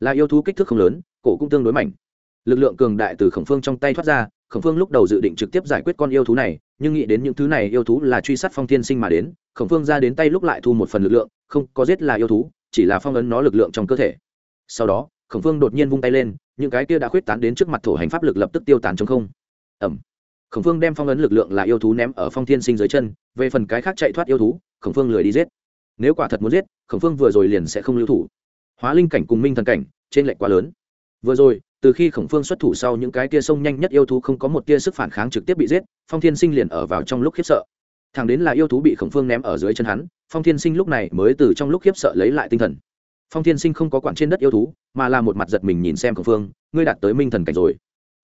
là yêu thú kích thước không lớn, cổ cũng tương đối mạnh lực lượng cường đại từ khổng phương trong tay thoát ra, khổng phương lúc đầu dự định trực tiếp giải quyết con yêu thú này, nhưng nghĩ đến những thứ này yêu thú là truy sát phong thiên sinh mà đến, khổng phương ra đến tay lúc lại thu một phần lực lượng, không có giết là yêu thú, chỉ là phong ấn nó lực lượng trong cơ thể. Sau đó, khổng phương đột nhiên vung tay lên, những cái kia đã khuyết tán đến trước mặt thổ hành pháp lực lập tức tiêu tán trong không. Ẩm khổng phương đem phong ấn lực lượng là yêu thú ném ở phong thiên sinh dưới chân, về phần cái khác chạy thoát yêu thú, khổng phương lười đi giết. Nếu quả thật muốn giết, khổng phương vừa rồi liền sẽ không lưu thủ hóa linh cảnh cùng minh thần cảnh, trên lệch quá lớn. Vừa rồi, từ khi khổng phương xuất thủ sau những cái tia sông nhanh nhất yêu thú không có một tia sức phản kháng trực tiếp bị giết, phong thiên sinh liền ở vào trong lúc khiếp sợ. Thằng đến là yêu thú bị khổng phương ném ở dưới chân hắn, phong thiên sinh lúc này mới từ trong lúc khiếp sợ lấy lại tinh thần. Phong thiên sinh không có quản trên đất yêu thú, mà là một mặt giật mình nhìn xem khổng phương, ngươi đạt tới minh thần cảnh rồi.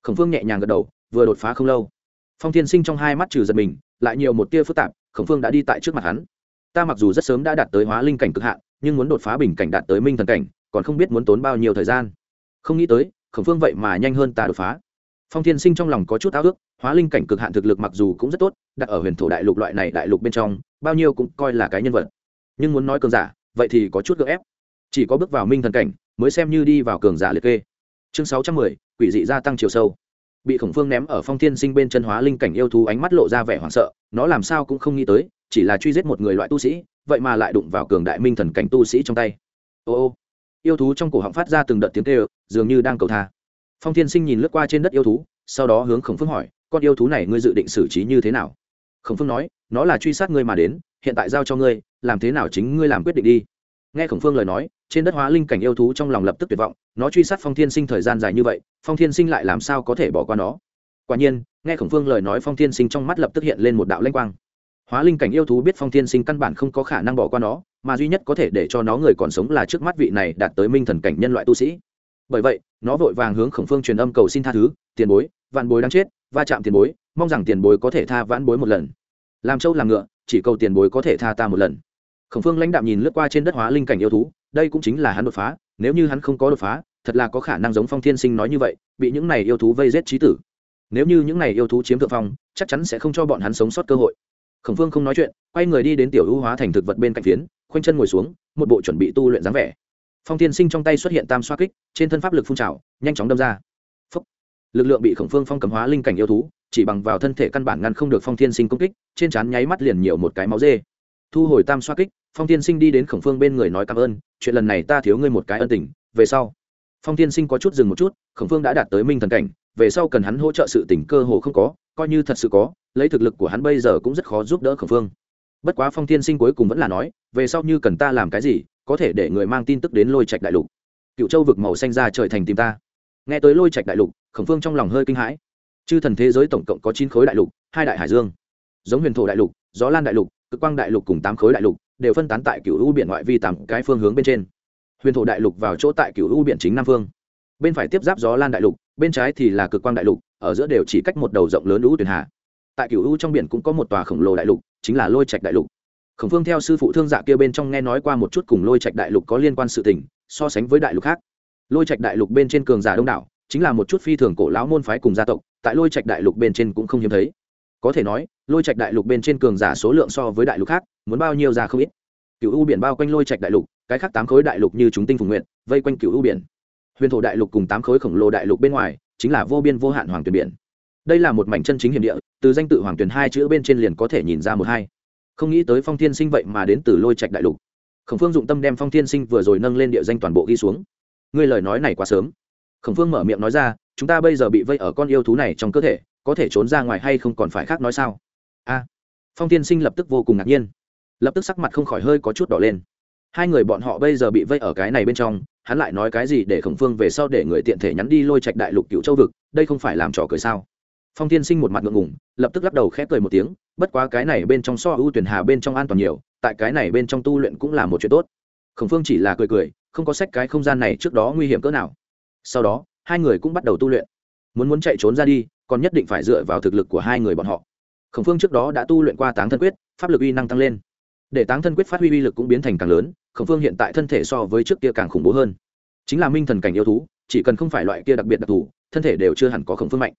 Khổng phương nhẹ nhàng gật đầu, vừa đột phá không lâu. Phong thiên sinh trong hai mắt trừ giật mình, lại nhiều một tia phức tạp, khổng phương đã đi tại trước mặt hắn ta mặc dù rất sớm đã đạt tới hóa linh cảnh cực hạn, nhưng muốn đột phá bình cảnh đạt tới minh thần cảnh, còn không biết muốn tốn bao nhiêu thời gian. Không nghĩ tới, khổng phương vậy mà nhanh hơn ta đột phá. Phong thiên sinh trong lòng có chút ao ước, hóa linh cảnh cực hạn thực lực mặc dù cũng rất tốt, đặt ở huyền thổ đại lục loại này đại lục bên trong, bao nhiêu cũng coi là cái nhân vật. Nhưng muốn nói cường giả, vậy thì có chút gợ ép. Chỉ có bước vào minh thần cảnh, mới xem như đi vào cường giả liệt kê. Chương sáu trăm mười, quỷ dị gia tăng chiều sâu bị khổng phương ném ở phong thiên sinh bên chân hóa linh cảnh yêu thú ánh mắt lộ ra vẻ hoảng sợ, nó làm sao cũng không nghĩ tới, chỉ là truy giết một người loại tu sĩ, vậy mà lại đụng vào cường đại minh thần cảnh tu sĩ trong tay. Ô ô, yêu thú trong cổ họng phát ra từng đợt tiếng kêu, dường như đang cầu tha. Phong thiên sinh nhìn lướt qua trên đất yêu thú, sau đó hướng khổng phương hỏi, con yêu thú này ngươi dự định xử trí như thế nào? Khổng phương nói, nó là truy sát ngươi mà đến, hiện tại giao cho ngươi, làm thế nào chính ngươi làm quyết định đi. Nghe khổng phương lời nói trên đất hóa linh cảnh yêu thú trong lòng lập tức tuyệt vọng, nó truy sát phong thiên sinh thời gian dài như vậy, phong thiên sinh lại làm sao có thể bỏ qua nó? Quả nhiên, nghe khổng phương lời nói phong thiên sinh trong mắt lập tức hiện lên một đạo lanh quang. Hóa linh cảnh yêu thú biết phong thiên sinh căn bản không có khả năng bỏ qua nó, mà duy nhất có thể để cho nó người còn sống là trước mắt vị này đạt tới minh thần cảnh nhân loại tu sĩ. Bởi vậy, nó vội vàng hướng khổng phương truyền âm cầu xin tha thứ, tiền bối, vạn bối đang chết, va chạm tiền bối, mong rằng tiền bối có thể tha vãn bối một lần. Làm trâu làm ngựa, chỉ cầu tiền bối có thể tha ta một lần. Khổng phương lãnh đạm nhìn lướt qua trên đất hóa linh cảnh yêu thú đây cũng chính là hắn đột phá, nếu như hắn không có đột phá, thật là có khả năng giống phong thiên sinh nói như vậy, bị những này yêu thú vây giết trí tử. Nếu như những này yêu thú chiếm thượng phong, chắc chắn sẽ không cho bọn hắn sống sót cơ hội. Khổng phương không nói chuyện, quay người đi đến tiểu ưu hóa thành thực vật bên cạnh phiến, khoanh chân ngồi xuống, một bộ chuẩn bị tu luyện dáng vẻ. Phong thiên sinh trong tay xuất hiện tam xoa kích, trên thân pháp lực phun trào, nhanh chóng đâm ra. Phúc. lực lượng bị khổng phương phong cầm hóa linh cảnh yêu thú, chỉ bằng vào thân thể căn bản ngăn không được phong thiên sinh công kích, trên trán nháy mắt liền nhiều một cái máu dê. Thu hồi tam xoa kích phong thiên sinh đi đến khổng phương bên người nói cảm ơn, chuyện lần này ta thiếu ngươi một cái ân tình, về sau. Phong thiên sinh có chút dừng một chút, khổng phương đã đạt tới minh thần cảnh, về sau cần hắn hỗ trợ sự tình cơ hồ không có, coi như thật sự có, lấy thực lực của hắn bây giờ cũng rất khó giúp đỡ khổng phương. Bất quá phong thiên sinh cuối cùng vẫn là nói, về sau như cần ta làm cái gì, có thể để người mang tin tức đến lôi trạch đại lục. Cựu châu vực màu xanh ra trời thành tìm ta. Nghe tới lôi trạch đại lục, khổng phương trong lòng hơi kinh hãi. Chư thần thế giới tổng cộng có chín khối đại lục, hai đại hải dương. Giống huyền thổ đại lục, gió lan đại lục, cực quang đại lục cùng tám khối đại lục đều phân tán tại cựu u biển ngoại vi tạm cái phương hướng bên trên. Huyền thổ đại lục vào chỗ tại cựu u biển chính nam phương. Bên phải tiếp giáp gió lan đại lục, bên trái thì là cực quang đại lục, ở giữa đều chỉ cách một đầu rộng lớn lũ tuyền hà. Tại cựu u trong biển cũng có một tòa khổng lồ đại lục, chính là lôi trạch đại lục. Khổng phương theo sư phụ thương dạ kia bên trong nghe nói qua một chút cùng lôi trạch đại lục có liên quan sự tình, so sánh với đại lục khác. Lôi trạch đại lục bên trên cường giả đông đảo, chính là một chút phi thường cổ lão môn phái cùng gia tộc, tại lôi trạch đại lục bên trên cũng không hiếm thấy. Có thể nói, lôi trạch đại lục bên trên cường giả số lượng so với đại lục khác muốn bao nhiêu ra không ít. Cựu u biển bao quanh lôi trạch đại lục, cái khác tám khối đại lục như chúng tinh phùng nguyện vây quanh cựu u biển. Huyền thổ đại lục cùng tám khối khổng lồ đại lục bên ngoài, chính là vô biên vô hạn hoàng tuyền biển. Đây là một mảnh chân chính hiểm địa, từ danh tự hoàng tuyền hai chữ bên trên liền có thể nhìn ra một hai. Không nghĩ tới phong thiên sinh vậy mà đến từ lôi trạch đại lục. Khổng phương dụng tâm đem phong thiên sinh vừa rồi nâng lên địa danh toàn bộ ghi xuống. Ngươi lời nói này quá sớm. Khổng phương mở miệng nói ra, chúng ta bây giờ bị vây ở con yêu thú này trong cơ thể, có thể trốn ra ngoài hay không còn phải khác nói sao? A. Phong thiên sinh lập tức vô cùng ngạc nhiên lập tức sắc mặt không khỏi hơi có chút đỏ lên. Hai người bọn họ bây giờ bị vây ở cái này bên trong, hắn lại nói cái gì để khổng phương về sau để người tiện thể nhắn đi lôi trạch đại lục cựu châu vực, đây không phải làm trò cười sao? Phong tiên sinh một mặt ngượng ngùng, lập tức lắc đầu khẽ cười một tiếng, bất quá cái này bên trong so ưu tuyển hà bên trong an toàn nhiều, tại cái này bên trong tu luyện cũng là một chuyện tốt. Khổng phương chỉ là cười cười, không có sách cái không gian này trước đó nguy hiểm cỡ nào. Sau đó, hai người cũng bắt đầu tu luyện. Muốn muốn chạy trốn ra đi, còn nhất định phải dựa vào thực lực của hai người bọn họ. Khổng phương trước đó đã tu luyện qua táng thân quyết, pháp lực uy năng tăng lên để táng thân quyết phát huy uy lực cũng biến thành càng lớn, khổng phương hiện tại thân thể so với trước kia càng khủng bố hơn. Chính là minh thần cảnh yêu thú, chỉ cần không phải loại kia đặc biệt đặc thù, thân thể đều chưa hẳn có khổng phương mạnh.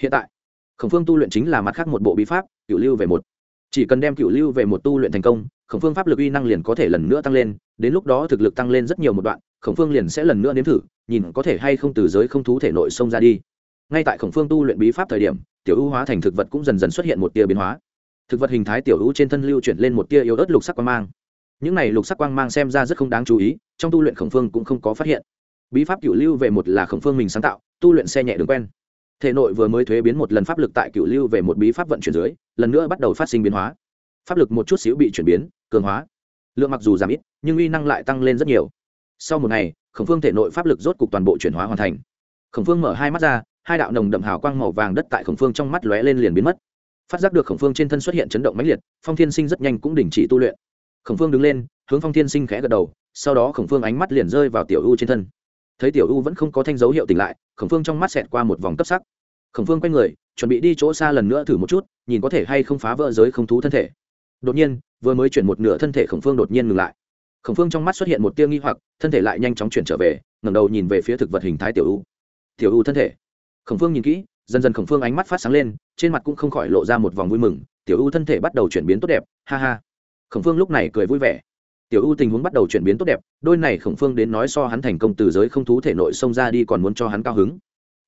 Hiện tại, khổng phương tu luyện chính là mặt khác một bộ bí pháp cựu lưu về một. Chỉ cần đem cựu lưu về một tu luyện thành công, khổng phương pháp lực uy năng liền có thể lần nữa tăng lên, đến lúc đó thực lực tăng lên rất nhiều một đoạn, khổng phương liền sẽ lần nữa nếm thử, nhìn có thể hay không từ giới không thú thể nội xông ra đi. Ngay tại khổng phương tu luyện bí pháp thời điểm, tiểu ưu hóa thành thực vật cũng dần dần xuất hiện một tia biến hóa thực vật hình thái tiểu hữu trên thân lưu chuyển lên một tia yếu ớt lục sắc quang mang. Những này lục sắc quang mang xem ra rất không đáng chú ý, trong tu luyện khổng phương cũng không có phát hiện. Bí pháp cựu lưu về một là khổng phương mình sáng tạo, tu luyện xe nhẹ đường quen. Thể nội vừa mới thuế biến một lần pháp lực tại cựu lưu về một bí pháp vận chuyển dưới, lần nữa bắt đầu phát sinh biến hóa. Pháp lực một chút xíu bị chuyển biến, cường hóa. Lượng mặc dù giảm ít, nhưng uy năng lại tăng lên rất nhiều. Sau một ngày, khổng phương thể nội pháp lực rốt cục toàn bộ chuyển hóa hoàn thành. Khổng phương mở hai mắt ra, hai đạo nồng đậm hào quang màu vàng đất tại khổng phương trong mắt lóe lên liền biến mất phát giác được khổng phương trên thân xuất hiện chấn động mãnh liệt, phong thiên sinh rất nhanh cũng đình chỉ tu luyện. Khổng phương đứng lên, hướng phong thiên sinh khẽ gật đầu, sau đó khổng phương ánh mắt liền rơi vào tiểu u trên thân. Thấy tiểu u vẫn không có thanh dấu hiệu tỉnh lại, khổng phương trong mắt xẹt qua một vòng cấp sắc. Khổng phương quay người, chuẩn bị đi chỗ xa lần nữa thử một chút, nhìn có thể hay không phá vỡ giới không thú thân thể. Đột nhiên, vừa mới chuyển một nửa thân thể khổng phương đột nhiên ngừng lại. Khổng phương trong mắt xuất hiện một tia nghi hoặc, thân thể lại nhanh chóng chuyển trở về, ngẩng đầu nhìn về phía thực vật hình thái tiểu u. Tiểu u thân thể. Khổng phương nhìn kỹ dần dần khổng phương ánh mắt phát sáng lên, trên mặt cũng không khỏi lộ ra một vòng vui mừng, tiểu u thân thể bắt đầu chuyển biến tốt đẹp, ha ha. Khổng phương lúc này cười vui vẻ. Tiểu u tình huống bắt đầu chuyển biến tốt đẹp, đôi này khổng phương đến nói so hắn thành công từ giới không thú thể nội xông ra đi còn muốn cho hắn cao hứng.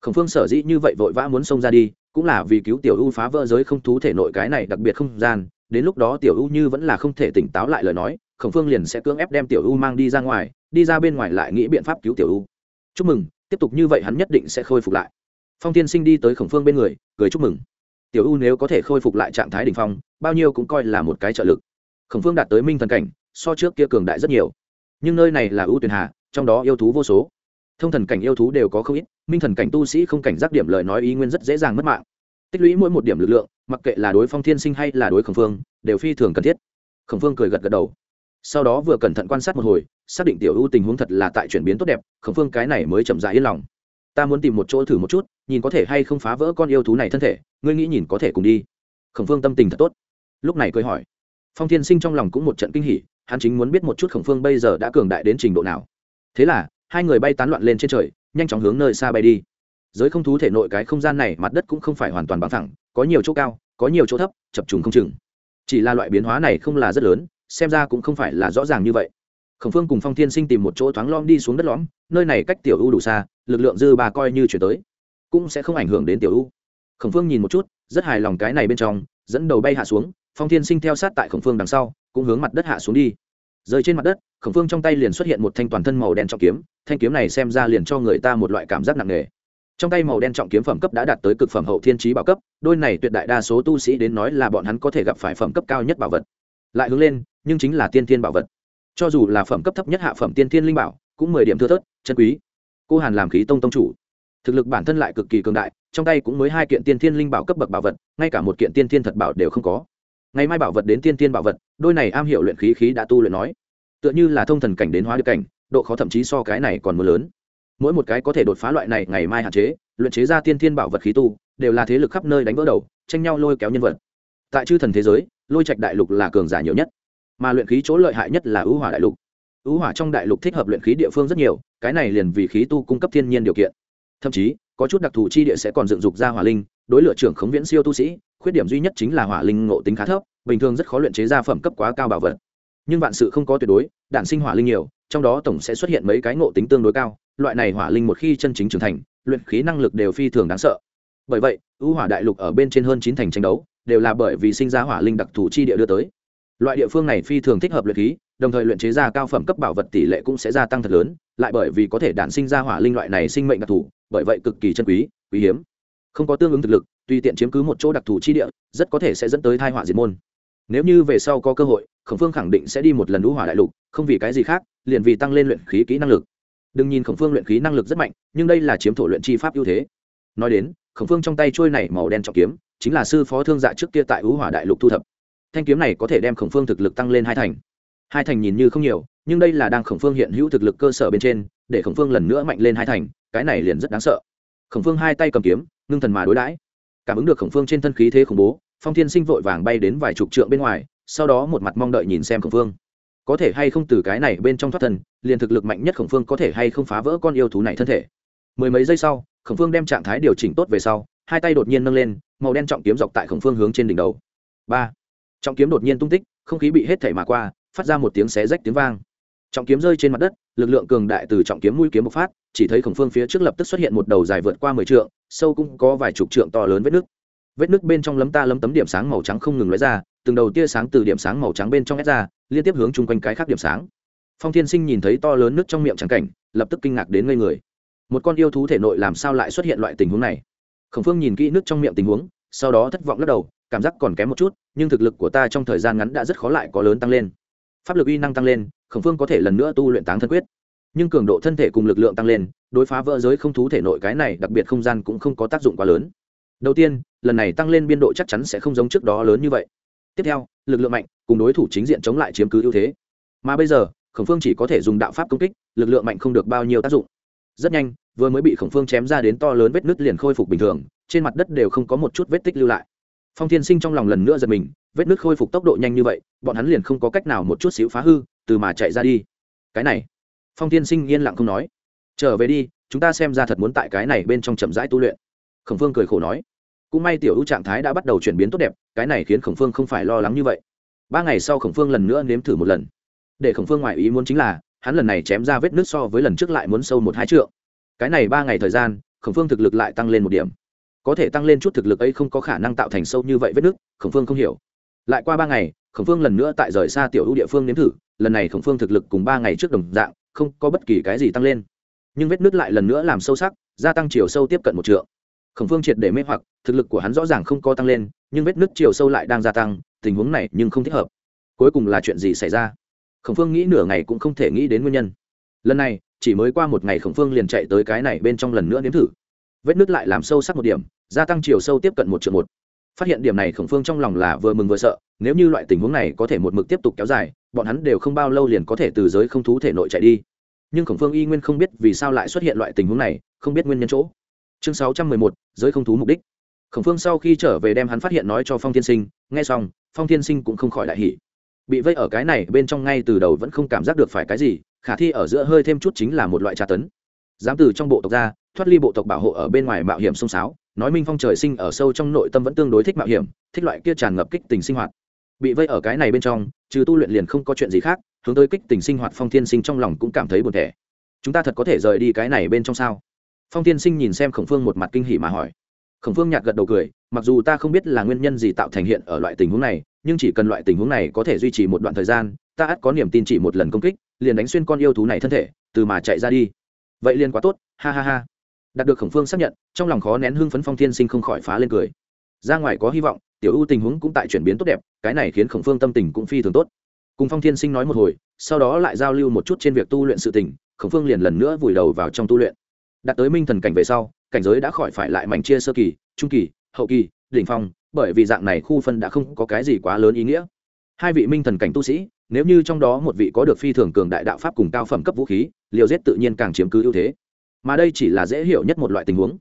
Khổng phương sở dĩ như vậy vội vã muốn xông ra đi, cũng là vì cứu tiểu u phá vỡ giới không thú thể nội cái này đặc biệt không gian. Đến lúc đó tiểu u như vẫn là không thể tỉnh táo lại lời nói, khổng phương liền sẽ cưỡng ép đem tiểu u mang đi ra ngoài, đi ra bên ngoài lại nghĩ biện pháp cứu tiểu u chúc mừng, tiếp tục như vậy hắn nhất định sẽ khôi phục lại phong tiên sinh đi tới khổng phương bên người, cười chúc mừng. Tiểu u nếu có thể khôi phục lại trạng thái đ ỉ n h phong, bao nhiêu cũng coi là một cái trợ lực. Khổng phương đạt tới minh thần cảnh, so trước kia cường đại rất nhiều. Nhưng nơi này là ưu tuyền hà, trong đó yêu thú vô số. Thông thần cảnh yêu thú đều có không ít, minh thần cảnh tu sĩ không cảnh giác điểm lời nói ý nguyên rất dễ dàng mất mạng. Tích lũy mỗi một điểm lực lượng, mặc kệ là đối phong thiên sinh hay là đối khổng phương, đều phi thường cần thiết. Khổng phương cười gật gật đầu. Sau đó vừa cẩn thận quan sát một hồi, xác định tiểu ưu tình huống thật là tại chuyển biến tốt đẹp, khổng phương cái này mới chậm dại yên lòng ta muốn tìm một chỗ thử một chút, nhìn có thể hay không phá vỡ con yêu thú này thân thể, ngươi nghĩ nhìn có thể cùng đi. Khổng phương tâm tình thật tốt. Lúc này cười hỏi. Phong thiên sinh trong lòng cũng một trận kinh hỉ, hắn chính muốn biết một chút khổng phương bây giờ đã cường đại đến trình độ nào. Thế là, hai người bay tán loạn lên trên trời, nhanh chóng hướng nơi xa bay đi. Giới không thú thể nội cái không gian này mặt đất cũng không phải hoàn toàn bằng thẳng có nhiều chỗ cao, có nhiều chỗ thấp, chập trùng không chừng. Chỉ là loại biến hóa này không là rất lớn, xem ra cũng không phải là rõ ràng như vậy. Khổng phương cùng phong thiên sinh tìm một chỗ thoáng lom đi xuống đất lõm, nơi này cách tiểu u đủ xa lực lượng dư bà coi như chuyển tới, cũng sẽ không ảnh hưởng đến tiểu u. Khổng phương nhìn một chút, rất hài lòng cái này bên trong, dẫn đầu bay hạ xuống, phong thiên sinh theo sát tại khổng phương đằng sau, cũng hướng mặt đất hạ xuống đi. Rơi trên mặt đất, khổng phương trong tay liền xuất hiện một thanh toàn thân màu đen trọng kiếm, thanh kiếm này xem ra liền cho người ta một loại cảm giác nặng nề. Trong tay màu đen trọng kiếm phẩm cấp đã đạt tới cực phẩm hậu thiên trí bảo cấp, đôi này tuyệt đại đa số tu sĩ đến nói là bọn hắn có thể gặp phải phẩm cấp cao nhất bảo vật. Lại hướng lên, nhưng chính là tiên thiên bảo vật. Cho dù là phẩm cấp thấp nhất hạ phẩm tiên thiên linh bảo, cũng mười điểm thưa thớt, chân quý cô hàn làm khí tông tông chủ. Thực lực bản thân lại cực kỳ cường đại, trong tay cũng mới hai kiện tiên thiên linh bảo cấp bậc bảo vật, ngay cả một kiện tiên thiên thật bảo đều không có. Ngày mai bảo vật đến tiên thiên bảo vật, đôi này am hiểu luyện khí khí đã tu luyện nói. Tựa như là thông thần cảnh đến hóa được cảnh, độ khó thậm chí so cái này còn mưa lớn. Mỗi một cái có thể đột phá loại này ngày mai hạn chế, luyện chế ra tiên thiên bảo vật khí tu, đều là thế lực khắp nơi đánh vỡ đầu, tranh nhau lôi kéo nhân vật. Tại chư thần thế giới, lôi trạch đại lục là cường giả nhiều nhất, mà luyện khí chỗ lợi hại nhất là ưu hỏa đại lục ưu hỏa trong đại lục thích hợp luyện khí địa phương rất nhiều, cái này liền vì khí tu cung cấp thiên nhiên điều kiện. Thậm chí, có chút đặc thù chi địa sẽ còn dựng dục ra hỏa linh, đối lựa trưởng khống viễn siêu tu sĩ, khuyết điểm duy nhất chính là hỏa linh ngộ tính khá thấp, bình thường rất khó luyện chế ra phẩm cấp quá cao bảo vật. Nhưng vạn sự không có tuyệt đối, đạn sinh hỏa linh nhiều, trong đó tổng sẽ xuất hiện mấy cái ngộ tính tương đối cao, loại này hỏa linh một khi chân chính trưởng thành, luyện khí năng lực đều phi thường đáng sợ. Bởi vậy ưu hỏa đại lục ở bên trên hơn chín thành tranh đấu, đều là bởi vì sinh ra hỏa linh đặc thù chi địa đưa tới loại địa phương này phi thường thích hợp luyện khí, đồng thời luyện chế ra cao phẩm cấp bảo vật tỷ lệ cũng sẽ gia tăng thật lớn, lại bởi vì có thể đản sinh ra hỏa linh loại này sinh mệnh đặc thù, bởi vậy cực kỳ chân quý quý hiếm. Không có tương ứng thực lực tùy tiện chiếm cứ một chỗ đặc thù chi địa, rất có thể sẽ dẫn tới thai họa diệt môn. Nếu như về sau có cơ hội, khổng phương khẳng định sẽ đi một lần đũ hỏa đại lục, không vì cái gì khác, liền vì tăng lên luyện khí kỹ năng lực. Đừng nhìn khổng phương luyện khí năng lực rất mạnh, nhưng đây là chiếm thổ luyện chi pháp ưu thế. Nói đến, khổng phương trong tay trôi này màu đen trọng kiếm, chính là sư phó thương dạ trước kia tại ứ hỏa đại lục thu thập thanh kiếm này có thể đem khổng phương thực lực tăng lên hai thành. Hai thành nhìn như không nhiều nhưng đây là đang khổng phương hiện hữu thực lực cơ sở bên trên để khổng phương lần nữa mạnh lên hai thành cái này liền rất đáng sợ. Khổng phương hai tay cầm kiếm ngưng thần mà đối đãi. Cảm ứng được khổng phương trên thân khí thế khủng bố phong thiên sinh vội vàng bay đến vài chục trượng bên ngoài sau đó một mặt mong đợi nhìn xem khổng phương. Có thể hay không từ cái này bên trong thoát thần, liền thực lực mạnh nhất khổng phương có thể hay không phá vỡ con yêu thú này thân thể. Mười mấy giây sau khổng phương đem trạng thái điều chỉnh tốt về sau hai tay đột nhiên nâng lên màu đen trọng kiếm dọc tại khổng phương hướng trên đỉnh đầu. Ba trọng kiếm đột nhiên tung tích, không khí bị hết thể mà qua, phát ra một tiếng xé rách tiếng vang. Trọng kiếm rơi trên mặt đất, lực lượng cường đại từ trọng kiếm mũi kiếm bộc phát, chỉ thấy khổng phương phía trước lập tức xuất hiện một đầu dài vượt qua mười trượng, sâu cũng có vài chục trượng to lớn vết nước vết nước bên trong lấm ta lấm tấm điểm sáng màu trắng không ngừng lóe ra, từng đầu tia sáng từ điểm sáng màu trắng bên trong ép ra, liên tiếp hướng chung quanh cái khác điểm sáng. Phong thiên sinh nhìn thấy to lớn nước trong miệng trắng cảnh, lập tức kinh ngạc đến ngây người. Một con yêu thú thể nội làm sao lại xuất hiện loại tình huống này? Khổng phương nhìn kỹ nước trong miệng tình huống, sau đó thất vọng lắc đầu cảm giác còn kém một chút, nhưng thực lực của ta trong thời gian ngắn đã rất khó lại có lớn tăng lên. Pháp lực uy năng tăng lên, khổng phương có thể lần nữa tu luyện táng thân quyết. Nhưng cường độ thân thể cùng lực lượng tăng lên, đối phá vỡ giới không thú thể nội cái này đặc biệt không gian cũng không có tác dụng quá lớn. Đầu tiên, lần này tăng lên biên độ chắc chắn sẽ không giống trước đó lớn như vậy. Tiếp theo, lực lượng mạnh cùng đối thủ chính diện chống lại chiếm cứ ưu thế. Mà bây giờ, khổng phương chỉ có thể dùng đạo pháp công kích, lực lượng mạnh không được bao nhiêu tác dụng. Rất nhanh, vừa mới bị khổng phương chém ra đến to lớn vết nứt liền khôi phục bình thường, trên mặt đất đều không có một chút vết tích lưu lại phong thiên sinh trong lòng lần nữa giật mình, vết nứt khôi phục tốc độ nhanh như vậy, bọn hắn liền không có cách nào một chút xíu phá hư, từ mà chạy ra đi. Cái này, phong thiên sinh yên lặng không nói. Trở về đi, chúng ta xem ra thật muốn tại cái này bên trong chậm rãi tu luyện. Khổng phương cười khổ nói. Cũng may tiểu ưu trạng thái đã bắt đầu chuyển biến tốt đẹp, cái này khiến khổng phương không phải lo lắng như vậy. Ba ngày sau khổng phương lần nữa nếm thử một lần. Để khổng phương ngoại ý muốn chính là, hắn lần này chém ra vết nứt so với lần trước lại muốn sâu một hai trượng. Cái này ba ngày thời gian, khổng phương thực lực lại tăng lên một điểm có thể tăng lên chút thực lực ấy không có khả năng tạo thành sâu như vậy vết nứt khổng phương không hiểu. Lại qua ba ngày, khổng phương lần nữa tại rời xa tiểu ưu địa phương nếm thử, lần này khổng phương thực lực cùng ba ngày trước đồng dạng, không có bất kỳ cái gì tăng lên. Nhưng vết nứt lại lần nữa làm sâu sắc, gia tăng chiều sâu tiếp cận một trượng. Khổng phương triệt để mê hoặc, thực lực của hắn rõ ràng không có tăng lên, nhưng vết nứt chiều sâu lại đang gia tăng, tình huống này nhưng không thích hợp. Cuối cùng là chuyện gì xảy ra? Khổng phương nghĩ nửa ngày cũng không thể nghĩ đến nguyên nhân. Lần này, chỉ mới qua một ngày khổng phương liền chạy tới cái này bên trong lần nữa nếm thử vết nứt lại làm sâu sắc một điểm, gia tăng chiều sâu tiếp cận một triệu một. Phát hiện điểm này khổng phương trong lòng là vừa mừng vừa sợ, nếu như loại tình huống này có thể một mực tiếp tục kéo dài, bọn hắn đều không bao lâu liền có thể từ giới không thú thể nội chạy đi. Nhưng khổng phương y nguyên không biết vì sao lại xuất hiện loại tình huống này, không biết nguyên nhân chỗ. Chương sáu trăm mười một, giới không thú mục đích. Khổng phương sau khi trở về đem hắn phát hiện nói cho phong thiên sinh, nghe xong, phong thiên sinh cũng không khỏi đại hỷ bị vây ở cái này bên trong ngay từ đầu vẫn không cảm giác được phải cái gì, khả thi ở giữa hơi thêm chút chính là một loại tra tấn dám từ trong bộ tộc ra, thoát ly bộ tộc bảo hộ ở bên ngoài mạo hiểm sông sáo, nói minh phong trời sinh ở sâu trong nội tâm vẫn tương đối thích mạo hiểm, thích loại kia tràn ngập kích tình sinh hoạt. Bị vây ở cái này bên trong, trừ tu luyện liền không có chuyện gì khác, hướng tới kích tình sinh hoạt phong thiên sinh trong lòng cũng cảm thấy buồn thẻ. Chúng ta thật có thể rời đi cái này bên trong sao? Phong thiên sinh nhìn xem khổng phương một mặt kinh hỉ mà hỏi. Khổng phương nhạt gật đầu cười, mặc dù ta không biết là nguyên nhân gì tạo thành hiện ở loại tình huống này, nhưng chỉ cần loại tình huống này có thể duy trì một đoạn thời gian, ta ắt có niềm tin chỉ một lần công kích, liền đánh xuyên con yêu thú này thân thể, từ mà chạy ra đi vậy liền quá tốt, ha ha ha. Đạt được khổng phương xác nhận, trong lòng khó nén hưng phấn phong thiên sinh không khỏi phá lên cười. Ra ngoài có hy vọng, tiểu ưu tình huống cũng tại chuyển biến tốt đẹp, cái này khiến khổng phương tâm tình cũng phi thường tốt. Cùng phong thiên sinh nói một hồi, sau đó lại giao lưu một chút trên việc tu luyện sự tình, khổng phương liền lần nữa vùi đầu vào trong tu luyện. Đạt tới minh thần cảnh về sau, cảnh giới đã khỏi phải lại mảnh chia sơ kỳ, trung kỳ, hậu kỳ, đỉnh phong, bởi vì dạng này khu phân đã không có cái gì quá lớn ý nghĩa. Hai vị minh thần cảnh tu sĩ, nếu như trong đó một vị có được phi thường cường đại đạo pháp cùng cao phẩm cấp vũ khí liều giết tự nhiên càng chiếm cứ ưu thế. Mà đây chỉ là dễ hiểu nhất một loại tình huống.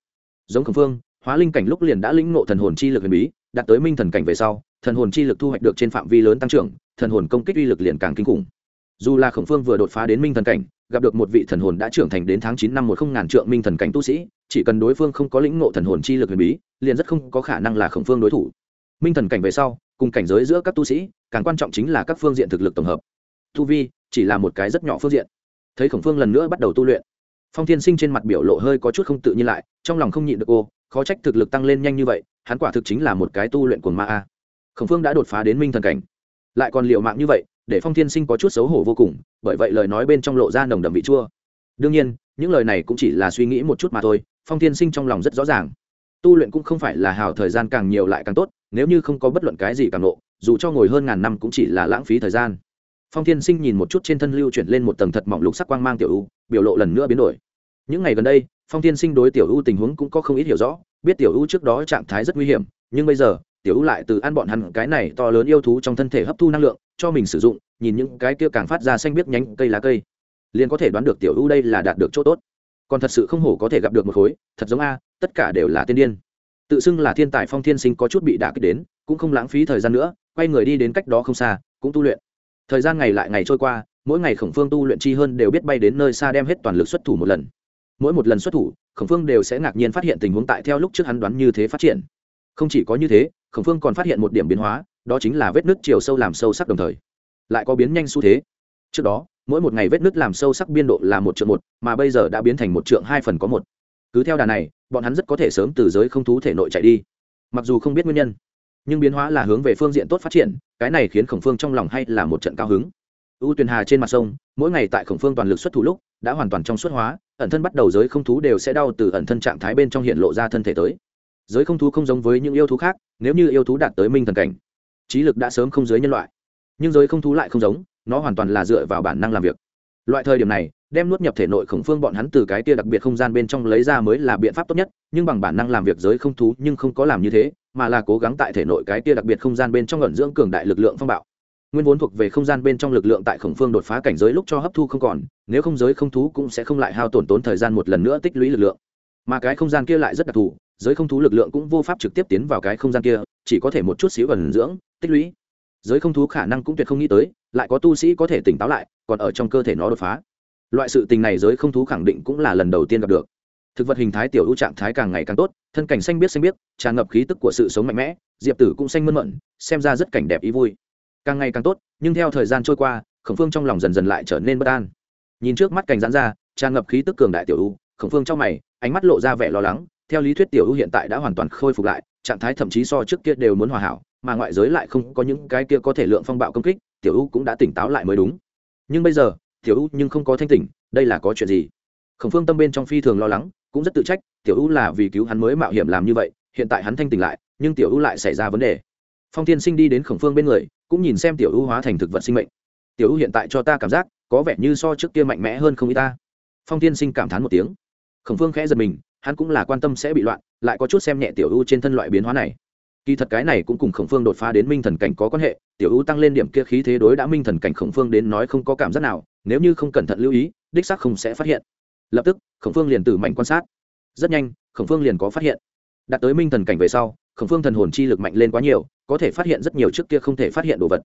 Giống khổng phương, hóa linh cảnh lúc liền đã lĩnh ngộ thần hồn chi lực huyền bí, đạt tới minh thần cảnh về sau, thần hồn chi lực thu hoạch được trên phạm vi lớn tăng trưởng, thần hồn công kích uy lực liền càng kinh khủng. Dù là khổng phương vừa đột phá đến minh thần cảnh, gặp được một vị thần hồn đã trưởng thành đến tháng chín năm một không ngàn trượng minh thần cảnh tu sĩ, chỉ cần đối phương không có lĩnh ngộ thần hồn chi lực huyền bí, liền rất không có khả năng là khổng phương đối thủ. Minh thần cảnh về sau, cùng cảnh giới giữa các tu sĩ, càng quan trọng chính là các phương diện thực lực tổng hợp. Tu vi chỉ là một cái rất nhỏ phương diện thấy khổng phương lần nữa bắt đầu tu luyện. Phong thiên sinh trên mặt biểu lộ hơi có chút không tự nhiên lại, trong lòng không nhịn được cô khó trách thực lực tăng lên nhanh như vậy, hắn quả thực chính là một cái tu luyện của ma a. Khổng phương đã đột phá đến minh thần cảnh. Lại còn liệu mạng như vậy, để phong thiên sinh có chút xấu hổ vô cùng, bởi vậy lời nói bên trong lộ ra nồng đậm vị chua. Đương nhiên, những lời này cũng chỉ là suy nghĩ một chút mà thôi, phong thiên sinh trong lòng rất rõ ràng. Tu luyện cũng không phải là hào thời gian càng nhiều lại càng tốt, nếu như không có bất luận cái gì càng nộ dù cho ngồi hơn ngàn năm cũng chỉ là lãng phí thời gian phong thiên sinh nhìn một chút trên thân lưu chuyển lên một tầng thật mỏng lục sắc quang mang tiểu u, biểu lộ lần nữa biến đổi. Những ngày gần đây, phong thiên sinh đối tiểu u tình huống cũng có không ít hiểu rõ, biết tiểu u trước đó trạng thái rất nguy hiểm, nhưng bây giờ, tiểu u lại từ ăn bọn hắn cái này to lớn yêu thú trong thân thể hấp thu năng lượng, cho mình sử dụng, nhìn những cái kia càng phát ra xanh biết nhánh cây lá cây, liền có thể đoán được tiểu u đây là đạt được chỗ tốt. Còn thật sự không hổ có thể gặp được một khối, thật giống a, tất cả đều là tiên điên. Tự xưng là thiên tài phong thiên sinh có chút bị đả kích đến, cũng không lãng phí thời gian nữa, quay người đi đến cách đó không xa, cũng tu luyện thời gian ngày lại ngày trôi qua, mỗi ngày khổng phương tu luyện chi hơn đều biết bay đến nơi xa đem hết toàn lực xuất thủ một lần. Mỗi một lần xuất thủ, khổng phương đều sẽ ngạc nhiên phát hiện tình huống tại theo lúc trước hắn đoán như thế phát triển. Không chỉ có như thế, khổng phương còn phát hiện một điểm biến hóa, đó chính là vết nứt chiều sâu làm sâu sắc đồng thời, lại có biến nhanh xu thế. Trước đó, mỗi một ngày vết nứt làm sâu sắc biên độ là một triệu một, mà bây giờ đã biến thành một trượng hai phần có một. Cứ theo đà này, bọn hắn rất có thể sớm từ giới không thú thể nội chạy đi. Mặc dù không biết nguyên nhân, nhưng biến hóa là hướng về phương diện tốt phát triển cái này khiến khổng phương trong lòng hay là một trận cao hứng. U tuyền hà trên mặt sông, mỗi ngày tại khổng phương toàn lực xuất thủ lúc, đã hoàn toàn trong xuất hóa, ẩn thân bắt đầu giới không thú đều sẽ đau từ ẩn thân trạng thái bên trong hiện lộ ra thân thể tới. Giới không thú không giống với những yêu thú khác, nếu như yêu thú đạt tới minh thần cảnh, trí lực đã sớm không giới nhân loại. Nhưng giới không thú lại không giống, nó hoàn toàn là dựa vào bản năng làm việc. Loại thời điểm này, đem nuốt nhập thể nội khổng phương bọn hắn từ cái tia đặc biệt không gian bên trong lấy ra mới là biện pháp tốt nhất, nhưng bằng bản năng làm việc giới không thú nhưng không có làm như thế mà là cố gắng tại thể nội cái kia đặc biệt không gian bên trong ẩn dưỡng cường đại lực lượng phong bạo. Nguyên vốn thuộc về không gian bên trong lực lượng tại khổng phương đột phá cảnh giới lúc cho hấp thu không còn, nếu không giới không thú cũng sẽ không lại hao tổn tốn thời gian một lần nữa tích lũy lực lượng. Mà cái không gian kia lại rất đặc thù, giới không thú lực lượng cũng vô pháp trực tiếp tiến vào cái không gian kia, chỉ có thể một chút xíu ẩn dưỡng, tích lũy. Giới không thú khả năng cũng tuyệt không nghĩ tới, lại có tu sĩ có thể tỉnh táo lại, còn ở trong cơ thể nó đột phá. Loại sự tình này giới không thú khẳng định cũng là lần đầu tiên gặp được thực vật hình thái tiểu ưu trạng thái càng ngày càng tốt, thân cảnh xanh biết xanh biết tràn ngập khí tức của sự sống mạnh mẽ, diệp tử cũng xanh mơn mận, xem ra rất cảnh đẹp ý vui. Càng ngày càng tốt, nhưng theo thời gian trôi qua, khổng phương trong lòng dần dần lại trở nên bất an. Nhìn trước mắt cảnh giãn ra, tràn ngập khí tức cường đại tiểu ưu, khổng phương trong mày, ánh mắt lộ ra vẻ lo lắng, theo lý thuyết tiểu ưu hiện tại đã hoàn toàn khôi phục lại, trạng thái thậm chí so trước kia đều muốn hòa hảo, mà ngoại giới lại không có những cái kia có thể lượng phong bạo công kích, tiểu ưu cũng đã tỉnh táo lại mới đúng. Nhưng bây giờ, tiểu ưu nhưng không có thanh tỉnh, đây là có chuyện gì? Khổng phương tâm bên trong phi thường lo lắng cũng rất tự trách, tiểu ưu là vì cứu hắn mới mạo hiểm làm như vậy, hiện tại hắn thanh tỉnh lại, nhưng tiểu ưu lại xảy ra vấn đề. Phong tiên sinh đi đến khổng phương bên người, cũng nhìn xem tiểu ưu hóa thành thực vật sinh mệnh. Tiểu ưu hiện tại cho ta cảm giác, có vẻ như so trước kia mạnh mẽ hơn không y ta. Phong tiên sinh cảm thán một tiếng. Khổng phương khẽ giật mình, hắn cũng là quan tâm sẽ bị loạn, lại có chút xem nhẹ tiểu ưu trên thân loại biến hóa này. Kỳ thật cái này cũng cùng khổng phương đột phá đến minh thần cảnh có quan hệ, tiểu ưu tăng lên điểm kia khí thế đối đã minh thần cảnh khổng phương đến nói không có cảm giác nào, nếu như không cẩn thận lưu ý, đích xác không sẽ phát hiện lập tức, khổng phương liền tử mạnh quan sát. Rất nhanh, khổng phương liền có phát hiện. Đạt tới minh thần cảnh về sau, khổng phương thần hồn chi lực mạnh lên quá nhiều, có thể phát hiện rất nhiều trước kia không thể phát hiện đồ vật.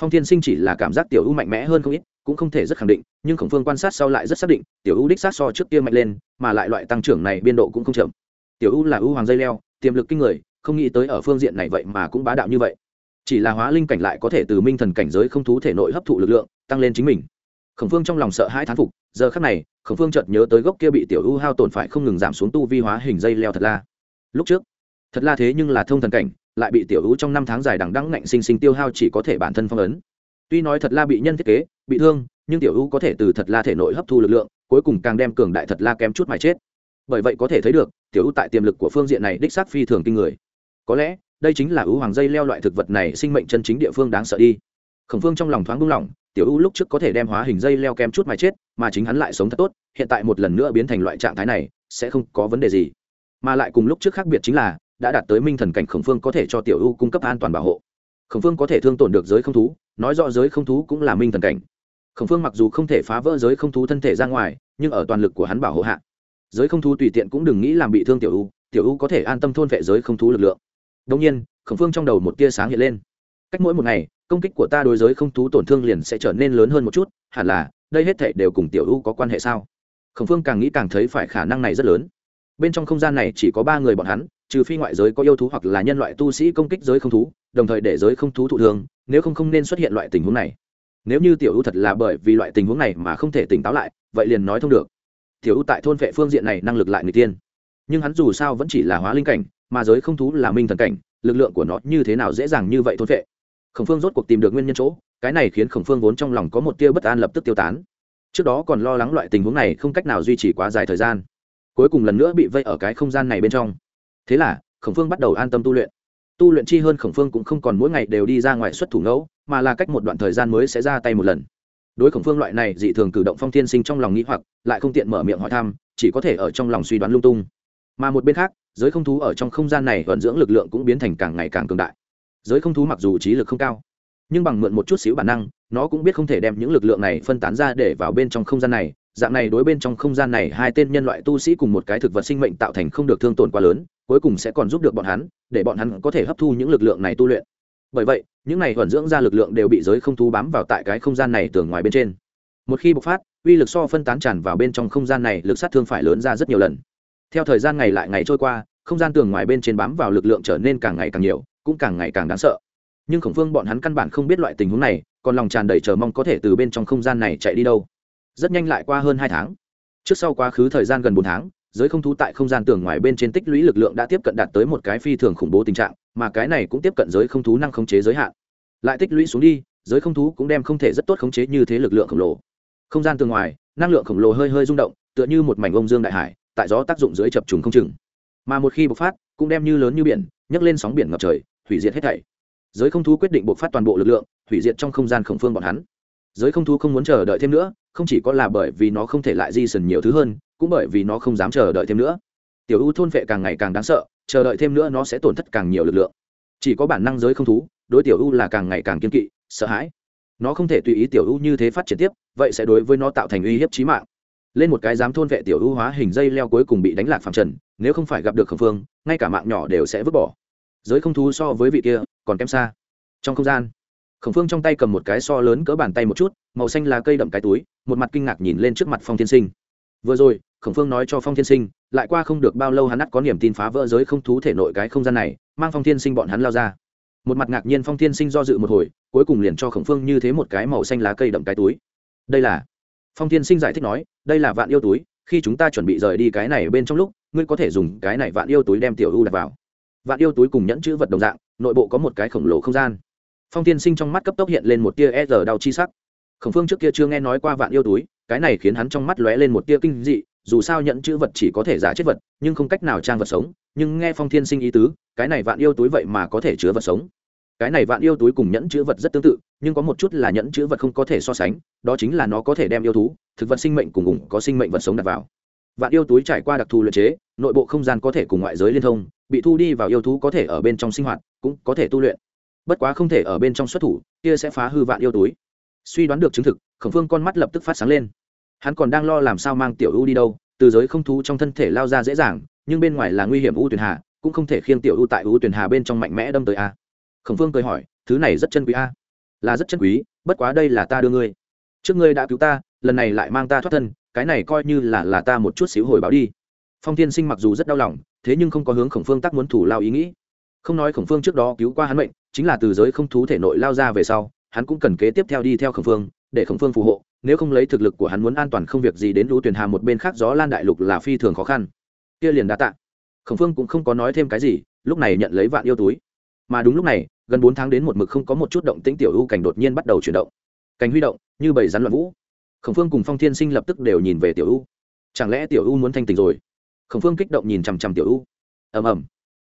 Phong thiên sinh chỉ là cảm giác tiểu ưu mạnh mẽ hơn không ít, cũng không thể rất khẳng định, nhưng khổng phương quan sát sau lại rất xác định, tiểu ưu đích sát so trước kia mạnh lên, mà lại loại tăng trưởng này biên độ cũng không chậm. Tiểu ưu là ưu hoàng dây leo, tiềm lực kinh người, không nghĩ tới ở phương diện này vậy mà cũng bá đạo như vậy. Chỉ là hóa linh cảnh lại có thể từ minh thần cảnh giới không thú thể nội hấp thụ lực lượng, tăng lên chính mình. Khổng phương trong lòng sợ hãi thán phục giờ khắc này, khổng phương chợt nhớ tới gốc kia bị tiểu ưu hao tổn phải không ngừng giảm xuống tu vi hóa hình dây leo thật la. Lúc trước, thật la thế nhưng là thông thần cảnh, lại bị tiểu ưu trong năm tháng dài đằng đẵng ngạnh sinh sinh tiêu hao chỉ có thể bản thân phong ấn. Tuy nói thật la bị nhân thiết kế, bị thương, nhưng tiểu ưu có thể từ thật la thể nội hấp thu lực lượng, cuối cùng càng đem cường đại thật la kém chút mà chết. Bởi vậy có thể thấy được, tiểu ưu tại tiềm lực của phương diện này đích xác phi thường kinh người. Có lẽ, đây chính là ưu hoàng dây leo loại thực vật này sinh mệnh chân chính địa phương đáng sợ đi. Khổng phương trong lòng thoáng buông lỏng tiểu ưu lúc trước có thể đem hóa hình dây leo kem chút mà chết, mà chính hắn lại sống thật tốt, hiện tại một lần nữa biến thành loại trạng thái này, sẽ không có vấn đề gì. Mà lại cùng lúc trước khác biệt chính là, đã đạt tới minh thần cảnh khổng phương có thể cho tiểu ưu cung cấp an toàn bảo hộ. Khổng phương có thể thương tổn được giới không thú, nói rõ giới không thú cũng là minh thần cảnh. Khổng phương mặc dù không thể phá vỡ giới không thú thân thể ra ngoài, nhưng ở toàn lực của hắn bảo hộ hạ, giới không thú tùy tiện cũng đừng nghĩ làm bị thương tiểu ưu tiểu ưu có thể an tâm thôn vệ giới không thú lực lượng. Đông nhiên, khổng phương trong đầu một tia sáng hiện lên cách mỗi một ngày, công kích của ta đối giới không thú tổn thương liền sẽ trở nên lớn hơn một chút, hẳn là, đây hết thể đều cùng tiểu U có quan hệ sao? Khổng phương càng nghĩ càng thấy phải khả năng này rất lớn. Bên trong không gian này chỉ có ba người bọn hắn, trừ phi ngoại giới có yêu thú hoặc là nhân loại tu sĩ công kích giới không thú, đồng thời để giới không thú thụ thương, nếu không không nên xuất hiện loại tình huống này. Nếu như tiểu ưu thật là bởi vì loại tình huống này mà không thể tỉnh táo lại, vậy liền nói thông được. Tiểu ưu tại thôn vệ phương diện này năng lực lại người tiên. Nhưng hắn dù sao vẫn chỉ là hóa linh cảnh, mà giới không thú là minh thần cảnh, lực lượng của nó như thế nào dễ dàng như vậy thôn vệ? Khổng phương rốt cuộc tìm được nguyên nhân chỗ, cái này khiến khổng phương vốn trong lòng có một tia bất an lập tức tiêu tán. Trước đó còn lo lắng loại tình huống này không cách nào duy trì quá dài thời gian. Cuối cùng lần nữa bị vây ở cái không gian này bên trong. Thế là, khổng phương bắt đầu an tâm tu luyện. Tu luyện chi hơn khổng phương cũng không còn mỗi ngày đều đi ra ngoài xuất thủ ngẫu, mà là cách một đoạn thời gian mới sẽ ra tay một lần. Đối khổng phương loại này dị thường cử động phong thiên sinh trong lòng nghĩ hoặc, lại không tiện mở miệng hỏi thăm, chỉ có thể ở trong lòng suy đoán lung tung. Mà một bên khác, giới không thú ở trong không gian này vận dưỡng lực lượng cũng biến thành càng ngày càng cường đại giới không thú mặc dù trí lực không cao, nhưng bằng mượn một chút xíu bản năng, nó cũng biết không thể đem những lực lượng này phân tán ra để vào bên trong không gian này. Dạng này đối bên trong không gian này, hai tên nhân loại tu sĩ cùng một cái thực vật sinh mệnh tạo thành không được thương tổn quá lớn, cuối cùng sẽ còn giúp được bọn hắn, để bọn hắn có thể hấp thu những lực lượng này tu luyện. Bởi vậy, những này thuần dưỡng ra lực lượng đều bị giới không thú bám vào tại cái không gian này tường ngoài bên trên. Một khi bộc phát, uy lực so phân tán tràn vào bên trong không gian này lực sát thương phải lớn ra rất nhiều lần. Theo thời gian ngày lại ngày trôi qua, không gian tường ngoài bên trên bám vào lực lượng trở nên càng ngày càng nhiều cũng càng ngày càng đáng sợ. Nhưng khổng phương bọn hắn căn bản không biết loại tình huống này, còn lòng tràn đầy chờ mong có thể từ bên trong không gian này chạy đi đâu. Rất nhanh lại qua hơn hai tháng. Trước sau quá khứ thời gian gần bốn tháng, giới không thú tại không gian tường ngoài bên trên tích lũy lực lượng đã tiếp cận đạt tới một cái phi thường khủng bố tình trạng, mà cái này cũng tiếp cận giới không thú năng khống chế giới hạn. Lại tích lũy xuống đi, giới không thú cũng đem không thể rất tốt khống chế như thế lực lượng khổng lồ. Không gian tường ngoài, năng lượng khổng lồ hơi hơi rung động, tựa như một mảnh ông dương đại hải, tại gió tác dụng dưới chập trùng không chừng. Mà một khi bộc phát, cũng đem như lớn như biển, nhấc lên sóng biển ngập trời hủy diệt hết thảy. Giới không thú quyết định buộc phát toàn bộ lực lượng, hủy diệt trong không gian khổng phương bọn hắn. Giới không thú không muốn chờ đợi thêm nữa, không chỉ có là bởi vì nó không thể lại di sần nhiều thứ hơn, cũng bởi vì nó không dám chờ đợi thêm nữa. Tiểu u thôn vệ càng ngày càng đáng sợ, chờ đợi thêm nữa nó sẽ tổn thất càng nhiều lực lượng. Chỉ có bản năng giới không thú, đối tiểu u là càng ngày càng kiên kỵ, sợ hãi. Nó không thể tùy ý tiểu u như thế phát triển tiếp, vậy sẽ đối với nó tạo thành uy hiếp trí mạng. Lên một cái dám thôn vệ tiểu u hóa hình dây leo cuối cùng bị đánh lạc phạm trần, nếu không phải gặp được khẩn phương, ngay cả mạng nhỏ đều sẽ vứt bỏ giới không thú so với vị kia, còn kém xa. Trong không gian, khổng phương trong tay cầm một cái so lớn cỡ bàn tay một chút, màu xanh là cây đậm cái túi, một mặt kinh ngạc nhìn lên trước mặt phong thiên sinh. Vừa rồi, khổng phương nói cho phong thiên sinh, lại qua không được bao lâu hắn ắt có niềm tin phá vỡ giới không thú thể nội cái không gian này, mang phong thiên sinh bọn hắn lao ra. Một mặt ngạc nhiên phong thiên sinh do dự một hồi, cuối cùng liền cho khổng phương như thế một cái màu xanh lá cây đậm cái túi. Đây là, phong thiên sinh giải thích nói, đây là vạn yêu túi, khi chúng ta chuẩn bị rời đi cái này bên trong lúc, ngươi có thể dùng cái này vạn yêu túi đem tiểu u đặt vào vạn yêu túi cùng nhẫn chữ vật đồng dạng, nội bộ có một cái khổng lồ không gian. Phong tiên sinh trong mắt cấp tốc hiện lên một tia e rờ đau chi sắc. Khổng phương trước kia chưa nghe nói qua vạn yêu túi, cái này khiến hắn trong mắt lóe lên một tia kinh dị, dù sao nhẫn chữ vật chỉ có thể giả chết vật, nhưng không cách nào trang vật sống. Nhưng nghe phong thiên sinh ý tứ, cái này vạn yêu túi vậy mà có thể chứa vật sống. Cái này vạn yêu túi cùng nhẫn chữ vật rất tương tự, nhưng có một chút là nhẫn chữ vật không có thể so sánh, đó chính là nó có thể đem yêu thú, thực vật sinh mệnh cùng ủng có sinh mệnh vật sống đặt vào. Vạn yêu túi trải qua đặc thù luyện chế, nội bộ không gian có thể cùng ngoại giới liên thông bị thu đi vào yêu thú có thể ở bên trong sinh hoạt, cũng có thể tu luyện. Bất quá không thể ở bên trong xuất thủ, kia sẽ phá hư vạn yêu túi. Suy đoán được chứng thực, khổng phương con mắt lập tức phát sáng lên. Hắn còn đang lo làm sao mang tiểu u đi đâu, từ giới không thú trong thân thể lao ra dễ dàng, nhưng bên ngoài là nguy hiểm u tuyển hà, cũng không thể khiêng tiểu u tại u tuyển hà bên trong mạnh mẽ đâm tới a. Khổng phương cười hỏi, thứ này rất chân quý a? Là rất chân quý, bất quá đây là ta đưa ngươi. Trước ngươi đã cứu ta, lần này lại mang ta thoát thân, cái này coi như là là ta một chút xíu hồi báo đi. Phong thiên sinh mặc dù rất đau lòng thế nhưng không có hướng khổng phương tác muốn thủ lao ý nghĩ. Không nói khổng phương trước đó cứu qua hắn mệnh, chính là từ giới không thú thể nội lao ra về sau, hắn cũng cần kế tiếp theo đi theo khổng phương, để khổng phương phù hộ, nếu không lấy thực lực của hắn muốn an toàn không việc gì đến lũ tuyển hà một bên khác gió lan đại lục là phi thường khó khăn. Kia liền đã tạ. Khổng phương cũng không có nói thêm cái gì, lúc này nhận lấy vạn yêu túi. Mà đúng lúc này, gần bốn tháng đến một mực không có một chút động tĩnh tiểu u cảnh đột nhiên bắt đầu chuyển động. Cảnh huy động, như bầy rắn loạn vũ. Khổng phương cùng phong thiên sinh lập tức đều nhìn về tiểu u chẳng lẽ tiểu u muốn thanh tình rồi? Khổng phương kích động nhìn chằm chằm tiểu u. Ầm ầm.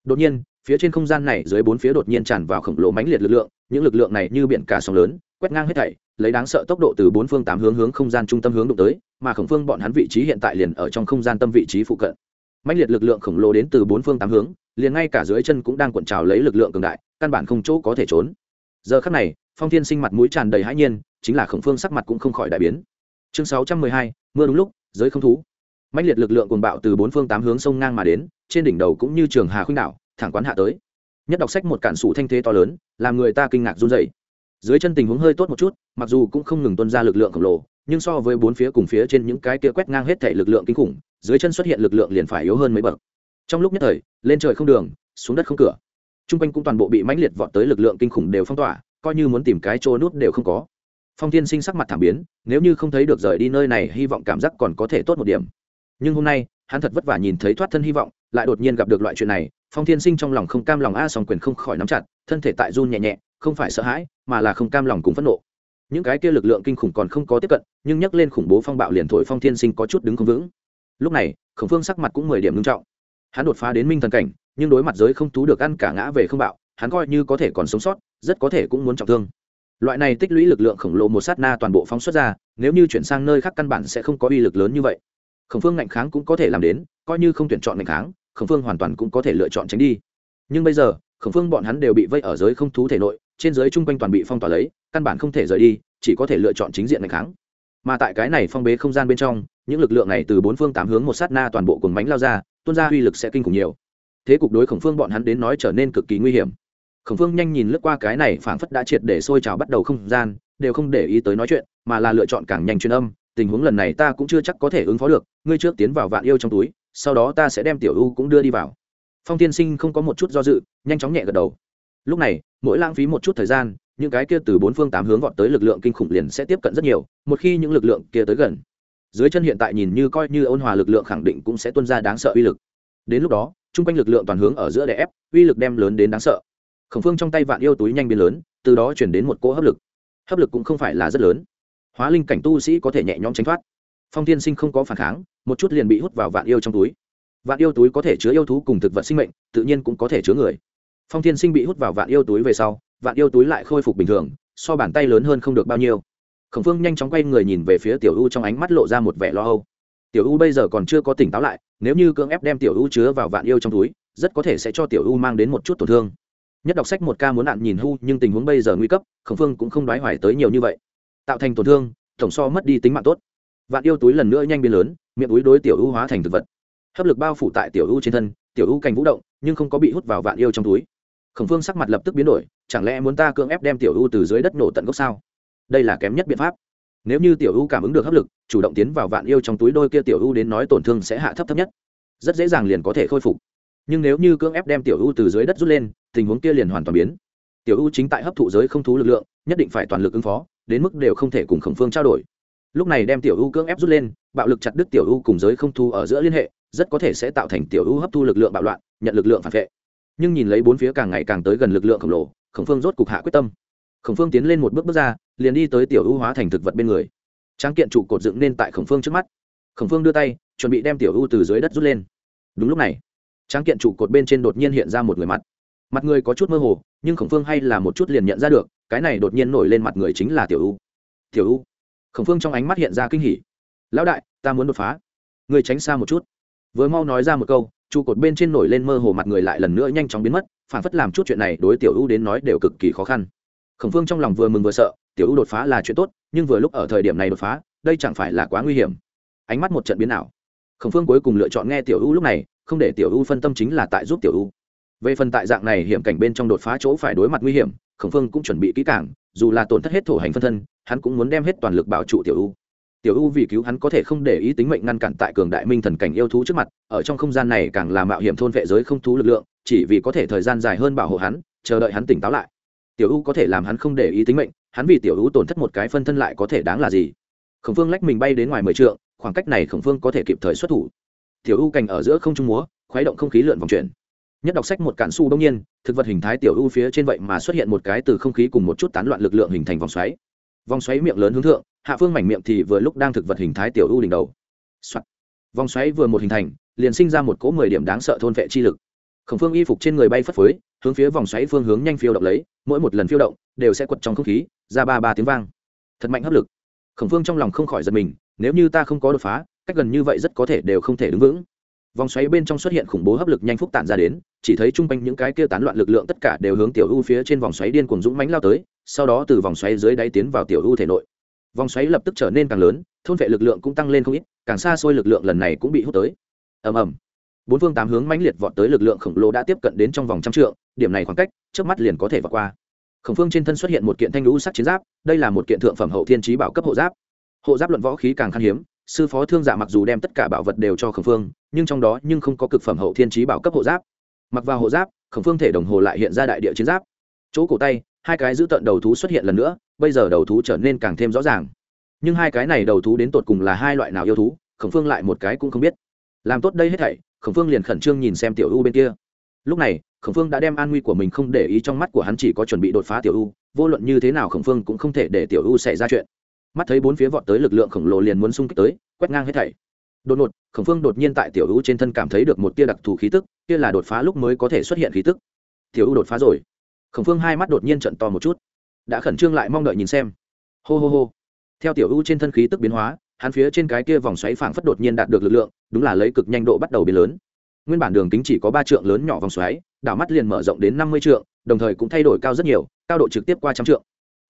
Đột nhiên, phía trên không gian này dưới bốn phía đột nhiên tràn vào khổng lồ mãnh liệt lực lượng, những lực lượng này như biển cả sóng lớn, quét ngang hết thảy, lấy đáng sợ tốc độ từ bốn phương tám hướng hướng không gian trung tâm hướng đụng tới, mà khổng phương bọn hắn vị trí hiện tại liền ở trong không gian tâm vị trí phụ cận. Mãnh liệt lực lượng khổng lồ đến từ bốn phương tám hướng, liền ngay cả dưới chân cũng đang cuộn trào lấy lực lượng cường đại, căn bản không chỗ có thể trốn. Giờ khắc này, phong thiên sinh mặt mũi tràn đầy hãi nhiên, chính là khổng phương sắc mặt cũng không khỏi đại biến. Chương sáu trăm mười hai, mưa đúng lúc, giới không thú mãnh liệt lực lượng cuồng bạo từ bốn phương tám hướng sông ngang mà đến, trên đỉnh đầu cũng như trường hà khuynh đảo, thẳng quán hạ tới. Nhất đọc sách một cản sủ thanh thế to lớn, làm người ta kinh ngạc run dậy dưới chân tình huống hơi tốt một chút, mặc dù cũng không ngừng tuân ra lực lượng khổng lồ, nhưng so với bốn phía cùng phía trên những cái kia quét ngang hết thể lực lượng kinh khủng, dưới chân xuất hiện lực lượng liền phải yếu hơn mấy bậc. Trong lúc nhất thời, lên trời không đường, xuống đất không cửa. T r u n g quanh cũng toàn bộ bị mãnh liệt vọt tới lực lượng kinh khủng đều phong tỏa, coi như muốn tìm cái chỗ nút đều không có. Phong tiên sinh sắc mặt thảm biến, nếu như không thấy được rời đi nơi này, hy vọng cảm giác còn có thể tốt một điểm nhưng hôm nay, hắn thật vất vả nhìn thấy thoát thân hy vọng, lại đột nhiên gặp được loại chuyện này, phong thiên sinh trong lòng không cam lòng a song quyền không khỏi nắm chặt, thân thể tại run nhẹ nhẹ, không phải sợ hãi, mà là không cam lòng cùng phẫn nộ. Những cái kia lực lượng kinh khủng còn không có tiếp cận, nhưng nhắc lên khủng bố phong bạo liền thổi phong thiên sinh có chút đứng không vững. Lúc này, khổng phương sắc mặt cũng mười điểm nghiêm trọng. Hắn đột phá đến minh thần cảnh, nhưng đối mặt giới không thú được ăn cả ngã về không bạo, hắn coi như có thể còn sống sót, rất có thể cũng muốn trọng thương. Loại này tích lũy lực lượng khổng lồ một sát na toàn bộ phóng xuất ra, nếu như chuyển sang nơi khác căn bản sẽ không có uy lực lớn như vậy khổng phương ngạnh kháng cũng có thể làm đến, coi như không tuyển chọn ngạnh kháng, khổng phương hoàn toàn cũng có thể lựa chọn tránh đi. Nhưng bây giờ, khổng phương bọn hắn đều bị vây ở giới không thú thể nội, trên giới chung quanh toàn bị phong tỏa lấy, căn bản không thể rời đi, chỉ có thể lựa chọn chính diện ngạnh kháng. Mà tại cái này phong bế không gian bên trong, những lực lượng này từ bốn phương tám hướng một sát na toàn bộ cùng bánh lao ra, tuôn ra uy lực sẽ kinh khủng nhiều. Thế cục đối khổng phương bọn hắn đến nói trở nên cực kỳ nguy hiểm. Khổng phương nhanh nhìn lướt qua cái này phảng phất đã triệt để sôi trào bắt đầu không gian, đều không để ý tới nói chuyện, mà là lựa chọn càng nhanh truyền âm tình huống lần này ta cũng chưa chắc có thể ứng phó được, ngươi trước tiến vào vạn yêu trong túi, sau đó ta sẽ đem tiểu u cũng đưa đi vào. Phong tiên sinh không có một chút do dự, nhanh chóng nhẹ gật đầu. Lúc này, mỗi lãng phí một chút thời gian, những cái kia từ bốn phương tám hướng vọt tới lực lượng kinh khủng liền sẽ tiếp cận rất nhiều, một khi những lực lượng kia tới gần, dưới chân hiện tại nhìn như coi như ôn hòa lực lượng khẳng định cũng sẽ tuân ra đáng sợ uy lực. Đến lúc đó, chung quanh lực lượng toàn hướng ở giữa đè ép, uy lực đem lớn đến đáng sợ. Khổng phương trong tay vạn yêu túi nhanh biến lớn, từ đó chuyển đến một cỗ hấp lực. Hấp lực cũng không phải là rất lớn hóa linh cảnh tu sĩ có thể nhẹ nhõm tránh thoát. Phong tiên sinh không có phản kháng, một chút liền bị hút vào vạn yêu trong túi. Vạn yêu túi có thể chứa yêu thú cùng thực vật sinh mệnh, tự nhiên cũng có thể chứa người. Phong tiên sinh bị hút vào vạn yêu túi về sau, vạn yêu túi lại khôi phục bình thường, so bàn tay lớn hơn không được bao nhiêu. Khổng phương nhanh chóng quay người nhìn về phía tiểu u trong ánh mắt lộ ra một vẻ lo âu. Tiểu u bây giờ còn chưa có tỉnh táo lại, nếu như cưỡng ép đem tiểu u chứa vào vạn yêu trong túi, rất có thể sẽ cho tiểu u mang đến một chút tổn thương. Nhất đọc sách một ca muốn nạn nhìn hu, nhưng tình huống bây giờ nguy cấp, khổng phương cũng không đoái hoài tới nhiều như vậy tạo thành tổn thương, tổng so mất đi tính mạng tốt. Vạn yêu túi lần nữa nhanh biến lớn, miệng túi đối tiểu u hóa thành thực vật. Hấp lực bao phủ tại tiểu u trên thân, tiểu u cành vũ động, nhưng không có bị hút vào vạn yêu trong túi. Khổng phương sắc mặt lập tức biến đổi, chẳng lẽ muốn ta cưỡng ép đem tiểu u từ dưới đất nổ tận gốc sao? Đây là kém nhất biện pháp. Nếu như tiểu u cảm ứng được hấp lực, chủ động tiến vào vạn yêu trong túi đôi kia tiểu u đến nói tổn thương sẽ hạ thấp thấp nhất. Rất dễ dàng liền có thể khôi phục. Nhưng nếu như cưỡng ép đem tiểu u từ dưới đất rút lên, tình huống kia liền hoàn toàn biến. Tiểu u chính tại hấp thụ giới không thú lực lượng, nhất định phải toàn lực ứng phó đến mức đều không thể cùng khổng phương trao đổi. Lúc này đem tiểu u cưỡng ép rút lên, bạo lực chặt đứt tiểu u cùng giới không thu ở giữa liên hệ, rất có thể sẽ tạo thành tiểu u hấp thu lực lượng bạo loạn, nhận lực lượng phản vệ. Nhưng nhìn lấy bốn phía càng ngày càng tới gần lực lượng khổng lồ, khổng phương rốt cục hạ quyết tâm. Khổng phương tiến lên một bước bước ra, liền đi tới tiểu u hóa thành thực vật bên người. Tráng kiện trụ cột dựng nên tại khổng phương trước mắt. Khổng phương đưa tay, chuẩn bị đem tiểu u từ dưới đất rút lên. Đúng lúc này, tráng kiện trụ cột bên trên đột nhiên hiện ra một người mặt. Mặt người có chút mơ hồ, nhưng khổng phương hay là một chút liền nhận ra được cái này đột nhiên nổi lên mặt người chính là tiểu u. Tiểu u. Khổng phương trong ánh mắt hiện ra kinh hỉ. Lão đại, ta muốn đột phá. Người tránh xa một chút. Vừa mau nói ra một câu, trụ cột bên trên nổi lên mơ hồ mặt người lại lần nữa nhanh chóng biến mất, phản phất làm chút chuyện này đối tiểu u đến nói đều cực kỳ khó khăn. Khổng phương trong lòng vừa mừng vừa sợ, tiểu u đột phá là chuyện tốt, nhưng vừa lúc ở thời điểm này đột phá, đây chẳng phải là quá nguy hiểm. Ánh mắt một trận biến ảo. Khổng phương cuối cùng lựa chọn nghe tiểu u lúc này, không để tiểu u phân tâm chính là tại giúp tiểu u. Về phần tại dạng này hiểm cảnh bên trong đột phá chỗ phải đối mặt nguy hiểm khổng phương cũng chuẩn bị kỹ càng, dù là tổn thất hết thổ hành phân thân, hắn cũng muốn đem hết toàn lực bảo trụ tiểu u. Tiểu u vì cứu hắn có thể không để ý tính mệnh ngăn cản tại cường đại minh thần cảnh yêu thú trước mặt, ở trong không gian này càng là mạo hiểm thôn vệ giới không thú lực lượng, chỉ vì có thể thời gian dài hơn bảo hộ hắn, chờ đợi hắn tỉnh táo lại. Tiểu u có thể làm hắn không để ý tính mệnh, hắn vì tiểu u tổn thất một cái phân thân lại có thể đáng là gì? Khổng phương lách mình bay đến ngoài mười trượng, khoảng cách này khổng phương có thể kịp thời xuất thủ. Tiểu u cành ở giữa không trung múa, khuấy động không khí lượn vòng chuyển nhất đọc sách một cạn su đông nhiên, thực vật hình thái tiểu u phía trên vậy mà xuất hiện một cái từ không khí cùng một chút tán loạn lực lượng hình thành vòng xoáy. Vòng xoáy miệng lớn hướng thượng, hạ phương mảnh miệng thì vừa lúc đang thực vật hình thái tiểu u đỉnh đầu、Soạn. vòng xoáy vừa một hình thành, liền sinh ra một cỗ mười điểm đáng sợ thôn vệ chi lực. Khổng phương y phục trên người bay phất phới, hướng phía vòng xoáy phương hướng nhanh phiêu động lấy, mỗi một lần phiêu động, đều sẽ quật trong không khí, ra ba ba tiếng vang. Thật mạnh hấp lực. Khổng phương trong lòng không khỏi giật mình, nếu như ta không có đột phá, cách gần như vậy rất có thể đều không thể đứng vững vòng xoáy bên trong xuất hiện khủng bố hấp lực nhanh phúc tản ra đến, chỉ thấy chung quanh những cái kia tán loạn lực lượng tất cả đều hướng tiểu u phía trên vòng xoáy điên cuồng dũng mánh lao tới, sau đó từ vòng xoáy dưới đáy tiến vào tiểu u thể nội. Vòng xoáy lập tức trở nên càng lớn, thôn vệ lực lượng cũng tăng lên không ít, càng xa xôi lực lượng lần này cũng bị hút tới. Ầm ầm. Bốn phương tám hướng mãnh liệt vọt tới lực lượng khổng lồ đã tiếp cận đến trong vòng trăm trượng, điểm này khoảng cách, trước mắt liền có thể vượt qua. Khổng phương trên thân xuất hiện một kiện thanh lũ sắc chiến giáp, đây là một kiện thượng phẩm hậu thiên trí bảo cấp hộ giáp. Hộ giáp luận võ khí càng khan hiếm sư phó thương dạ mặc dù đem tất cả bảo vật đều cho khổng phương, nhưng trong đó nhưng không có cực phẩm hậu thiên trí bảo cấp hộ giáp. Mặc vào hộ giáp, khổng phương thể đồng hồ lại hiện ra đại địa chiến giáp. Chỗ cổ tay, hai cái giữ tận đầu thú xuất hiện lần nữa, bây giờ đầu thú trở nên càng thêm rõ ràng. Nhưng hai cái này đầu thú đến tột cùng là hai loại nào yêu thú, khổng phương lại một cái cũng không biết. Làm tốt đây hết thảy, khổng phương liền khẩn trương nhìn xem tiểu u bên kia. Lúc này, khổng phương đã đem an nguy của mình không để ý trong mắt của hắn chỉ có chuẩn bị đột phá tiểu u, vô luận như thế nào khổng phương cũng không thể để tiểu u xảy ra chuyện mắt thấy bốn phía vọt tới lực lượng khổng lồ liền muốn xung kích tới, quét ngang hết thảy. Đột ngột, khổng phương đột nhiên tại tiểu u trên thân cảm thấy được một tia đặc thù khí tức, kia là đột phá lúc mới có thể xuất hiện khí tức. Tiểu u đột phá rồi. Khổng phương hai mắt đột nhiên trận to một chút. Đã khẩn trương lại mong đợi nhìn xem. Hô hô hô. Theo tiểu u trên thân khí tức biến hóa, hắn phía trên cái kia vòng xoáy phảng phất đột nhiên đạt được lực lượng, đúng là lấy cực nhanh độ bắt đầu biến lớn. Nguyên bản đường kính chỉ có ba trượng lớn nhỏ vòng xoáy, đảo mắt liền mở rộng đến năm mươi trượng, đồng thời cũng thay đổi cao rất nhiều, cao độ trực tiếp qua trăm trượng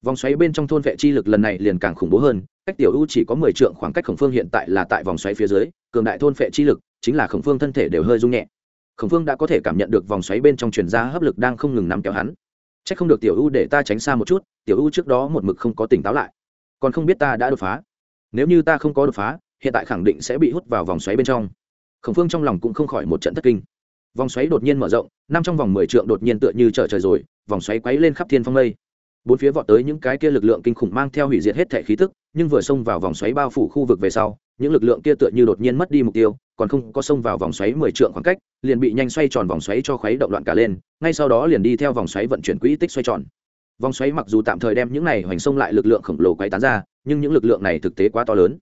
vòng xoáy bên trong thôn vệ chi lực lần này liền càng khủng bố hơn, cách tiểu u chỉ có mười trượng khoảng cách khổng phương hiện tại là tại vòng xoáy phía dưới, cường đại thôn vệ chi lực, chính là khổng phương thân thể đều hơi rung nhẹ. Khổng phương đã có thể cảm nhận được vòng xoáy bên trong truyền ra hấp lực đang không ngừng nắm kéo hắn. C h ắ c không được tiểu u để ta tránh xa một chút, tiểu u trước đó một mực không có tỉnh táo lại. Còn không biết ta đã đột phá. Nếu như ta không có đột phá, hiện tại khẳng định sẽ bị hút vào vòng xoáy bên trong. Khổng phương trong lòng cũng không khỏi một trận thất kinh. Vòng xoáy đột nhiên mở rộng, năm trong vòng mười trượng đột nhiên tựa như trở trời rồi, vòng xoáy quấy lên khắp thiên phong lây bốn phía vọt tới những cái kia lực lượng kinh khủng mang theo hủy diệt hết thể khí tức, nhưng vừa xông vào vòng xoáy bao phủ khu vực về sau, những lực lượng kia tựa như đột nhiên mất đi mục tiêu, còn không có xông vào vòng xoáy mười trượng khoảng cách, liền bị nhanh xoay tròn vòng xoáy cho khuấy động loạn cả lên, ngay sau đó liền đi theo vòng xoáy vận chuyển quỹ tích xoay tròn. Vòng xoáy mặc dù tạm thời đem những này hoành xông lại lực lượng khổng lồ quay tán ra, nhưng những lực lượng này thực tế quá to lớn.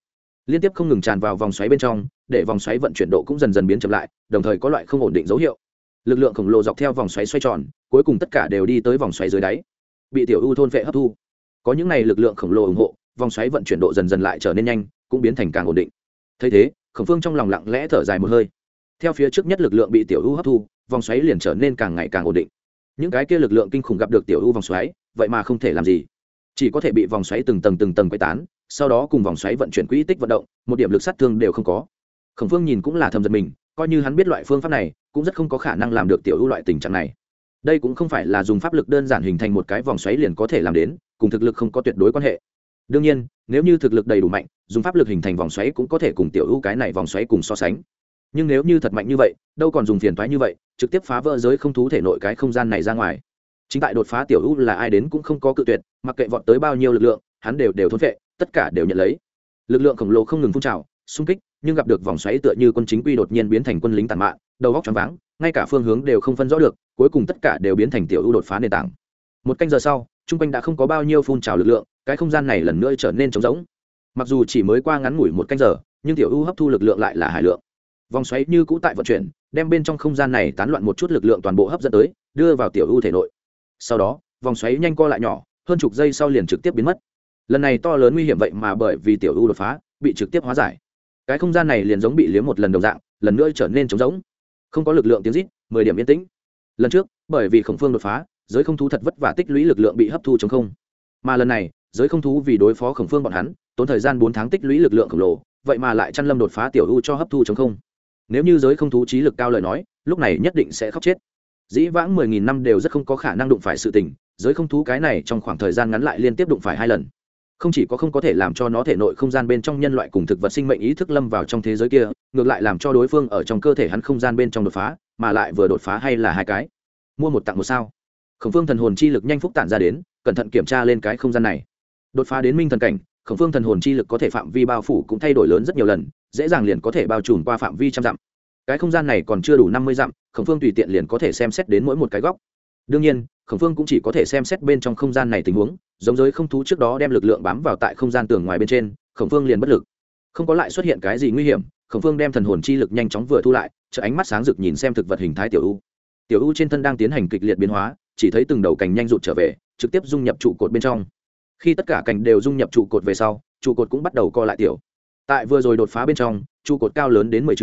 Liên tiếp không ngừng tràn vào vòng xoáy bên trong, để vòng xoáy vận chuyển độ cũng dần dần biến chậm lại, đồng thời có loại không ổn định dấu hiệu. Lực lượng khổng lồ dọc theo vòng xoáy xoay tròn, cuối cùng tất cả đều đi tới vòng xoáy dưới đáy bị tiểu u thôn vệ hấp thu. Có những này lực lượng khổng lồ ủng hộ, vòng xoáy vận chuyển độ dần dần lại trở nên nhanh, cũng biến thành càng ổn định. Thấy thế, khổng phương trong lòng lặng lẽ thở dài một hơi. Theo phía trước nhất lực lượng bị tiểu u hấp thu, vòng xoáy liền trở nên càng ngày càng ổn định. Những cái kia lực lượng kinh khủng gặp được tiểu u vòng xoáy, vậy mà không thể làm gì. Chỉ có thể bị vòng xoáy từng tầng từng tầng quay tán, sau đó cùng vòng xoáy vận chuyển quỹ tích vận động, một điểm lực sát thương đều không có. Khổng phương nhìn cũng là thầm giật mình, coi như hắn biết loại phương pháp này, cũng rất không có khả năng làm được tiểu ưu loại tình trạng này đây cũng không phải là dùng pháp lực đơn giản hình thành một cái vòng xoáy liền có thể làm đến, cùng thực lực không có tuyệt đối quan hệ. Đương nhiên, nếu như thực lực đầy đủ mạnh, dùng pháp lực hình thành vòng xoáy cũng có thể cùng tiểu ưu cái này vòng xoáy cùng so sánh. Nhưng nếu như thật mạnh như vậy, đâu còn dùng phiền thoái như vậy, trực tiếp phá vỡ giới không thú thể nội cái không gian này ra ngoài. Chính tại đột phá tiểu ưu là ai đến cũng không có cự tuyệt, mặc kệ vọt tới bao nhiêu lực lượng, hắn đều đều thốn vệ tất cả đều nhận lấy. Lực lượng khổng lồ không ngừng phun trào, xung kích nhưng gặp được vòng xoáy tựa như quân chính quy đột nhiên biến thành quân lính tàn mạn, đầu góc choáng váng, ngay cả phương hướng đều không phân rõ được, cuối cùng tất cả đều biến thành tiểu ưu đột phá nền tảng. Một canh giờ sau, chung quanh đã không có bao nhiêu phun trào lực lượng, cái không gian này lần nữa trở nên trống rỗng. Mặc dù chỉ mới qua ngắn ngủi một canh giờ, nhưng tiểu ưu hấp thu lực lượng lại là hải lượng. Vòng xoáy như cũ tại vận chuyển, đem bên trong không gian này tán loạn một chút lực lượng toàn bộ hấp dẫn tới, đưa vào tiểu ưu thể nội. Sau đó, vòng xoáy nhanh co lại nhỏ, hơn chục giây sau liền trực tiếp biến mất. Lần này to lớn nguy hiểm vậy mà bởi vì tiểu ưu đột phá, bị trực tiếp hóa giải cái không gian này liền giống bị liếm một lần đồng dạng, lần nữa trở nên trống rỗng. Không có lực lượng tiến rít, mười điểm yên tĩnh. Lần trước, bởi vì khổng phương đột phá, giới không thú thật vất vả tích lũy lực lượng bị hấp thu chống không. Mà lần này, giới không thú vì đối phó khổng phương bọn hắn, tốn thời gian bốn tháng tích lũy lực lượng khổng lồ, vậy mà lại chăn lâm đột phá tiểu u cho hấp thu chống không. Nếu như giới không thú trí lực cao lời nói, lúc này nhất định sẽ khóc chết. Dĩ vãng mười nghìn năm đều rất không có khả năng đụng phải sự tình, giới không thú cái này trong khoảng thời gian ngắn lại liên tiếp đụng phải hai lần không chỉ có không có thể làm cho nó thể nội không gian bên trong nhân loại cùng thực vật sinh mệnh ý thức lâm vào trong thế giới kia, ngược lại làm cho đối phương ở trong cơ thể hắn không gian bên trong đột phá, mà lại vừa đột phá hay là hai cái. Mua một tặng một sao. Khổng phương thần hồn chi lực nhanh phúc tản ra đến, cẩn thận kiểm tra lên cái không gian này. Đột phá đến minh thần cảnh, khổng phương thần hồn chi lực có thể phạm vi bao phủ cũng thay đổi lớn rất nhiều lần, dễ dàng liền có thể bao trùm qua phạm vi trăm dặm. Cái không gian này còn chưa đủ năm mươi dặm, khổng phương tùy tiện liền có thể xem xét đến mỗi một cái góc. Đương nhiên khổng phương cũng chỉ có thể xem xét bên trong không gian này tình huống, giống giới không thú trước đó đem lực lượng bám vào tại không gian tường ngoài bên trên, khổng phương liền bất lực. Không có lại xuất hiện cái gì nguy hiểm, khổng phương đem thần hồn chi lực nhanh chóng vừa thu lại chợ ánh mắt sáng rực nhìn xem thực vật hình thái tiểu u. Tiểu u trên thân đang tiến hành kịch liệt biến hóa, chỉ thấy từng đầu cành nhanh rụt trở về, trực tiếp dung nhập trụ cột bên trong. Khi tất cả cành đều dung nhập trụ cột về sau, trụ cột cũng bắt đầu co lại tiểu. Tại vừa rồi đột phá bên trong, trụ cột cao lớn đến mười t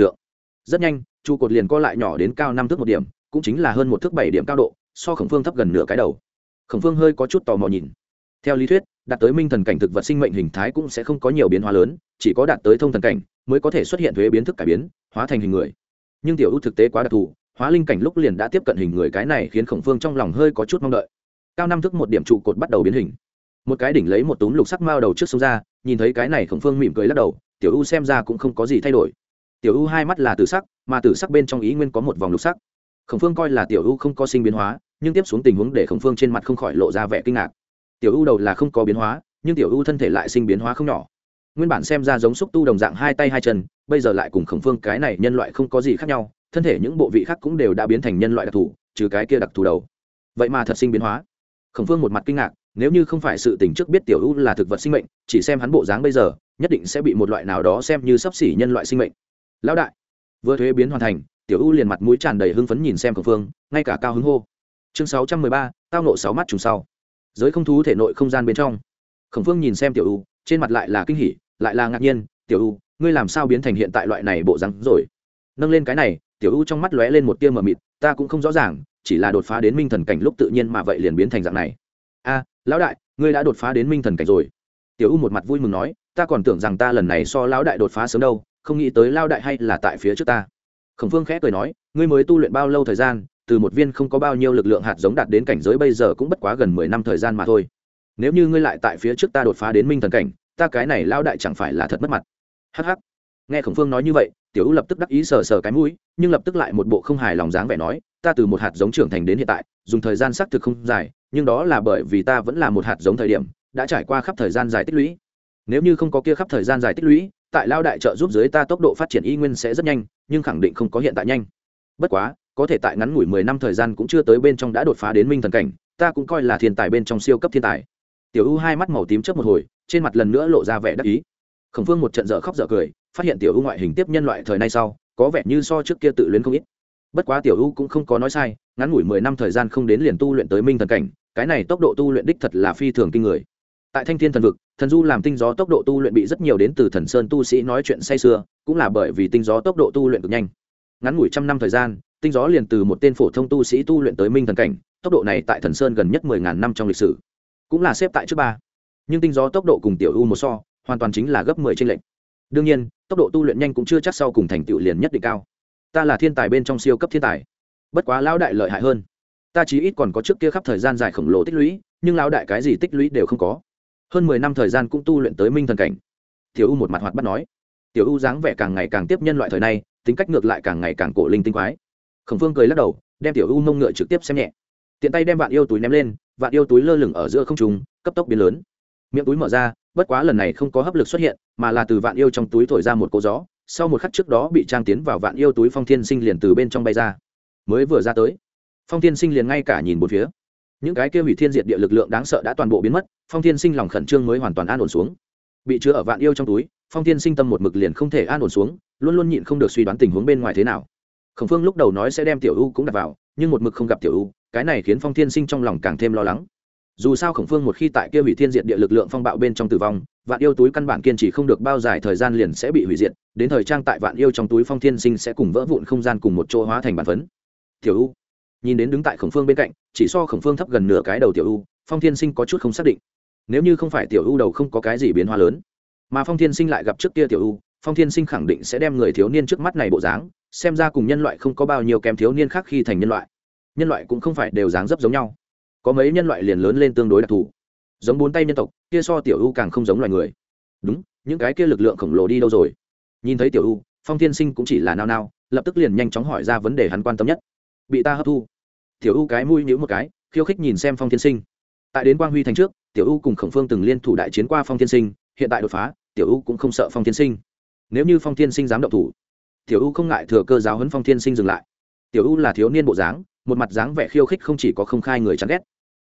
rất nhanh, trụ cột liền co lại nhỏ đến cao năm thước một điểm, cũng chính là hơn một thước bảy điểm cao độ so khổng phương thấp gần nửa cái đầu. Khổng phương hơi có chút tò mò nhìn. Theo lý thuyết, đạt tới minh thần cảnh thực vật sinh mệnh hình thái cũng sẽ không có nhiều biến hóa lớn, chỉ có đạt tới thông thần cảnh mới có thể xuất hiện thuế biến thức cải biến, hóa thành hình người. Nhưng tiểu ưu thực tế quá đặc thù, hóa linh cảnh lúc liền đã tiếp cận hình người cái này khiến khổng phương trong lòng hơi có chút mong đợi. Cao năm thức một điểm trụ cột bắt đầu biến hình. Một cái đỉnh lấy một túm lục sắc mao đầu trước sông ra, nhìn thấy cái này khổng phương mỉm cười lắc đầu, tiểu u xem ra cũng không có gì thay đổi. Tiểu u hai mắt là tử sắc, mà tử sắc bên trong ý nguyên có một vòng lục sắc khổng phương coi là tiểu u không có sinh biến hóa, nhưng tiếp xuống tình huống để khổng phương trên mặt không khỏi lộ ra vẻ kinh ngạc. Tiểu u đầu là không có biến hóa, nhưng tiểu u thân thể lại sinh biến hóa không nhỏ. Nguyên bản xem ra giống xúc tu đồng dạng hai tay hai chân, bây giờ lại cùng khổng phương cái này nhân loại không có gì khác nhau, thân thể những bộ vị khác cũng đều đã biến thành nhân loại đặc thù, trừ cái kia đặc thù đầu. Vậy mà thật sinh biến hóa. Khổng phương một mặt kinh ngạc, nếu như không phải sự tình trước biết tiểu u là thực vật sinh mệnh, chỉ xem hắn bộ dáng bây giờ, nhất định sẽ bị một loại nào đó xem như sắp xỉ nhân loại sinh mệnh. Lão đại, vừa thuế biến hoàn thành tiểu u liền mặt mũi tràn đầy hưng phấn nhìn xem khổng phương, ngay cả cao hứng hô. Chương sáu trăm mười ba, tao nộ sáu mắt trùng sau. Giới không thú thể nội không gian bên trong. Khổng phương nhìn xem tiểu u, trên mặt lại là kinh hỉ, lại là ngạc nhiên, tiểu u, ngươi làm sao biến thành hiện tại loại này bộ rắn rồi? Nâng lên cái này, tiểu u trong mắt lóe lên một tia mờ mịt, ta cũng không rõ ràng, chỉ là đột phá đến minh thần cảnh lúc tự nhiên mà vậy liền biến thành dạng này. A, lão đại, ngươi đã đột phá đến minh thần cảnh rồi. Tiểu u một mặt vui mừng nói, ta còn tưởng rằng ta lần này so lão đại đột phá sớm đâu, không nghĩ tới lao đại hay là tại phía trước ta khổng phương khẽ cười nói, ngươi mới tu luyện bao lâu thời gian, từ một viên không có bao nhiêu lực lượng hạt giống đạt đến cảnh giới bây giờ cũng bất quá gần mười năm thời gian mà thôi. Nếu như ngươi lại tại phía trước ta đột phá đến minh thần cảnh, ta cái này lao đại chẳng phải là thật mất mặt. Hh nghe khổng phương nói như vậy, tiểu u lập tức đắc ý sờ sờ cái mũi, nhưng lập tức lại một bộ không hài lòng dáng vẻ nói, ta từ một hạt giống trưởng thành đến hiện tại, dùng thời gian xác thực không dài, nhưng đó là bởi vì ta vẫn là một hạt giống thời điểm, đã trải qua khắp thời gian dài tích lũy. Nếu như không có kia khắp thời gian dài tích lũy tại lao đại trợ giúp dưới ta tốc độ phát triển y nguyên sẽ rất nhanh, nhưng khẳng định không có hiện tại nhanh. Bất quá, có thể tại ngắn ngủi mười năm thời gian cũng chưa tới bên trong đã đột phá đến minh thần cảnh, ta cũng coi là thiên tài bên trong siêu cấp thiên tài. Tiểu u hai mắt màu tím chớp một hồi, trên mặt lần nữa lộ ra vẻ đắc ý. Khổng phương một trận dở khóc dở cười, phát hiện tiểu u ngoại hình tiếp nhân loại thời nay sau, có vẻ như so trước kia tự luyến không ít. Bất quá tiểu u cũng không có nói sai, ngắn ngủi mười năm thời gian không đến liền tu luyện tới minh thần cảnh, cái này tốc độ tu luyện đích thật là phi thường kinh người. Tại thanh thiên thần vực thần du làm tinh gió tốc độ tu luyện bị rất nhiều đến từ thần sơn tu sĩ nói chuyện say sưa, cũng là bởi vì tinh gió tốc độ tu luyện cực nhanh. Ngắn ngủi trăm năm thời gian, tinh gió liền từ một tên phổ thông tu sĩ tu luyện tới minh thần cảnh, tốc độ này tại thần sơn gần nhất mười ngàn năm trong lịch sử, cũng là xếp tại trước ba. Nhưng tinh gió tốc độ cùng tiểu u một so, hoàn toàn chính là gấp mười trên lệnh đương nhiên, tốc độ tu luyện nhanh cũng chưa chắc sau cùng thành tựu liền nhất định cao. Ta là thiên tài bên trong siêu cấp thiên tài. Bất quá lão đại lợi hại hơn. Ta chí ít còn có trước kia khắp thời gian dài khổng lồ tích lũy, nhưng lão đại cái gì tích lũy đều không có hơn mười năm thời gian cũng tu luyện tới minh thần cảnh. Tiểu u một mặt hoạt bắt nói. Tiểu u dáng vẻ càng ngày càng tiếp nhân loại thời này tính cách ngược lại càng ngày càng cổ linh tinh quái. Khổng phương cười lắc đầu, đem tiểu u mông ngựa trực tiếp xem nhẹ. Tiện tay đem vạn yêu túi ném lên, vạn yêu túi lơ lửng ở giữa không trùng cấp tốc biến lớn. Miệng túi mở ra, bất quá lần này không có hấp lực xuất hiện, mà là từ vạn yêu trong túi thổi ra một cô gió, sau một khắc trước đó bị trang tiến vào vạn yêu túi phong thiên sinh liền từ bên trong bay ra. Mới vừa ra tới, phong thiên sinh liền ngay cả nhìn một phía những cái kia hủy thiên diệt địa lực lượng đáng sợ đã toàn bộ biến mất, phong thiên sinh lòng khẩn trương mới hoàn toàn an ổn xuống. Bị chứa ở vạn yêu trong túi, phong thiên sinh tâm một mực liền không thể an ổn xuống, luôn luôn nhịn không được suy đoán tình huống bên ngoài thế nào. Khổng phương lúc đầu nói sẽ đem tiểu u cũng đặt vào, nhưng một mực không gặp tiểu u, cái này khiến phong thiên sinh trong lòng càng thêm lo lắng. Dù sao khổng phương một khi tại kia hủy thiên diệt địa lực lượng phong bạo bên trong tử vong, vạn yêu túi căn bản kiên trì không được bao dài thời gian liền sẽ bị hủy diệt, đến thời trang tại vạn yêu trong túi phong thiên sinh sẽ cùng vỡ vụn không gian cùng một chỗ hóa thành bản phấn. Tiểu u nhìn đến đứng tại khổng phương bên cạnh, chỉ so khổng phương thấp gần nửa cái đầu tiểu u, phong thiên sinh có chút không xác định. Nếu như không phải tiểu u đầu không có cái gì biến hóa lớn, mà phong thiên sinh lại gặp trước kia tiểu u, phong thiên sinh khẳng định sẽ đem người thiếu niên trước mắt này bộ dáng, xem ra cùng nhân loại không có bao nhiêu kém thiếu niên khác khi thành nhân loại. Nhân loại cũng không phải đều dáng dấp giống nhau. Có mấy nhân loại liền lớn lên tương đối đặc thù. Giống bốn tay nhân tộc, kia so tiểu u càng không giống loài người. Đúng, những cái kia lực lượng khổng lồ đi đâu rồi? Nhìn thấy tiểu u, phong thiên sinh cũng chỉ là nao nao, lập tức liền nhanh chóng hỏi ra vấn đề hắn quan tâm nhất bị ta hấp thu. Tiểu u cái mũi nhíu một cái, khiêu khích nhìn xem phong thiên sinh. Tại đến quang huy thành trước, tiểu u cùng khổng phương từng liên thủ đại chiến qua phong thiên sinh, hiện tại đột phá, tiểu u cũng không sợ phong thiên sinh. Nếu như phong thiên sinh dám động thủ, tiểu u không ngại thừa cơ giáo huấn phong thiên sinh dừng lại. Tiểu u là thiếu niên bộ dáng, một mặt dáng vẻ khiêu khích không chỉ có không khai người chán ghét,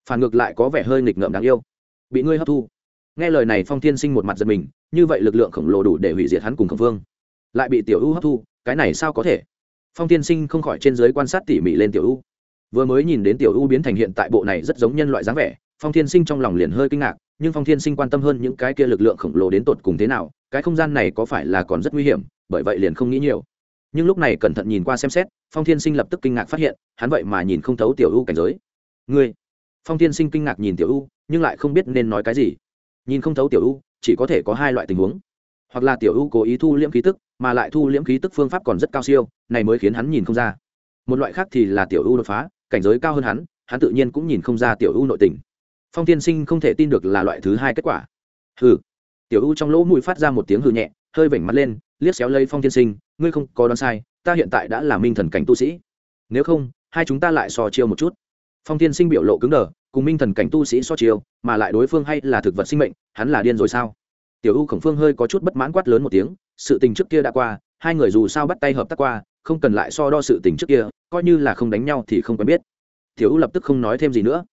phản ngược lại có vẻ hơi nghịch ngợm đáng yêu. Bị ngươi hấp thu. Nghe lời này phong thiên sinh một mặt giật mình, như vậy lực lượng khổng lồ đủ để hủy diệt hắn cùng khổng phương. Lại bị tiểu u hấp thu, cái này sao có thể? Phong thiên sinh không khỏi trên giới quan sát tỉ mỉ lên tiểu u. Vừa mới nhìn đến tiểu u biến thành hiện tại bộ này rất giống nhân loại dáng vẻ, phong thiên sinh trong lòng liền hơi kinh ngạc, nhưng phong thiên sinh quan tâm hơn những cái kia lực lượng khổng lồ đến tột cùng thế nào, cái không gian này có phải là còn rất nguy hiểm, bởi vậy liền không nghĩ nhiều. Nhưng lúc này cẩn thận nhìn qua xem xét, phong thiên sinh lập tức kinh ngạc phát hiện, hắn vậy mà nhìn không thấu tiểu u cảnh giới. Ngươi? Phong thiên sinh kinh ngạc nhìn tiểu u, nhưng lại không biết nên nói cái gì. Nhìn không thấu tiểu u, chỉ có thể có hai loại tình huống. Hoặc là tiểu u cố ý thu liễm khí tức mà lại thu liễm khí tức phương pháp còn rất cao siêu, này mới khiến hắn nhìn không ra. Một loại khác thì là tiểu u đột phá, cảnh giới cao hơn hắn hắn tự nhiên cũng nhìn không ra tiểu u nội tình. Phong tiên sinh không thể tin được là loại thứ hai kết quả. Hừ. Tiểu u trong lỗ mũi phát ra một tiếng hừ nhẹ, hơi vểnh mắt lên, liếc xéo lấy phong tiên sinh, ngươi không có đoán sai, ta hiện tại đã là minh thần cảnh tu sĩ. Nếu không, hai chúng ta lại so chiêu một chút. Phong tiên sinh biểu lộ cứng đờ, cùng minh thần cảnh tu sĩ so chiêu, mà lại đối phương hay là thực vật sinh mệnh, hắn là điên rồi sao? Tiểu u khổng phương hơi có chút bất mãn quát lớn một tiếng sự tình trước kia đã qua, hai người dù sao bắt tay hợp tác qua, không cần lại so đo sự tình trước kia, coi như là không đánh nhau thì không quen biết. Tiểu u lập tức không nói thêm gì nữa.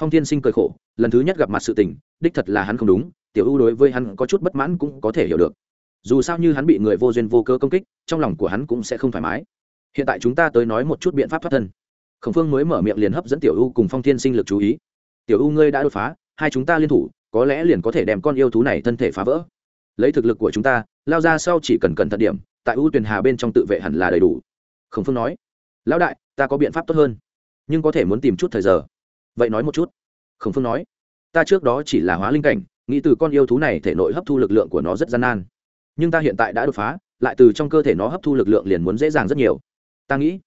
Phong thiên sinh cười khổ, lần thứ nhất gặp mặt sự tình, đích thật là hắn không đúng, tiểu u đối với hắn có chút bất mãn cũng có thể hiểu được. Dù sao như hắn bị người vô duyên vô cơ công kích, trong lòng của hắn cũng sẽ không thoải mái. Hiện tại chúng ta tới nói một chút biện pháp thoát thân. Khổng phương mới mở miệng liền hấp dẫn tiểu u cùng phong thiên sinh lực chú ý. Tiểu u ngươi đã đột phá, hai chúng ta liên thủ, có lẽ liền có thể đem con yêu thú này thân thể phá vỡ lấy thực lực của chúng ta, lao ra sau chỉ cần cẩn thận điểm, tại ưu tuyền hà bên trong tự vệ hẳn là đầy đủ. Khổng phương nói. Lão đại, ta có biện pháp tốt hơn, nhưng có thể muốn tìm chút thời giờ. Vậy nói một chút. Khổng phương nói. Ta trước đó chỉ là hóa linh cảnh, nghĩ từ con yêu thú này thể nội hấp thu lực lượng của nó rất gian nan. Nhưng ta hiện tại đã đột phá, lại từ trong cơ thể nó hấp thu lực lượng liền muốn dễ dàng rất nhiều. Ta nghĩ,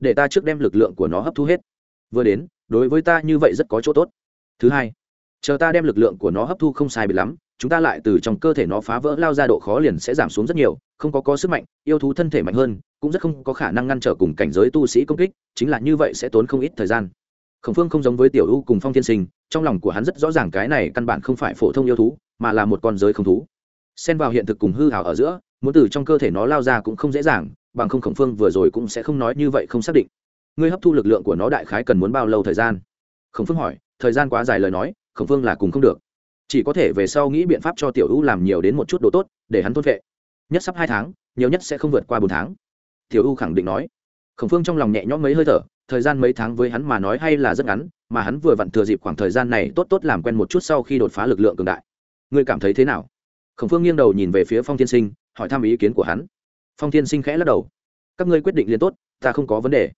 để ta trước đem lực lượng của nó hấp thu hết. Vừa đến, đối với ta như vậy rất có chỗ tốt. Thứ hai, chờ ta đem lực lượng của nó hấp thu không sai bị lắm chúng ta lại từ trong cơ thể nó phá vỡ lao ra độ khó liền sẽ giảm xuống rất nhiều, không có có sức mạnh, yêu thú thân thể mạnh hơn, cũng rất không có khả năng ngăn trở cùng cảnh giới tu sĩ công kích, chính là như vậy sẽ tốn không ít thời gian. Khổng phương không giống với tiểu u cùng phong thiên sinh, trong lòng của hắn rất rõ ràng cái này căn bản không phải phổ thông yêu thú, mà là một con giới không thú. Xen vào hiện thực cùng hư hảo ở giữa, muốn từ trong cơ thể nó lao ra cũng không dễ dàng, bằng không khổng phương vừa rồi cũng sẽ không nói như vậy không xác định. Ngươi hấp thu lực lượng của nó đại khái cần muốn bao lâu thời gian? Khổng phương hỏi, thời gian quá dài lời nói, khổng phương là cùng không được chỉ có thể về sau nghĩ biện pháp cho tiểu u làm nhiều đến một chút đồ tốt, để hắn thôn vệ. Nhất sắp hai tháng, nhiều nhất sẽ không vượt qua bốn tháng. Tiểu u khẳng định nói. Khổng phương trong lòng nhẹ nhõm mấy hơi thở, thời gian mấy tháng với hắn mà nói hay là rất ngắn, mà hắn vừa vặn thừa dịp khoảng thời gian này tốt tốt làm quen một chút sau khi đột phá lực lượng cường đại. Ngươi cảm thấy thế nào? Khổng phương nghiêng đầu nhìn về phía phong tiên sinh, hỏi thăm ý kiến của hắn. Phong tiên sinh khẽ lắc đầu. Các ngươi quyết định liền tốt, ta không có vấn đề.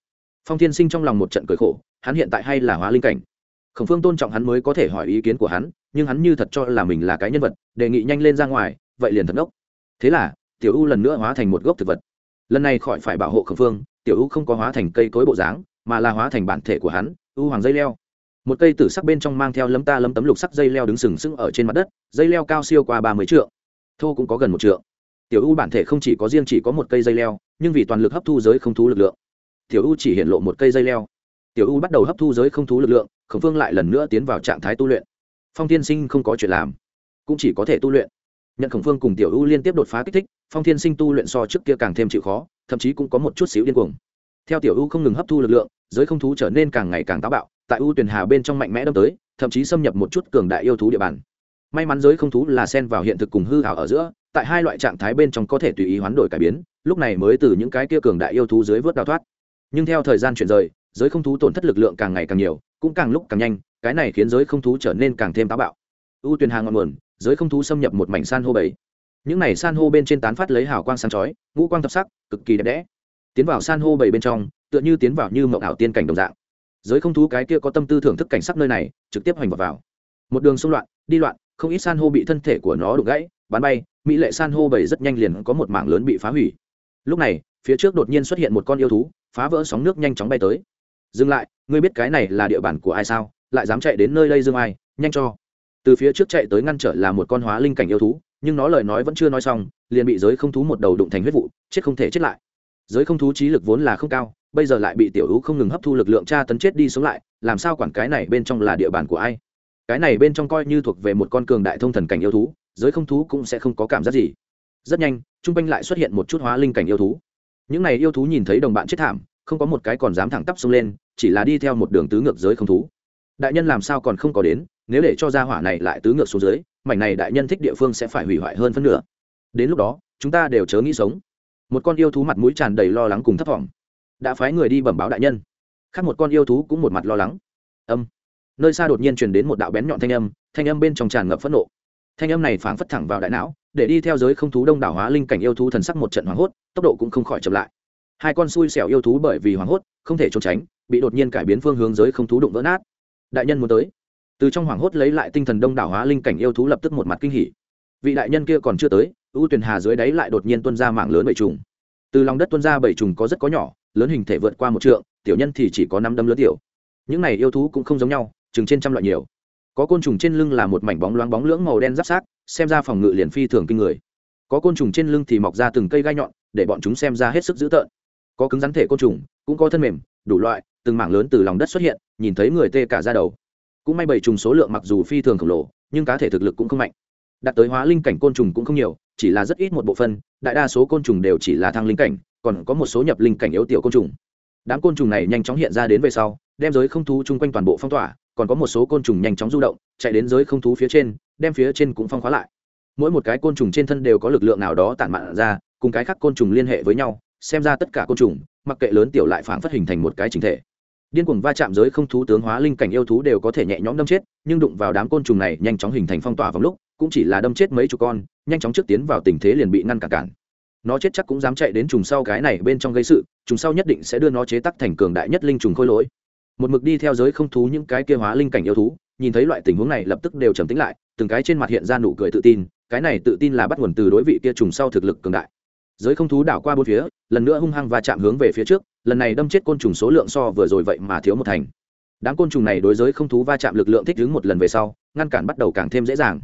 Phong tiên sinh trong lòng một trận cười khổ, hắn hiện tại hay là hóa linh cảnh khổng phương tôn trọng hắn mới có thể hỏi ý kiến của hắn, nhưng hắn như thật cho là mình là cái nhân vật, đề nghị nhanh lên ra ngoài, vậy liền thật ngốc. Thế là, tiểu u lần nữa hóa thành một gốc thực vật. Lần này khỏi phải bảo hộ khổng phương, tiểu u không có hóa thành cây cối bộ dáng, mà là hóa thành bản thể của hắn, u hoàng dây leo. Một cây tử sắc bên trong mang theo lấm ta lấm tấm lục sắc dây leo đứng sừng sững ở trên mặt đất, dây leo cao siêu qua ba mươi trượng. Thô cũng có gần một trượng. Tiểu u bản thể không chỉ có riêng chỉ có một cây dây leo, nhưng vì toàn lực hấp thu giới không thú lực lượng. Tiểu u chỉ hiện lộ một cây dây leo tiểu u bắt đầu hấp thu giới không thú lực lượng, khổng phương lại lần nữa tiến vào trạng thái tu luyện. Phong tiên sinh không có chuyện làm, cũng chỉ có thể tu luyện. Nhận khổng phương cùng tiểu u liên tiếp đột phá kích thích, phong thiên sinh tu luyện so trước kia càng thêm chịu khó, thậm chí cũng có một chút xíu điên cuồng. Theo tiểu u không ngừng hấp thu lực lượng, giới không thú trở nên càng ngày càng táo bạo, tại u Tuyền hà bên trong mạnh mẽ đâm tới, thậm chí xâm nhập một chút cường đại yêu thú địa bàn. May mắn giới không thú là sen vào hiện thực cùng hư hảo ở giữa, tại hai loại trạng thái bên trong có thể tùy ý hoán đổi cải biến, lúc này mới từ những cái kia cường đại yêu thú dưới vớt đào thoát. Nhưng theo thời gian chuyển rời giới không thú tổn thất lực lượng càng ngày càng nhiều, cũng càng lúc càng nhanh, cái này khiến giới không thú trở nên càng thêm táo bạo. U tuyền hàng ngọn nguồn, giới không thú xâm nhập một mảnh san hô bảy. Những này san hô bên trên tán phát lấy hào quang sáng chói, ngũ quang thập sắc, cực kỳ đẹp đẽ. Tiến vào san hô bảy bên trong, tựa như tiến vào như mộng ảo tiên cảnh đồng dạng. Giới không thú cái kia có tâm tư thưởng thức cảnh sắc nơi này, trực tiếp hoành vào vào. Một đường xung loạn, đi loạn, không ít san hô bị thân thể của nó đục gãy, bắn bay, mỹ lệ san hô bảy rất nhanh liền có một mảng lớn bị phá hủy. Lúc này, phía trước đột nhiên xuất hiện một con yêu thú, phá vỡ sóng nước nhanh chóng bay tới dừng lại, ngươi biết cái này là địa bàn của ai sao? Lại dám chạy đến nơi đây dương ai? Nhanh cho. Từ phía trước chạy tới ngăn trở là một con hóa linh cảnh yêu thú, nhưng nó lời nói vẫn chưa nói xong, liền bị giới không thú một đầu đụng thành huyết vụ, chết không thể chết lại. Giới không thú trí lực vốn là không cao, bây giờ lại bị tiểu hữu không ngừng hấp thu lực lượng tra tấn chết đi sống lại, làm sao quản cái này bên trong là địa bàn của ai? Cái này bên trong coi như thuộc về một con cường đại thông thần cảnh yêu thú, giới không thú cũng sẽ không có cảm giác gì. Rất nhanh t r u n g quanh lại xuất hiện một chút hóa linh cảnh yêu thú. Những này yêu thú nhìn thấy đồng bạn chết thảm không có một cái còn dám thẳng tắp xông lên, chỉ là đi theo một đường tứ ngược giới không thú. Đại nhân làm sao còn không có đến, nếu để cho gia hỏa này lại tứ ngược xuống dưới, mảnh này đại nhân thích địa phương sẽ phải hủy hoại hơn phân nửa. Đến lúc đó, chúng ta đều chớ nghĩ sống. Một con yêu thú mặt mũi tràn đầy lo lắng cùng thấp thỏm đã phái người đi bẩm báo đại nhân. Khác một con yêu thú cũng một mặt lo lắng. Âm. Nơi xa đột nhiên truyền đến một đạo bén nhọn thanh âm thanh âm bên trong tràn ngập phẫn nộ. Thanh âm này phảng phất thẳng vào đại não, để đi theo giới không thú đông đảo hóa linh cảnh yêu thú thần sắc một trận hoảng hốt, tốc độ cũng không khỏi chậm lại hai con xui xẻo yêu thú bởi vì hoảng hốt, không thể trốn tránh, bị đột nhiên cải biến phương hướng giới không thú đụng vỡ nát. Đại nhân muốn tới. Từ trong hoảng hốt lấy lại tinh thần đông đảo hóa linh cảnh yêu thú lập tức một mặt kinh hỉ. Vị đại nhân kia còn chưa tới, ưu tuyền hà dưới đáy lại đột nhiên tuân ra mạng lớn bảy trùng. Từ lòng đất tuân ra bảy trùng có rất có nhỏ, lớn hình thể vượt qua một trượng, tiểu nhân thì chỉ có năm đâm lớn tiểu. Những này yêu thú cũng không giống nhau, chừng trên trăm loại nhiều. Có côn trùng trên lưng là một mảnh bóng loáng bóng lưỡng màu đen giáp sát, xem ra phòng ngự liền phi thường kinh người. Có côn trùng trên lưng thì mọc ra từng cây gai nhọn, để bọn chúng xem ra hết sức dữ tợn có cứng rắn thể côn trùng, cũng có thân mềm, đủ loại, từng mảng lớn từ lòng đất xuất hiện, nhìn thấy người tê cả ra đầu. Cũng may bảy trùng số lượng mặc dù phi thường khổng lồ, nhưng cá thể thực lực cũng không mạnh. Đạt tới hóa linh cảnh côn trùng cũng không nhiều, chỉ là rất ít một bộ phân đại đa số côn trùng đều chỉ là thang linh cảnh, còn có một số nhập linh cảnh yếu tiểu côn trùng. Đám côn trùng này nhanh chóng hiện ra đến về sau, đem giới không thú chung quanh toàn bộ phong tỏa, còn có một số côn trùng nhanh chóng du động, chạy đến giới không thú phía trên, đem phía trên cũng phong khóa lại. Mỗi một cái côn trùng trên thân đều có lực lượng nào đó tản mạn ra, cùng cái khác côn trùng liên hệ với nhau xem ra tất cả côn trùng, mặc kệ lớn tiểu lại phản phát hình thành một cái chính thể. Điên cuồng va chạm giới không thú tướng hóa linh cảnh yêu thú đều có thể nhẹ nhõm đâm chết, nhưng đụng vào đám côn trùng này nhanh chóng hình thành phong tỏa vòng lúc, cũng chỉ là đâm chết mấy chục con, nhanh chóng trước tiến vào tình thế liền bị ngăn cản cản. Nó chết chắc cũng dám chạy đến trùng sau cái này bên trong gây sự, trùng sau nhất định sẽ đưa nó chế tắc thành cường đại nhất linh trùng khôi lỗi. Một mực đi theo giới không thú những cái kia hóa linh cảnh yêu thú, nhìn thấy loại tình huống này lập tức đều trầm tĩnh lại, từng cái trên mặt hiện ra nụ cười tự tin, cái này tự tin là bắt nguồn từ đối vị kia trùng sau thực lực cường đại giới không thú đảo qua bốn phía, lần nữa hung hăng và chạm hướng về phía trước, lần này đâm chết côn trùng số lượng so vừa rồi vậy mà thiếu một thành. Đám côn trùng này đối giới không thú va chạm lực lượng thích ứng một lần về sau, ngăn cản bắt đầu càng thêm dễ dàng.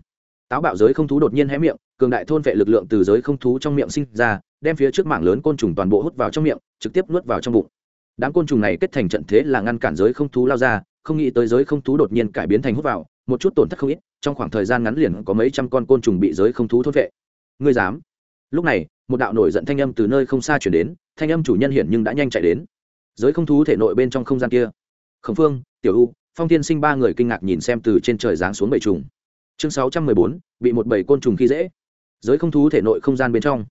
Táo bạo giới không thú đột nhiên hé miệng, cường đại thôn vệ lực lượng từ giới không thú trong miệng sinh ra, đem phía trước mảng lớn côn trùng toàn bộ hút vào trong miệng, trực tiếp nuốt vào trong bụng. Đám côn trùng này kết thành trận thế là ngăn cản giới không thú lao ra, không nghĩ tới giới không thú đột nhiên cải biến thành hút vào, một chút tổn thất không ít, trong khoảng thời gian ngắn liền có mấy trăm con côn trùng bị giới không thú thôn vệ. Ngươi dám? Lúc này, một đạo nổi giận thanh âm từ nơi không xa chuyển đến, thanh âm chủ nhân hiển nhưng đã nhanh chạy đến. Giới không thú thể nội bên trong không gian kia. Khẩn phương, tiểu u, phong tiên sinh ba người kinh ngạc nhìn xem từ trên trời giáng xuống bầy trùng. Chương sáu trăm mười bốn, bị một bầy côn trùng khi dễ. Giới không thú thể nội không gian bên trong.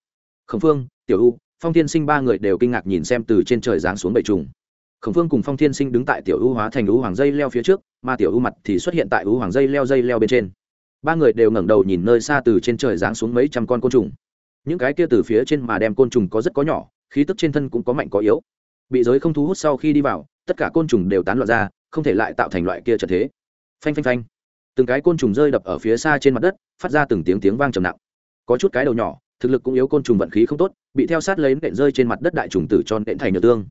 Khẩn phương, tiểu u, phong tiên sinh ba người đều kinh ngạc nhìn xem từ trên trời giáng xuống bầy trùng. Khổng phương cùng phong thiên sinh đứng tại tiểu u hóa thành u hoàng dây leo phía trước, mà tiểu u mặt thì xuất hiện tại u hoàng dây leo dây leo bên trên. Ba người đều ngẩng đầu nhìn nơi xa từ trên trời giáng xuống mấy trăm con côn trùng những cái kia từ phía trên mà đem côn trùng có rất có nhỏ, khí tức trên thân cũng có mạnh có yếu. Bị giới không thu hút sau khi đi vào, tất cả côn trùng đều tán loạn ra, không thể lại tạo thành loại kia trận thế. Phanh phanh phanh. Từng cái côn trùng rơi đập ở phía xa trên mặt đất, phát ra từng tiếng tiếng vang trầm nặng. Có chút cái đầu nhỏ, thực lực cũng yếu côn trùng vận khí không tốt, bị theo sát lấy nện rơi trên mặt đất đại trùng tử cho nện thành nhựa tương.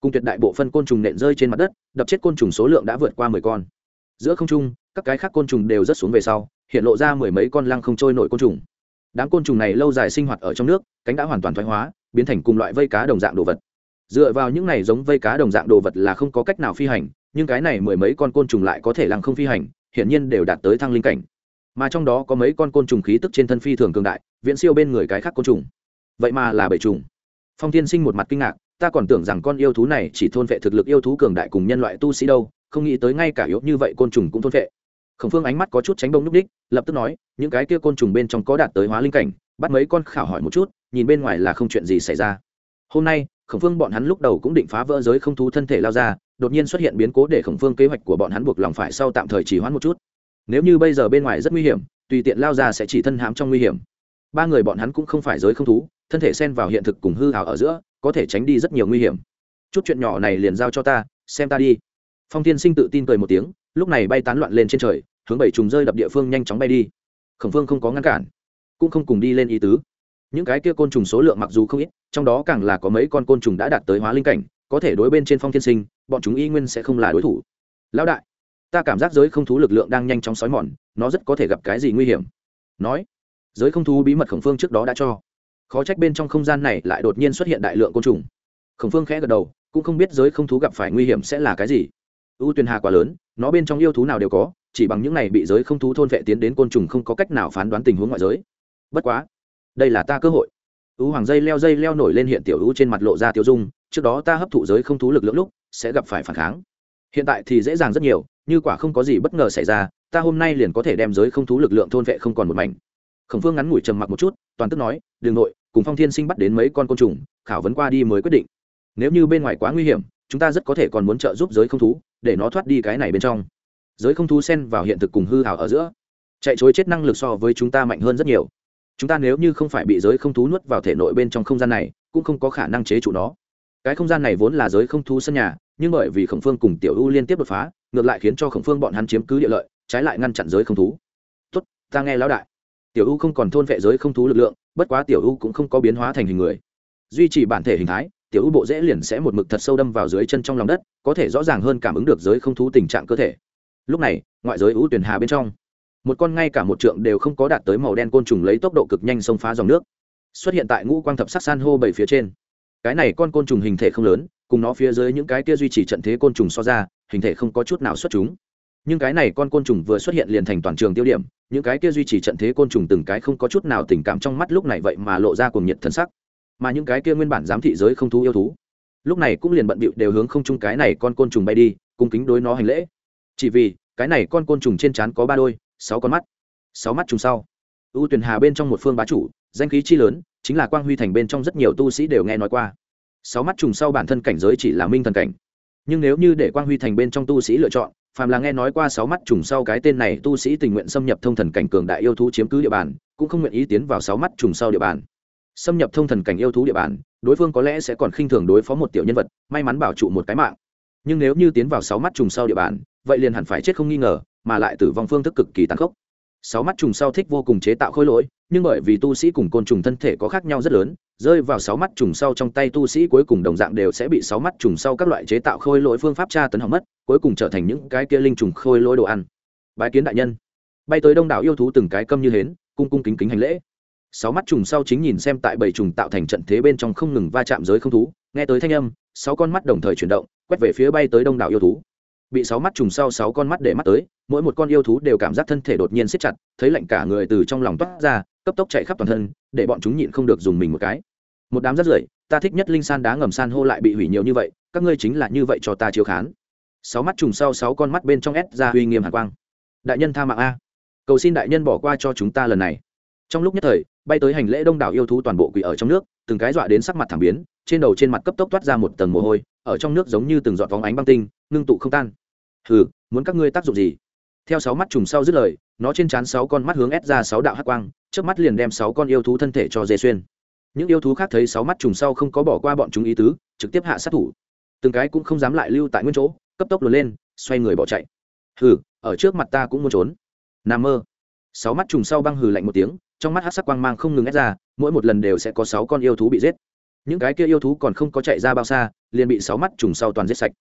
Cùng tuyệt đại bộ phân côn trùng nện rơi trên mặt đất, đập chết côn trùng số lượng đã vượt qua mười con. Giữa không trung, các cái khác côn trùng đều rất xuống về sau, hiện lộ ra mười mấy con lăng không trôi nổi côn trùng đám côn trùng này lâu dài sinh hoạt ở trong nước, cánh đã hoàn toàn thoái hóa, biến thành cùng loại vây cá đồng dạng đồ vật. Dựa vào những này giống vây cá đồng dạng đồ vật là không có cách nào phi hành, nhưng cái này mười mấy con côn trùng lại có thể lăng không phi hành, hiển nhiên đều đạt tới thăng linh cảnh. Mà trong đó có mấy con côn trùng khí tức trên thân phi thường cường đại, viễn siêu bên người cái khác côn trùng. Vậy mà là bảy trùng. Phong tiên sinh một mặt kinh ngạc, ta còn tưởng rằng con yêu thú này chỉ thôn vệ thực lực yêu thú cường đại cùng nhân loại tu sĩ đâu, không nghĩ tới ngay cả yếu như vậy côn trùng cũng thôn vệ khổng phương ánh mắt có chút tránh bông núp đích, lập tức nói, những cái kia côn trùng bên trong có đạt tới hóa linh cảnh, bắt mấy con khảo hỏi một chút, nhìn bên ngoài là không chuyện gì xảy ra. Hôm nay, khổng phương bọn hắn lúc đầu cũng định phá vỡ giới không thú thân thể lao ra, đột nhiên xuất hiện biến cố để khổng phương kế hoạch của bọn hắn buộc lòng phải sau tạm thời chỉ hoãn một chút. Nếu như bây giờ bên ngoài rất nguy hiểm, tùy tiện lao ra sẽ chỉ thân hãm trong nguy hiểm. Ba người bọn hắn cũng không phải giới không thú, thân thể xen vào hiện thực cùng hư hào ở giữa, có thể tránh đi rất nhiều nguy hiểm. Chút chuyện nhỏ này liền giao cho ta, xem ta đi. Phong tiên sinh tự tin cười một tiếng, lúc này bay tán loạn lên trên trời hướng bảy trùng rơi đập địa phương nhanh chóng bay đi. Khổng phương không có ngăn cản, cũng không cùng đi lên ý tứ. Những cái kia côn trùng số lượng mặc dù không ít, trong đó càng là có mấy con côn trùng đã đạt tới hóa linh cảnh, có thể đối bên trên phong thiên sinh, bọn chúng y nguyên sẽ không là đối thủ. Lão đại, ta cảm giác giới không thú lực lượng đang nhanh chóng xói mòn, nó rất có thể gặp cái gì nguy hiểm. Nói, giới không thú bí mật khổng phương trước đó đã cho. Khó trách bên trong không gian này lại đột nhiên xuất hiện đại lượng côn trùng. Khổng phương khẽ gật đầu, cũng không biết giới không thú gặp phải nguy hiểm sẽ là cái gì. U tuyền hà quá lớn, nó bên trong yêu thú nào đều có chỉ bằng những này bị giới không thú thôn vệ tiến đến côn trùng không có cách nào phán đoán tình huống ngoại giới. Bất quá, đây là ta cơ hội. Ưu hoàng dây leo dây leo nổi lên hiện tiểu ưu trên mặt lộ ra tiêu dung, trước đó ta hấp thụ giới không thú lực lượng lúc, sẽ gặp phải phản kháng. Hiện tại thì dễ dàng rất nhiều, như quả không có gì bất ngờ xảy ra, ta hôm nay liền có thể đem giới không thú lực lượng thôn vệ không còn một mảnh. Khổng phương ngắn ngủi trầm mặc một chút, toàn tức nói đường nội, cùng phong thiên sinh bắt đến mấy con côn trùng, khảo vấn qua đi mới quyết định. Nếu như bên ngoài quá nguy hiểm, chúng ta rất có thể còn muốn trợ giúp giới không thú, để nó thoát đi cái này bên trong giới không thú xen vào hiện thực cùng hư hào ở giữa. Chạy chối chết năng lực so với chúng ta mạnh hơn rất nhiều. Chúng ta nếu như không phải bị giới không thú nuốt vào thể nội bên trong không gian này, cũng không có khả năng chế trụ nó. Cái không gian này vốn là giới không thú sân nhà, nhưng bởi vì khổng phương cùng tiểu u liên tiếp đột phá, ngược lại khiến cho khổng phương bọn hắn chiếm cứ địa lợi, trái lại ngăn chặn giới không thú. Tốt, ta nghe lão đại. Tiểu u không còn thôn vệ giới không thú lực lượng, bất quá tiểu u cũng không có biến hóa thành hình người. Duy trì bản thể hình thái, tiểu u bộ dễ liền sẽ một mực thật sâu đâm vào dưới chân trong lòng đất, có thể rõ ràng hơn cảm ứng được giới không thú tình trạng cơ thể lúc này, ngoại giới ưu tuyển hà bên trong, một con ngay cả một trượng đều không có đạt tới màu đen côn trùng lấy tốc độ cực nhanh xông phá dòng nước. Xuất hiện tại ngũ quang thập sắc san hô bảy phía trên. Cái này con côn trùng hình thể không lớn, cùng nó phía dưới những cái kia duy trì trận thế côn trùng so ra, hình thể không có chút nào xuất chúng. Nhưng cái này con côn trùng vừa xuất hiện liền thành toàn trường tiêu điểm, những cái kia duy trì trận thế côn trùng từng cái không có chút nào tình cảm trong mắt lúc này vậy mà lộ ra cùng nhiệt thân sắc. Mà những cái kia nguyên bản giám thị giới không thú yêu thú, lúc này cũng liền bận bịu đều hướng không chung cái này con côn trùng bay đi, cung kính đối nó hành lễ chỉ vì, cái này con côn trùng trên trán có ba đôi, sáu con mắt. Sáu mắt trùng sau ưu Tuyền hà bên trong một phương bá chủ, danh khí chi lớn, chính là quang huy thành bên trong rất nhiều tu sĩ đều nghe nói qua. Sáu mắt trùng sau bản thân cảnh giới chỉ là minh thần cảnh. Nhưng nếu như để quang huy thành bên trong tu sĩ lựa chọn, phàm là nghe nói qua sáu mắt trùng sau cái tên này tu sĩ tình nguyện xâm nhập thông thần cảnh cường đại yêu thú chiếm cứ địa bàn, cũng không nguyện ý tiến vào sáu mắt trùng sau địa bàn. Xâm nhập thông thần cảnh yêu thú địa bàn, đối phương có lẽ sẽ còn khinh thường đối phó một tiểu nhân vật, may mắn bảo trụ một cái mạng. Nhưng nếu như tiến vào sáu mắt trùng sau địa bàn vậy liền hẳn phải chết không nghi ngờ, mà lại tử vong phương thức cực kỳ tàn khốc. Sáu mắt trùng sau thích vô cùng chế tạo khôi lỗi, nhưng bởi vì tu sĩ cùng côn trùng thân thể có khác nhau rất lớn, rơi vào sáu mắt trùng sau trong tay tu sĩ cuối cùng đồng dạng đều sẽ bị sáu mắt trùng sau các loại chế tạo khôi lỗi phương pháp tra tấn hỏng mất, cuối cùng trở thành những cái kia linh trùng khôi lỗi đồ ăn. Bái kiến đại nhân. Bay tới đông đảo yêu thú từng cái câm như hến, cung cung kính kính hành lễ. Sáu mắt trùng sau chính nhìn xem tại bảy trùng tạo thành trận thế bên trong không ngừng va chạm giới không thú, nghe tới thanh âm, sáu con mắt đồng thời chuyển động, quét về phía bay tới đông đảo yêu thú bị sáu mắt trùng sau sáu con mắt để mắt tới, mỗi một con yêu thú đều cảm giác thân thể đột nhiên siết chặt, thấy lạnh cả người từ trong lòng toát ra, cấp tốc chạy khắp toàn thân, để bọn chúng nhịn không được dùng mình một cái. Một đám rất rưởi, ta thích nhất linh san đá ngầm san hô lại bị hủy nhiều như vậy, các ngươi chính là như vậy cho ta chiếu khán. Sáu mắt trùng sau sáu con mắt bên trong ép ra uy nghiêm hàn quang. Đại nhân tha mạng a. Cầu xin đại nhân bỏ qua cho chúng ta lần này. Trong lúc nhất thời, bay tới hành lễ đông đảo yêu thú toàn bộ quỷ ở trong nước, từng cái dọa đến sắc mặt thảm biến, trên đầu trên mặt cấp tốc toát ra một tầng mồ hôi, ở trong nước giống như từng giọt vóng ánh băng tinh, ngưng tụ không tan hừ, muốn các ngươi tác dụng gì? Theo sáu mắt trùng sau dứt lời, nó trên trán sáu con mắt hướng ép ra sáu đạo hắc quang trước mắt liền đem sáu con yêu thú thân thể cho dê xuyên. Những yêu thú khác thấy sáu mắt trùng sau không có bỏ qua bọn chúng ý tứ, trực tiếp hạ sát thủ. Từng cái cũng không dám lại lưu tại nguyên chỗ, cấp tốc luồn lên, xoay người bỏ chạy. Hừ, ở trước mặt ta cũng muốn trốn. N mơ. Sáu mắt trùng sau băng hừ lạnh một tiếng, trong mắt hát sắc quang mang không ngừng ép ra, mỗi một lần đều sẽ có sáu con yêu thú bị giết. Những cái kia yêu thú còn không có chạy ra bao xa, liền bị sáu mắt trùng sau toàn giết sạch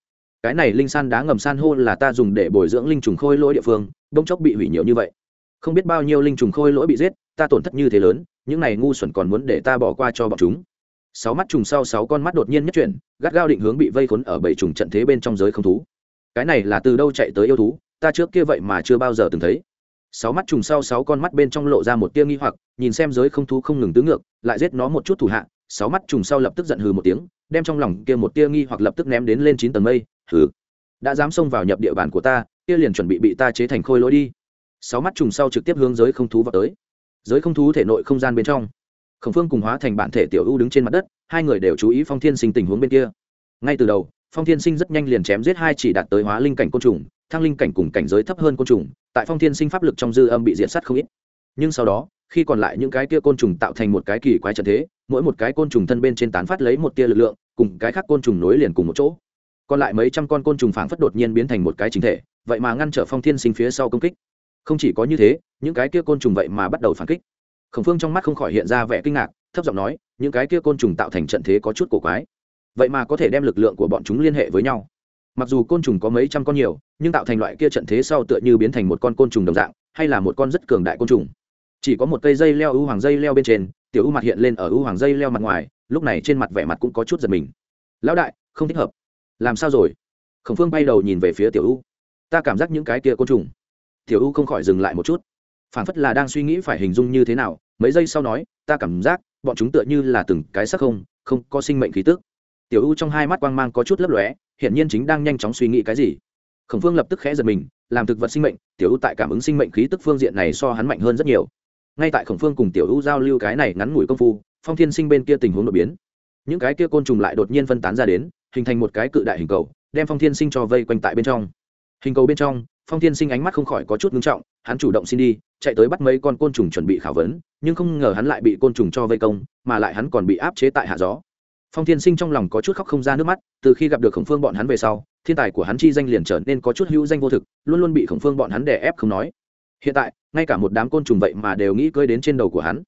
cái này linh san đá ngầm san hô là ta dùng để bồi dưỡng linh trùng khôi lỗi địa phương bông chốc bị hủy nhiều như vậy. Không biết bao nhiêu linh trùng khôi lỗi bị giết, ta tổn thất như thế lớn, những này ngu xuẩn còn muốn để ta bỏ qua cho bọn chúng. Sáu mắt trùng sau sáu con mắt đột nhiên nhất chuyển, gắt gao định hướng bị vây khốn ở bảy trùng trận thế bên trong giới không thú. Cái này là từ đâu chạy tới yêu thú, ta trước kia vậy mà chưa bao giờ từng thấy. Sáu mắt trùng sau sáu con mắt bên trong lộ ra một tia nghi hoặc, nhìn xem giới không thú không ngừng tứ ngược, lại giết nó một chút thủ hạ. Sáu mắt trùng sau lập tức giận hừ một tiếng đem trong lòng kia một tia nghi hoặc lập tức ném đến lên chín tầng mây, hừ. Đã dám xông vào nhập địa bàn của ta, kia liền chuẩn bị bị ta chế thành khôi lỗi đi. Sáu mắt trùng sau trực tiếp hướng giới không thú vào tới. Giới không thú thể nội không gian bên trong. Khổng phương cùng hóa thành bản thể tiểu ưu đứng trên mặt đất, hai người đều chú ý phong thiên sinh tình huống bên kia. Ngay từ đầu, phong thiên sinh rất nhanh liền chém giết hai chỉ đạt tới hóa linh cảnh côn trùng, thăng linh cảnh cùng cảnh giới thấp hơn côn trùng, tại phong thiên sinh pháp lực trong dư âm bị diện sát không ít. Nhưng sau đó, khi còn lại những cái tia côn trùng tạo thành một cái kỳ quái trận thế mỗi một cái côn trùng thân bên trên tán phát lấy một tia lực lượng, cùng cái khác côn trùng nối liền cùng một chỗ. Còn lại mấy trăm con côn trùng phảng phất đột nhiên biến thành một cái chính thể, vậy mà ngăn trở phong thiên sinh phía sau công kích. Không chỉ có như thế, những cái kia côn trùng vậy mà bắt đầu phản kích. Khổng phương trong mắt không khỏi hiện ra vẻ kinh ngạc, thấp giọng nói, những cái kia côn trùng tạo thành trận thế có chút cổ quái. Vậy mà có thể đem lực lượng của bọn chúng liên hệ với nhau. Mặc dù côn trùng có mấy trăm con nhiều, nhưng tạo thành loại kia trận thế sau tựa như biến thành một con côn trùng đồng dạng, hay là một con rất cường đại côn trùng. Chỉ có một cây dây leo ưu hoàng dây leo bên trên tiểu ưu mặt hiện lên ở ưu hoàng dây leo mặt ngoài, lúc này trên mặt vẻ mặt cũng có chút giật mình. Lão đại, không thích hợp. Làm sao rồi? Khổng phương bay đầu nhìn về phía tiểu ưu ta cảm giác những cái kia côn trùng. Tiểu ưu không khỏi dừng lại một chút. Phản phất là đang suy nghĩ phải hình dung như thế nào, mấy giây sau nói, ta cảm giác, bọn chúng tựa như là từng cái sắc không không có sinh mệnh khí tức. Tiểu u trong hai mắt quang mang có chút lấp lóe hiện nhiên chính đang nhanh chóng suy nghĩ cái gì. Khổng phương lập tức khẽ giật mình, làm thực vật sinh mệnh, tiểu u tại cảm ứng sinh mệnh khí tức phương diện này so hắn mạnh hơn rất nhiều ngay tại khổng phương cùng tiểu u giao lưu cái này ngắn ngủi công phu, phong thiên sinh bên kia tình huống đột biến. Những cái kia côn trùng lại đột nhiên phân tán ra đến, hình thành một cái cự đại hình cầu, đem phong thiên sinh cho vây quanh tại bên trong. Hình cầu bên trong, phong thiên sinh ánh mắt không khỏi có chút ngưng trọng, hắn chủ động xin đi, chạy tới bắt mấy con côn trùng chuẩn bị khảo vấn, nhưng không ngờ hắn lại bị côn trùng cho vây công, mà lại hắn còn bị áp chế tại hạ gió. Phong thiên sinh trong lòng có chút khóc không ra nước mắt, từ khi gặp được khổng phương bọn hắn về sau, thiên tài của hắn chi danh liền trở nên có chút hữu danh vô thực, luôn luôn bị khổng phương bọn hắn đè ép không nói. Hiện tại ngay cả một đám côn trùng vậy mà đều nghĩ cơi đến trên đầu của hắn.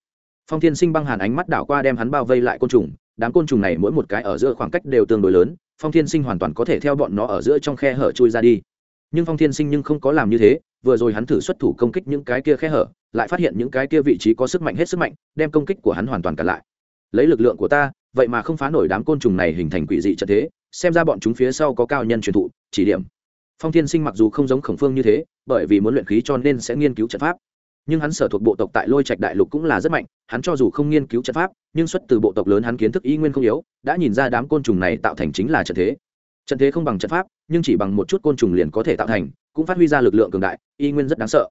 Phong thiên sinh băng hàn ánh mắt đảo qua đem hắn bao vây lại côn trùng, đám côn trùng này mỗi một cái ở giữa khoảng cách đều tương đối lớn, phong thiên sinh hoàn toàn có thể theo bọn nó ở giữa trong khe hở chui ra đi. Nhưng phong thiên sinh nhưng không có làm như thế, vừa rồi hắn thử xuất thủ công kích những cái kia khe hở, lại phát hiện những cái kia vị trí có sức mạnh hết sức mạnh, đem công kích của hắn hoàn toàn cản lại. Lấy lực lượng của ta, vậy mà không phá nổi đám côn trùng này hình thành quỷ dị trận thế, xem ra bọn chúng phía sau có cao nhân truyền thụ, chỉ điểm phong thiên sinh mặc dù không giống khổng phương như thế, bởi vì muốn luyện khí cho nên sẽ nghiên cứu trận pháp. Nhưng hắn sở thuộc bộ tộc tại lôi trạch đại lục cũng là rất mạnh, hắn cho dù không nghiên cứu trận pháp, nhưng xuất từ bộ tộc lớn hắn kiến thức y nguyên không yếu, đã nhìn ra đám côn trùng này tạo thành chính là trận thế. Trận thế không bằng trận pháp, nhưng chỉ bằng một chút côn trùng liền có thể tạo thành, cũng phát huy ra lực lượng cường đại, y nguyên rất đáng sợ.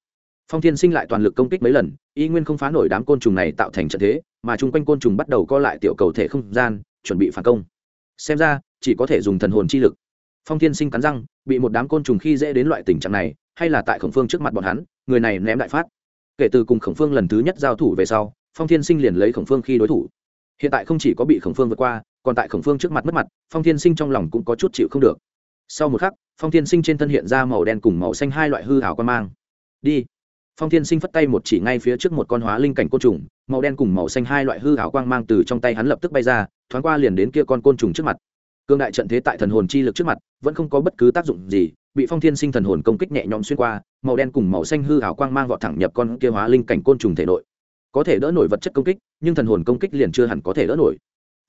Phong thiên sinh lại toàn lực công kích mấy lần, y nguyên không phá nổi đám côn trùng này tạo thành trận thế, mà chung quanh côn trùng bắt đầu co lại tiểu cầu thể không gian, chuẩn bị phản công. Xem ra, chỉ có thể dùng thần hồn chi lực phong thiên sinh cắn răng, bị một đám côn trùng khi dễ đến loại tình trạng này, hay là tại khổng phương trước mặt bọn hắn, người này ném đại phát. Kể từ cùng khổng phương lần thứ nhất giao thủ về sau, phong thiên sinh liền lấy khổng phương khi đối thủ. Hiện tại không chỉ có bị khổng phương vượt qua, còn tại khổng phương trước mặt mất mặt, phong thiên sinh trong lòng cũng có chút chịu không được. Sau một khắc, phong thiên sinh trên thân hiện ra màu đen cùng màu xanh hai loại hư hảo quan mang. Đi. Phong thiên sinh phất tay một chỉ ngay phía trước một con hóa linh cảnh côn trùng, màu đen cùng màu xanh hai loại hư hảo quang mang từ trong tay hắn lập tức bay ra, thoáng qua liền đến kia con côn trùng trước mặt cương đại trận thế tại thần hồn chi lực trước mặt, vẫn không có bất cứ tác dụng gì, bị phong thiên sinh thần hồn công kích nhẹ nhõm xuyên qua, màu đen cùng màu xanh hư hảo quang mang vọt thẳng nhập con kia hóa linh cảnh côn trùng thể nội. Có thể đỡ nổi vật chất công kích, nhưng thần hồn công kích liền chưa hẳn có thể đỡ nổi.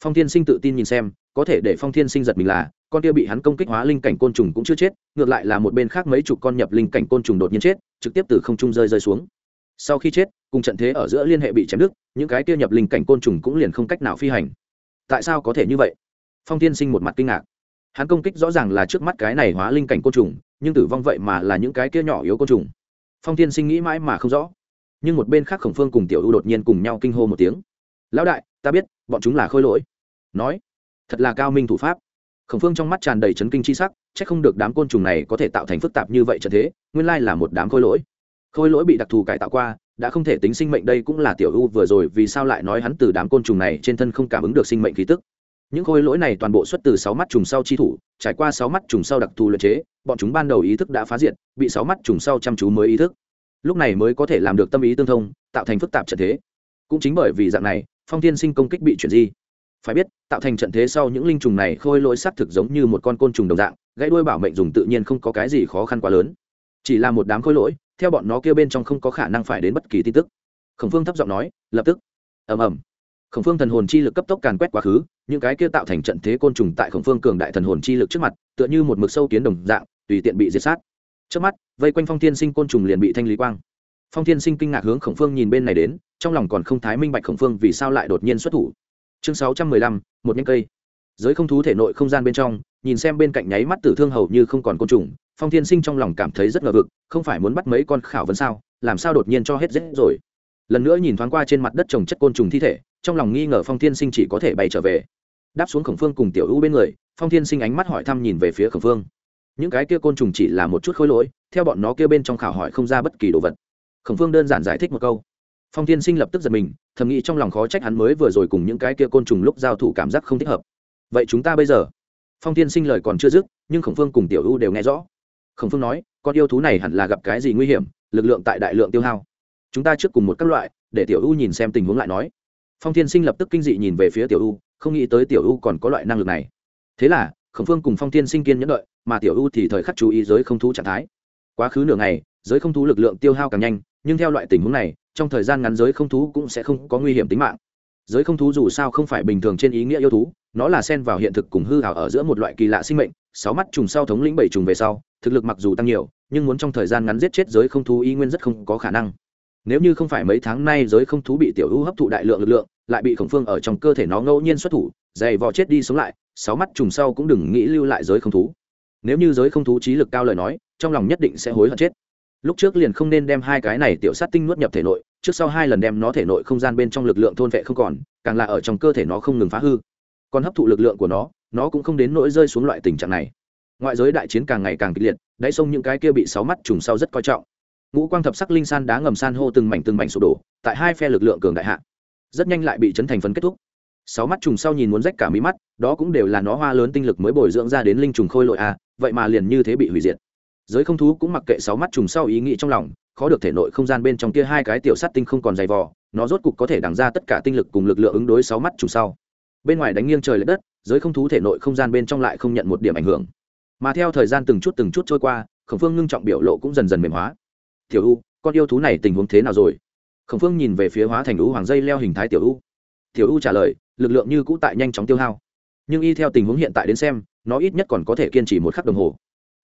Phong thiên sinh tự tin nhìn xem, có thể để phong thiên sinh giật mình là, con kia bị hắn công kích hóa linh cảnh côn trùng cũng chưa chết, ngược lại là một bên khác mấy chục con nhập linh cảnh côn trùng đột nhiên chết, trực tiếp từ không trung rơi rơi xuống. Sau khi chết, cùng trận thế ở giữa liên hệ bị chém đứt, những cái kia nhập linh cảnh côn trùng cũng liền không cách nào phi hành. Tại sao có thể như vậy? Phong thiên sinh một mặt kinh ngạc. Hắn công kích rõ ràng là trước mắt cái này hóa linh cảnh côn trùng, nhưng tử vong vậy mà là những cái kia nhỏ yếu côn trùng. Phong thiên sinh nghĩ mãi mà không rõ. Nhưng một bên khác khổng phương cùng tiểu u đột nhiên cùng nhau kinh hô một tiếng. Lão đại, ta biết, bọn chúng là khôi lỗi. Nói, thật là cao minh thủ pháp. Khổng phương trong mắt tràn đầy chấn kinh c h i sắc c h ắ c không được đám côn trùng này có thể tạo thành phức tạp như vậy trận thế, nguyên lai là một đám khôi lỗi. Khôi lỗi bị đặc thù cải tạo qua, đã không thể tính sinh mệnh, đây cũng là tiểu u vừa rồi vì sao lại nói hắn từ đám côn trùng này trên thân không cảm ứng được sinh mệnh khí tức những khôi lỗi này toàn bộ xuất từ sáu mắt trùng sau chi thủ, trải qua sáu mắt trùng sau đặc thù luyện chế, bọn chúng ban đầu ý thức đã phá diệt, bị sáu mắt trùng sau chăm chú mới ý thức. Lúc này mới có thể làm được tâm ý tương thông, tạo thành phức tạp trận thế. Cũng chính bởi vì dạng này, phong tiên sinh công kích bị chuyển di. Phải biết, tạo thành trận thế sau những linh trùng này khôi lỗi xác thực giống như một con côn trùng đồng dạng, gãy đuôi bảo mệnh dùng tự nhiên không có cái gì khó khăn quá lớn. Chỉ là một đám khôi lỗi, theo bọn nó kia bên trong không có khả năng phải đến bất kỳ tin tức. Khổng phương thấp giọng nói, lập tức. Ầm ầm khổng phương thần hồn chi lực cấp tốc càn quét quá khứ, những cái kia tạo thành trận thế côn trùng tại khổng phương cường đại thần hồn chi lực trước mặt, tựa như một mực sâu kiến đồng dạng, tùy tiện bị diệt sát. Trước mắt, vây quanh phong thiên sinh côn trùng liền bị thanh lý quang. Phong thiên sinh kinh ngạc hướng khổng phương nhìn bên này đến, trong lòng còn không thái minh bạch khổng phương vì sao lại đột nhiên xuất thủ. Chương sáu trăm mười lăm, một nhánh cây. Giới không thú thể nội không gian bên trong, nhìn xem bên cạnh nháy mắt tử thương hầu như không còn côn trùng, phong thiên sinh trong lòng cảm thấy rất ngờ vực, không phải muốn bắt mấy con khảo vấn sao, làm sao đột nhiên cho hết dễ rồi. Lần nữa nhìn thoáng qua trên mặt đất trồng chất côn trùng thi thể trong lòng nghi ngờ phong thiên sinh chỉ có thể bay trở về. Đáp xuống khổng phương cùng tiểu u bên người, phong thiên sinh ánh mắt hỏi thăm nhìn về phía khổng phương. Những cái kia côn trùng chỉ là một chút khối lỗi, theo bọn nó kia bên trong khảo hỏi không ra bất kỳ đồ vật. Khổng phương đơn giản giải thích một câu. Phong thiên sinh lập tức giật mình, thầm nghĩ trong lòng khó trách hắn mới vừa rồi cùng những cái kia côn trùng lúc giao thủ cảm giác không thích hợp. Vậy chúng ta bây giờ? Phong thiên sinh lời còn chưa dứt, nhưng khổng phương cùng tiểu u đều nghe rõ. Khổng phương nói, con yêu thú này hẳn là gặp cái gì nguy hiểm, lực lượng tại đại lượng tiêu hao. Chúng ta trước cùng một các loại, để tiểu u nhìn xem tình huống lại nói phong thiên sinh lập tức kinh dị nhìn về phía tiểu u, không nghĩ tới tiểu u còn có loại năng lực này. Thế là, khổng phương cùng phong thiên sinh kiên nhẫn đợi, mà tiểu u thì thời khắc chú ý giới không thú trạng thái. Quá khứ nửa ngày, giới không thú lực lượng tiêu hao càng nhanh, nhưng theo loại tình huống này, trong thời gian ngắn giới không thú cũng sẽ không có nguy hiểm tính mạng. Giới không thú dù sao không phải bình thường trên ý nghĩa yêu thú, nó là xen vào hiện thực cùng hư hảo ở giữa một loại kỳ lạ sinh mệnh, sáu mắt trùng sau thống lĩnh bảy trùng về sau, thực lực mặc dù tăng nhiều, nhưng muốn trong thời gian ngắn giết chết giới không thú y nguyên rất không có khả năng nếu như không phải mấy tháng nay giới không thú bị tiểu u hấp thụ đại lượng lực lượng, lại bị khổng phương ở trong cơ thể nó ngẫu nhiên xuất thủ, dày vò chết đi sống lại, sáu mắt trùng sau cũng đừng nghĩ lưu lại giới không thú. Nếu như giới không thú trí lực cao lời nói, trong lòng nhất định sẽ hối hận chết. Lúc trước liền không nên đem hai cái này tiểu sát tinh nuốt nhập thể nội, trước sau hai lần đem nó thể nội không gian bên trong lực lượng thôn vệ không còn, càng là ở trong cơ thể nó không ngừng phá hư. Còn hấp thụ lực lượng của nó nó cũng không đến nỗi rơi xuống loại tình trạng này. Ngoại giới đại chiến càng ngày càng kịch liệt, đáy sông những cái kia bị sáu mắt trùng sau rất coi trọng ngũ quang thập sắc linh san đá ngầm san hô từng mảnh từng mảnh sụp đổ, tại hai phe lực lượng cường đại hạ, rất nhanh lại bị chấn thành phấn kết thúc. Sáu mắt trùng sau nhìn muốn rách cả mí mắt, đó cũng đều là nó hoa lớn tinh lực mới bồi dưỡng ra đến linh trùng khôi lội a, vậy mà liền như thế bị hủy diệt. Giới không thú cũng mặc kệ sáu mắt trùng sau ý nghĩ trong lòng, khó được thể nội không gian bên trong kia hai cái tiểu sắt tinh không còn dày vò, nó rốt cục có thể đằng ra tất cả tinh lực cùng lực lượng ứng đối sáu mắt trùng sau. Bên ngoài đánh nghiêng trời l đất, giới không thú thể nội không gian bên trong lại không nhận một điểm ảnh hưởng. Mà theo thời gian từng chút từng chút trôi qua, khổng phương ngưng trọng biểu lộ cũng dần dần mềm hóa tiểu u, con yêu thú này tình huống thế nào rồi? Khổng phương nhìn về phía hóa thành u hoàng dây leo hình thái tiểu u. Tiểu u trả lời, lực lượng như cũ tại nhanh chóng tiêu hao. Nhưng y theo tình huống hiện tại đến xem, nó ít nhất còn có thể kiên trì một khắc đồng hồ.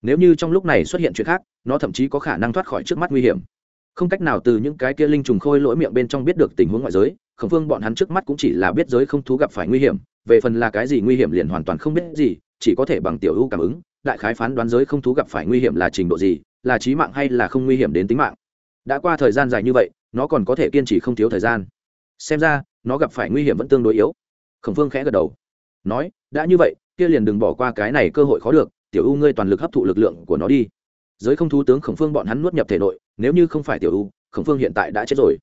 Nếu như trong lúc này xuất hiện chuyện khác, nó thậm chí có khả năng thoát khỏi trước mắt nguy hiểm. Không cách nào từ những cái kia linh trùng khôi lỗi miệng bên trong biết được tình huống ngoại giới, khổng phương bọn hắn trước mắt cũng chỉ là biết giới không thú gặp phải nguy hiểm, về phần là cái gì nguy hiểm liền hoàn toàn không biết gì, chỉ có thể bằng tiểu u cảm ứng đại khái phán đoán giới không thú gặp phải nguy hiểm là trình độ gì, là trí mạng hay là không nguy hiểm đến tính mạng. Đã qua thời gian dài như vậy, nó còn có thể kiên trì không thiếu thời gian. Xem ra, nó gặp phải nguy hiểm vẫn tương đối yếu. Khổng phương khẽ gật đầu. Nói, đã như vậy, kia liền đừng bỏ qua cái này cơ hội khó được, tiểu u ngươi toàn lực hấp thụ lực lượng của nó đi. Giới không thú tướng khổng phương bọn hắn nuốt nhập thể nội, nếu như không phải tiểu u, khổng phương hiện tại đã chết rồi.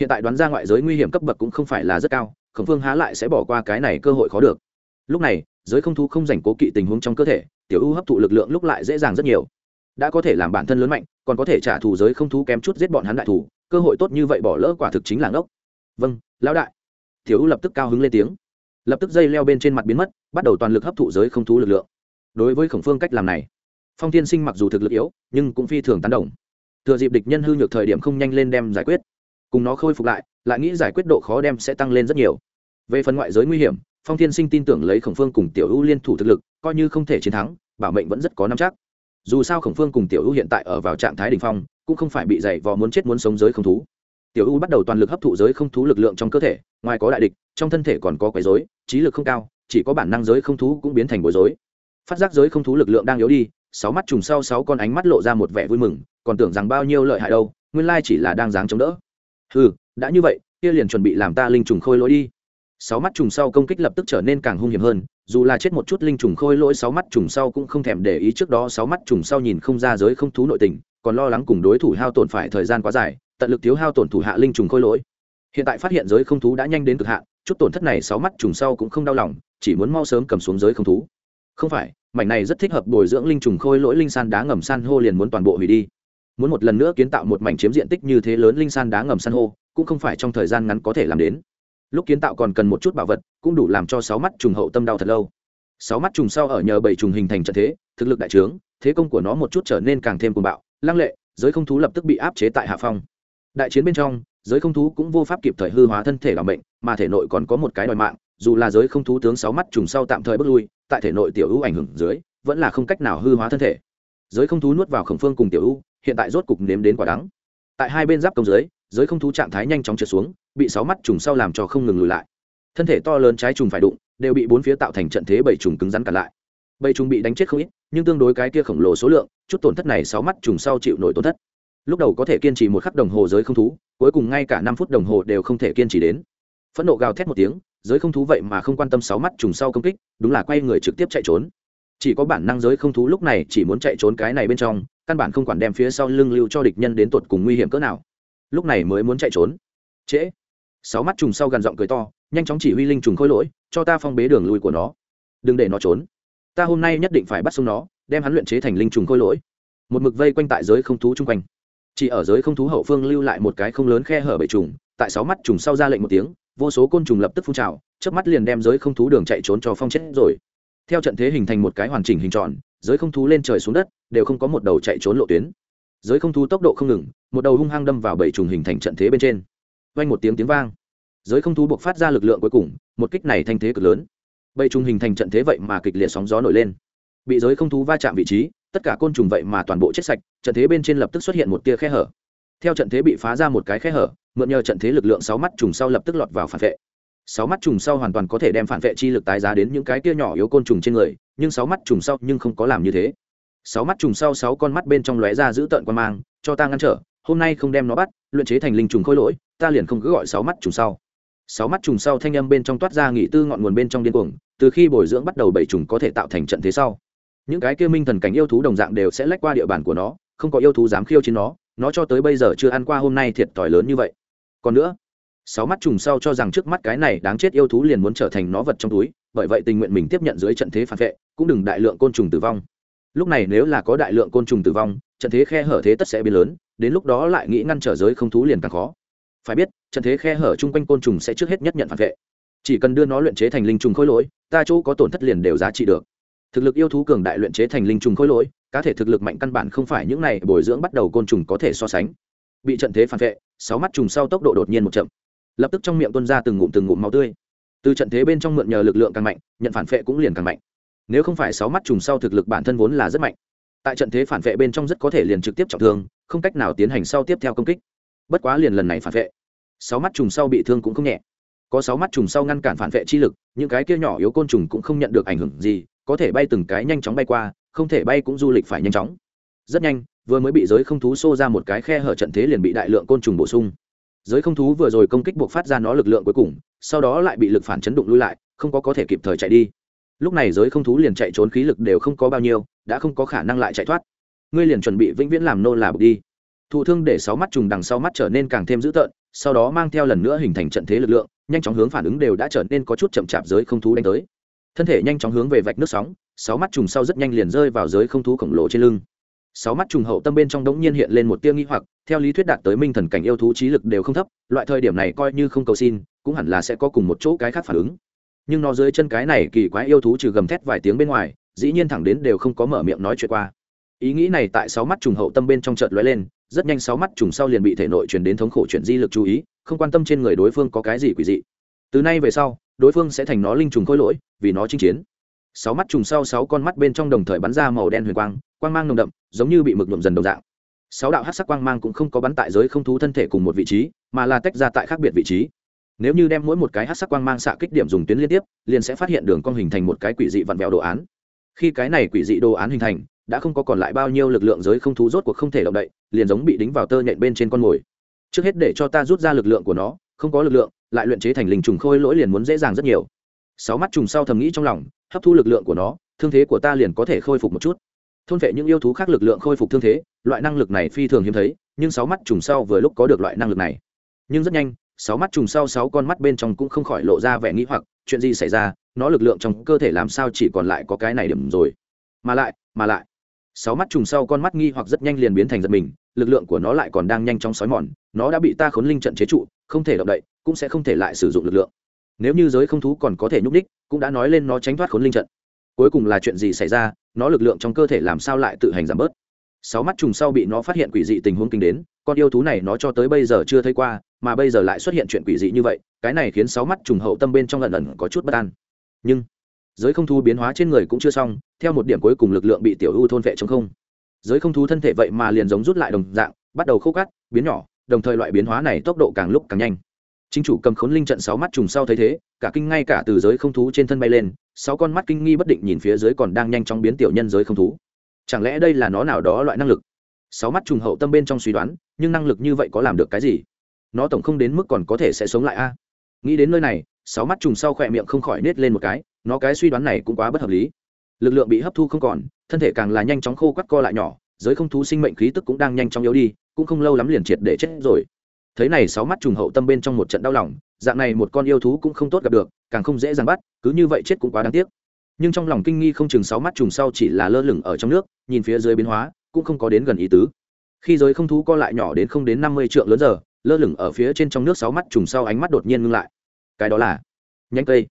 Hiện tại đoán ra ngoại giới nguy hiểm cấp bậc cũng không phải là rất cao, khổng phương há lại sẽ bỏ qua cái này cơ hội khó được. Lúc này, giới không thú không dành cố kỵ tình huống trong cơ thể tiểu u hấp thụ lực lượng lúc lại dễ dàng rất nhiều. Đã có thể làm bản thân lớn mạnh, còn có thể trả thù giới không thú kém chút giết bọn hắn đại thủ. cơ hội tốt như vậy bỏ lỡ quả thực chính là ngốc. Vâng lão đại. Tiểu u lập tức cao hứng lên tiếng. Lập tức dây leo bên trên mặt biến mất, bắt đầu toàn lực hấp thụ giới không thú lực lượng. Đối với khổng phương cách làm này, phong tiên sinh mặc dù thực lực yếu, nhưng cũng phi thường tán đồng. Thừa dịp địch nhân hư nhược thời điểm không nhanh lên đem giải quyết. Cùng nó khôi phục lại lại nghĩ giải quyết độ khó đem sẽ tăng lên rất nhiều. Về phần ngoại giới nguy hiểm phong thiên sinh tin tưởng lấy khổng phương cùng tiểu ưu liên thủ thực lực, coi như không thể chiến thắng, bảo mệnh vẫn rất có năm chắc. Dù sao khổng phương cùng tiểu ưu hiện tại ở vào trạng thái đ ỉ n h phong, cũng không phải bị dày vò muốn chết muốn sống giới không thú. Tiểu ưu bắt đầu toàn lực hấp thụ giới không thú lực lượng trong cơ thể, ngoài có đại địch, trong thân thể còn có quấy dối trí lực không cao, chỉ có bản năng giới không thú cũng biến thành bối rối. Phát giác giới không thú lực lượng đang yếu đi, sáu mắt trùng sau sáu con ánh mắt lộ ra một vẻ vui mừng, còn tưởng rằng bao nhiêu lợi hại đâu, nguyên lai chỉ là đang dáng chống đỡ. Ừ đã như vậy, kia liền chuẩn bị làm ta linh trùng khôi lỗi đi sáu mắt trùng sau công kích lập tức trở nên càng hung hiểm hơn, dù là chết một chút linh trùng khôi lỗi, sáu mắt trùng sau cũng không thèm để ý trước đó sáu mắt trùng sau nhìn không ra giới không thú nội tình, còn lo lắng cùng đối thủ hao tổn phải thời gian quá dài, tận lực thiếu hao tổn thủ hạ linh trùng khôi lỗi. Hiện tại phát hiện giới không thú đã nhanh đến cực hạn, chút tổn thất này sáu mắt trùng sau cũng không đau lòng, chỉ muốn mau sớm cầm xuống giới không thú. Không phải, mảnh này rất thích hợp bồi dưỡng linh trùng khôi lỗi linh san đá ngầm san hô liền muốn toàn bộ hủy đi. Muốn một lần nữa kiến tạo một mảnh chiếm diện tích như thế lớn linh san đá ngầm san hô, cũng không phải trong thời gian ngắn có thể làm đến lúc kiến tạo còn cần một chút bảo vật, cũng đủ làm cho sáu mắt trùng hậu tâm đau thật lâu. Sáu mắt trùng sau ở nhờ bảy trùng hình thành trận thế, thực lực đại trướng, thế công của nó một chút trở nên càng thêm cuồng bạo, lăng lệ, giới không thú lập tức bị áp chế tại hạ phong. Đại chiến bên trong, giới không thú cũng vô pháp kịp thời hư hóa thân thể làm bệnh mà thể nội còn có một cái đòi mạng, dù là giới không thú tướng sáu mắt trùng sau tạm thời bước lui, tại thể nội tiểu ưu ảnh hưởng dưới, vẫn là không cách nào hư hóa thân thể. Giới không thú nuốt vào khổng phương cùng tiểu ưu, hiện tại rốt cục nếm đến quả đắng. Tại hai bên giáp công giới giới không thú trạng thái nhanh chóng trượt xuống bị sáu mắt trùng sau làm cho không ngừng lùi lại. Thân thể to lớn trái trùng phải đụng, đều bị bốn phía tạo thành trận thế bảy trùng cứng rắn cả lại. Bảy trùng bị đánh chết không ít, nhưng tương đối cái kia khổng lồ số lượng, chút tổn thất này sáu mắt trùng sau chịu nổi tổn thất. Lúc đầu có thể kiên trì một khắc đồng hồ giới không thú, cuối cùng ngay cả năm phút đồng hồ đều không thể kiên trì đến. Phẫn nộ gào thét một tiếng, giới không thú vậy mà không quan tâm sáu mắt trùng sau công kích, đúng là quay người trực tiếp chạy trốn. Chỉ có bản năng giới không thú lúc này chỉ muốn chạy trốn cái này bên trong, căn bản không quản đem phía sau lưng lưu cho địch nhân đến tột cùng nguy hiểm cỡ nào. Lúc này mới muốn chạy trốn. Trễ sáu mắt trùng sau gần giọng cười to, nhanh chóng chỉ huy linh trùng khôi lỗi, cho ta phong bế đường lui của nó. Đừng để nó trốn. Ta hôm nay nhất định phải bắt xuống nó, đem hắn luyện chế thành linh trùng khôi lỗi. Một mực vây quanh tại giới không thú chung quanh. Chỉ ở giới không thú hậu phương lưu lại một cái không lớn khe hở bể trùng, tại sáu mắt trùng sau ra lệnh một tiếng, vô số côn trùng lập tức phun trào trước mắt liền đem giới không thú đường chạy trốn cho phong chết rồi. Theo trận thế hình thành một cái hoàn chỉnh hình tròn, giới không thú lên trời xuống đất, đều không có một đầu chạy trốn lộ tuyến. Giới không thú tốc độ không ngừng, một đầu hung hăng đâm vào bảy trùng hình thành trận thế bên trên vang một tiếng tiếng vang. Giới không thú buộc phát ra lực lượng cuối cùng, một kích này thanh thế cực lớn. Bầy trùng hình thành trận thế vậy mà kịch liệt sóng gió nổi lên. Bị giới không thú va chạm vị trí, tất cả côn trùng vậy mà toàn bộ chết sạch, trận thế bên trên lập tức xuất hiện một tia khe hở. Theo trận thế bị phá ra một cái khe hở, mượn nhờ trận thế lực lượng sáu mắt trùng sau lập tức lọt vào phản vệ. Sáu mắt trùng sau hoàn toàn có thể đem phản vệ chi lực tái giá đến những cái tia nhỏ yếu côn trùng trên người, nhưng sáu mắt trùng sau nhưng không có làm như thế. Sáu mắt trùng sau sáu con mắt bên trong lóe ra giữ tợn quan mang, cho ta ngăn trở hôm nay không đem nó bắt, luyện chế thành linh trùng khôi lỗi, ta liền không cứ gọi sáu mắt trùng sau. Sáu mắt trùng sau thanh âm bên trong toát ra nghỉ tư ngọn nguồn bên trong điên cuồng, từ khi bồi dưỡng bắt đầu bảy trùng có thể tạo thành trận thế sau. Những cái kia minh thần cảnh yêu thú đồng dạng đều sẽ lách qua địa bàn của nó, không có yêu thú dám khiêu chiến nó nó cho tới bây giờ chưa ăn qua hôm nay thiệt thòi lớn như vậy. Còn nữa, sáu mắt trùng sau cho rằng trước mắt cái này đáng chết yêu thú liền muốn trở thành nó vật trong túi, bởi vậy tình nguyện mình tiếp nhận dưới trận thế phản vệ, cũng đừng đại lượng côn trùng tử vong. Lúc này nếu là có đại lượng côn trùng tử vong, trận thế khe hở thế tất sẽ biến lớn đến lúc đó lại nghĩ ngăn trở giới không thú liền càng khó. Phải biết, trận thế khe hở chung quanh côn trùng sẽ trước hết nhất nhận phản vệ. Chỉ cần đưa nó luyện chế thành linh trùng khối lỗi, ta chỗ có tổn thất liền đều giá trị được. Thực lực yêu thú cường đại luyện chế thành linh trùng khối lỗi, cá thể thực lực mạnh căn bản không phải những này, bồi dưỡng bắt đầu côn trùng có thể so sánh. Bị trận thế phản vệ, sáu mắt trùng sau tốc độ đột nhiên một chậm. Lập tức trong miệng tuân ra từng ngụm từng ngụm máu tươi. Từ trận thế bên trong mượn nhờ lực lượng càng mạnh, nhận phản vệ cũng liền càng mạnh. Nếu không phải sáu mắt trùng sau thực lực bản thân vốn là rất mạnh tại trận thế phản vệ bên trong rất có thể liền trực tiếp trọng thương, không cách nào tiến hành sau tiếp theo công kích. Bất quá liền lần này phản vệ, sáu mắt trùng sau bị thương cũng không nhẹ. Có sáu mắt trùng sau ngăn cản phản vệ chi lực, những cái kia nhỏ yếu côn trùng cũng không nhận được ảnh hưởng gì, có thể bay từng cái nhanh chóng bay qua, không thể bay cũng du lịch phải nhanh chóng. Rất nhanh, vừa mới bị giới không thú xô ra một cái khe hở trận thế liền bị đại lượng côn trùng bổ sung. Giới không thú vừa rồi công kích buộc phát ra nó lực lượng cuối cùng, sau đó lại bị lực phản chấn đụng lui lại, không có có thể kịp thời chạy đi. Lúc này giới không thú liền chạy trốn khí lực đều không có bao nhiêu đã không có khả năng lại chạy thoát. Ngươi liền chuẩn bị vĩnh viễn làm nô là bực đi. Thụ thương để sáu mắt trùng đằng sau mắt trở nên càng thêm dữ tợn, sau đó mang theo lần nữa hình thành trận thế lực lượng, nhanh chóng hướng phản ứng đều đã trở nên có chút chậm chạp giới không thú đánh tới. Thân thể nhanh chóng hướng về vạch nước sóng, sáu mắt trùng sau rất nhanh liền rơi vào giới không thú khổng lồ trên lưng. Sáu mắt trùng hậu tâm bên trong đống nhiên hiện lên một tia nghi hoặc, theo lý thuyết đạt tới minh thần cảnh yêu thú trí lực đều không thấp, loại thời điểm này coi như không cầu xin, cũng hẳn là sẽ có cùng một chỗ cái khác phản ứng. Nhưng nó dưới chân cái này kỳ quái yêu thú trừ gầm thét vài tiếng bên ngoài dĩ nhiên thẳng đến đều không có mở miệng nói chuyện qua. Ý nghĩ này tại sáu mắt trùng hậu tâm bên trong chợt lóe lên, rất nhanh sáu mắt trùng sau liền bị thể nội truyền đến thống khổ chuyển di lực chú ý, không quan tâm trên người đối phương có cái gì quỷ dị. Từ nay về sau, đối phương sẽ thành nó linh trùng khôi lỗi, vì nó chinh chiến. Sáu mắt trùng sau sáu con mắt bên trong đồng thời bắn ra màu đen huyền quang quang mang nồng đậm, giống như bị mực nhuộm dần đồng dạng. Sáu đạo hát sắc quang mang cũng không có bắn tại giới không thú thân thể cùng một vị trí, mà là tách ra tại khác biệt vị trí. Nếu như đem mỗi một cái hát sắc quang mang xạ kích điểm dùng tuyến liên tiếp, liền sẽ phát hiện đường cong hình thành một cái quỷ dị vặn vẹo đồ án khi cái này quỷ dị đồ án hình thành, đã không có còn lại bao nhiêu lực lượng giới không thú rốt cuộc không thể động đậy, liền giống bị đính vào tơ nhện bên trên con mồi. Trước hết để cho ta rút ra lực lượng của nó, không có lực lượng, lại luyện chế thành linh trùng khôi lỗi liền muốn dễ dàng rất nhiều. Sáu mắt trùng sau thầm nghĩ trong lòng, hấp thu lực lượng của nó, thương thế của ta liền có thể khôi phục một chút. Thôn vệ những yêu thú khác lực lượng khôi phục thương thế, loại năng lực này phi thường hiếm thấy, nhưng sáu mắt trùng sau vừa lúc có được loại năng lực này. Nhưng rất nhanh, sáu mắt trùng sau sáu con mắt bên trong cũng không khỏi lộ ra vẻ nghĩ hoặc, chuyện gì xảy ra nó lực lượng trong cơ thể làm sao chỉ còn lại có cái này điểm rồi. Mà lại mà lại, sáu mắt trùng sau con mắt nghi hoặc rất nhanh liền biến thành giật mình, lực lượng của nó lại còn đang nhanh chóng sói mòn, nó đã bị ta khốn linh trận chế trụ, không thể động đậy, cũng sẽ không thể lại sử dụng lực lượng. Nếu như giới không thú còn có thể nhúc đích cũng đã nói lên nó tránh thoát khốn linh trận. Cuối cùng là chuyện gì xảy ra, nó lực lượng trong cơ thể làm sao lại tự hành giảm bớt? Sáu mắt trùng sau bị nó phát hiện quỷ dị tình huống kinh đến, con yêu thú này nó cho tới bây giờ chưa thấy qua, mà bây giờ lại xuất hiện chuyện quỷ dị như vậy, cái này khiến sáu mắt trùng hậu tâm bên trong lần ẩn có chút bất an nhưng giới không thú biến hóa trên người cũng chưa xong, theo một điểm cuối cùng lực lượng bị tiểu u thôn vệ trong không. Giới không thú thân thể vậy mà liền giống rút lại đồng dạng, bắt đầu khô cắt biến nhỏ, đồng thời loại biến hóa này tốc độ càng lúc càng nhanh. Chính chủ cầm khốn linh trận sáu mắt trùng sau thấy thế, cả kinh ngay cả từ giới không thú trên thân bay lên, sáu con mắt kinh nghi bất định nhìn phía dưới còn đang nhanh chóng biến tiểu nhân giới không thú. Chẳng lẽ đây là nó nào đó loại năng lực? Sáu mắt trùng hậu tâm bên trong suy đoán, nhưng năng lực như vậy có làm được cái gì? Nó tổng không đến mức còn có thể sẽ sống lại a. Nghĩ đến nơi này sáu mắt trùng sau khỏe miệng không khỏi nết lên một cái, nó cái suy đoán này cũng quá bất hợp lý. Lực lượng bị hấp thu không còn, thân thể càng là nhanh chóng khô quắt co lại nhỏ, giới không thú sinh mệnh khí tức cũng đang nhanh chóng yếu đi, cũng không lâu lắm liền triệt để chết rồi. Thấy này sáu mắt trùng hậu tâm bên trong một trận đau lòng, dạng này một con yêu thú cũng không tốt gặp được, càng không dễ dàng bắt, cứ như vậy chết cũng quá đáng tiếc. Nhưng trong lòng kinh nghi không chừng sáu mắt trùng sau chỉ là lơ lửng ở trong nước, nhìn phía dưới biến hóa, cũng không có đến gần ý tứ. Khi giới không thú co lại nhỏ đến không đến năm mươi triệu lớn giờ, lơ lửng ở phía trên trong nước sáu mắt trùng sau ánh mắt đột nhiên ngưng lại cái đó là nhánh cây.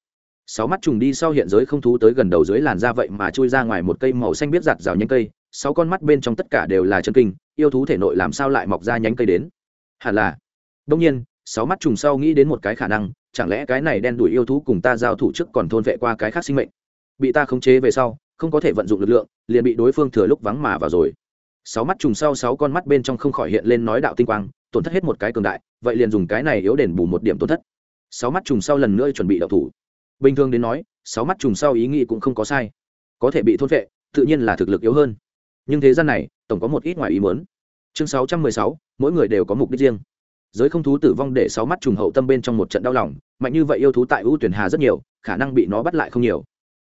Sáu mắt trùng đi sau hiện giới không thú tới gần đầu dưới làn da vậy mà chui ra ngoài một cây màu xanh biết giặt rào nhánh cây. Sáu con mắt bên trong tất cả đều là chân kinh, yêu thú thể nội làm sao lại mọc ra nhánh cây đến? Hẳn là. Đông nhiên, sáu mắt trùng sau nghĩ đến một cái khả năng, chẳng lẽ cái này đen đuổi yêu thú cùng ta giao thủ trước còn thôn vệ qua cái khác sinh mệnh? Bị ta khống chế về sau, không có thể vận dụng lực lượng, liền bị đối phương thừa lúc vắng mà vào rồi. Sáu mắt trùng sau sáu con mắt bên trong không khỏi hiện lên nói đạo tinh quang, tổn thất hết một cái cường đại, vậy liền dùng cái này yếu đền bù một điểm tổn thất sáu mắt trùng sau lần nữa chuẩn bị đậu thủ. Bình thường đến nói, sáu mắt trùng sau ý nghĩ cũng không có sai. Có thể bị thôn vệ tự nhiên là thực lực yếu hơn. Nhưng thế gian này, tổng có một ít ngoài ý muốn. Chương sáu trăm mười sáu, mỗi người đều có mục đích riêng. Giới không thú tử vong để sáu mắt trùng hậu tâm bên trong một trận đau lòng, mạnh như vậy yêu thú tại ưu tuyển hà rất nhiều, khả năng bị nó bắt lại không nhiều.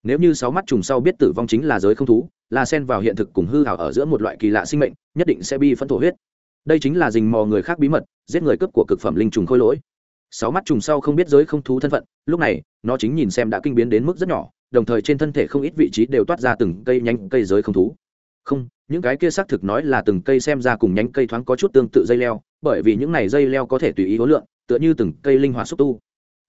Nếu như sáu mắt trùng sau biết tử vong chính là giới không thú là xen vào hiện thực cùng hư hảo ở giữa một loại kỳ lạ sinh mệnh, nhất định sẽ bi phẫn thổ huyết. Đây chính là dình mò người khác bí mật, giết người cướp của cực phẩm linh trùng khôi lỗi sáu mắt trùng sau không biết giới không thú thân phận, lúc này, nó chính nhìn xem đã kinh biến đến mức rất nhỏ, đồng thời trên thân thể không ít vị trí đều toát ra từng cây nhánh cây giới không thú. Không, những cái kia xác thực nói là từng cây xem ra cùng nhánh cây thoáng có chút tương tự dây leo, bởi vì những này dây leo có thể tùy ý hối lượng, tựa như từng cây linh hoạt xúc tu.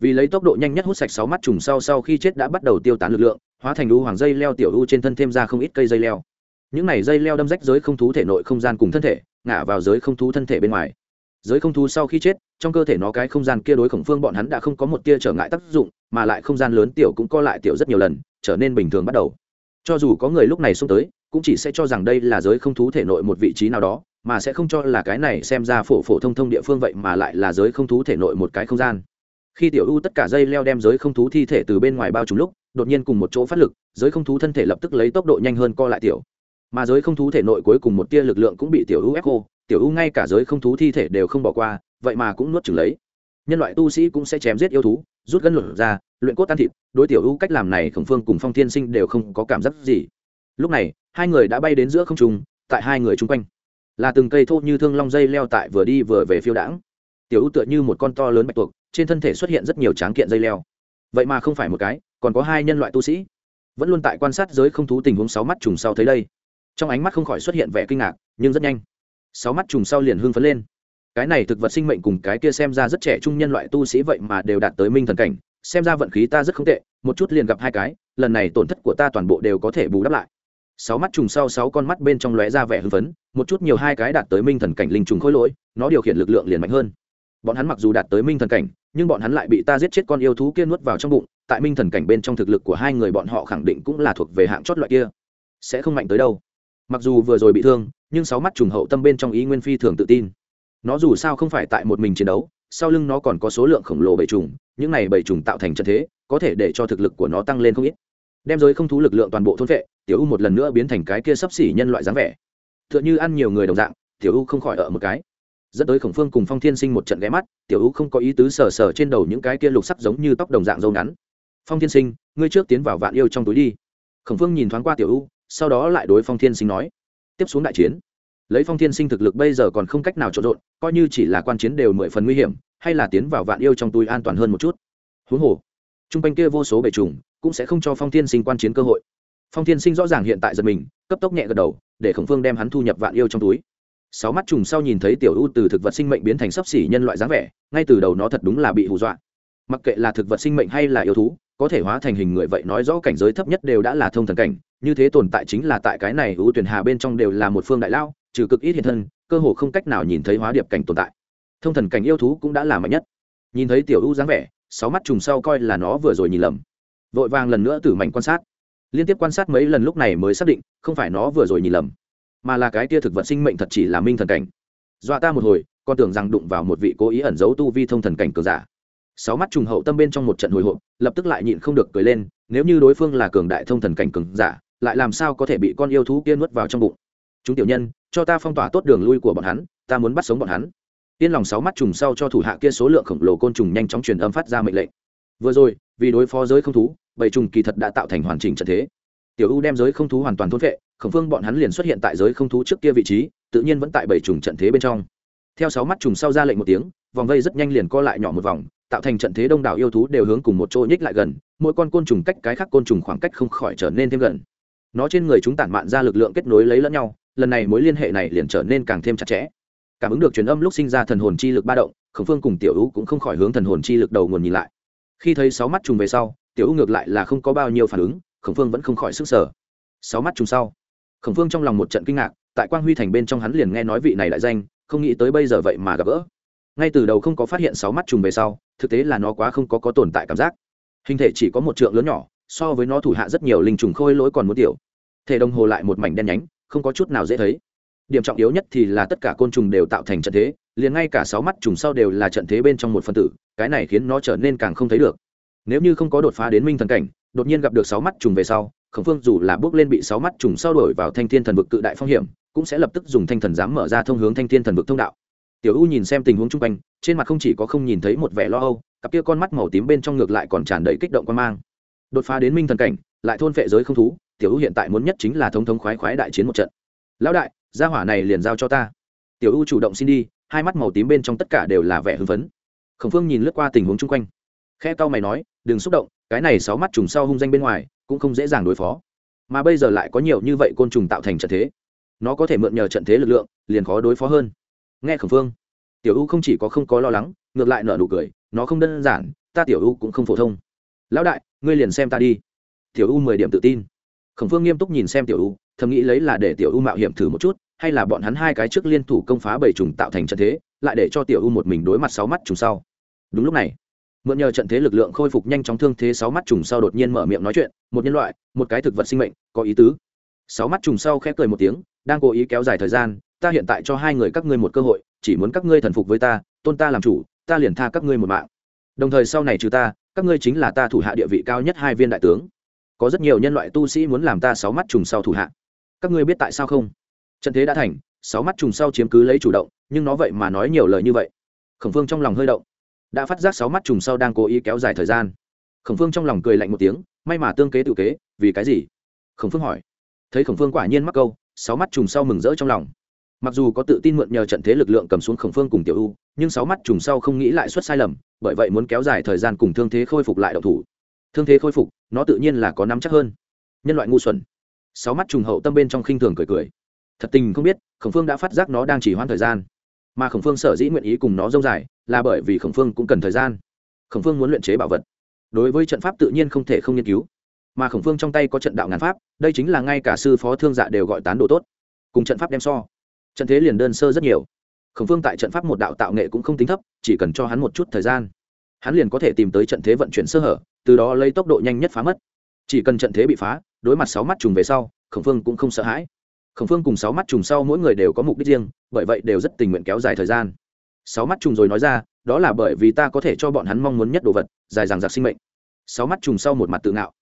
Vì lấy tốc độ nhanh nhất hút sạch sáu mắt trùng sau sau khi chết đã bắt đầu tiêu tán lực lượng, hóa thành u hoàng dây leo tiểu u trên thân thêm ra không ít cây dây leo. Những này dây leo đâm rách giới không thú thể nội không gian cùng thân thể, ngả vào giới không thú thân thể bên ngoài giới không thú sau khi chết, trong cơ thể nó cái không gian kia đối khổng phương bọn hắn đã không có một tia trở ngại tác dụng, mà lại không gian lớn tiểu cũng co lại tiểu rất nhiều lần, trở nên bình thường bắt đầu. Cho dù có người lúc này xuống tới, cũng chỉ sẽ cho rằng đây là giới không thú thể nội một vị trí nào đó, mà sẽ không cho là cái này xem ra phổ phổ thông thông địa phương vậy mà lại là giới không thú thể nội một cái không gian. Khi tiểu u tất cả dây leo đem giới không thú thi thể từ bên ngoài bao trùm lúc, đột nhiên cùng một chỗ phát lực, giới không thú thân thể lập tức lấy tốc độ nhanh hơn co lại tiểu mà giới không thú thể nội cuối cùng một tia lực lượng cũng bị tiểu u ép khô, tiểu u ngay cả giới không thú thi thể đều không bỏ qua, vậy mà cũng nuốt chừng lấy. Nhân loại tu sĩ cũng sẽ chém giết yêu thú, rút gân luận ra luyện cốt tan thịt, đối tiểu u cách làm này khổng phương cùng phong thiên sinh đều không có cảm giác gì. Lúc này, hai người đã bay đến giữa không trung, tại hai người chung quanh. Là từng cây thô như thương long dây leo tại vừa đi vừa về phiêu đãng. Tiểu u tựa như một con to lớn bạch tuộc, trên thân thể xuất hiện rất nhiều tráng kiện dây leo. Vậy mà không phải một cái, còn có hai nhân loại tu sĩ. Vẫn luôn tại quan sát giới không thú tình huống sáu mắt trùng sau thấy đây trong ánh mắt không khỏi xuất hiện vẻ kinh ngạc, nhưng rất nhanh. Sáu mắt trùng sau liền hưng phấn lên. Cái này thực vật sinh mệnh cùng cái kia xem ra rất trẻ trung nhân loại tu sĩ vậy mà đều đạt tới minh thần cảnh, xem ra vận khí ta rất không tệ, một chút liền gặp hai cái, lần này tổn thất của ta toàn bộ đều có thể bù đắp lại. Sáu mắt trùng sau sáu con mắt bên trong lóe ra vẻ hưng phấn, một chút nhiều hai cái đạt tới minh thần cảnh linh trùng khối lỗi, nó điều khiển lực lượng liền mạnh hơn. Bọn hắn mặc dù đạt tới minh thần cảnh, nhưng bọn hắn lại bị ta giết chết con yêu thú kia nuốt vào trong bụng, tại minh thần cảnh bên trong thực lực của hai người bọn họ khẳng định cũng là thuộc về hạng chót loại kia. Sẽ không mạnh tới đâu mặc dù vừa rồi bị thương, nhưng sáu mắt trùng hậu tâm bên trong ý nguyên phi thường tự tin. Nó dù sao không phải tại một mình chiến đấu, sau lưng nó còn có số lượng khổng lồ bầy trùng, những này bầy trùng tạo thành trận thế, có thể để cho thực lực của nó tăng lên không ít. Đem giới không thú lực lượng toàn bộ thôn vệ, tiểu u một lần nữa biến thành cái kia sấp xỉ nhân loại dáng vẻ. T h ư ợ n h ư ăn nhiều người đồng dạng, tiểu u không khỏi ở một cái. Dẫn tới khổng phương cùng phong thiên sinh một trận ghé mắt, tiểu u không có ý tứ sờ sờ trên đầu những cái kia lục sắc giống như tóc đồng dạng dâu ngắn. Phong thiên sinh, ngươi trước tiến vào vạn yêu trong túi đi. Khổng phương nhìn thoáng qua tiểu u sau đó lại đối phong thiên sinh nói, tiếp xuống đại chiến. Lấy phong thiên sinh thực lực bây giờ còn không cách nào trộn rộn, coi như chỉ là quan chiến đều mười phần nguy hiểm, hay là tiến vào vạn yêu trong túi an toàn hơn một chút. Huống hồ t r u n g quanh kia vô số bể trùng cũng sẽ không cho phong thiên sinh quan chiến cơ hội. Phong thiên sinh rõ ràng hiện tại giật mình, cấp tốc nhẹ gật đầu, để khổng phương đem hắn thu nhập vạn yêu trong túi. Sáu mắt trùng sau nhìn thấy tiểu u từ thực vật sinh mệnh biến thành sấp xỉ nhân loại dáng vẻ, ngay từ đầu nó thật đúng là bị hù dọa. Mặc kệ là thực vật sinh mệnh hay là yêu thú, có thể hóa thành hình người vậy nói rõ cảnh giới thấp nhất đều đã là thông thần cảnh như thế tồn tại chính là tại cái này ưu tuyển hà bên trong đều là một phương đại lao, trừ cực ít hiện thân, cơ hồ không cách nào nhìn thấy hóa điệp cảnh tồn tại. Thông thần cảnh yêu thú cũng đã là mạnh nhất. Nhìn thấy tiểu u dáng vẻ, sáu mắt trùng sau coi là nó vừa rồi nhìn lầm. Vội vàng lần nữa tử mạnh quan sát. Liên tiếp quan sát mấy lần lúc này mới xác định, không phải nó vừa rồi nhìn lầm, mà là cái tia thực vật sinh mệnh thật chỉ là minh thần cảnh. Dọa ta một hồi con tưởng rằng đụng vào một vị cố ý ẩn giấu tu vi thông thần cảnh cường giả. Sáu mắt trùng hậu tâm bên trong một trận hồi hộp, lập tức lại nhịn không được cười lên, nếu như đối phương là cường đại thông thần cảnh cường giả lại làm sao có thể bị con yêu thú kia nuốt vào trong bụng? Chúng tiểu nhân, cho ta phong tỏa tốt đường lui của bọn hắn, ta muốn bắt sống bọn hắn. Yên lòng sáu mắt trùng sau cho thủ hạ kia số lượng khổng lồ côn trùng nhanh chóng truyền âm phát ra mệnh lệnh. Vừa rồi, vì đối phó giới không thú, bảy trùng kỳ thật đã tạo thành hoàn chỉnh trận thế. Tiểu u đem giới không thú hoàn toàn thôn vệ khổng phương bọn hắn liền xuất hiện tại giới không thú trước kia vị trí, tự nhiên vẫn tại bảy trùng trận thế bên trong. Theo sáu mắt trùng sau ra lệnh một tiếng, vòng vây rất nhanh liền co lại nhỏ một vòng, tạo thành trận thế đông đảo yêu thú đều hướng cùng một chỗ nhích lại gần, mỗi con côn trùng cách cái khác côn trùng khoảng cách không khỏi trở nên thêm gần nó trên người chúng tản mạn ra lực lượng kết nối lấy lẫn nhau, lần này mối liên hệ này liền trở nên càng thêm chặt chẽ. Cảm ứng được truyền âm lúc sinh ra thần hồn chi lực ba động, khổng phương cùng tiểu u cũng không khỏi hướng thần hồn chi lực đầu nguồn nhìn lại. Khi thấy sáu mắt trùng về sau, tiểu u ngược lại là không có bao nhiêu phản ứng, khổng phương vẫn không khỏi sức sở sáu mắt trùng sau, khổng phương trong lòng một trận kinh ngạc, tại quang huy thành bên trong hắn liền nghe nói vị này lại danh, không nghĩ tới bây giờ vậy mà gặp gỡ. Ngay từ đầu không có phát hiện sáu mắt trùng về sau, thực tế là nó quá không có có tồn tại cảm giác. Hình thể chỉ có một trượng lớn nhỏ, so với nó thủ hạ rất nhiều linh trùng khôi lỗi còn muốn tiểu thể đồng hồ lại một mảnh đen nhánh, không có chút nào dễ thấy. Điểm trọng yếu nhất thì là tất cả côn trùng đều tạo thành trận thế, liền ngay cả sáu mắt trùng sau đều là trận thế bên trong một phân tử, cái này khiến nó trở nên càng không thấy được. Nếu như không có đột phá đến minh thần cảnh, đột nhiên gặp được sáu mắt trùng về sau, khổng phương dù là bước lên bị sáu mắt trùng sau đổi vào thanh thiên thần vực cự đại phong hiểm, cũng sẽ lập tức dùng thanh thần giám mở ra thông hướng thanh thiên thần vực thông đạo. Tiểu u nhìn xem tình huống chung quanh, trên mặt không chỉ có không nhìn thấy một vẻ lo âu, cặp kia con mắt màu tím bên trong ngược lại còn tràn đầy kích động quan mang. Đột phá đến minh thần cảnh, lại thôn phệ giới không thú tiểu u hiện tại muốn nhất chính là thống thống khoái khoái đại chiến một trận. Lão đại, gia hỏa này liền giao cho ta. Tiểu u chủ động xin đi, hai mắt màu tím bên trong tất cả đều là vẻ hưng phấn. Khổng phương nhìn lướt qua tình huống chung quanh. Khe cau mày nói, đừng xúc động, cái này sáu mắt trùng sau hung danh bên ngoài, cũng không dễ dàng đối phó. Mà bây giờ lại có nhiều như vậy côn trùng tạo thành trận thế, nó có thể mượn nhờ trận thế lực lượng, liền khó đối phó hơn. Nghe khổng phương, tiểu u không chỉ có không có lo lắng, ngược lại nở nụ cười, nó không đơn giản, ta tiểu u cũng không phổ thông. Lão đại, ngươi liền xem ta đi. Tiểu u mười điểm tự tin khổng phương nghiêm túc nhìn xem tiểu u, thầm nghĩ lấy là để tiểu u mạo hiểm thử một chút, hay là bọn hắn hai cái trước liên thủ công phá bảy trùng tạo thành trận thế, lại để cho tiểu u một mình đối mặt sáu mắt trùng sau. Đúng lúc này, mượn nhờ trận thế lực lượng khôi phục nhanh chóng thương thế sáu mắt trùng sau đột nhiên mở miệng nói chuyện, một nhân loại, một cái thực vật sinh mệnh, có ý tứ. Sáu mắt trùng sau khẽ cười một tiếng, đang cố ý kéo dài thời gian, ta hiện tại cho hai người các ngươi một cơ hội, chỉ muốn các ngươi thần phục với ta, tôn ta làm chủ, ta liền tha các ngươi một mạng. Đồng thời sau này trừ ta, các ngươi chính là ta thủ hạ địa vị cao nhất hai viên đại tướng có rất nhiều nhân loại tu sĩ muốn làm ta sáu mắt trùng sau thủ hạ. Các ngươi biết tại sao không? Trận thế đã thành, sáu mắt trùng sau chiếm cứ lấy chủ động, nhưng nó vậy mà nói nhiều lời như vậy. Khổng phương trong lòng hơi động. Đã phát giác sáu mắt trùng sau đang cố ý kéo dài thời gian. Khổng phương trong lòng cười lạnh một tiếng, may mà tương kế tự kế, vì cái gì? Khổng phương hỏi. Thấy khổng phương quả nhiên mắc câu, sáu mắt trùng sau mừng rỡ trong lòng. Mặc dù có tự tin mượn nhờ trận thế lực lượng cầm xuống khổng phương cùng tiểu u, nhưng sáu mắt trùng sau không nghĩ lại suất sai lầm, bởi vậy muốn kéo dài thời gian cùng thương thế khôi phục lại đậu thủ thương thế khôi phục, nó tự nhiên là có nắm chắc hơn. Nhân loại ngu xuẩn. Sáu mắt trùng hậu tâm bên trong khinh thường cười cười. Thật tình không biết, khổng phương đã phát giác nó đang chỉ hoãn thời gian. Mà khổng phương sở dĩ nguyện ý cùng nó dông dài, là bởi vì khổng phương cũng cần thời gian. Khổng phương muốn luyện chế bảo vật. Đối với trận pháp tự nhiên không thể không nghiên cứu. Mà khổng phương trong tay có trận đạo ngàn pháp, đây chính là ngay cả sư phó thương dạ đều gọi tán độ tốt. Cùng trận pháp đem so, trận thế liền đơn sơ rất nhiều. Khổng phương tại trận pháp một đạo tạo nghệ cũng không tính thấp, chỉ cần cho hắn một chút thời gian hắn liền có thể tìm tới trận thế vận chuyển sơ hở, từ đó lấy tốc độ nhanh nhất phá mất. Chỉ cần trận thế bị phá, đối mặt sáu mắt trùng về sau, khổng phương cũng không sợ hãi. Khổng phương cùng sáu mắt trùng sau mỗi người đều có mục đích riêng, bởi vậy đều rất tình nguyện kéo dài thời gian. Sáu mắt trùng rồi nói ra, đó là bởi vì ta có thể cho bọn hắn mong muốn nhất đồ vật, dài dằng dặc sinh mệnh. Sáu mắt trùng sau một mặt tự ngạo.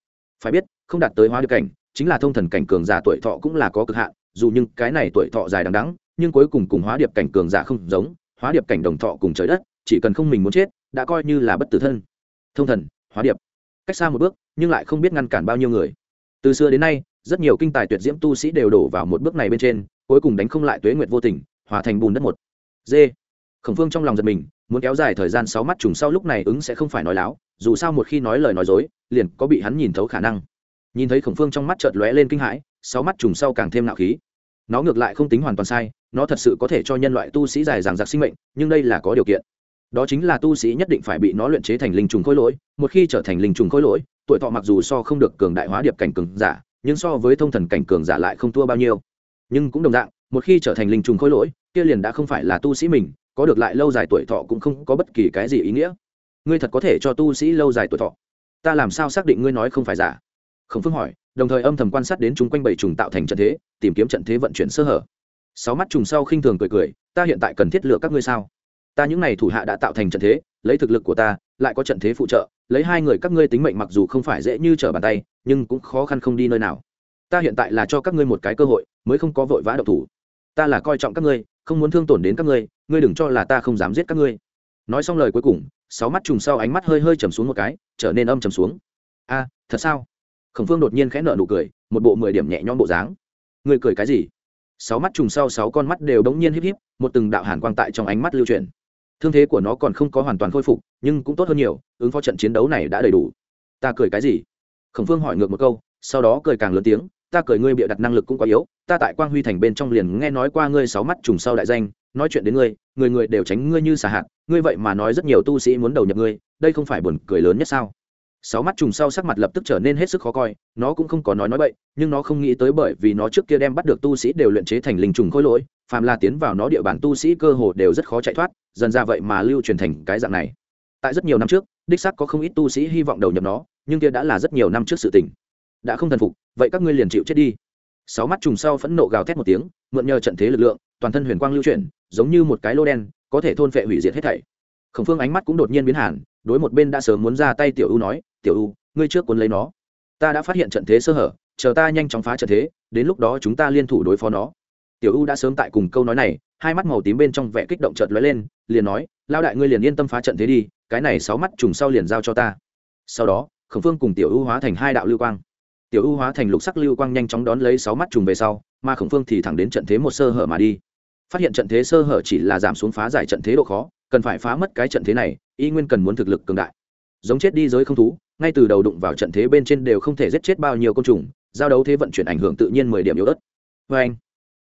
Phải biết, không đạt tới hóa được cảnh, chính là thông thần cảnh cường giả tuổi thọ cũng là có cực hạn, dù nhưng cái này tuổi thọ dài đằng đắng nhưng cuối cùng cùng hóa điệp cảnh cường giả không giống, hóa điệp cảnh đồng thọ cùng trời đất, chỉ cần không mình muốn chết đã coi như là bất tử thân. Thông thần, hóa điệp. Cách xa một bước, nhưng lại không biết ngăn cản bao nhiêu người. Từ xưa đến nay, rất nhiều kinh tài tuyệt diễm tu sĩ đều đổ vào một bước này bên trên, cuối cùng đánh không lại tuế nguyệt vô tình, hòa thành bùn đất một. D khổng phương trong lòng giật mình, muốn kéo dài thời gian sáu mắt trùng sau lúc này ứng sẽ không phải nói láo, dù sao một khi nói lời nói dối, liền có bị hắn nhìn thấu khả năng. Nhìn thấy khổng phương trong mắt chợt lóe lên kinh hãi, sáu mắt trùng sau càng thêm nạo khí. Nó ngược lại không tính hoàn toàn sai, nó thật sự có thể cho nhân loại tu sĩ dài dàng giặc sinh mệnh, nhưng đây là có điều kiện đó chính là tu sĩ nhất định phải bị nó luyện chế thành linh trùng khối lỗi, một khi trở thành linh trùng khối lỗi, tuổi thọ mặc dù so không được cường đại hóa điệp cảnh cường giả, nhưng so với thông thần cảnh cường giả lại không thua bao nhiêu. Nhưng cũng đồng dạng, một khi trở thành linh trùng khối lỗi, kia liền đã không phải là tu sĩ mình, có được lại lâu dài tuổi thọ cũng không có bất kỳ cái gì ý nghĩa. Ngươi thật có thể cho tu sĩ lâu dài tuổi thọ. Ta làm sao xác định ngươi nói không phải giả? Khổng phương hỏi, đồng thời âm thầm quan sát đến chúng quanh bảy trùng tạo thành trận thế, tìm kiếm trận thế vận chuyển sơ hở. Sáu mắt trùng sau khinh thường cười cười, ta hiện tại cần thiết lựa các ngươi sao? Ta những n à y thủ hạ đã tạo thành trận thế, lấy thực lực của ta, lại có trận thế phụ trợ, lấy hai người các ngươi tính mệnh mặc dù không phải dễ như trở bàn tay, nhưng cũng khó khăn không đi nơi nào. Ta hiện tại là cho các ngươi một cái cơ hội, mới không có vội vã độc thủ. Ta là coi trọng các ngươi, không muốn thương tổn đến các ngươi ngươi đừng cho là ta không dám giết các ngươi. Nói xong lời cuối cùng, sáu mắt trùng sau ánh mắt hơi hơi chầm xuống một cái, trở nên âm chầm xuống. A, thật sao? Khổng phương đột nhiên khẽ nợ nụ cười, một bộ mười điểm nhẹ nhõm bộ dáng. Ngươi cười cái gì? Sáu mắt trùng sau sáu con mắt đều đống nhiên híp híp, một từng đạo hàn quang tại trong ánh mắt lưu truyền thương thế của nó còn không có hoàn toàn khôi phục, nhưng cũng tốt hơn nhiều, ứng phó trận chiến đấu này đã đầy đủ. Ta cười cái gì? Khổng phương hỏi ngược một câu, sau đó cười càng lớn tiếng, ta cười ngươi bịa đặt năng lực cũng quá yếu, ta tại quang huy thành bên trong liền nghe nói qua ngươi sáu mắt trùng sau đại danh, nói chuyện đến ngươi, người người đều tránh ngươi như xà hạt, ngươi vậy mà nói rất nhiều tu sĩ muốn đầu nhập ngươi, đây không phải buồn cười lớn nhất sao? Sáu mắt trùng sau sắc mặt lập tức trở nên hết sức khó coi, nó cũng không có nói nói bậy, nhưng nó không nghĩ tới bởi vì nó trước kia đem bắt được tu sĩ đều luyện chế thành linh trùng khối lỗi phàm là tiến vào nó địa bàn tu sĩ cơ hồ đều rất khó chạy thoát, dần ra vậy mà lưu truyền thành cái dạng này. Tại rất nhiều năm trước, đích sắc có không ít tu sĩ hy vọng đầu nhập nó, nhưng kia đã là rất nhiều năm trước sự tình. Đã không thần phục, vậy các ngươi liền chịu chết đi. Sáu mắt trùng sau phẫn nộ gào thét một tiếng, mượn nhờ trận thế lực lượng, toàn thân huyền quang lưu chuyển, giống như một cái lô đen, có thể thôn phệ hủy diệt hết thảy. Khổng phương ánh mắt cũng đột nhiên biến hẳn đối một bên đã sớm muốn ra tay tiểu u nói, tiểu u, ngươi trước cuốn lấy nó. Ta đã phát hiện trận thế sơ hở, chờ ta nhanh chóng phá trận thế, đến lúc đó chúng ta liên thủ đối phó nó tiểu u đã sớm tại cùng câu nói này, hai mắt màu tím bên trong vẻ kích động chợt lóe lên, liền nói lao đại ngươi liền yên tâm phá trận thế đi, cái này sáu mắt trùng sau liền giao cho ta. Sau đó, khổng phương cùng tiểu u hóa thành hai đạo lưu quang. Tiểu u hóa thành lục sắc lưu quang nhanh chóng đón lấy sáu mắt trùng về sau, mà khổng phương thì thẳng đến trận thế một sơ hở mà đi. Phát hiện trận thế sơ hở chỉ là giảm xuống phá giải trận thế độ khó, cần phải phá mất cái trận thế này, y nguyên cần muốn thực lực cường đại. Giống chết đi giới không thú, ngay từ đầu đụng vào trận thế bên trên đều không thể giết chết bao nhiêu côn trùng, giao đấu thế vận chuyển ảnh hưởng tự nhiên mười điểm yếu ớt. Vê anh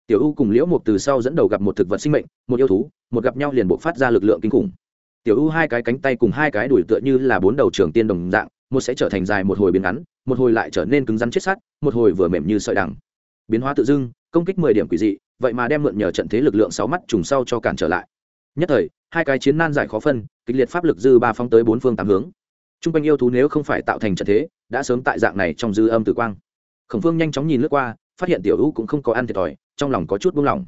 tiểu u cùng liễu mục từ sau dẫn đầu gặp một thực vật sinh mệnh, một yêu thú, một gặp nhau liền buộc phát ra lực lượng kinh khủng. Tiểu u hai cái cánh tay cùng hai cái đuổi tựa như là bốn đầu trường tiên đồng dạng, một sẽ trở thành dài một hồi biến ngắn, một hồi lại trở nên cứng rắn chết sắt một hồi vừa mềm như sợi đằng. Biến hóa tự dưng, công kích mười điểm quỷ dị, vậy mà đem mượn nhờ trận thế lực lượng sáu mắt trùng sau cho cản trở lại. Nhất thời, hai cái chiến nan giải khó phân, kịch liệt pháp lực dư ba phóng tới bốn phương tám hướng. T r u n g quanh yêu thú nếu không phải tạo thành trận thế, đã sớm tại dạng này trong dư âm tử quang. Khổng phương nhanh chóng nhìn lướt qua, phát hiện tiểu U cũng không có ăn thiệt thòi trong lòng có chút buông lỏng.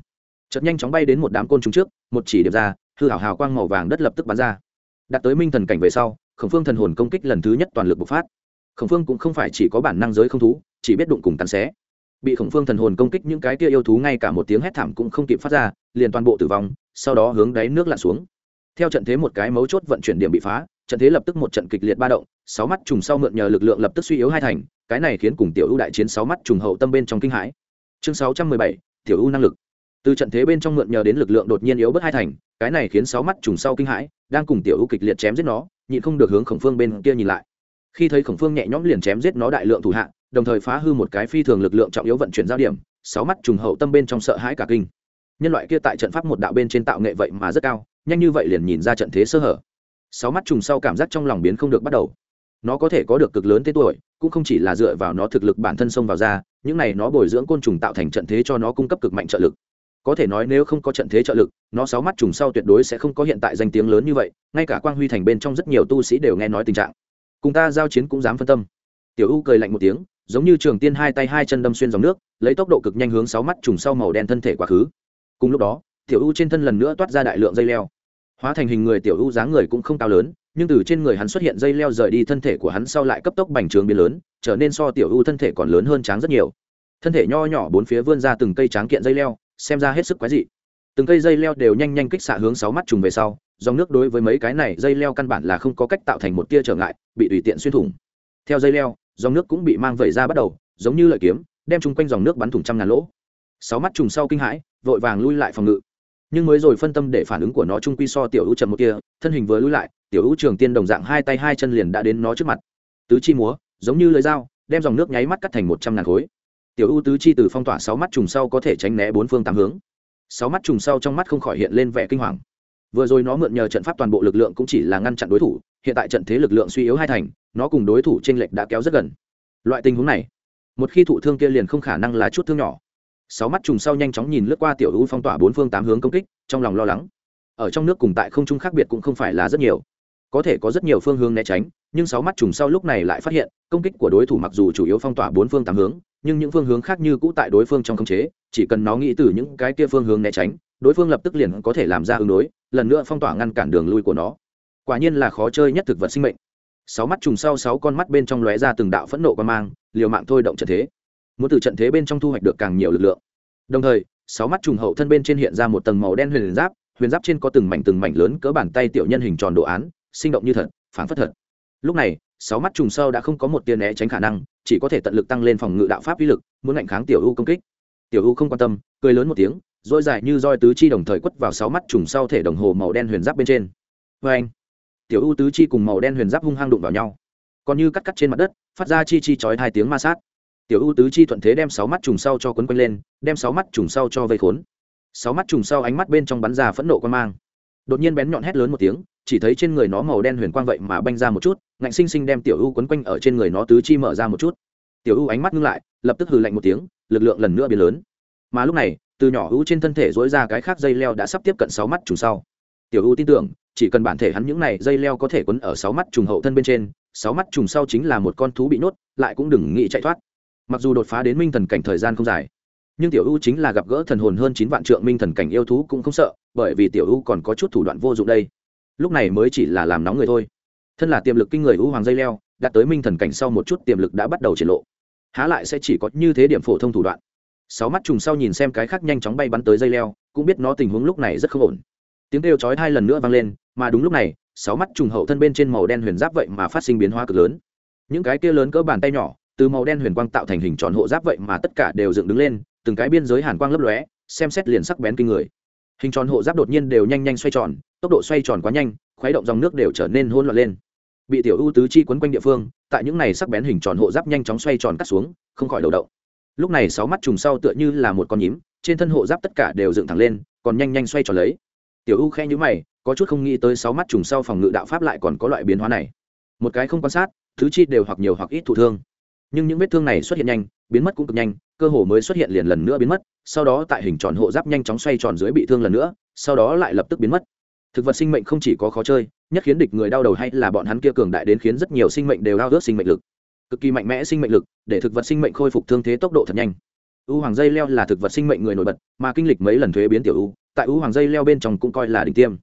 Chợt nhanh chóng bay đến một đám côn trùng trước, một chỉ điểm ra, hư hảo hào quang màu vàng đất lập tức bắn ra. Đặt tới minh thần cảnh về sau, khổng phương thần hồn công kích lần thứ nhất toàn lực bộc phát. Khổng phương cũng không phải chỉ có bản năng giới không thú, chỉ biết đụng cùng cắn xé. Bị khổng phương thần hồn công kích những cái kia yêu thú ngay cả một tiếng hét thảm cũng không kịp phát ra, liền toàn bộ tử vong, sau đó hướng đáy nước lặn xuống. Theo trận thế một cái mấu chốt vận chuyển điểm bị phá, trận thế lập tức một trận kịch liệt ba động, sáu mắt trùng sau mượn nhờ lực lượng lập tức suy yếu hai thành, cái này khiến cùng tiểu ưu đại chiến sáu mắt trùng hậu tâm bên trong kinh hãi. Chương sáu trăm mười bảy tiểu ưu năng lực. Từ trận thế bên trong mượn nhờ đến lực lượng đột nhiên yếu bớt hai thành, cái này khiến sáu mắt trùng sau kinh hãi, đang cùng tiểu ưu kịch liệt chém giết nó, nhịn không được hướng khổng phương bên kia nhìn lại. Khi thấy khổng phương nhẹ nhõm liền chém giết nó đại lượng thủ hạ, đồng thời phá hư một cái phi thường lực lượng trọng yếu vận chuyển giao điểm, sáu mắt trùng hậu tâm bên trong sợ hãi cả kinh. Nhân loại kia tại trận pháp một đạo bên trên tạo nghệ vậy mà rất cao, nhanh như vậy liền nhìn ra trận thế sơ hở. Sáu mắt trùng sau cảm giác trong lòng biến không được bắt đầu nó có thể có được cực lớn tên tuổi, cũng không chỉ là dựa vào nó thực lực bản thân xông vào ra, những này nó bồi dưỡng côn trùng tạo thành trận thế cho nó cung cấp cực mạnh trợ lực. Có thể nói nếu không có trận thế trợ lực, nó sáu mắt trùng sau tuyệt đối sẽ không có hiện tại danh tiếng lớn như vậy, ngay cả quang huy thành bên trong rất nhiều tu sĩ đều nghe nói tình trạng. Cùng ta giao chiến cũng dám phân tâm. Tiểu u cười lạnh một tiếng, giống như trường tiên hai tay hai chân đâm xuyên dòng nước, lấy tốc độ cực nhanh hướng sáu mắt trùng sau màu đen thân thể quá khứ. Cùng lúc đó, tiểu u trên thân lần nữa toát ra đại lượng dây leo. Hóa thành hình người tiểu u dáng người cũng không cao lớn nhưng từ trên người hắn xuất hiện dây leo rời đi thân thể của hắn sau lại cấp tốc bành trướng biến lớn, trở nên so tiểu u thân thể còn lớn hơn tráng rất nhiều. Thân thể nho nhỏ bốn phía vươn ra từng cây tráng kiện dây leo, xem ra hết sức quái dị. Từng cây dây leo đều nhanh nhanh kích xạ hướng sáu mắt trùng về sau, dòng nước đối với mấy cái này dây leo căn bản là không có cách tạo thành một tia trở ngại, bị tùy tiện xuyên thủng. Theo dây leo, dòng nước cũng bị mang vẩy ra bắt đầu, giống như lợi kiếm, đem chung quanh dòng nước bắn thủng trăm ngàn lỗ. Sáu mắt trùng sau kinh hãi, vội vàng lui lại phòng ngự nhưng mới rồi phân tâm để phản ứng của nó trung quy so tiểu hữu chậm một kia, thân hình vừa lui lại, tiểu hữu trường tiên đồng dạng hai tay hai chân liền đã đến nó trước mặt. Tứ chi múa, giống như lưới dao, đem dòng nước nháy mắt cắt thành một trăm ngàn khối. Tiểu ưu tứ chi từ phong tỏa sáu mắt trùng sau có thể tránh né bốn phương tám hướng. Sáu mắt trùng sau trong mắt không khỏi hiện lên vẻ kinh hoàng. Vừa rồi nó mượn nhờ trận pháp toàn bộ lực lượng cũng chỉ là ngăn chặn đối thủ, hiện tại trận thế lực lượng suy yếu hai thành, nó cùng đối thủ t r ê n lệch đã kéo rất gần. Loại tình huống này, một khi thụ thương kia liền không khả năng là chút thương nhỏ sáu mắt trùng sau nhanh chóng nhìn lướt qua tiểu u phong tỏa bốn phương tám hướng công kích, trong lòng lo lắng. Ở trong nước cùng tại không trung khác biệt cũng không phải là rất nhiều. Có thể có rất nhiều phương hướng né tránh, nhưng sáu mắt trùng sau lúc này lại phát hiện, công kích của đối thủ mặc dù chủ yếu phong tỏa bốn phương tám hướng, nhưng những phương hướng khác như cũ tại đối phương trong khống chế, chỉ cần nó nghĩ từ những cái kia phương hướng né tránh, đối phương lập tức liền có thể làm ra ứng đối, lần nữa phong tỏa ngăn cản đường lui của nó. Quả nhiên là khó chơi nhất thực vật sinh mệnh. Sáu mắt trùng sau sáu con mắt bên trong lóe ra từng đạo phẫn nộ quan mang, liều mạng thôi động trận thế muốn từ trận thế bên trong thu hoạch được càng nhiều lực lượng. Đồng thời, sáu mắt trùng hậu thân bên trên hiện ra một tầng màu đen huyền giáp huyền giáp trên có từng mảnh từng mảnh lớn cỡ bàn tay tiểu nhân hình tròn đồ án, sinh động như thật phản phất thật. Lúc này, sáu mắt trùng sâu đã không có một tia né tránh khả năng, chỉ có thể tận lực tăng lên phòng ngự đạo pháp uy lực, muốn ngạnh kháng tiểu u công kích. Tiểu u không quan tâm, cười lớn một tiếng dôi dài như roi tứ chi đồng thời quất vào sáu mắt trùng sau thể đồng hồ màu đen huyền giáp bên trên. Vê anh, tiểu u tứ chi cùng màu đen huyền giáp hung hăng đụng vào nhau. Còn như cắt cắt trên mặt đất, phát ra chi chi chói hai tiếng ma sát tiểu u tứ chi thuận thế đem sáu mắt trùng sau cho quấn quanh lên, đem sáu mắt trùng sau cho vây khốn. Sáu mắt trùng sau ánh mắt bên trong bắn ra phẫn nộ quan mang. Đột nhiên bén nhọn hét lớn một tiếng, chỉ thấy trên người nó màu đen huyền quang vậy mà banh ra một chút, ngạnh sinh sinh đem tiểu u quấn quanh ở trên người nó tứ chi mở ra một chút. Tiểu u ánh mắt ngưng lại, lập tức hừ lạnh một tiếng, lực lượng lần nữa biến lớn. Mà lúc này, từ nhỏ u trên thân thể dối ra cái khác dây leo đã sắp tiếp cận sáu mắt trùng sau. Tiểu u tin tưởng, chỉ cần bản thể hắn những này dây leo có thể quấn ở sáu mắt trùng hậu thân bên trên, sáu mắt trùng sau chính là một con thú bị nhốt, lại cũng đừng nghĩ chạy thoát mặc dù đột phá đến minh thần cảnh thời gian không dài, nhưng tiểu u chính là gặp gỡ thần hồn hơn chín vạn trượng minh thần cảnh yêu thú cũng không sợ, bởi vì tiểu u còn có chút thủ đoạn vô dụng đây. Lúc này mới chỉ là làm nóng người thôi. Thân là tiềm lực kinh người u hoàng dây leo, đạt tới minh thần cảnh sau một chút tiềm lực đã bắt đầu triển lộ. Há lại sẽ chỉ có như thế điểm phổ thông thủ đoạn. Sáu mắt trùng sau nhìn xem cái khác nhanh chóng bay bắn tới dây leo, cũng biết nó tình huống lúc này rất không ổn. Tiếng kêu chói hai lần nữa vang lên, mà đúng lúc này, sáu mắt trùng hậu thân bên trên màu đen huyền giáp vậy mà phát sinh biến hóa cực lớn. Những cái kia lớn cỡ bàn tay nhỏ từ màu đen huyền quang tạo thành hình tròn hộ giáp vậy mà tất cả đều dựng đứng lên, từng cái biên giới hàn quang lấp lóe, xem xét liền sắc bén kinh người. Hình tròn hộ giáp đột nhiên đều nhanh nhanh xoay tròn, tốc độ xoay tròn quá nhanh, khuấy động dòng nước đều trở nên hỗn loạn lên. Bị tiểu ưu tứ chi quấn quanh địa phương, tại những này sắc bén hình tròn hộ giáp nhanh chóng xoay tròn cắt xuống, không khỏi đầu đậu. Lúc này sáu mắt trùng sau tựa như là một con nhím, trên thân hộ giáp tất cả đều dựng thẳng lên, còn nhanh nhanh xoay tròn lấy. Tiểu ưu khe nhữ mày, có chút không nghĩ tới sáu mắt trùng sau phòng ngự đạo pháp lại còn có loại biến hóa này. Một cái không quan sát thứ chi đều hoặc nhiều hoặc ít thụ thương nhưng những vết thương này xuất hiện nhanh, biến mất cũng cực nhanh, cơ hồ mới xuất hiện liền lần nữa biến mất, sau đó tại hình tròn hộ giáp nhanh chóng xoay tròn dưới bị thương lần nữa, sau đó lại lập tức biến mất. Thực vật sinh mệnh không chỉ có khó chơi, nhất khiến địch người đau đầu hay là bọn hắn kia cường đại đến khiến rất nhiều sinh mệnh đều đau ướt sinh mệnh lực. Cực kỳ mạnh mẽ sinh mệnh lực, để thực vật sinh mệnh khôi phục thương thế tốc độ thật nhanh. U hoàng dây leo là thực vật sinh mệnh người nổi bật, mà kinh lịch mấy lần thuế biến tiểu u, tại u hoàng dây leo bên trong cũng coi là đỉnh tiêm.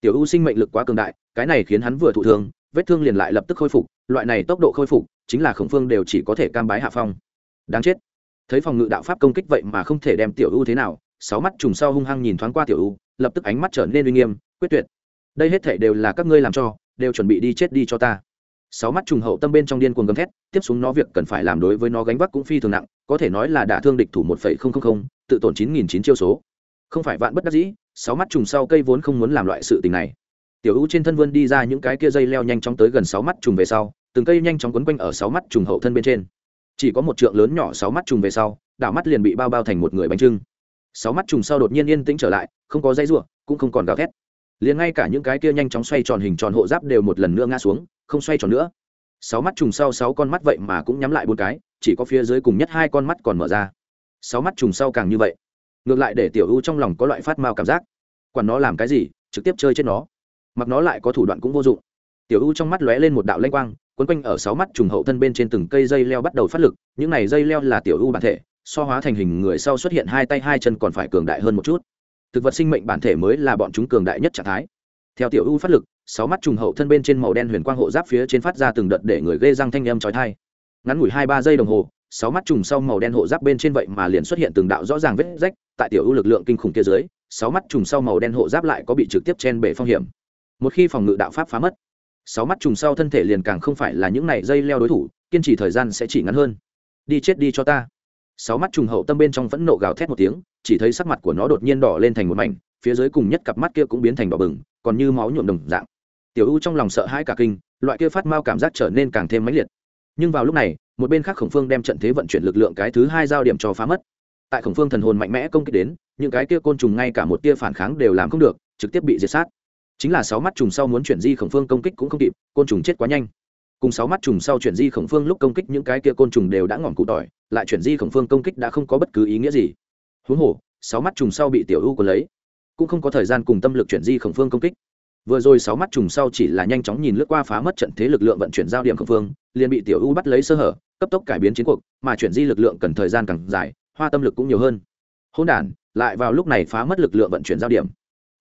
Tiểu u sinh mệnh lực quá cường đại, cái này khiến hắn vừa thụ thương, vết thương liền lại lập tức khôi phục, loại này tốc độ khôi phục chính là khổng phương đều chỉ có thể cam bái hạ phong. Đáng chết. Thấy phòng ngự đạo pháp công kích vậy mà không thể đem tiểu u thế nào, sáu mắt trùng sau hung hăng nhìn thoáng qua tiểu u lập tức ánh mắt trở nên uy nghiêm, quyết tuyệt. Đây hết thể đều là các ngươi làm cho, đều chuẩn bị đi chết đi cho ta. Sáu mắt trùng hậu tâm bên trong điên cuồng gầm thét, tiếp xuống nó việc cần phải làm đối với nó gánh vác cũng phi thường nặng, có thể nói là đả thương địch thủ một phẩy không không không, tự tổn chín nghìn chín chiêu số. Không phải vạn bất đắc dĩ, sáu mắt trùng sau cây vốn không muốn làm loại sự tình này. Tiểu u trên thân vươn đi ra những cái kia dây leo nhanh chóng tới gần sáu mắt trùng về sau từng cây nhanh chóng quấn quanh ở sáu mắt trùng hậu thân bên trên. Chỉ có một trượng lớn nhỏ sáu mắt trùng về sau, đảo mắt liền bị bao bao thành một người bánh trưng. Sáu mắt trùng sau đột nhiên yên tĩnh trở lại, không có dây ruộng cũng không còn gào thét. Liền ngay cả những cái kia nhanh chóng xoay tròn hình tròn hộ giáp đều một lần nữa ngã xuống, không xoay tròn nữa. Sáu mắt trùng sau sáu con mắt vậy mà cũng nhắm lại bốn cái, chỉ có phía dưới cùng nhất hai con mắt còn mở ra. Sáu mắt trùng sau càng như vậy. Ngược lại để tiểu u trong lòng có loại phát mao cảm giác. Quản nó làm cái gì, trực tiếp chơi chết nó. Mặc nó lại có thủ đoạn cũng vô dụng. Tiểu u trong mắt lóe lên một đạo lanh quang quấn quanh ở sáu mắt trùng hậu thân bên trên từng cây dây leo bắt đầu phát lực, những này dây leo là tiểu u bản thể, so hóa thành hình người sau xuất hiện hai tay hai chân còn phải cường đại hơn một chút. Thực vật sinh mệnh bản thể mới là bọn chúng cường đại nhất trạng thái. Theo tiểu u phát lực, sáu mắt trùng hậu thân bên trên màu đen huyền quang hộ giáp phía trên phát ra từng đợt để người gây răng thanh âm trói thai ngắn ngủi hai ba giây đồng hồ, sáu mắt trùng sau màu đen hộ giáp bên trên vậy mà liền xuất hiện từng đạo rõ ràng vết rách, tại tiểu u lực lượng kinh khủng kia dưới, sáu mắt trùng sau màu đen hộ giáp lại có bị trực tiếp chen bể phong hiểm. Một khi phòng ngự đạo pháp phá mất sáu mắt trùng sau thân thể liền càng không phải là những này dây leo đối thủ, kiên trì thời gian sẽ chỉ ngắn hơn. Đi chết đi cho ta. Sáu mắt trùng hậu tâm bên trong vẫn nộ gào thét một tiếng, chỉ thấy sắc mặt của nó đột nhiên đỏ lên thành một mảnh, phía dưới cùng nhất cặp mắt kia cũng biến thành đỏ bừng, còn như máu nhuộm đồng dạng. Tiểu u trong lòng sợ hãi cả kinh, loại kia phát mau cảm giác trở nên càng thêm mãnh liệt. Nhưng vào lúc này, một bên khác khổng phương đem trận thế vận chuyển lực lượng cái thứ hai giao điểm cho phá mất. Tại khổng phương thần hồn mạnh mẽ công kích đến, những cái kia côn trùng ngay cả một tia phản kháng đều làm không được, trực tiếp bị diệt sát chính là sáu mắt trùng sau muốn chuyển di khổng phương công kích cũng không kịp, côn trùng chết quá nhanh. Cùng sáu mắt trùng sau chuyển di khổng phương lúc công kích những cái kia côn trùng đều đã ngỏm cụ tỏi, lại chuyển di khổng phương công kích đã không có bất cứ ý nghĩa gì. Huống hồ, sáu mắt trùng sau bị tiểu u có lấy, cũng không có thời gian cùng tâm lực chuyển di khổng phương công kích. Vừa rồi sáu mắt trùng sau chỉ là nhanh chóng nhìn lướt qua phá mất trận thế lực lượng vận chuyển giao điểm khổng phương, liền bị tiểu u bắt lấy sơ hở, cấp tốc cải biến chiến cuộc, mà chuyển di lực lượng cần thời gian càng dài, hoa tâm lực cũng nhiều hơn. Hôn đản, lại vào lúc này phá mất lực lượng vận chuyển giao điểm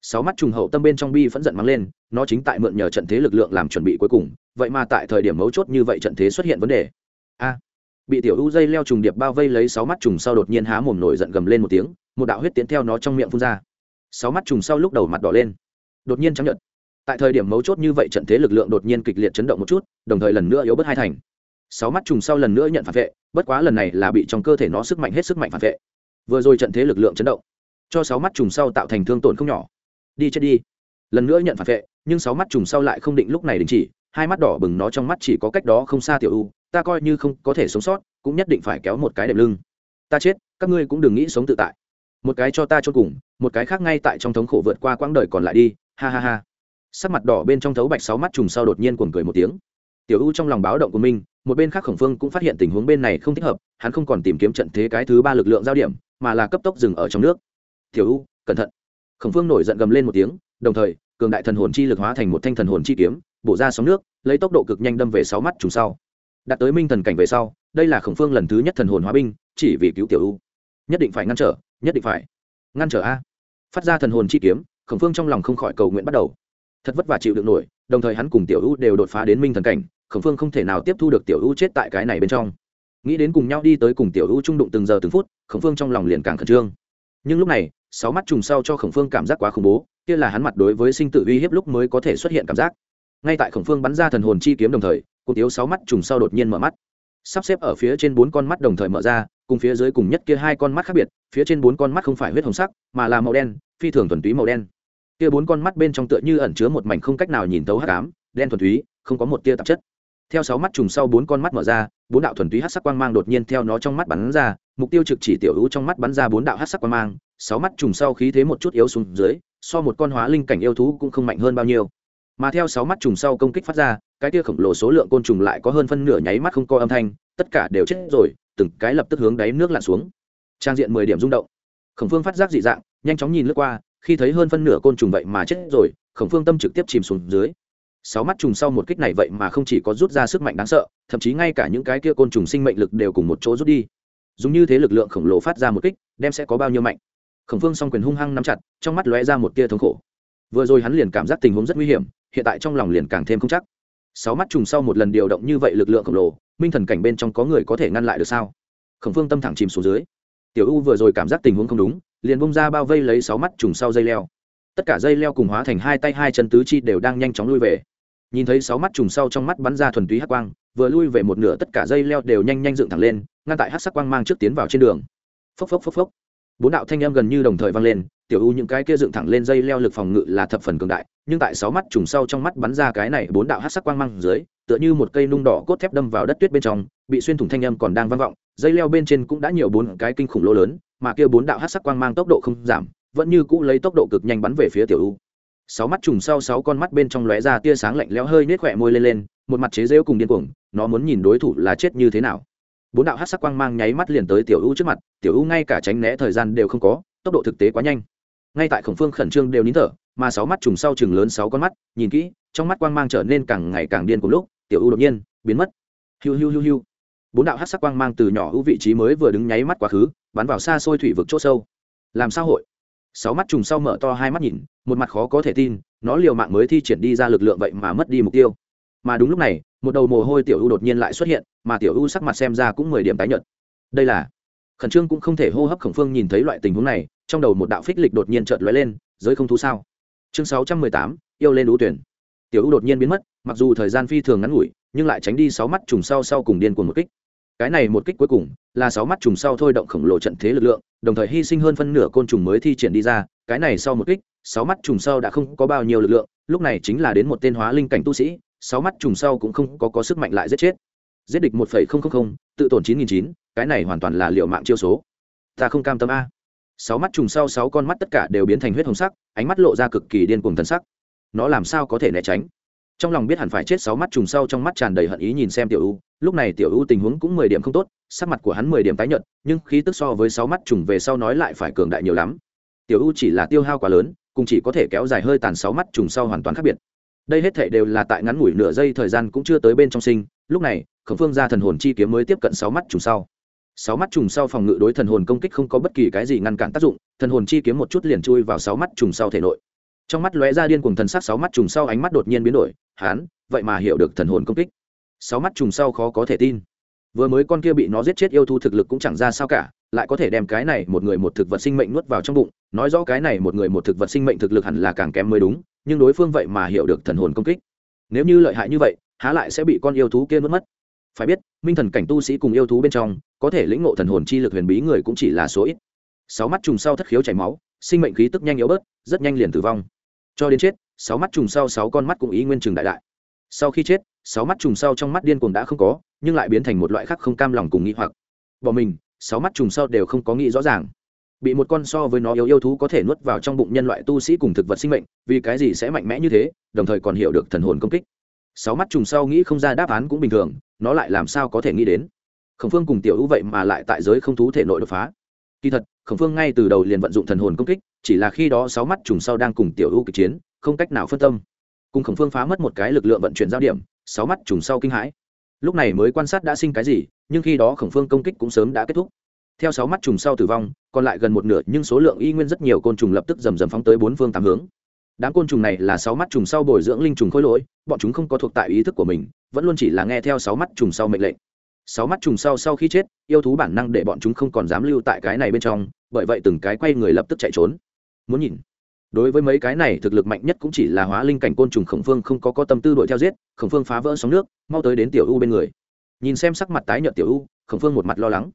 sáu mắt trùng hậu tâm bên trong bi phẫn giận mắng lên, nó chính tại mượn nhờ trận thế lực lượng làm chuẩn bị cuối cùng, vậy mà tại thời điểm mấu chốt như vậy trận thế xuất hiện vấn đề. A, bị tiểu u dây leo trùng điệp bao vây lấy sáu mắt trùng sau đột nhiên há mồm nổi giận gầm lên một tiếng, một đạo huyết tiến theo nó trong miệng phun ra. Sáu mắt trùng sau lúc đầu mặt đỏ lên, đột nhiên trắng nhợt. Tại thời điểm mấu chốt như vậy trận thế lực lượng đột nhiên kịch liệt chấn động một chút, đồng thời lần nữa yếu bớt hai thành. Sáu mắt trùng sau lần nữa nhận phản vệ, bất quá lần này là bị trong cơ thể nó sức mạnh hết sức mạnh phản vệ. Vừa rồi trận thế lực lượng chấn động, cho sáu mắt trùng sau tạo thành thương tổn không nhỏ đi chết đi. Lần nữa nhận phản vệ, nhưng sáu mắt trùng sau lại không định lúc này đình chỉ, hai mắt đỏ bừng nó trong mắt chỉ có cách đó không xa tiểu u ta coi như không có thể sống sót, cũng nhất định phải kéo một cái đệm lưng. Ta chết, các ngươi cũng đừng nghĩ sống tự tại. Một cái cho ta cho cùng, một cái khác ngay tại trong thống khổ vượt qua quãng đời còn lại đi, ha ha ha. Sắc mặt đỏ bên trong thấu bạch sáu mắt trùng sau đột nhiên cuồng cười một tiếng. Tiểu u trong lòng báo động của mình, một bên khác khổng phương cũng phát hiện tình huống bên này không thích hợp, hắn không còn tìm kiếm trận thế cái thứ ba lực lượng giao điểm, mà là cấp tốc dừng ở trong nước. Tiểu u cẩn thận khổng phương nổi giận gầm lên một tiếng, đồng thời, cường đại thần hồn chi lực hóa thành một thanh thần hồn chi kiếm, bổ ra sóng nước, lấy tốc độ cực nhanh đâm về sáu mắt trùng sau. Đạt tới minh thần cảnh về sau, đây là khổng phương lần thứ nhất thần hồn hóa binh, chỉ vì cứu tiểu u. Nhất định phải ngăn trở, nhất định phải ngăn trở a. Phát ra thần hồn chi kiếm, khổng phương trong lòng không khỏi cầu nguyện bắt đầu. Thật vất vả chịu được nổi, đồng thời hắn cùng tiểu u đều đột phá đến minh thần cảnh, khổng phương không thể nào tiếp thu được tiểu u chết tại cái này bên trong. Nghĩ đến cùng nhau đi tới cùng tiểu u trung đụng từng giờ từng phút, khổng phương trong lòng liền càng khẩn trương. Nhưng lúc này sáu mắt trùng sau cho khổng phương cảm giác quá khủng bố, kia là hắn mặt đối với sinh tử uy hiếp lúc mới có thể xuất hiện cảm giác. Ngay tại khổng phương bắn ra thần hồn chi kiếm đồng thời, cô tiếu sáu mắt trùng sau đột nhiên mở mắt. Sắp xếp ở phía trên bốn con mắt đồng thời mở ra, cùng phía dưới cùng nhất kia hai con mắt khác biệt, phía trên bốn con mắt không phải huyết hồng sắc, mà là màu đen, phi thường thuần túy màu đen. Kia bốn con mắt bên trong tựa như ẩn chứa một mảnh không cách nào nhìn tấu hắc ám, đen thuần túy, không có một tia tạp chất. Theo sáu mắt trùng sau bốn con mắt mở ra, bốn đạo thuần túy hát sắc quang mang đột nhiên theo nó trong mắt bắn ra, mục tiêu trực chỉ tiểu hữu trong mắt bắn ra bốn đạo hát sắc quang mang sáu mắt trùng sau khí thế một chút yếu xuống dưới, so một con hóa linh cảnh yêu thú cũng không mạnh hơn bao nhiêu. Mà theo sáu mắt trùng sau công kích phát ra, cái tia khổng lồ số lượng côn trùng lại có hơn phân nửa nháy mắt không có âm thanh, tất cả đều chết rồi, từng cái lập tức hướng đáy nước lặn xuống. Trang diện mười điểm rung động. Khổng phương phát giác dị dạng, nhanh chóng nhìn lướt qua, khi thấy hơn phân nửa côn trùng vậy mà chết rồi, khổng phương tâm trực tiếp chìm xuống dưới. Sáu mắt trùng sau một kích này vậy mà không chỉ có rút ra sức mạnh đáng sợ, thậm chí ngay cả những cái kia côn trùng sinh mệnh lực đều cùng một chỗ rút đi. Dùng như thế lực lượng khổng lồ phát ra một kích, đem sẽ có bao nhiêu mạnh khổng phương s o n g quyền hung hăng nắm chặt, trong mắt lóe ra một tia thống khổ. Vừa rồi hắn liền cảm giác tình huống rất nguy hiểm, hiện tại trong lòng liền càng thêm không chắc. Sáu mắt trùng sau một lần điều động như vậy lực lượng khổng lồ, minh thần cảnh bên trong có người có thể ngăn lại được sao? Khổng phương tâm thẳng chìm xuống dưới. Tiểu u vừa rồi cảm giác tình huống không đúng, liền bông ra bao vây lấy sáu mắt trùng sau dây leo. Tất cả dây leo cùng hóa thành hai tay hai chân tứ chi đều đang nhanh chóng lui về. Nhìn thấy sáu mắt trùng sau trong mắt bắn ra thuần túy hắc quang, vừa lui về một nửa tất cả dây leo đều nhanh nhanh dựng thẳng lên, ngăn tại hắc sắc quang mang trước tiến vào trên đường. Phốc phốc phốc phốc bốn đạo thanh âm gần như đồng thời vang lên, tiểu u những cái kia dựng thẳng lên dây leo lực phòng ngự là thập phần cường đại, nhưng tại sáu mắt trùng sau trong mắt bắn ra cái này bốn đạo hắc sắc quang mang dưới, tựa như một cây nung đỏ cốt thép đâm vào đất tuyết bên trong, bị xuyên thủng thanh âm còn đang vang vọng, dây leo bên trên cũng đã nhiều bốn cái kinh khủng lỗ lớn, mà kia bốn đạo hắc sắc quang mang tốc độ không giảm, vẫn như cũ lấy tốc độ cực nhanh bắn về phía tiểu u. Sáu mắt trùng sau sáu con mắt bên trong lóe ra tia sáng lạnh lẽo hơi nết khỏe môi lên lên, một mặt chế rêu cùng điên cuồng, nó muốn nhìn đối thủ là chết như thế nào bốn đạo hát sắc quang mang nháy mắt liền tới tiểu u trước mặt, tiểu u ngay cả tránh né thời gian đều không có, tốc độ thực tế quá nhanh. Ngay tại khổng phương khẩn trương đều nín thở, mà sáu mắt trùng sau chừng lớn sáu con mắt, nhìn kỹ, trong mắt quang mang trở nên càng ngày càng điên cùng lúc, tiểu u đột nhiên, biến mất. Hiu hiu hiu hiu. Bốn đạo hát sắc quang mang từ nhỏ ưu vị trí mới vừa đứng nháy mắt quá khứ, bắn vào xa xôi thủy vực c h ỗ sâu. Làm sao hội? Sáu mắt trùng sau mở to hai mắt nhìn, một mặt khó có thể tin, nó liều mạng mới thi triển đi ra lực lượng vậy mà mất đi mục tiêu mà đúng lúc này, một đầu mồ hôi tiểu u đột nhiên lại xuất hiện, mà tiểu u sắc mặt xem ra cũng mười điểm tái nhợt. Đây là, khẩn trương cũng không thể hô hấp khổng phương nhìn thấy loại tình huống này, trong đầu một đạo phích lịch đột nhiên chợt lóe lên, giới không thú sao? Chương sáu trăm mười tám, yêu lên đũ tuyển. Tiểu u đột nhiên biến mất, mặc dù thời gian phi thường ngắn ngủi, nhưng lại tránh đi sáu mắt trùng sau sau cùng điên cuồng một kích. Cái này một kích cuối cùng, là sáu mắt trùng sau thôi động khổng lồ trận thế lực lượng, đồng thời hy sinh hơn phân nửa côn trùng mới thi triển đi ra, cái này sau một kích, sáu mắt trùng sau đã không có bao nhiêu lực lượng, lúc này chính là đến một tên hóa linh cảnh tu sĩ sáu mắt trùng sau cũng không có, có sức mạnh lại giết chết. Giết địch một phẩy không không không tự tổn chín nghìn chín cái này hoàn toàn là liệu mạng chiêu số. Ta không cam tâm a. Sáu mắt trùng sau sáu con mắt tất cả đều biến thành huyết hồng sắc ánh mắt lộ ra cực kỳ điên cuồng thân sắc. Nó làm sao có thể né tránh? Trong lòng biết hẳn phải chết sáu mắt trùng sau trong mắt tràn đầy hận ý nhìn xem tiểu u. Lúc này tiểu u tình huống cũng mười điểm không tốt sắc mặt của hắn mười điểm tái nhợt nhưng khí tức so với sáu mắt trùng về sau nói lại phải cường đại nhiều lắm. Tiểu u chỉ là tiêu hao quá lớn cùng chỉ có thể kéo dài hơi tàn sáu mắt trùng sau hoàn toàn khác biệt đây hết thể đều là tại ngắn ngủi nửa giây thời gian cũng chưa tới bên trong sinh. Lúc này, khổng phương ra thần hồn chi kiếm mới tiếp cận sáu mắt trùng sau. Sáu mắt trùng sau phòng ngự đối thần hồn công kích không có bất kỳ cái gì ngăn cản tác dụng, thần hồn chi kiếm một chút liền chui vào sáu mắt trùng sau thể nội. Trong mắt lóe ra điên cùng thần sắc, sáu mắt trùng sau ánh mắt đột nhiên biến đổi, hán, vậy mà hiểu được thần hồn công kích. Sáu mắt trùng sau khó có thể tin. Vừa mới con kia bị nó giết chết yêu thu thực lực cũng chẳng ra sao cả, lại có thể đem cái này một người một thực vật sinh mệnh nuốt vào trong bụng, nói rõ cái này một người một thực vật sinh mệnh thực lực hẳn là càng kém mới đúng nhưng đối phương vậy mà hiểu được thần hồn công kích. Nếu như lợi hại như vậy, há lại sẽ bị con yêu thú kia nuốt mất. Phải biết, minh thần cảnh tu sĩ cùng yêu thú bên trong, có thể lĩnh ngộ thần hồn chi lực huyền bí người cũng chỉ là số ít. Sáu mắt trùng sau thất khiếu chảy máu, sinh mệnh khí tức nhanh yếu bớt, rất nhanh liền tử vong. Cho đến chết, sáu mắt trùng sau sáu con mắt cũng ý nguyên trường đại đại. Sau khi chết, sáu mắt trùng sau trong mắt điên cuồng đã không có, nhưng lại biến thành một loại khác không cam lòng cùng nghĩ hoặc. Bỏ mình, sáu mắt trùng sau đều không có nghĩ rõ ràng bị một con so với nó yếu yêu thú có thể nuốt vào trong bụng nhân loại tu sĩ cùng thực vật sinh mệnh, vì cái gì sẽ mạnh mẽ như thế, đồng thời còn hiểu được thần hồn công kích. Sáu mắt trùng sau nghĩ không ra đáp án cũng bình thường, nó lại làm sao có thể nghĩ đến? Khổng phương cùng tiểu hữu vậy mà lại tại giới không thú thể nội đột phá. Kỳ thật, khổng phương ngay từ đầu liền vận dụng thần hồn công kích, chỉ là khi đó sáu mắt trùng sau đang cùng tiểu hữu kịch chiến, không cách nào phân tâm. Cùng khổng phương phá mất một cái lực lượng vận chuyển giao điểm, sáu mắt trùng sau kinh hãi. Lúc này mới quan sát đã sinh cái gì, nhưng khi đó khổng phương công kích cũng sớm đã kết thúc theo sáu mắt trùng sau tử vong, còn lại gần một nửa nhưng số lượng y nguyên rất nhiều côn trùng lập tức rầm rầm phóng tới bốn phương tám hướng. Đám côn trùng này là sáu mắt trùng sau bồi dưỡng linh trùng khối lỗi, bọn chúng không có thuộc tại ý thức của mình, vẫn luôn chỉ là nghe theo sáu mắt trùng sau mệnh lệnh. Sáu mắt trùng sau sau khi chết, yêu thú bản năng để bọn chúng không còn dám lưu tại cái này bên trong, bởi vậy từng cái quay người lập tức chạy trốn. Muốn nhìn. Đối với mấy cái này, thực lực mạnh nhất cũng chỉ là hóa linh cảnh côn trùng khổng phương không có có tâm tư đuổi theo giết, khổng phương phá vỡ sóng nước, mau tới đến tiểu u bên người. Nhìn xem sắc mặt tái nhợt tiểu u, khổng phương một mặt lo lắng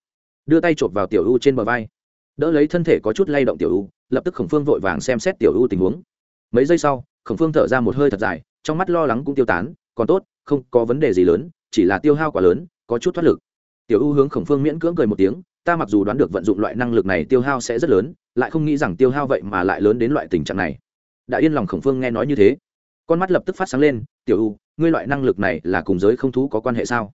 đưa tay chộp vào tiểu u trên bờ vai. Đỡ lấy thân thể có chút lay động tiểu u lập tức khổng phương vội vàng xem xét tiểu u tình huống. Mấy giây sau, khổng phương thở ra một hơi thật dài, trong mắt lo lắng cũng tiêu tán, còn tốt, không có vấn đề gì lớn, chỉ là tiêu hao quá lớn, có chút thoát lực. Tiểu u hướng khổng phương miễn cưỡng cười một tiếng, ta mặc dù đoán được vận dụng loại năng lực này tiêu hao sẽ rất lớn, lại không nghĩ rằng tiêu hao vậy mà lại lớn đến loại tình trạng này. Đã yên lòng khổng phương nghe nói như thế, con mắt lập tức phát sáng lên, tiểu u ngươi loại năng lực này là cùng giới không thú có quan hệ sao?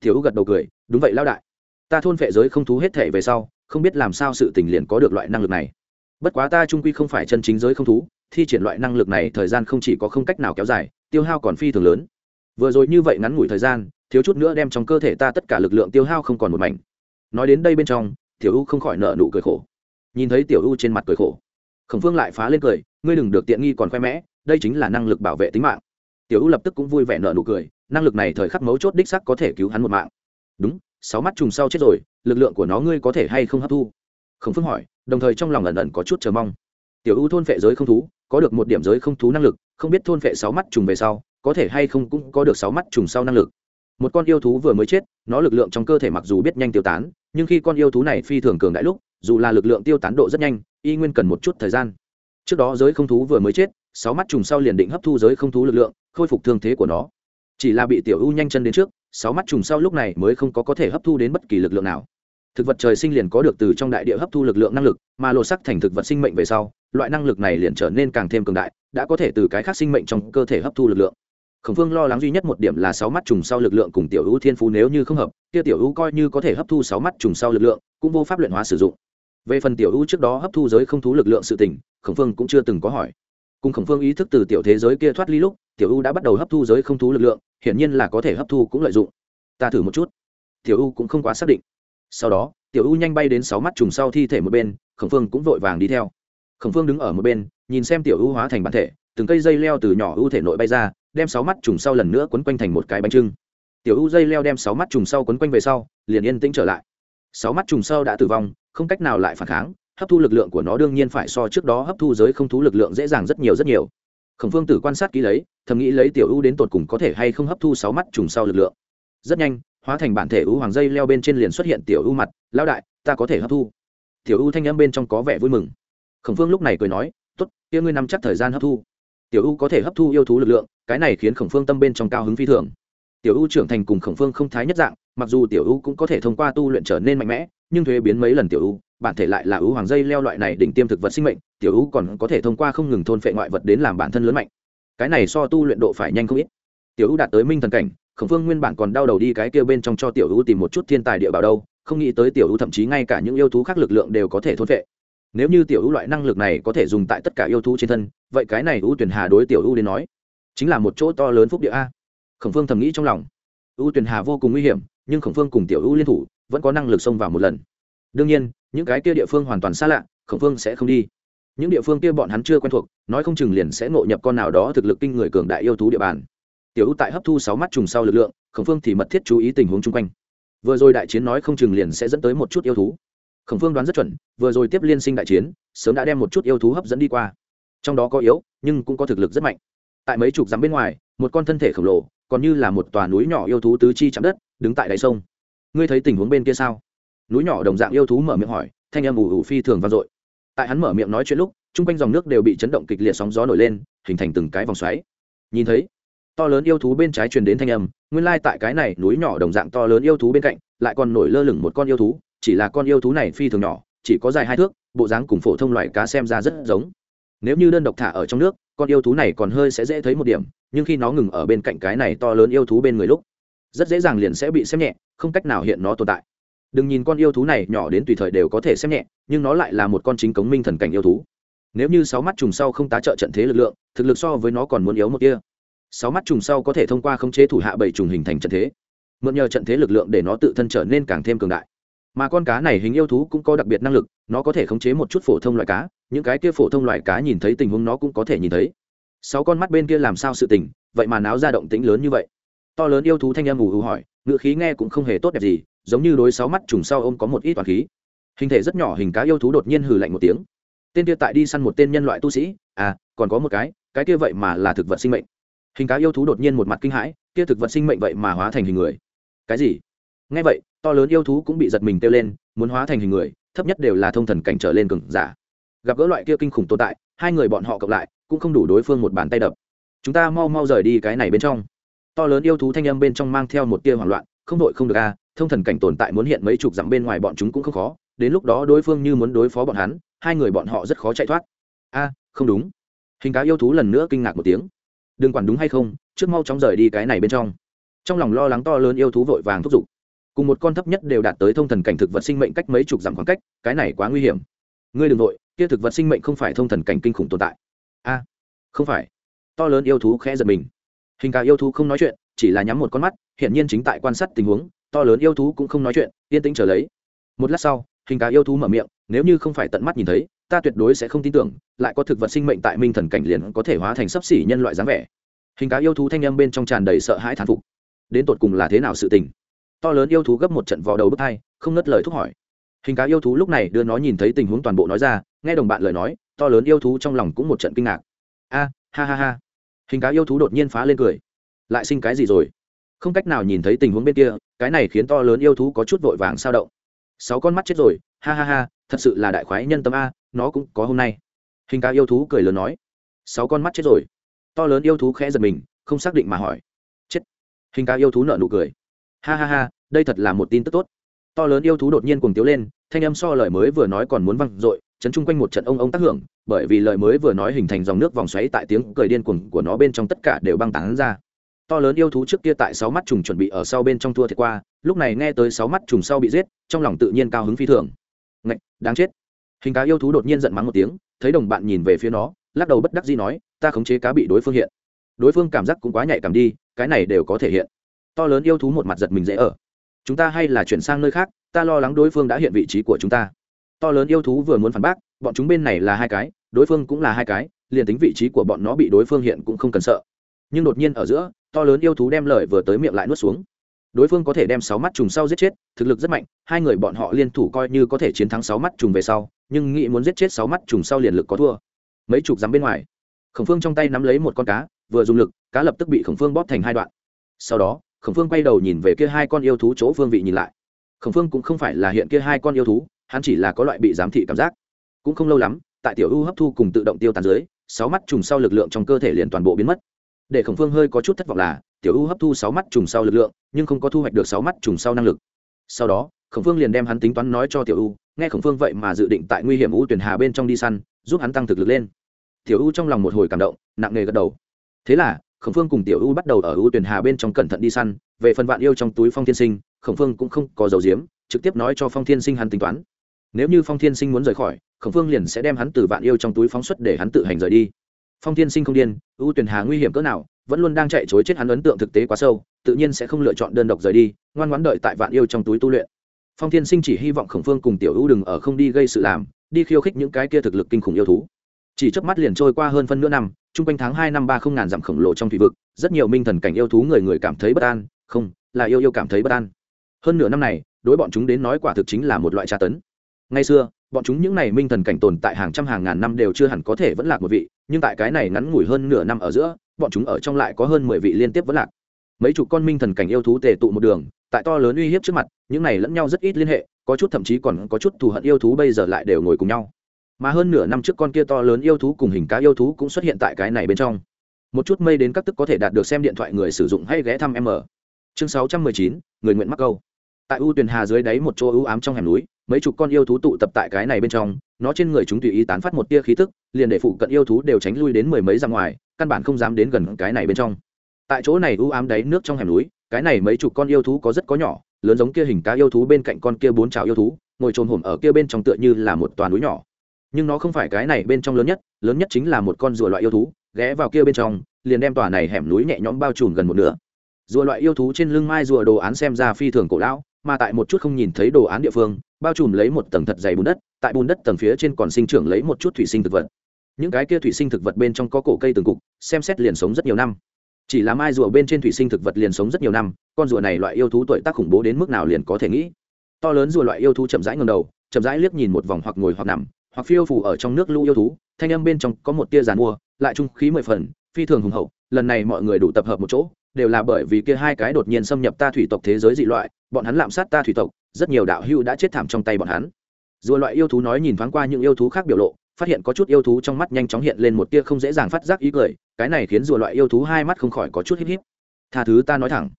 Tiểu u gật đầu cười, đúng vậy lao đại ta thôn phệ giới không thú hết thể về sau, không biết làm sao sự tình liền có được loại năng lực này. Bất quá ta trung quy không phải chân chính giới không thú, thi triển loại năng lực này thời gian không chỉ có không cách nào kéo dài, tiêu hao còn phi thường lớn. Vừa rồi như vậy ngắn ngủi thời gian, thiếu chút nữa đem trong cơ thể ta tất cả lực lượng tiêu hao không còn một mảnh. Nói đến đây bên trong, tiểu u không khỏi nợ nụ cười khổ. Nhìn thấy tiểu u trên mặt cười khổ, khổng phương lại phá lên cười, ngươi đừng được tiện nghi còn khoe mẽ, đây chính là năng lực bảo vệ tính mạng. Tiểu u lập tức cũng vui vẻ nợ nụ cười, năng lực này thời khắc mấu chốt đích sắc có thể cứu hắn một mạng. Đúng sáu mắt trùng sau chết rồi, lực lượng của nó ngươi có thể hay không hấp thu? Khổng phương hỏi, đồng thời trong lòng ẩn ẩn có chút chờ mong. Tiểu u thôn phệ giới không thú, có được một điểm giới không thú năng lực, không biết thôn phệ sáu mắt trùng về sau, có thể hay không cũng có được sáu mắt trùng sau năng lực. Một con yêu thú vừa mới chết, nó lực lượng trong cơ thể mặc dù biết nhanh tiêu tán, nhưng khi con yêu thú này phi thường cường đại lúc, dù là lực lượng tiêu tán độ rất nhanh, y nguyên cần một chút thời gian. Trước đó giới không thú vừa mới chết, sáu mắt trùng sau liền định hấp thu giới không thú lực lượng, khôi phục thương thế của nó. Chỉ là bị tiểu u nhanh chân đến trước sáu mắt trùng sau lúc này mới không có có thể hấp thu đến bất kỳ lực lượng nào. Thực vật trời sinh liền có được từ trong đại địa hấp thu lực lượng năng lực, mà lột sắc thành thực vật sinh mệnh về sau, loại năng lực này liền trở nên càng thêm cường đại, đã có thể từ cái khác sinh mệnh trong cơ thể hấp thu lực lượng. Khổng phương lo lắng duy nhất một điểm là sáu mắt trùng sau lực lượng cùng tiểu hữu thiên phú nếu như không hợp, kia tiểu hữu coi như có thể hấp thu sáu mắt trùng sau lực lượng, cũng vô pháp luyện hóa sử dụng. Về phần tiểu hữu trước đó hấp thu giới không thú lực lượng sự tình, khổng phương cũng chưa từng có hỏi cùng khổng phương ý thức từ tiểu thế giới kia thoát ly lúc, tiểu U đã bắt đầu hấp thu giới không thú lực lượng, hiển nhiên là có thể hấp thu cũng lợi dụng. Ta thử một chút. Tiểu U cũng không quá xác định. Sau đó, tiểu U nhanh bay đến sáu mắt trùng sau thi thể một bên, khổng phương cũng vội vàng đi theo. Khổng phương đứng ở một bên, nhìn xem tiểu U hóa thành bản thể, từng cây dây leo từ nhỏ u thể nội bay ra, đem sáu mắt trùng sau lần nữa quấn quanh thành một cái bánh trưng. Tiểu U dây leo đem sáu mắt trùng sau quấn quanh về sau, liền yên tĩnh trở lại. Sáu mắt trùng sau đã tử vong, không cách nào lại phản kháng hấp thu lực lượng của nó đương nhiên phải so trước đó hấp thu giới không thú lực lượng dễ dàng rất nhiều rất nhiều. Khổng phương tử quan sát kỹ lấy, thầm nghĩ lấy tiểu ưu đến tột cùng có thể hay không hấp thu sáu mắt trùng sau lực lượng. Rất nhanh, hóa thành bản thể ưu hoàng dây leo bên trên liền xuất hiện tiểu ưu mặt lao đại, ta có thể hấp thu. Tiểu ưu thanh â m bên trong có vẻ vui mừng. Khổng phương lúc này cười nói t ố t kia ngươi nắm chắc thời gian hấp thu. Tiểu ưu có thể hấp thu yêu thú lực lượng, cái này khiến khổng phương tâm bên trong cao hứng phi thường. Tiểu ưu trưởng thành cùng khổng phương không thái nhất dạng, mặc dù tiểu ưu cũng có thể thông qua tu luyện trở nên mạnh mẽ, nhưng thuế biến mấy lần tiểu ưu bản thể lại là ưu hoàng dây leo loại này đỉnh tiêm thực vật sinh mệnh, tiểu ưu còn có thể thông qua không ngừng thôn phệ ngoại vật đến làm bản thân lớn mạnh. Cái này so tu luyện độ phải nhanh không ít. Tiểu ưu đạt tới minh thần cảnh, khổng phương nguyên bản còn đau đầu đi cái kia bên trong cho tiểu ưu tìm một chút thiên tài địa bảo đâu, không nghĩ tới tiểu ưu thậm chí ngay cả những yêu thú khác lực lượng đều có thể thôn phệ. Nếu như tiểu ưu loại năng lực này có thể dùng tại tất cả yêu thú trên thân, vậy cái này ưu tuyển hà đối tiểu ưu đến nói, chính là một chỗ to lớn phúc địa a. Khổng phương thầm nghĩ trong lòng. Ưu tuyển hà vô cùng nguy hiểm, nhưng khổng phương cùng tiểu ưu liên thủ, vẫn có năng lực xông vào một lần đương nhiên, những cái kia địa phương hoàn toàn xa lạ, khổng phương sẽ không đi. Những địa phương kia bọn hắn chưa quen thuộc, nói không chừng liền sẽ ngộ nhập con nào đó thực lực kinh người cường đại yêu thú địa bàn. Tiểu ưu tại hấp thu sáu mắt trùng sau lực lượng, khổng phương thì mật thiết chú ý tình huống chung quanh. Vừa rồi đại chiến nói không chừng liền sẽ dẫn tới một chút yêu thú. Khổng phương đoán rất chuẩn, vừa rồi tiếp liên sinh đại chiến, sớm đã đem một chút yêu thú hấp dẫn đi qua. Trong đó có yếu, nhưng cũng có thực lực rất mạnh. Tại mấy chục dặm bên ngoài, một con thân thể khổng lồ, còn như là một tòa núi nhỏ yêu thú tứ chi chạm đất, đứng tại đáy sông. Ngươi thấy tình huống bên kia sao? Núi nhỏ đồng dạng yêu thú mở miệng hỏi, thanh âm ủ ủ phi thường vang dội. Tại hắn mở miệng nói chuyện lúc, chung quanh dòng nước đều bị chấn động kịch liệt sóng gió nổi lên, hình thành từng cái vòng xoáy. Nhìn thấy, to lớn yêu thú bên trái truyền đến thanh âm, nguyên lai tại cái này núi nhỏ đồng dạng to lớn yêu thú bên cạnh, lại còn nổi lơ lửng một con yêu thú, chỉ là con yêu thú này phi thường nhỏ, chỉ có dài hai thước, bộ dáng cùng phổ thông loài cá xem ra rất giống. Nếu như đơn độc thả ở trong nước, con yêu thú này còn hơi sẽ dễ thấy một điểm, nhưng khi nó ngừng ở bên cạnh cái này to lớn yêu thú bên người lúc, rất dễ dàng liền sẽ bị xem nhẹ, không cách nào hiện nó tồn tại đừng nhìn con yêu thú này nhỏ đến tùy thời đều có thể xem nhẹ, nhưng nó lại là một con chính cống minh thần cảnh yêu thú. Nếu như sáu mắt trùng sau không tá trợ trận thế lực lượng, thực lực so với nó còn muốn yếu một kia. Sáu mắt trùng sau có thể thông qua khống chế thủ hạ bảy trùng hình thành trận thế. Mượn nhờ trận thế lực lượng để nó tự thân trở nên càng thêm cường đại. Mà con cá này hình yêu thú cũng có đặc biệt năng lực, nó có thể khống chế một chút phổ thông loại cá, những cái kia phổ thông loại cá nhìn thấy tình huống nó cũng có thể nhìn thấy. Sáu con mắt bên kia làm sao sự tình, vậy mà náo ra động tĩnh lớn như vậy. To lớn yêu thú thanh em ù hù hỏi ngự khí nghe cũng không hề tốt đẹp gì giống như đối sáu mắt trùng sau ôm có một ít toàn khí. Hình thể rất nhỏ, hình cá yêu thú đột nhiên hừ lạnh một tiếng. Tên kia tại đi săn một tên nhân loại tu sĩ. À còn có một cái cái kia vậy mà là thực vật sinh mệnh. Hình cá yêu thú đột nhiên một mặt kinh hãi, kia thực vật sinh mệnh vậy mà hóa thành hình người. Cái gì? Nghe vậy, to lớn yêu thú cũng bị giật mình kêu lên, muốn hóa thành hình người, thấp nhất đều là thông thần cảnh trở lên cường giả. Gặp gỡ loại kia kinh khủng tồn tại, hai người bọn họ cộng lại, cũng không đủ đối phương một bàn tay đập. Chúng ta mau mau rời đi cái này bên trong. To lớn yêu thú thanh âm bên trong mang theo một tia hoảng loạn không đội không được a, thông thần cảnh tồn tại muốn hiện mấy chục dặm bên ngoài bọn chúng cũng không khó, đến lúc đó đối phương như muốn đối phó bọn hắn, hai người bọn họ rất khó chạy thoát. A, không đúng. Hình cá yêu thú lần nữa kinh ngạc một tiếng. Đừng quản đúng hay không, trước mau chóng rời đi cái này bên trong. Trong lòng lo lắng to lớn yêu thú vội vàng thúc giục. Cùng một con thấp nhất đều đạt tới thông thần cảnh thực vật sinh mệnh cách mấy chục dặm khoảng cách, cái này quá nguy hiểm. Ngươi đ ừ n g nội kia thực vật sinh mệnh không phải thông thần cảnh kinh khủng tồn tại. A, không phải. To lớn yêu thú khẽ giật mình. Hình cả yêu thú không nói chuyện chỉ là nhắm một con mắt hiện nhiên chính tại quan sát tình huống, to lớn yêu thú cũng không nói chuyện, yên tĩnh trở lấy. Một lát sau, hình cá yêu thú mở miệng, nếu như không phải tận mắt nhìn thấy, ta tuyệt đối sẽ không tin tưởng, lại có thực vật sinh mệnh tại minh thần cảnh liền có thể hóa thành sấp xỉ nhân loại dáng vẻ. Hình cá yêu thú thanh â m bên trong tràn đầy sợ hãi thán phục. Đến tột cùng là thế nào sự tình? To lớn yêu thú gấp một trận vào đầu bước hai, không ngất lời thúc hỏi. Hình cá yêu thú lúc này đưa nó nhìn thấy tình huống toàn bộ nói ra, nghe đồng bạn lời nói, to lớn yêu thú trong lòng cũng một trận kinh ngạc. A, ha ha ha. Hình cá yêu thú đột nhiên phá lên cười lại sinh cái gì rồi? Không cách nào nhìn thấy tình huống bên kia, cái này khiến to lớn yêu thú có chút vội vàng sao động. Sáu con mắt chết rồi, ha ha ha, thật sự là đại khoái nhân tâm a, nó cũng có hôm nay. Hình cá yêu thú cười lớn nói. Sáu con mắt chết rồi. To lớn yêu thú khẽ giật mình, không xác định mà hỏi. Chết. Hình cá yêu thú nợ nụ cười. Ha ha ha, đây thật là một tin tức tốt. To lớn yêu thú đột nhiên cuồng tiếu lên, thanh âm so lời mới vừa nói còn muốn văng dội, chấn chung quanh một trận ông ông tác hưởng, bởi vì lời mới vừa nói hình thành dòng nước vòng xoáy tại tiếng cười điên cuồng của nó bên trong tất cả đều băng tán ra to lớn yêu thú trước kia tại sáu mắt trùng chuẩn bị ở sau bên trong thua thiệt qua, lúc này nghe tới sáu mắt trùng sau bị giết, trong lòng tự nhiên cao hứng phi thường. Ngạch, đáng chết. Hình cá yêu thú đột nhiên giận mắng một tiếng, thấy đồng bạn nhìn về phía nó, lắc đầu bất đắc dĩ nói, ta khống chế cá bị đối phương hiện. Đối phương cảm giác cũng quá nhạy cảm đi, cái này đều có thể hiện. To lớn yêu thú một mặt giật mình dễ ở. Chúng ta hay là chuyển sang nơi khác, ta lo lắng đối phương đã hiện vị trí của chúng ta. To lớn yêu thú vừa muốn phản bác, bọn chúng bên này là hai cái, đối phương cũng là hai cái, liền tính vị trí của bọn nó bị đối phương hiện cũng không cần sợ. Nhưng đột nhiên ở giữa to lớn yêu thú đem lời vừa tới miệng lại nuốt xuống. Đối phương có thể đem sáu mắt trùng sau giết chết, thực lực rất mạnh, hai người bọn họ liên thủ coi như có thể chiến thắng sáu mắt trùng về sau, nhưng nghĩ muốn giết chết sáu mắt trùng sau liền lực có thua. Mấy chục dám bên ngoài, khổng phương trong tay nắm lấy một con cá, vừa dùng lực, cá lập tức bị khổng phương bóp thành hai đoạn. Sau đó, khổng phương quay đầu nhìn về kia hai con yêu thú chỗ phương vị nhìn lại. Khổng phương cũng không phải là hiện kia hai con yêu thú, hắn chỉ là có loại bị giám thị cảm giác. Cũng không lâu lắm, tại tiểu u hấp thu cùng tự động tiêu tàn dưới, sáu mắt trùng sau lực lượng trong cơ thể liền toàn bộ biến mất để khổng phương hơi có chút thất vọng là, tiểu u hấp thu sáu mắt trùng sau lực lượng, nhưng không có thu hoạch được sáu mắt trùng sau năng lực. Sau đó, khổng phương liền đem hắn tính toán nói cho tiểu u, nghe khổng phương vậy mà dự định tại nguy hiểm u tuyển hà bên trong đi săn, giúp hắn tăng thực lực lên. Tiểu u trong lòng một hồi cảm động, nặng nề gật đầu. Thế là, khổng phương cùng tiểu u bắt đầu ở u tuyển hà bên trong cẩn thận đi săn, về phần vạn yêu trong túi phong thiên sinh, khổng phương cũng không có dầu diếm trực tiếp nói cho phong thiên sinh hắn tính toán. Nếu như phong thiên sinh muốn rời khỏi, khổng phương liền sẽ đem hắn từ vạn yêu trong túi phóng xuất để hắn tự hành rời đi phong thiên sinh không điên u tuyển hà nguy hiểm cỡ nào, vẫn luôn đang chạy chối chết hắn ấn tượng thực tế quá sâu, tự nhiên sẽ không lựa chọn đơn độc rời đi, ngoan ngoãn đợi tại vạn yêu trong túi tu luyện. Phong thiên sinh chỉ hy vọng khổng phương cùng tiểu u đừng ở không đi gây sự làm, đi khiêu khích những cái kia thực lực kinh khủng yêu thú. Chỉ trước mắt liền trôi qua hơn phân nửa năm, chung quanh tháng hai năm ba không ngàn dặm khổng lồ trong thủy vực, rất nhiều minh thần cảnh yêu thú người người cảm thấy bất an, không, là yêu yêu cảm thấy bất an. Hơn nửa năm này, đối bọn chúng đến nói quả thực chính là một loại tra tấn. Ngày xưa bọn chúng những này minh thần cảnh tồn tại hàng trăm hàng ngàn năm đều chưa hẳn có thể vẫn lạc một vị, nhưng tại cái này ngắn ngủi hơn nửa năm ở giữa, bọn chúng ở trong lại có hơn mười vị liên tiếp vẫn lạc. Mấy chục con minh thần cảnh yêu thú tề tụ một đường, tại to lớn uy hiếp trước mặt, những này lẫn nhau rất ít liên hệ, có chút thậm chí còn có chút thù hận yêu thú bây giờ lại đều ngồi cùng nhau. Mà hơn nửa năm trước con kia to lớn yêu thú cùng hình cá yêu thú cũng xuất hiện tại cái này bên trong. Một chút mây đến các tức có thể đạt được xem điện thoại người sử dụng hay ghé thăm m. Chương sáu trăm mười chín, người nguyện mắc câu. Tại u tuyền hà dưới đáy một chỗ ưu ám trong hẻm núi mấy chục con yêu thú tụ tập tại cái này bên trong, nó trên người chúng tùy ý tán phát một tia khí tức, liền để phụ cận yêu thú đều tránh lui đến mười mấy ra ngoài, căn bản không dám đến gần cái này bên trong. Tại chỗ này u ám đáy nước trong hẻm núi, cái này mấy chục con yêu thú có rất có nhỏ, lớn giống kia hình cá yêu thú bên cạnh con kia bốn trào yêu thú, ngồi trồn hổm ở kia bên trong tựa như là một toàn núi nhỏ. Nhưng nó không phải cái này bên trong lớn nhất lớn nhất chính là một con rùa loại yêu thú, ghé vào kia bên trong, liền đem tòa này hẻm núi nhẹ nhõm bao trùm gần một nửa. Rùa loại yêu thú trên lưng mai rùa đồ án xem ra phi thường cổ lão mà tại một chút không nhìn thấy đồ án địa phương, bao trùm lấy một tầng thật dày bùn đất, tại bùn đất tầng phía trên còn sinh trưởng lấy một chút thủy sinh thực vật. Những cái kia thủy sinh thực vật bên trong có cổ cây từng cục, xem xét liền sống rất nhiều năm. Chỉ là mai rùa bên trên thủy sinh thực vật liền sống rất nhiều năm, con rùa này loại yêu thú tuổi tác khủng bố đến mức nào liền có thể nghĩ. To lớn rùa loại yêu thú chậm rãi ngầm đầu, chậm rãi liếc nhìn một vòng hoặc ngồi hoặc nằm, hoặc phiêu phủ ở trong nước lũ yêu thú, thanh âm bên trong có một tia giàn mua, lại trung khí mười phần, phi thường hùng hậu, lần này mọi người đủ tập hợp một chỗ đều là bởi vì kia hai cái đột nhiên xâm nhập ta thủy tộc thế giới dị loại, bọn hắn lạm sát ta thủy tộc, rất nhiều đạo hữu đã chết thảm trong tay bọn hắn. Dù loại yêu thú nói nhìn thoáng qua những yêu thú khác biểu lộ, phát hiện có chút yêu thú trong mắt nhanh chóng hiện lên một tia không dễ dàng phát giác ý cười, cái này khiến dù loại yêu thú hai mắt không khỏi có chút híp híp. Tha thứ ta nói thẳng,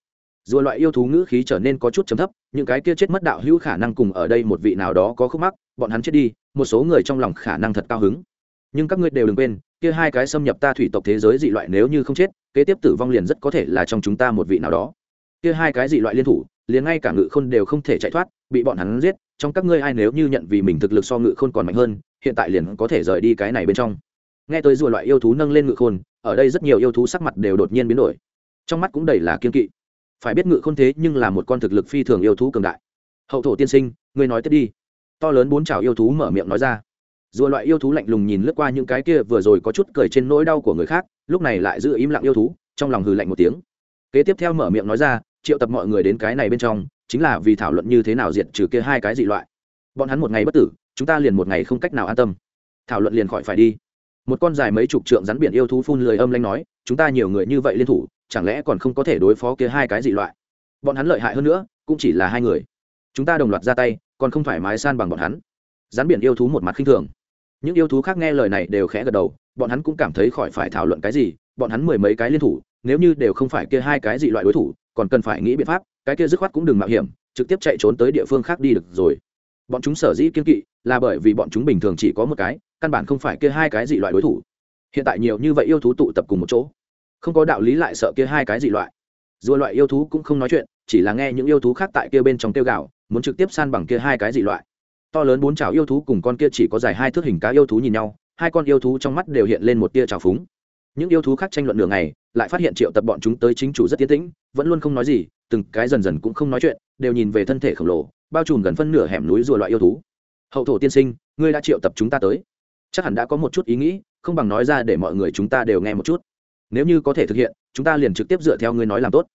dù loại yêu thú ngữ khí trở nên có chút trầm thấp, những cái kia chết mất đạo hữu khả năng cùng ở đây một vị nào đó có khúc mắc, bọn hắn chết đi, một số người trong lòng khả năng thật cao hứng nhưng các ngươi đều đừng quên, kia hai cái xâm nhập ta thủy tộc thế giới dị loại nếu như không chết, kế tiếp tử vong liền rất có thể là trong chúng ta một vị nào đó. Kia hai cái dị loại liên thủ, liền ngay cả ngự khôn đều không thể chạy thoát, bị bọn hắn giết, trong các ngươi ai nếu như nhận vì mình thực lực so ngự khôn còn mạnh hơn, hiện tại liền có thể rời đi cái này bên trong. Nghe tới rùa loại yêu thú nâng lên ngự khôn, ở đây rất nhiều yêu thú sắc mặt đều đột nhiên biến đổi. Trong mắt cũng đầy là kiên kỵ. Phải biết ngự khôn thế nhưng là một con thực lực phi thường yêu thú cường đại. Hậu thổ tiên sinh, ngươi nói tiếp đi. To lớn bốn chảo yêu thú mở miệng nói ra rùa loại yêu thú lạnh lùng nhìn lướt qua những cái kia vừa rồi có chút cười trên nỗi đau của người khác, lúc này lại giữ im lặng yêu thú, trong lòng hừ lạnh một tiếng. Kế tiếp theo mở miệng nói ra, triệu tập mọi người đến cái này bên trong, chính là vì thảo luận như thế nào diệt trừ kia hai cái dị loại. Bọn hắn một ngày bất tử, chúng ta liền một ngày không cách nào an tâm. Thảo luận liền khỏi phải đi. Một con dài mấy chục trượng rắn biển yêu thú phun lười âm lanh nói, chúng ta nhiều người như vậy liên thủ, chẳng lẽ còn không có thể đối phó kia hai cái dị loại? Bọn hắn lợi hại hơn nữa, cũng chỉ là hai người. Chúng ta đồng loạt ra tay, còn không phải mái san bằng bọn hắn. Rắn biển yêu thú một mặt khinh thường những yêu thú khác nghe lời này đều khẽ gật đầu, bọn hắn cũng cảm thấy khỏi phải thảo luận cái gì, bọn hắn mười mấy cái liên thủ, nếu như đều không phải kia hai cái gì loại đối thủ, còn cần phải nghĩ biện pháp, cái kia dứt khoát cũng đừng mạo hiểm, trực tiếp chạy trốn tới địa phương khác đi được rồi. Bọn chúng sở dĩ kiên kỵ, là bởi vì bọn chúng bình thường chỉ có một cái, căn bản không phải kia hai cái dị loại đối thủ. Hiện tại nhiều như vậy yêu thú tụ tập cùng một chỗ, không có đạo lý lại sợ kia hai cái dị loại. Dù loại yêu thú cũng không nói chuyện, chỉ là nghe những yêu thú khác tại kia bên trong tiêu gạo muốn trực tiếp san bằng kia hai cái dị loại to lớn bốn chảo yêu thú cùng con kia chỉ có dài hai thước hình cá yêu thú nhìn nhau, hai con yêu thú trong mắt đều hiện lên một tia trào phúng. Những yêu thú khác tranh luận đường này lại phát hiện triệu tập bọn chúng tới chính chủ rất tiến tĩnh, vẫn luôn không nói gì, từng cái dần dần cũng không nói chuyện, đều nhìn về thân thể khổng lồ, bao trùm gần phân nửa hẻm núi rùa loại yêu thú. Hậu thổ tiên sinh, ngươi đã triệu tập chúng ta tới. Chắc hẳn đã có một chút ý nghĩ, không bằng nói ra để mọi người chúng ta đều nghe một chút. Nếu như có thể thực hiện, chúng ta liền trực tiếp dựa theo ngươi nói làm tốt.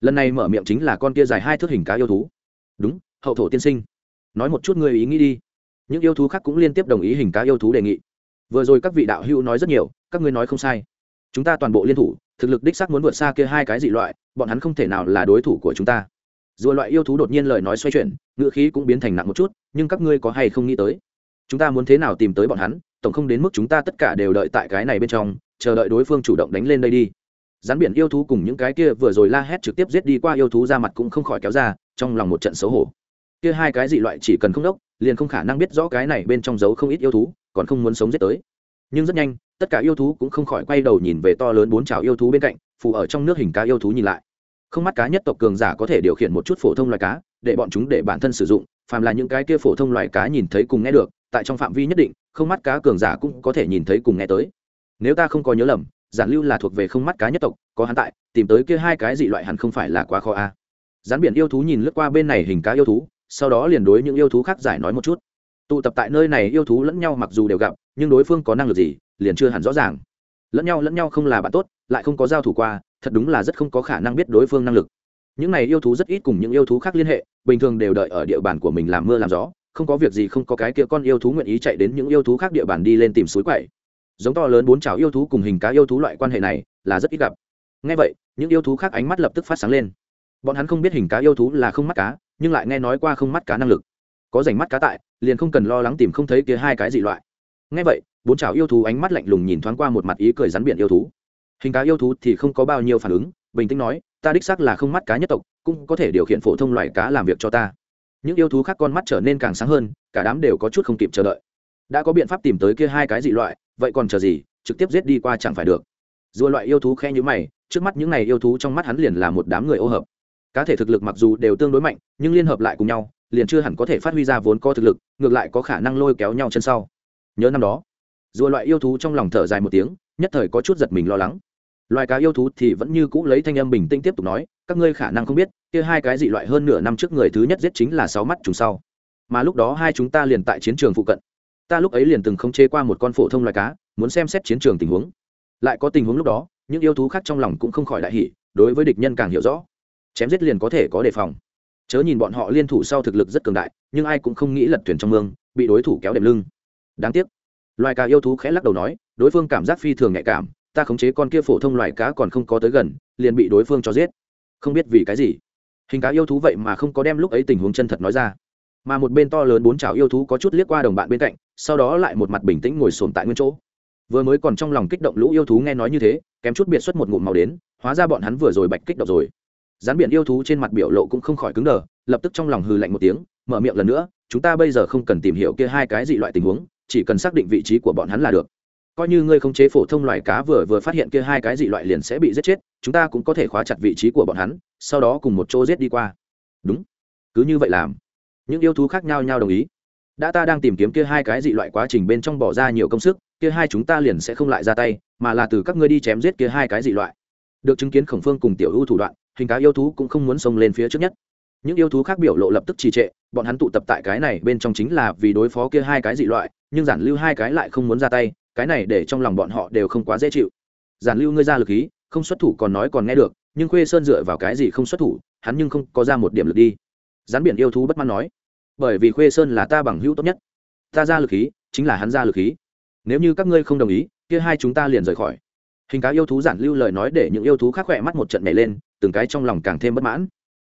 Lần này mở miệng chính là con kia dài hai thước hình cá yêu thú. Đúng, hậu thổ tiên sinh nói một chút ngươi ý nghĩ đi. Những yêu thú khác cũng liên tiếp đồng ý hình cá yêu thú đề nghị. Vừa rồi các vị đạo hữu nói rất nhiều, các ngươi nói không sai. Chúng ta toàn bộ liên thủ, thực lực đích sắc muốn vượt xa kia hai cái dị loại, bọn hắn không thể nào là đối thủ của chúng ta. Dù loại yêu thú đột nhiên lời nói xoay chuyển ngựa khí cũng biến thành nặng một chút, nhưng các ngươi có hay không nghĩ tới? Chúng ta muốn thế nào tìm tới bọn hắn, tổng không đến mức chúng ta tất cả đều đợi tại cái này bên trong, chờ đợi đối phương chủ động đánh lên đây đi. Rắn biển yêu thú cùng những cái kia vừa rồi la hét trực tiếp giết đi qua yêu thú ra mặt cũng không khỏi kéo ra, trong lòng một trận xấu hổ kia hai cái dị loại chỉ cần không đốc, liền không khả năng biết rõ cái này bên trong giấu không ít yêu thú, còn không muốn sống giết tới. Nhưng rất nhanh, tất cả yêu thú cũng không khỏi quay đầu nhìn về to lớn bốn trào yêu thú bên cạnh, phù ở trong nước hình cá yêu thú nhìn lại. Không mắt cá nhất tộc cường giả có thể điều khiển một chút phổ thông loài cá, để bọn chúng để bản thân sử dụng, phàm là những cái kia phổ thông loài cá nhìn thấy cùng nghe được, tại trong phạm vi nhất định, không mắt cá cường giả cũng có thể nhìn thấy cùng nghe tới. Nếu ta không có nhớ lầm, giản lưu là thuộc về không mắt cá nhất tộc, có hắn tại, tìm tới kia hai cái dị loại hẳn không phải là quá khó a. À. rắn biển yêu thú nhìn lướt qua bên này hình cá yêu thú sau đó liền đối những yêu thú khác giải nói một chút tụ tập tại nơi này yêu thú lẫn nhau mặc dù đều gặp nhưng đối phương có năng lực gì liền chưa hẳn rõ ràng lẫn nhau lẫn nhau không là bạn tốt lại không có giao thủ qua thật đúng là rất không có khả năng biết đối phương năng lực những này yêu thú rất ít cùng những yêu thú khác liên hệ bình thường đều đợi ở địa bàn của mình làm mưa làm gió không có việc gì không có cái kia con yêu thú nguyện ý chạy đến những yêu thú khác địa bàn đi lên tìm suối quậy giống to lớn bốn chảo yêu thú cùng hình cá yêu thú loại quan hệ này là rất ít gặp ngay vậy những yêu thú khác ánh mắt lập tức phát sáng lên bọn hắn không biết hình cá yêu thú là không mắt cá nhưng lại nghe nói qua không mắt cá năng lực. Có rảnh mắt cá tại, liền không cần lo lắng tìm không thấy kia hai cái dị loại. Nghe vậy, bốn chảo yêu thú ánh mắt lạnh lùng nhìn thoáng qua một mặt ý cười rắn biển yêu thú. Hình cá yêu thú thì không có bao nhiêu phản ứng, bình tĩnh nói, ta đích xác là không mắt cá nhất tộc, cũng có thể điều khiển phổ thông loại cá làm việc cho ta. Những yêu thú khác con mắt trở nên càng sáng hơn, cả đám đều có chút không kịp chờ đợi. Đã có biện pháp tìm tới kia hai cái dị loại, vậy còn chờ gì, trực tiếp giết đi qua chẳng phải được. Dù loại yêu thú khe như mày, trước mắt những này yêu thú trong mắt hắn liền là một đám người ô hợp cá thể thực lực mặc dù đều tương đối mạnh, nhưng liên hợp lại cùng nhau, liền chưa hẳn có thể phát huy ra vốn có thực lực, ngược lại có khả năng lôi kéo nhau chân sau. Nhớ năm đó, rùa loại yêu thú trong lòng thở dài một tiếng, nhất thời có chút giật mình lo lắng. Loài cá yêu thú thì vẫn như cũ lấy thanh âm bình tĩnh tiếp tục nói, các ngươi khả năng không biết, kia hai cái dị loại hơn nửa năm trước người thứ nhất giết chính là sáu mắt trùng sau. Mà lúc đó hai chúng ta liền tại chiến trường phụ cận. Ta lúc ấy liền từng không chế qua một con phổ thông loài cá, muốn xem xét chiến trường tình huống. Lại có tình huống lúc đó, những yêu thú khác trong lòng cũng không khỏi đại hỷ đối với địch nhân càng hiểu rõ chém giết liền có thể có đề phòng. Chớ nhìn bọn họ liên thủ sau thực lực rất cường đại, nhưng ai cũng không nghĩ lật thuyền trong mương, bị đối thủ kéo đệm lưng. Đáng tiếc. Loài cá yêu thú khẽ lắc đầu nói, đối phương cảm giác phi thường nhạy cảm, ta khống chế con kia phổ thông loài cá còn không có tới gần, liền bị đối phương cho giết. Không biết vì cái gì. Hình cá yêu thú vậy mà không có đem lúc ấy tình huống chân thật nói ra. Mà một bên to lớn bốn chảo yêu thú có chút liếc qua đồng bạn bên cạnh, sau đó lại một mặt bình tĩnh ngồi sồn tại nguyên chỗ. Vừa mới còn trong lòng kích động lũ yêu thú nghe nói như thế, kém chút biệt xuất một ngụm màu đến, hóa ra bọn hắn vừa rồi bạch kích động rồi rán biển yêu thú trên mặt biểu lộ cũng không khỏi cứng đờ, lập tức trong lòng hừ lạnh một tiếng, mở miệng lần nữa, chúng ta bây giờ không cần tìm hiểu kia hai cái dị loại tình huống, chỉ cần xác định vị trí của bọn hắn là được. Coi như ngươi không chế phổ thông loài cá vừa vừa phát hiện kia hai cái dị loại liền sẽ bị giết chết, chúng ta cũng có thể khóa chặt vị trí của bọn hắn, sau đó cùng một chỗ giết đi qua. Đúng, cứ như vậy làm. Những yêu thú khác nhau nhau đồng ý. Đã ta đang tìm kiếm kia hai cái dị loại quá trình bên trong bỏ ra nhiều công sức, kia hai chúng ta liền sẽ không lại ra tay, mà là từ các ngươi đi chém giết kia hai cái dị loại. Được chứng kiến khổng phương cùng tiểu ưu thủ đoạn hình cá yêu thú cũng không muốn xông lên phía trước nhất. Những yêu thú khác biểu lộ lập tức trì trệ, bọn hắn tụ tập tại cái này bên trong chính là vì đối phó kia hai cái dị loại, nhưng giản lưu hai cái lại không muốn ra tay, cái này để trong lòng bọn họ đều không quá dễ chịu. Giản lưu ngươi ra lực ý không xuất thủ còn nói còn nghe được, nhưng khuê sơn dựa vào cái gì không xuất thủ, hắn nhưng không có ra một điểm lực đi. Gián biển yêu thú bất mãn nói, bởi vì khuê sơn là ta bằng hữu tốt nhất. Ta ra lực khí, chính là hắn ra lực khí. Nếu như các ngươi không đồng ý, kia hai chúng ta liền rời khỏi. Hình cá yêu thú giản lưu lời nói để những yêu thú khác khỏe mắt một trận nhảy lên từng cái trong lòng càng thêm bất mãn.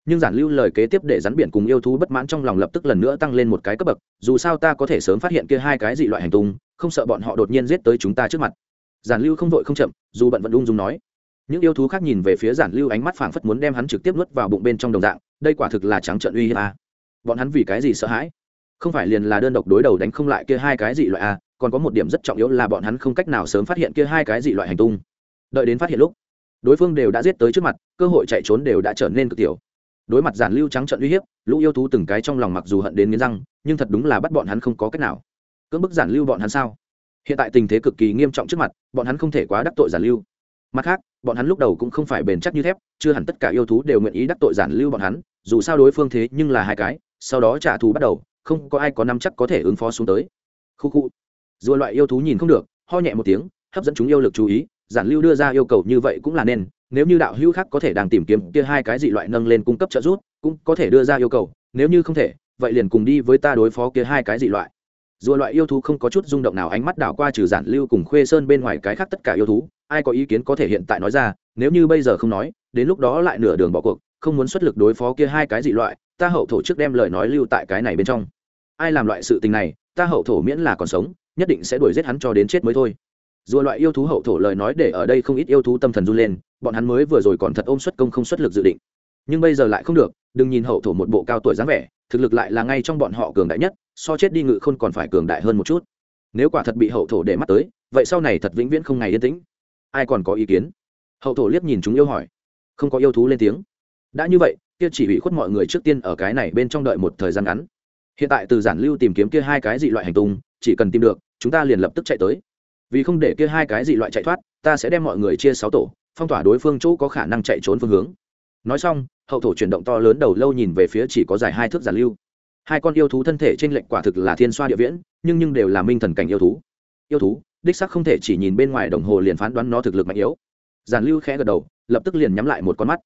Nhưng giản lưu lời kế tiếp để rắn biển cùng yêu thú bất mãn trong lòng lập tức lần nữa tăng lên một cái cấp bậc, dù sao ta có thể sớm phát hiện kia hai cái dị loại hành tung, không sợ bọn họ đột nhiên giết tới chúng ta trước mặt. Giản lưu không vội không chậm, dù bận vẫn ung dung nói. Những yêu thú khác nhìn về phía giản lưu ánh mắt phảng phất muốn đem hắn trực tiếp nuốt vào bụng bên trong đồng dạng, đây quả thực là trắng trợn uy hiếp a. Bọn hắn vì cái gì sợ hãi? Không phải liền là đơn độc đối đầu đánh không lại kia hai cái dị loại a, còn có một điểm rất trọng yếu là bọn hắn không cách nào sớm phát hiện kia hai cái dị loại hành tung. Đợi đến phát hiện lúc đối phương đều đã giết tới trước mặt, cơ hội chạy trốn đều đã trở nên cực tiểu. Đối mặt giản lưu trắng trận uy hiếp, lũ yêu thú từng cái trong lòng mặc dù hận đến nghiến răng, nhưng thật đúng là bắt bọn hắn không có cách nào. Cưỡng bức giản lưu bọn hắn sao? Hiện tại tình thế cực kỳ nghiêm trọng trước mặt, bọn hắn không thể quá đắc tội giản lưu. Mặt khác, bọn hắn lúc đầu cũng không phải bền chắc như thép, chưa hẳn tất cả yêu thú đều nguyện ý đắc tội giản lưu bọn hắn, dù sao đối phương thế nhưng là hai cái, sau đó trả thù bắt đầu, không có ai có năm chắc có thể ứng phó xuống tới. Khu khu. Dù loại yêu thú nhìn không được, ho nhẹ một tiếng, hấp dẫn chúng yêu lực chú ý giản lưu đưa ra yêu cầu như vậy cũng là nên, nếu như đạo hữu khác có thể đang tìm kiếm kia hai cái dị loại nâng lên cung cấp trợ giúp, cũng có thể đưa ra yêu cầu, nếu như không thể, vậy liền cùng đi với ta đối phó kia hai cái dị loại. Dù loại yêu thú không có chút rung động nào ánh mắt đảo qua trừ giản lưu cùng khuê sơn bên ngoài cái khác tất cả yêu thú, ai có ý kiến có thể hiện tại nói ra, nếu như bây giờ không nói, đến lúc đó lại nửa đường bỏ cuộc, không muốn xuất lực đối phó kia hai cái dị loại, ta hậu thổ trước đem lời nói lưu tại cái này bên trong. Ai làm loại sự tình này, ta hậu thổ miễn là còn sống, nhất định sẽ đuổi giết hắn cho đến chết mới thôi dù loại yêu thú hậu thổ lời nói để ở đây không ít yêu thú tâm thần run lên, bọn hắn mới vừa rồi còn thật ôm xuất công không xuất lực dự định. Nhưng bây giờ lại không được, đừng nhìn hậu thổ một bộ cao tuổi dáng vẻ, thực lực lại là ngay trong bọn họ cường đại nhất, so chết đi ngự không còn phải cường đại hơn một chút. Nếu quả thật bị hậu thổ để mắt tới, vậy sau này thật vĩnh viễn không ngày yên tĩnh. Ai còn có ý kiến? Hậu thổ liếc nhìn chúng yêu hỏi. Không có yêu thú lên tiếng. Đã như vậy, kia chỉ bị khuất mọi người trước tiên ở cái này bên trong đợi một thời gian ngắn. Hiện tại từ giản lưu tìm kiếm kia hai cái dị loại hành tung, chỉ cần tìm được, chúng ta liền lập tức chạy tới vì không để kia hai cái dị loại chạy thoát, ta sẽ đem mọi người chia sáu tổ, phong tỏa đối phương chỗ có khả năng chạy trốn phương hướng. Nói xong, hậu thổ chuyển động to lớn đầu lâu nhìn về phía chỉ có dài hai thước giản lưu. Hai con yêu thú thân thể trên lệnh quả thực là thiên xoa địa viễn, nhưng nhưng đều là minh thần cảnh yêu thú. Yêu thú, đích sắc không thể chỉ nhìn bên ngoài đồng hồ liền phán đoán nó thực lực mạnh yếu. Giản lưu khẽ gật đầu, lập tức liền nhắm lại một con mắt.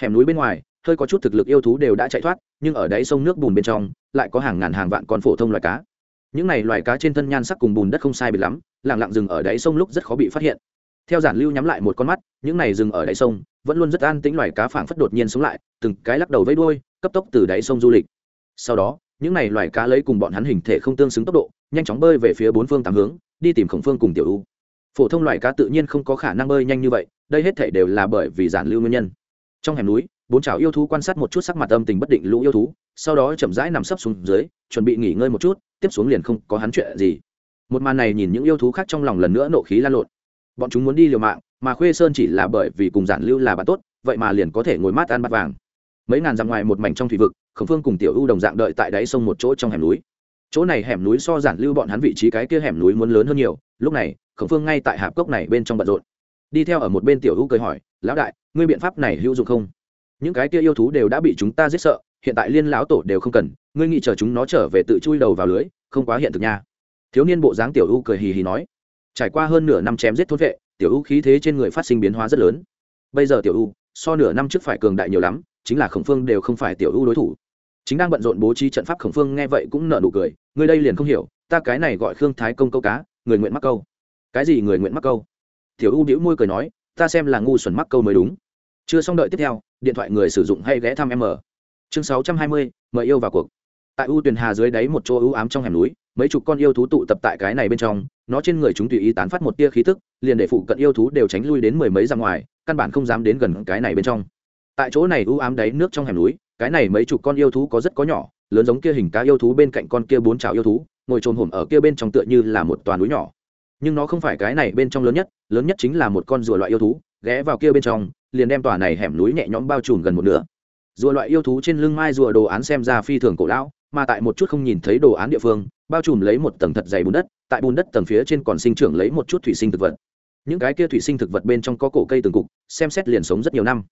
Hẻm núi bên ngoài, hơi có chút thực lực yêu thú đều đã chạy thoát, nhưng ở đáy sông nước bùn bên trong, lại có hàng ngàn hàng vạn con phổ thông loài cá những này loài cá trên thân nhan sắc cùng bùn đất không sai bị lắm lẳng lặng rừng ở đáy sông lúc rất khó bị phát hiện. Theo giản lưu nhắm lại một con mắt, những này rừng ở đáy sông, vẫn luôn rất an tĩnh loài cá phảng phất đột nhiên sống lại, từng cái lắc đầu vẫy đuôi, cấp tốc từ đáy sông du lịch. Sau đó, những này loài cá lấy cùng bọn hắn hình thể không tương xứng tốc độ, nhanh chóng bơi về phía bốn phương tám hướng, đi tìm khổng phương cùng tiểu u. Phổ thông loài cá tự nhiên không có khả năng bơi nhanh như vậy, đây hết thể đều là bởi vì giản lưu nguyên nhân. Trong hẻm núi, bốn chảo yêu thú quan sát một chút sắc mặt âm tình bất định lũ yêu thú, sau đó chậm rãi nằm sấp xuống dưới, chuẩn bị nghỉ ngơi một chút tiếp xuống liền không có hắn chuyện gì. Một màn này nhìn những yêu thú khác trong lòng lần nữa nộ khí lan lộn. Bọn chúng muốn đi liều mạng, mà khuê sơn chỉ là bởi vì cùng giản lưu là bạn tốt, vậy mà liền có thể ngồi mát ăn bát vàng. Mấy ngàn dặm ngoài một mảnh trong thủy vực, khổng phương cùng tiểu u đồng dạng đợi tại đáy sông một chỗ trong hẻm núi. Chỗ này hẻm núi so giản lưu bọn hắn vị trí cái kia hẻm núi muốn lớn hơn nhiều, lúc này, khổng phương ngay tại hạp cốc này bên trong bận rộn. Đi theo ở một bên tiểu u cười hỏi, lão đại, ngươi biện pháp này hữu dụng không? Những cái kia yêu thú đều đã bị chúng ta giết sợ, hiện tại liên lão tổ đều không cần ngươi nghĩ chờ chúng nó trở về tự chui đầu vào lưới, không quá hiện thực nha. Thiếu niên bộ dáng tiểu u cười hì hì nói. Trải qua hơn nửa năm chém giết thốt vệ, tiểu u khí thế trên người phát sinh biến hóa rất lớn. Bây giờ tiểu u, so nửa năm trước phải cường đại nhiều lắm, chính là khổng phương đều không phải tiểu u đối thủ. Chính đang bận rộn bố trí trận pháp khổng phương nghe vậy cũng nở nụ cười, ngươi đây liền không hiểu, ta cái này gọi khương thái công câu cá, người nguyện mắc câu. Cái gì người nguyện mắc câu? Tiểu u đĩu môi cười nói, ta xem là ngu xuẩn mắc câu mới đúng. Chưa xong đợi tiếp theo, điện thoại người sử dụng hay ghé thăm m. Chương sáu trăm hai mươi, mời yêu vào cuộc tại u tuyền hà dưới đáy một chỗ ưu ám trong hẻm núi, mấy chục con yêu thú tụ tập tại cái này bên trong, nó trên người chúng tùy ý tán phát một tia khí tức, liền để phụ cận yêu thú đều tránh lui đến mười mấy ra ngoài, căn bản không dám đến gần cái này bên trong. Tại chỗ này ưu ám đáy nước trong hẻm núi, cái này mấy chục con yêu thú có rất có nhỏ, lớn giống kia hình cá yêu thú bên cạnh con kia bốn trào yêu thú, ngồi trồn hổm ở kia bên trong tựa như là một toàn núi nhỏ. Nhưng nó không phải cái này bên trong lớn nhất lớn nhất chính là một con rùa loại yêu thú, ghé vào kia bên trong, liền đem tòa này hẻm núi nhẹ nhõm bao trùm gần một nửa. Rùa loại yêu thú trên lưng mai rùa đồ án xem ra phi thường cổ lão mà tại một chút không nhìn thấy đồ án địa phương, bao trùm lấy một tầng thật dày bùn đất, tại bùn đất tầng phía trên còn sinh trưởng lấy một chút thủy sinh thực vật. Những cái kia thủy sinh thực vật bên trong có cổ cây từng cục, xem xét liền sống rất nhiều năm.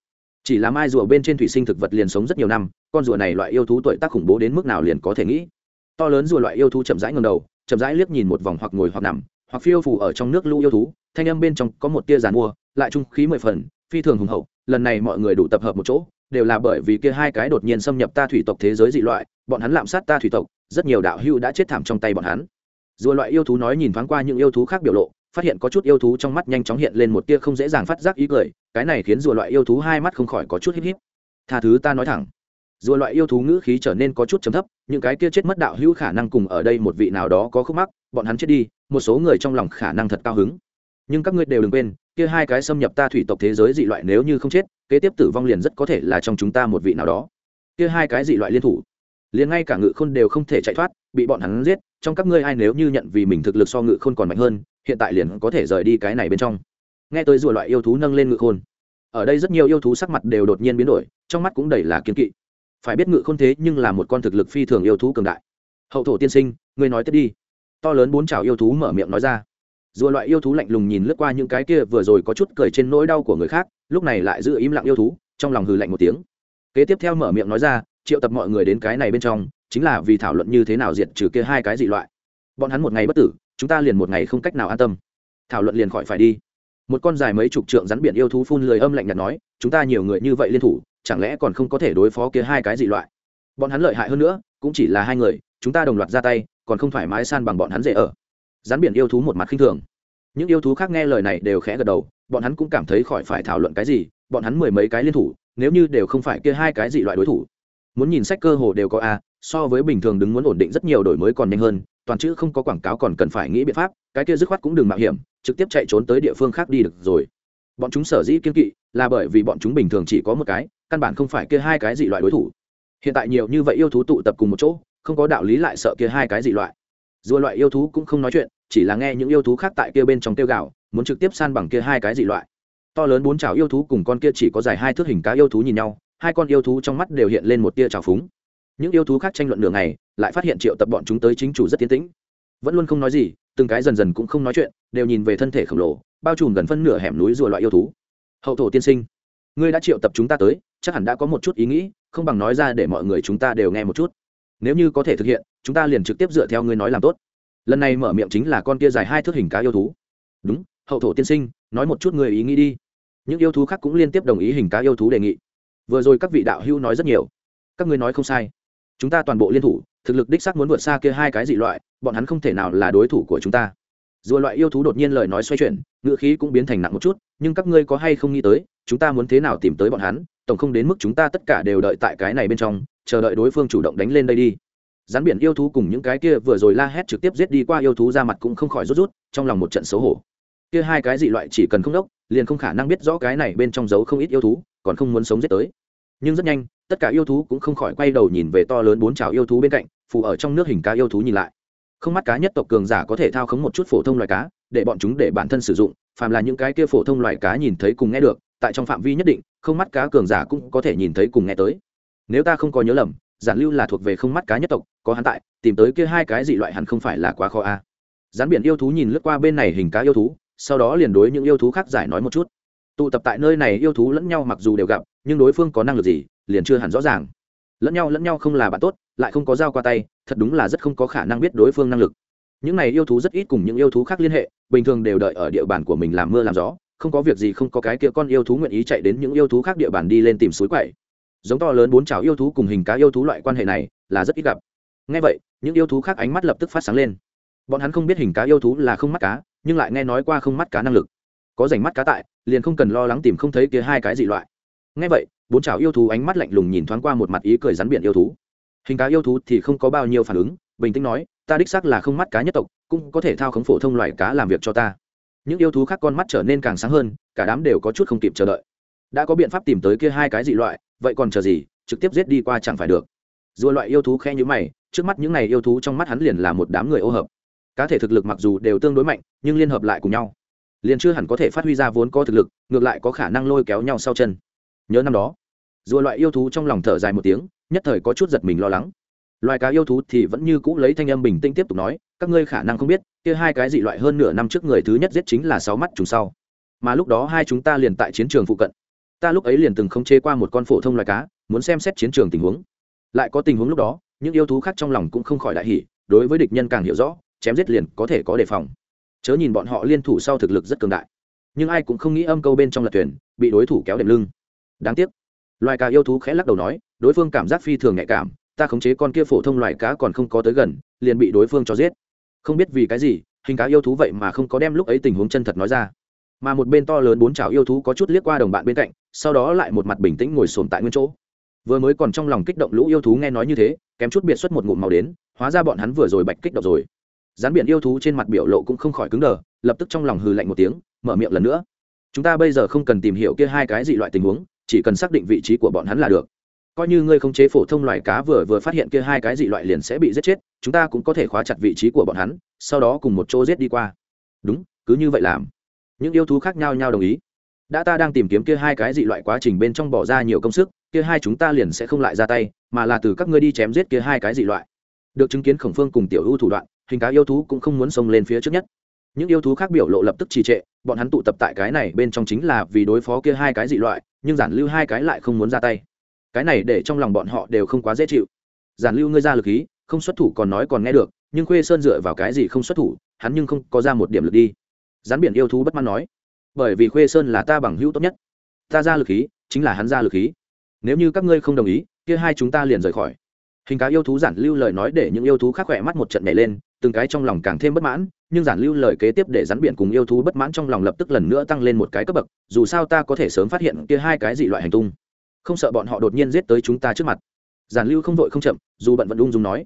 Chỉ là mai rùa bên trên thủy sinh thực vật liền sống rất nhiều năm, con rùa này loại yêu thú tuổi tác khủng bố đến mức nào liền có thể nghĩ. To lớn rùa loại yêu thú chậm rãi ngầm đầu, chậm rãi liếc nhìn một vòng hoặc ngồi hoặc nằm, hoặc phiêu phủ ở trong nước lũ yêu thú, thanh âm bên trong có một tia giàn mua, lại trung khí mười phần, phi thường hùng hậu, lần này mọi người đủ tập hợp một chỗ đều là bởi vì kia hai cái đột nhiên xâm nhập ta thủy tộc thế giới dị loại, bọn hắn lạm sát ta thủy tộc, rất nhiều đạo hữu đã chết thảm trong tay bọn hắn. Dùa loại yêu thú nói nhìn thoáng qua những yêu thú khác biểu lộ, phát hiện có chút yêu thú trong mắt nhanh chóng hiện lên một tia không dễ dàng phát giác ý cười, cái này khiến dùa loại yêu thú hai mắt không khỏi có chút híp híp. Tha thứ ta nói thẳng. Dùa loại yêu thú ngữ khí trở nên có chút trầm thấp, những cái kia chết mất đạo hữu khả năng cùng ở đây một vị nào đó có khúc mắc, bọn hắn chết đi, một số người trong lòng khả năng thật cao hứng nhưng các ngươi đều đừng quên, kia hai cái xâm nhập ta thủy tộc thế giới dị loại nếu như không chết, kế tiếp tử vong liền rất có thể là trong chúng ta một vị nào đó. Kia hai cái dị loại liên thủ, liền ngay cả ngự khôn đều không thể chạy thoát, bị bọn hắn giết, trong các ngươi ai nếu như nhận vì mình thực lực so ngự khôn còn mạnh hơn, hiện tại liền có thể rời đi cái này bên trong. Nghe tới rùa loại yêu thú nâng lên ngự khôn, ở đây rất nhiều yêu thú sắc mặt đều đột nhiên biến đổi, trong mắt cũng đầy là kiên kỵ. Phải biết ngự khôn thế nhưng là một con thực lực phi thường yêu thú cường đại. Hậu thổ tiên sinh, ngươi nói tiếp đi. To lớn bốn chảo yêu thú mở miệng nói ra rùa loại yêu thú lạnh lùng nhìn lướt qua những cái kia vừa rồi có chút cười trên nỗi đau của người khác, lúc này lại giữ im lặng yêu thú, trong lòng hừ lạnh một tiếng. Kế tiếp theo mở miệng nói ra, triệu tập mọi người đến cái này bên trong, chính là vì thảo luận như thế nào diệt trừ kia hai cái dị loại. Bọn hắn một ngày bất tử, chúng ta liền một ngày không cách nào an tâm. Thảo luận liền khỏi phải đi. Một con dài mấy chục trượng rắn biển yêu thú phun lười âm lạnh nhạt nói, chúng ta nhiều người như vậy liên thủ, chẳng lẽ còn không có thể đối phó kia hai cái dị loại? Bọn hắn lợi hại hơn nữa, cũng chỉ là hai người, chúng ta đồng loạt ra tay, còn không thoải mái san bằng bọn hắn dễ ở rắn biển yêu thú một mặt khinh thường. Những yêu thú khác nghe lời này đều khẽ gật đầu, bọn hắn cũng cảm thấy khỏi phải thảo luận cái gì, bọn hắn mười mấy cái liên thủ, nếu như đều không phải kia hai cái dị loại đối thủ. Muốn nhìn sách cơ hồ đều có a, so với bình thường đứng muốn ổn định rất nhiều đổi mới còn nhanh hơn, toàn chữ không có quảng cáo còn cần phải nghĩ biện pháp, cái kia dứt khoát cũng đừng mạo hiểm, trực tiếp chạy trốn tới địa phương khác đi được rồi. Bọn chúng sở dĩ kiên kỵ, là bởi vì bọn chúng bình thường chỉ có một cái, căn bản không phải kia hai cái dị loại đối thủ. Hiện tại nhiều như vậy yêu thú tụ tập cùng một chỗ, không có đạo lý lại sợ kia hai cái dị loại. Rùa loại yêu thú cũng không nói chuyện chỉ là nghe những yêu thú khác tại kia bên trong tiêu gạo, muốn trực tiếp san bằng kia hai cái dị loại. To lớn bốn chảo yêu thú cùng con kia chỉ có dài hai thước hình cá yêu thú nhìn nhau, hai con yêu thú trong mắt đều hiện lên một tia trào phúng. Những yêu thú khác tranh luận đường này lại phát hiện triệu tập bọn chúng tới chính chủ rất tiến tĩnh. Vẫn luôn không nói gì, từng cái dần dần cũng không nói chuyện, đều nhìn về thân thể khổng lồ, bao trùm gần phân nửa hẻm núi rùa loại yêu thú. Hậu thổ tiên sinh, ngươi đã triệu tập chúng ta tới, chắc hẳn đã có một chút ý nghĩ, không bằng nói ra để mọi người chúng ta đều nghe một chút. Nếu như có thể thực hiện, chúng ta liền trực tiếp dựa theo ngươi nói làm tốt lần này mở miệng chính là con kia dài hai thước hình cá yêu thú. Đúng, hậu thổ tiên sinh, nói một chút người ý nghĩ đi. Những yêu thú khác cũng liên tiếp đồng ý hình cá yêu thú đề nghị. Vừa rồi các vị đạo hữu nói rất nhiều. Các ngươi nói không sai. Chúng ta toàn bộ liên thủ, thực lực đích xác muốn vượt xa kia hai cái dị loại, bọn hắn không thể nào là đối thủ của chúng ta. Dù loại yêu thú đột nhiên lời nói xoay chuyển ngựa khí cũng biến thành nặng một chút, nhưng các ngươi có hay không nghĩ tới, chúng ta muốn thế nào tìm tới bọn hắn, tổng không đến mức chúng ta tất cả đều đợi tại cái này bên trong, chờ đợi đối phương chủ động đánh lên đây đi rắn biển yêu thú cùng những cái kia vừa rồi la hét trực tiếp giết đi qua yêu thú ra mặt cũng không khỏi rút rút, trong lòng một trận xấu hổ. Kia hai cái dị loại chỉ cần không đốc, liền không khả năng biết rõ cái này bên trong giấu không ít yêu thú, còn không muốn sống giết tới. Nhưng rất nhanh, tất cả yêu thú cũng không khỏi quay đầu nhìn về to lớn bốn trào yêu thú bên cạnh, phù ở trong nước hình cá yêu thú nhìn lại. Không mắt cá nhất tộc cường giả có thể thao khống một chút phổ thông loài cá, để bọn chúng để bản thân sử dụng, phàm là những cái kia phổ thông loài cá nhìn thấy cùng nghe được, tại trong phạm vi nhất định, không mắt cá cường giả cũng có thể nhìn thấy cùng nghe tới. Nếu ta không có nhớ lầm giản lưu là thuộc về không mắt cá nhất tộc, có hắn tại, tìm tới kia hai cái dị loại hẳn không phải là quá khó a. À. rắn biển yêu thú nhìn lướt qua bên này hình cá yêu thú, sau đó liền đối những yêu thú khác giải nói một chút. Tụ tập tại nơi này yêu thú lẫn nhau mặc dù đều gặp, nhưng đối phương có năng lực gì, liền chưa hẳn rõ ràng. Lẫn nhau lẫn nhau không là bạn tốt, lại không có dao qua tay, thật đúng là rất không có khả năng biết đối phương năng lực. Những này yêu thú rất ít cùng những yêu thú khác liên hệ, bình thường đều đợi ở địa bàn của mình làm mưa làm gió, không có việc gì không có cái kia con yêu thú nguyện ý chạy đến những yêu thú khác địa bàn đi lên tìm suối quậy giống to lớn bốn trào yêu thú cùng hình cá yêu thú loại quan hệ này là rất ít gặp. Ngay vậy, những yêu thú khác ánh mắt lập tức phát sáng lên. Bọn hắn không biết hình cá yêu thú là không mắt cá, nhưng lại nghe nói qua không mắt cá năng lực. Có rảnh mắt cá tại, liền không cần lo lắng tìm không thấy kia hai cái dị loại. Ngay vậy, bốn chảo yêu thú ánh mắt lạnh lùng nhìn thoáng qua một mặt ý cười rắn biển yêu thú. Hình cá yêu thú thì không có bao nhiêu phản ứng, bình tĩnh nói, ta đích xác là không mắt cá nhất tộc, cũng có thể thao khống phổ thông loài cá làm việc cho ta. Những yêu thú khác con mắt trở nên càng sáng hơn, cả đám đều có chút không kịp chờ đợi. Đã có biện pháp tìm tới kia hai cái dị loại vậy còn chờ gì, trực tiếp giết đi qua chẳng phải được. Rùa loại yêu thú khe như mày, trước mắt những này yêu thú trong mắt hắn liền là một đám người ô hợp. Cá thể thực lực mặc dù đều tương đối mạnh, nhưng liên hợp lại cùng nhau, liền chưa hẳn có thể phát huy ra vốn có thực lực, ngược lại có khả năng lôi kéo nhau sau chân. Nhớ năm đó, rùa loại yêu thú trong lòng thở dài một tiếng, nhất thời có chút giật mình lo lắng. Loài cá yêu thú thì vẫn như cũ lấy thanh âm bình tĩnh tiếp tục nói, các ngươi khả năng không biết, kia hai cái dị loại hơn nửa năm trước người thứ nhất giết chính là sáu mắt trùng sau. Mà lúc đó hai chúng ta liền tại chiến trường phụ cận ta lúc ấy liền từng không chế qua một con phổ thông loài cá, muốn xem xét chiến trường tình huống. Lại có tình huống lúc đó, những yêu thú khác trong lòng cũng không khỏi đại hỉ, đối với địch nhân càng hiểu rõ, chém giết liền có thể có đề phòng. Chớ nhìn bọn họ liên thủ sau thực lực rất cường đại, nhưng ai cũng không nghĩ âm câu bên trong lật thuyền, bị đối thủ kéo đệm lưng. Đáng tiếc. Loài cá yêu thú khẽ lắc đầu nói, đối phương cảm giác phi thường nhạy cảm, ta khống chế con kia phổ thông loài cá còn không có tới gần, liền bị đối phương cho giết. Không biết vì cái gì, hình cá yêu thú vậy mà không có đem lúc ấy tình huống chân thật nói ra mà một bên to lớn bốn chảo yêu thú có chút liếc qua đồng bạn bên cạnh, sau đó lại một mặt bình tĩnh ngồi sồn tại nguyên chỗ. Vừa mới còn trong lòng kích động lũ yêu thú nghe nói như thế, kém chút biệt xuất một ngụm màu đến, hóa ra bọn hắn vừa rồi bạch kích động rồi. Rán biển yêu thú trên mặt biểu lộ cũng không khỏi cứng đờ, lập tức trong lòng hừ lạnh một tiếng, mở miệng lần nữa. Chúng ta bây giờ không cần tìm hiểu kia hai cái dị loại tình huống, chỉ cần xác định vị trí của bọn hắn là được. Coi như ngươi không chế phổ thông loài cá vừa vừa phát hiện kia hai cái dị loại liền sẽ bị giết chết, chúng ta cũng có thể khóa chặt vị trí của bọn hắn, sau đó cùng một chỗ giết đi qua. Đúng, cứ như vậy làm những yêu thú khác nhau nhau đồng ý. Đã ta đang tìm kiếm kia hai cái dị loại quá trình bên trong bỏ ra nhiều công sức, kia hai chúng ta liền sẽ không lại ra tay, mà là từ các ngươi đi chém giết kia hai cái dị loại. Được chứng kiến khổng phương cùng tiểu ưu thủ đoạn, hình cá yêu thú cũng không muốn xông lên phía trước nhất. Những yêu thú khác biểu lộ lập tức trì trệ, bọn hắn tụ tập tại cái này bên trong chính là vì đối phó kia hai cái dị loại, nhưng giản lưu hai cái lại không muốn ra tay. Cái này để trong lòng bọn họ đều không quá dễ chịu. Giản lưu ngươi ra lực ý, không xuất thủ còn nói còn nghe được, nhưng khuê sơn dựa vào cái gì không xuất thủ, hắn nhưng không có ra một điểm lực đi gián biển yêu thú bất mãn nói, bởi vì khuê sơn là ta bằng hữu tốt nhất. Ta ra lực khí, chính là hắn ra lực khí. Nếu như các ngươi không đồng ý, kia hai chúng ta liền rời khỏi. Hình cá yêu thú giản lưu lời nói để những yêu thú khác khỏe mắt một trận nhảy lên, từng cái trong lòng càng thêm bất mãn, nhưng giản lưu lời kế tiếp để rắn biển cùng yêu thú bất mãn trong lòng lập tức lần nữa tăng lên một cái cấp bậc, dù sao ta có thể sớm phát hiện kia hai cái dị loại hành tung. Không sợ bọn họ đột nhiên giết tới chúng ta trước mặt. Giản lưu không vội không chậm, dù bận vẫn ung dung nói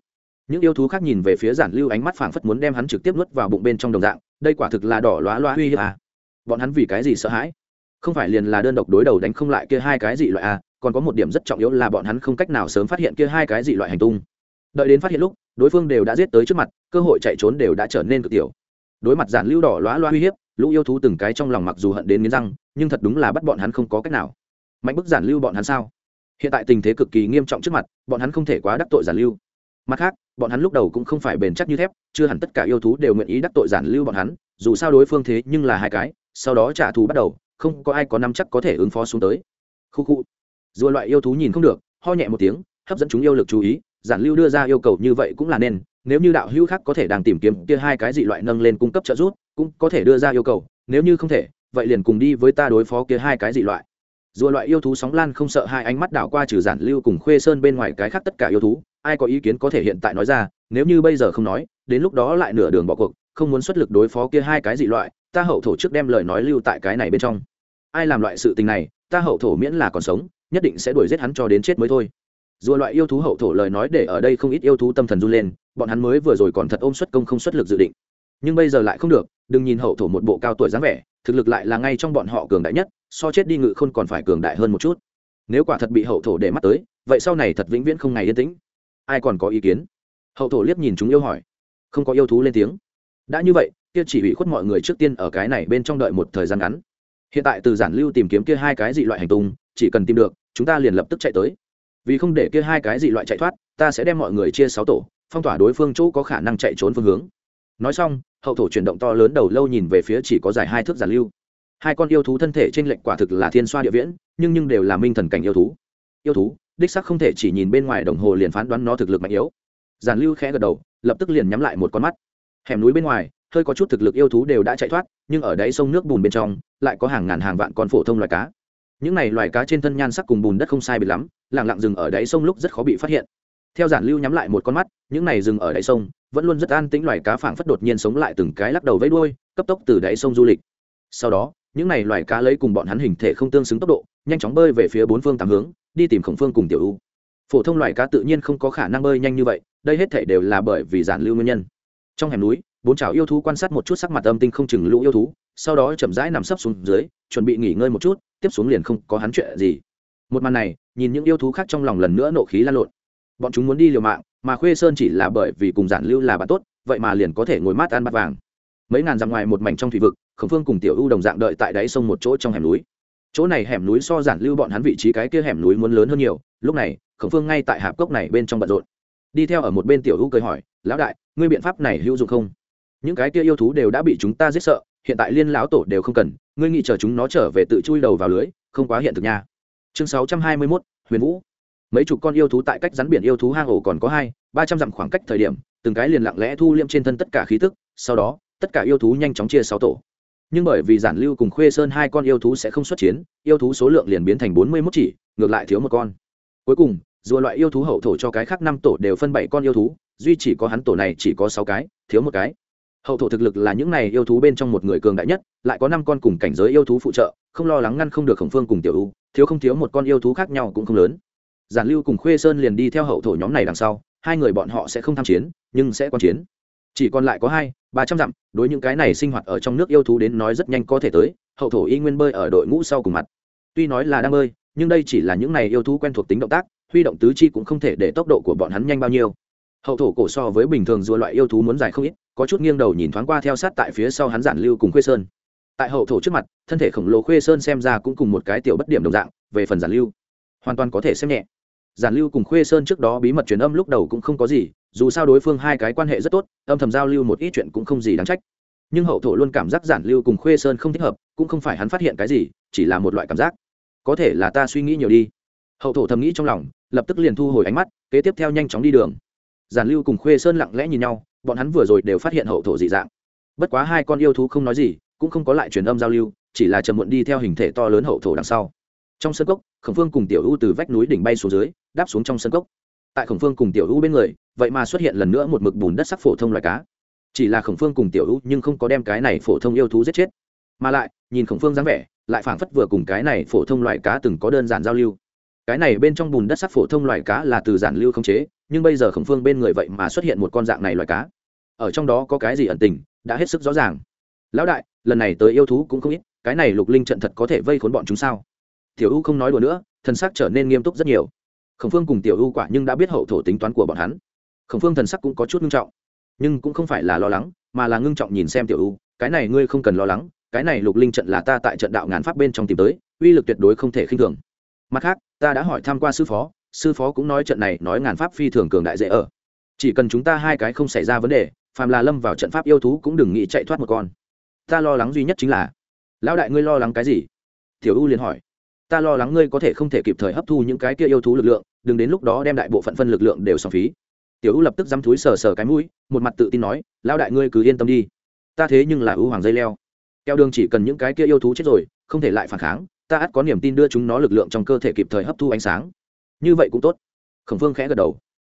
những yêu thú khác nhìn về phía giản lưu ánh mắt phảng phất muốn đem hắn trực tiếp nuốt vào bụng bên trong đồng dạng, đây quả thực là đỏ loá loá uy hiếp à. bọn hắn vì cái gì sợ hãi? Không phải liền là đơn độc đối đầu đánh không lại kia hai cái dị loại à còn có một điểm rất trọng yếu là bọn hắn không cách nào sớm phát hiện kia hai cái dị loại hành tung. Đợi đến phát hiện lúc, đối phương đều đã giết tới trước mặt, cơ hội chạy trốn đều đã trở nên cực tiểu. Đối mặt giản lưu đỏ loá loa uy hiếp, lũ yêu thú từng cái trong lòng mặc dù hận đến nghiến răng, nhưng thật đúng là bắt bọn hắn không có cách nào. Mạnh bức giản lưu bọn hắn sao? Hiện tại tình thế cực kỳ nghiêm trọng trước mặt, bọn hắn không thể quá đắc tội giản lưu mặt khác, bọn hắn lúc đầu cũng không phải bền chắc như thép, chưa hẳn tất cả yêu thú đều nguyện ý đắc tội giản lưu bọn hắn, dù sao đối phương thế nhưng là hai cái, sau đó trả thù bắt đầu, không có ai có năm chắc có thể ứng phó xuống tới. Khu khu. Dù loại yêu thú nhìn không được, ho nhẹ một tiếng, hấp dẫn chúng yêu lực chú ý, giản lưu đưa ra yêu cầu như vậy cũng là nên, nếu như đạo hữu khác có thể đang tìm kiếm kia hai cái dị loại nâng lên cung cấp trợ giúp, cũng có thể đưa ra yêu cầu, nếu như không thể, vậy liền cùng đi với ta đối phó kia hai cái dị loại. Dù loại yêu thú sóng lan không sợ hai ánh mắt đảo qua trừ giản lưu cùng khuê sơn bên ngoài cái khác tất cả yêu thú, ai có ý kiến có thể hiện tại nói ra, nếu như bây giờ không nói, đến lúc đó lại nửa đường bỏ cuộc, không muốn xuất lực đối phó kia hai cái dị loại, ta hậu thổ trước đem lời nói lưu tại cái này bên trong. Ai làm loại sự tình này, ta hậu thổ miễn là còn sống, nhất định sẽ đuổi giết hắn cho đến chết mới thôi. Dù loại yêu thú hậu thổ lời nói để ở đây không ít yêu thú tâm thần run lên, bọn hắn mới vừa rồi còn thật ôm xuất công không xuất lực dự định. Nhưng bây giờ lại không được, đừng nhìn hậu thổ một bộ cao tuổi dáng vẻ, thực lực lại là ngay trong bọn họ cường đại nhất so chết đi ngự khôn còn phải cường đại hơn một chút. Nếu quả thật bị hậu thổ để mắt tới, vậy sau này thật vĩnh viễn không ngày yên tĩnh. Ai còn có ý kiến? Hậu thổ liếc nhìn chúng yêu hỏi. Không có yêu thú lên tiếng. Đã như vậy, kia chỉ bị khuất mọi người trước tiên ở cái này bên trong đợi một thời gian ngắn. Hiện tại từ giản lưu tìm kiếm kia hai cái dị loại hành tung, chỉ cần tìm được, chúng ta liền lập tức chạy tới. Vì không để kia hai cái dị loại chạy thoát, ta sẽ đem mọi người chia sáu tổ, phong tỏa đối phương chỗ có khả năng chạy trốn phương hướng. Nói xong, hậu thổ chuyển động to lớn đầu lâu nhìn về phía chỉ có dài hai thước giản lưu hai con yêu thú thân thể trên lệnh quả thực là thiên xoa địa viễn, nhưng nhưng đều là minh thần cảnh yêu thú. Yêu thú, đích sắc không thể chỉ nhìn bên ngoài đồng hồ liền phán đoán nó thực lực mạnh yếu. Giản lưu khẽ gật đầu, lập tức liền nhắm lại một con mắt. Hẻm núi bên ngoài, hơi có chút thực lực yêu thú đều đã chạy thoát, nhưng ở đáy sông nước bùn bên trong, lại có hàng ngàn hàng vạn con phổ thông loài cá. Những này loài cá trên thân nhan sắc cùng bùn đất không sai biệt lắm lẳng lặng rừng ở đáy sông lúc rất khó bị phát hiện. Theo giản lưu nhắm lại một con mắt, những này rừng ở đáy sông, vẫn luôn rất an tĩnh, loài cá phảng phất đột nhiên sống lại từng cái lắc đầu vẫy đuôi, cấp tốc từ đáy sông du lịch. Sau đó những này loài cá lấy cùng bọn hắn hình thể không tương xứng tốc độ, nhanh chóng bơi về phía bốn phương tám hướng, đi tìm khổng phương cùng tiểu u. Phổ thông loài cá tự nhiên không có khả năng bơi nhanh như vậy, đây hết thể đều là bởi vì giản lưu nguyên nhân. Trong hẻm núi, bốn chảo yêu thú quan sát một chút sắc mặt âm tinh không chừng lũ yêu thú, sau đó chậm rãi nằm sấp xuống dưới, chuẩn bị nghỉ ngơi một chút, tiếp xuống liền không có hắn chuyện gì. Một màn này, nhìn những yêu thú khác trong lòng lần nữa nộ khí lan lộn. Bọn chúng muốn đi liều mạng, mà khuê sơn chỉ là bởi vì cùng giản lưu là bạn tốt, vậy mà liền có thể ngồi mát ăn bát vàng. Mấy ngàn dặm ngoài một mảnh trong thủy vực khổng phương cùng tiểu u đồng dạng đợi tại đáy sông một chỗ trong hẻm núi. Chỗ này hẻm núi so giản lưu bọn hắn vị trí cái kia hẻm núi muốn lớn hơn nhiều lúc này khổng phương ngay tại hạp cốc này bên trong bận rộn. Đi theo ở một bên tiểu u cười hỏi lão đại ngươi biện pháp này hữu dụng không? Những cái kia yêu thú đều đã bị chúng ta giết sợ hiện tại liên lão tổ đều không cần ngươi nghĩ chờ chúng nó trở về tự chui đầu vào lưới không quá hiện thực nha. Chương sáu trăm hai mươi 621, huyền vũ. Mấy chục con yêu thú tại cách rắn biển yêu thú hang ổ còn có hai ba trăm dặm khoảng cách thời điểm từng cái liền lặng lẽ thu liệm trên thân tất cả khí tức sau đó tất cả yêu thú nhanh chóng chia sáu tổ nhưng bởi vì giản lưu cùng khuê sơn hai con yêu thú sẽ không xuất chiến, yêu thú số lượng liền biến thành bốn mươi mốt chỉ, ngược lại thiếu một con. Cuối cùng, dù loại yêu thú hậu thổ cho cái khác năm tổ đều phân bảy con yêu thú, duy chỉ có hắn tổ này chỉ có sáu cái, thiếu một cái. Hậu thổ thực lực là những này yêu thú bên trong một người cường đại nhất, lại có năm con cùng cảnh giới yêu thú phụ trợ, không lo lắng ngăn không được khổng phương cùng tiểu u, thiếu không thiếu một con yêu thú khác nhau cũng không lớn. Giản lưu cùng khuê sơn liền đi theo hậu thổ nhóm này đằng sau, hai người bọn họ sẽ không tham chiến, nhưng sẽ quan chiến chỉ còn lại có hai, ba trăm dặm, đối những cái này sinh hoạt ở trong nước yêu thú đến nói rất nhanh có thể tới, hậu thổ y nguyên bơi ở đội ngũ sau cùng mặt. Tuy nói là đang bơi, nhưng đây chỉ là những này yêu thú quen thuộc tính động tác, huy động tứ chi cũng không thể để tốc độ của bọn hắn nhanh bao nhiêu. Hậu thổ cổ so với bình thường rùa loại yêu thú muốn dài không ít, có chút nghiêng đầu nhìn thoáng qua theo sát tại phía sau hắn giản lưu cùng khuê sơn. Tại hậu thổ trước mặt, thân thể khổng lồ khuê sơn xem ra cũng cùng một cái tiểu bất điểm đồng dạng, về phần giản lưu, hoàn toàn có thể xem nhẹ. Giản lưu cùng khuê sơn trước đó bí mật truyền âm lúc đầu cũng không có gì dù sao đối phương hai cái quan hệ rất tốt, âm thầm giao lưu một ít chuyện cũng không gì đáng trách. Nhưng hậu thổ luôn cảm giác giản lưu cùng khuê sơn không thích hợp, cũng không phải hắn phát hiện cái gì, chỉ là một loại cảm giác. Có thể là ta suy nghĩ nhiều đi. Hậu thổ thầm nghĩ trong lòng, lập tức liền thu hồi ánh mắt, kế tiếp theo nhanh chóng đi đường. Giản lưu cùng khuê sơn lặng lẽ nhìn nhau, bọn hắn vừa rồi đều phát hiện hậu thổ dị dạng. Bất quá hai con yêu thú không nói gì, cũng không có lại truyền âm giao lưu, chỉ là chờ muộn đi theo hình thể to lớn hậu thổ đằng sau. Trong sân cốc, khổng phương cùng tiểu u từ vách núi đỉnh bay xuống dưới, đáp xuống trong sân cốc tại khổng phương cùng tiểu u bên người, vậy mà xuất hiện lần nữa một mực bùn đất sắc phổ thông loài cá. Chỉ là khổng phương cùng tiểu u nhưng không có đem cái này phổ thông yêu thú giết chết. Mà lại, nhìn khổng phương dáng vẻ, lại phảng phất vừa cùng cái này phổ thông loài cá từng có đơn giản giao lưu. Cái này bên trong bùn đất sắc phổ thông loài cá là từ giản lưu không chế, nhưng bây giờ khổng phương bên người vậy mà xuất hiện một con dạng này loài cá. Ở trong đó có cái gì ẩn tình, đã hết sức rõ ràng. Lão đại, lần này tới yêu thú cũng không ít, cái này lục linh trận thật có thể vây khốn bọn chúng sao? Tiểu u không nói đùa nữa thân sắc trở nên nghiêm túc rất nhiều khổng phương cùng tiểu u quả nhưng đã biết hậu thổ tính toán của bọn hắn. Khổng phương thần sắc cũng có chút ngưng trọng, nhưng cũng không phải là lo lắng, mà là ngưng trọng nhìn xem tiểu u, cái này ngươi không cần lo lắng, cái này lục linh trận là ta tại trận đạo ngàn pháp bên trong tìm tới, uy lực tuyệt đối không thể khinh thường. Mặt khác, ta đã hỏi tham q u a sư phó sư phó cũng nói trận này nói ngàn pháp phi thường cường đại dễ ở. Chỉ cần chúng ta hai cái không xảy ra vấn đề, phàm là lâm vào trận pháp yêu thú cũng đừng nghĩ chạy thoát một con. Ta lo lắng duy nhất chính là, lão đại ngươi lo lắng cái gì? Tiểu u liền hỏi, ta lo lắng ngươi có thể không thể kịp thời hấp thu những cái kia yêu thú lực lượng đừng đến lúc đó đem đại bộ phận phân lực lượng đều xong phí. Tiểu u lập tức dăm thúi sờ sờ cái mũi, một mặt tự tin nói, lão đại ngươi cứ yên tâm đi. Ta thế nhưng là ưu hoàng dây leo. Keo đường chỉ cần những cái kia yêu thú chết rồi, không thể lại phản kháng, ta ắt có niềm tin đưa chúng nó lực lượng trong cơ thể kịp thời hấp thu ánh sáng. Như vậy cũng tốt. Khổng phương khẽ gật đầu.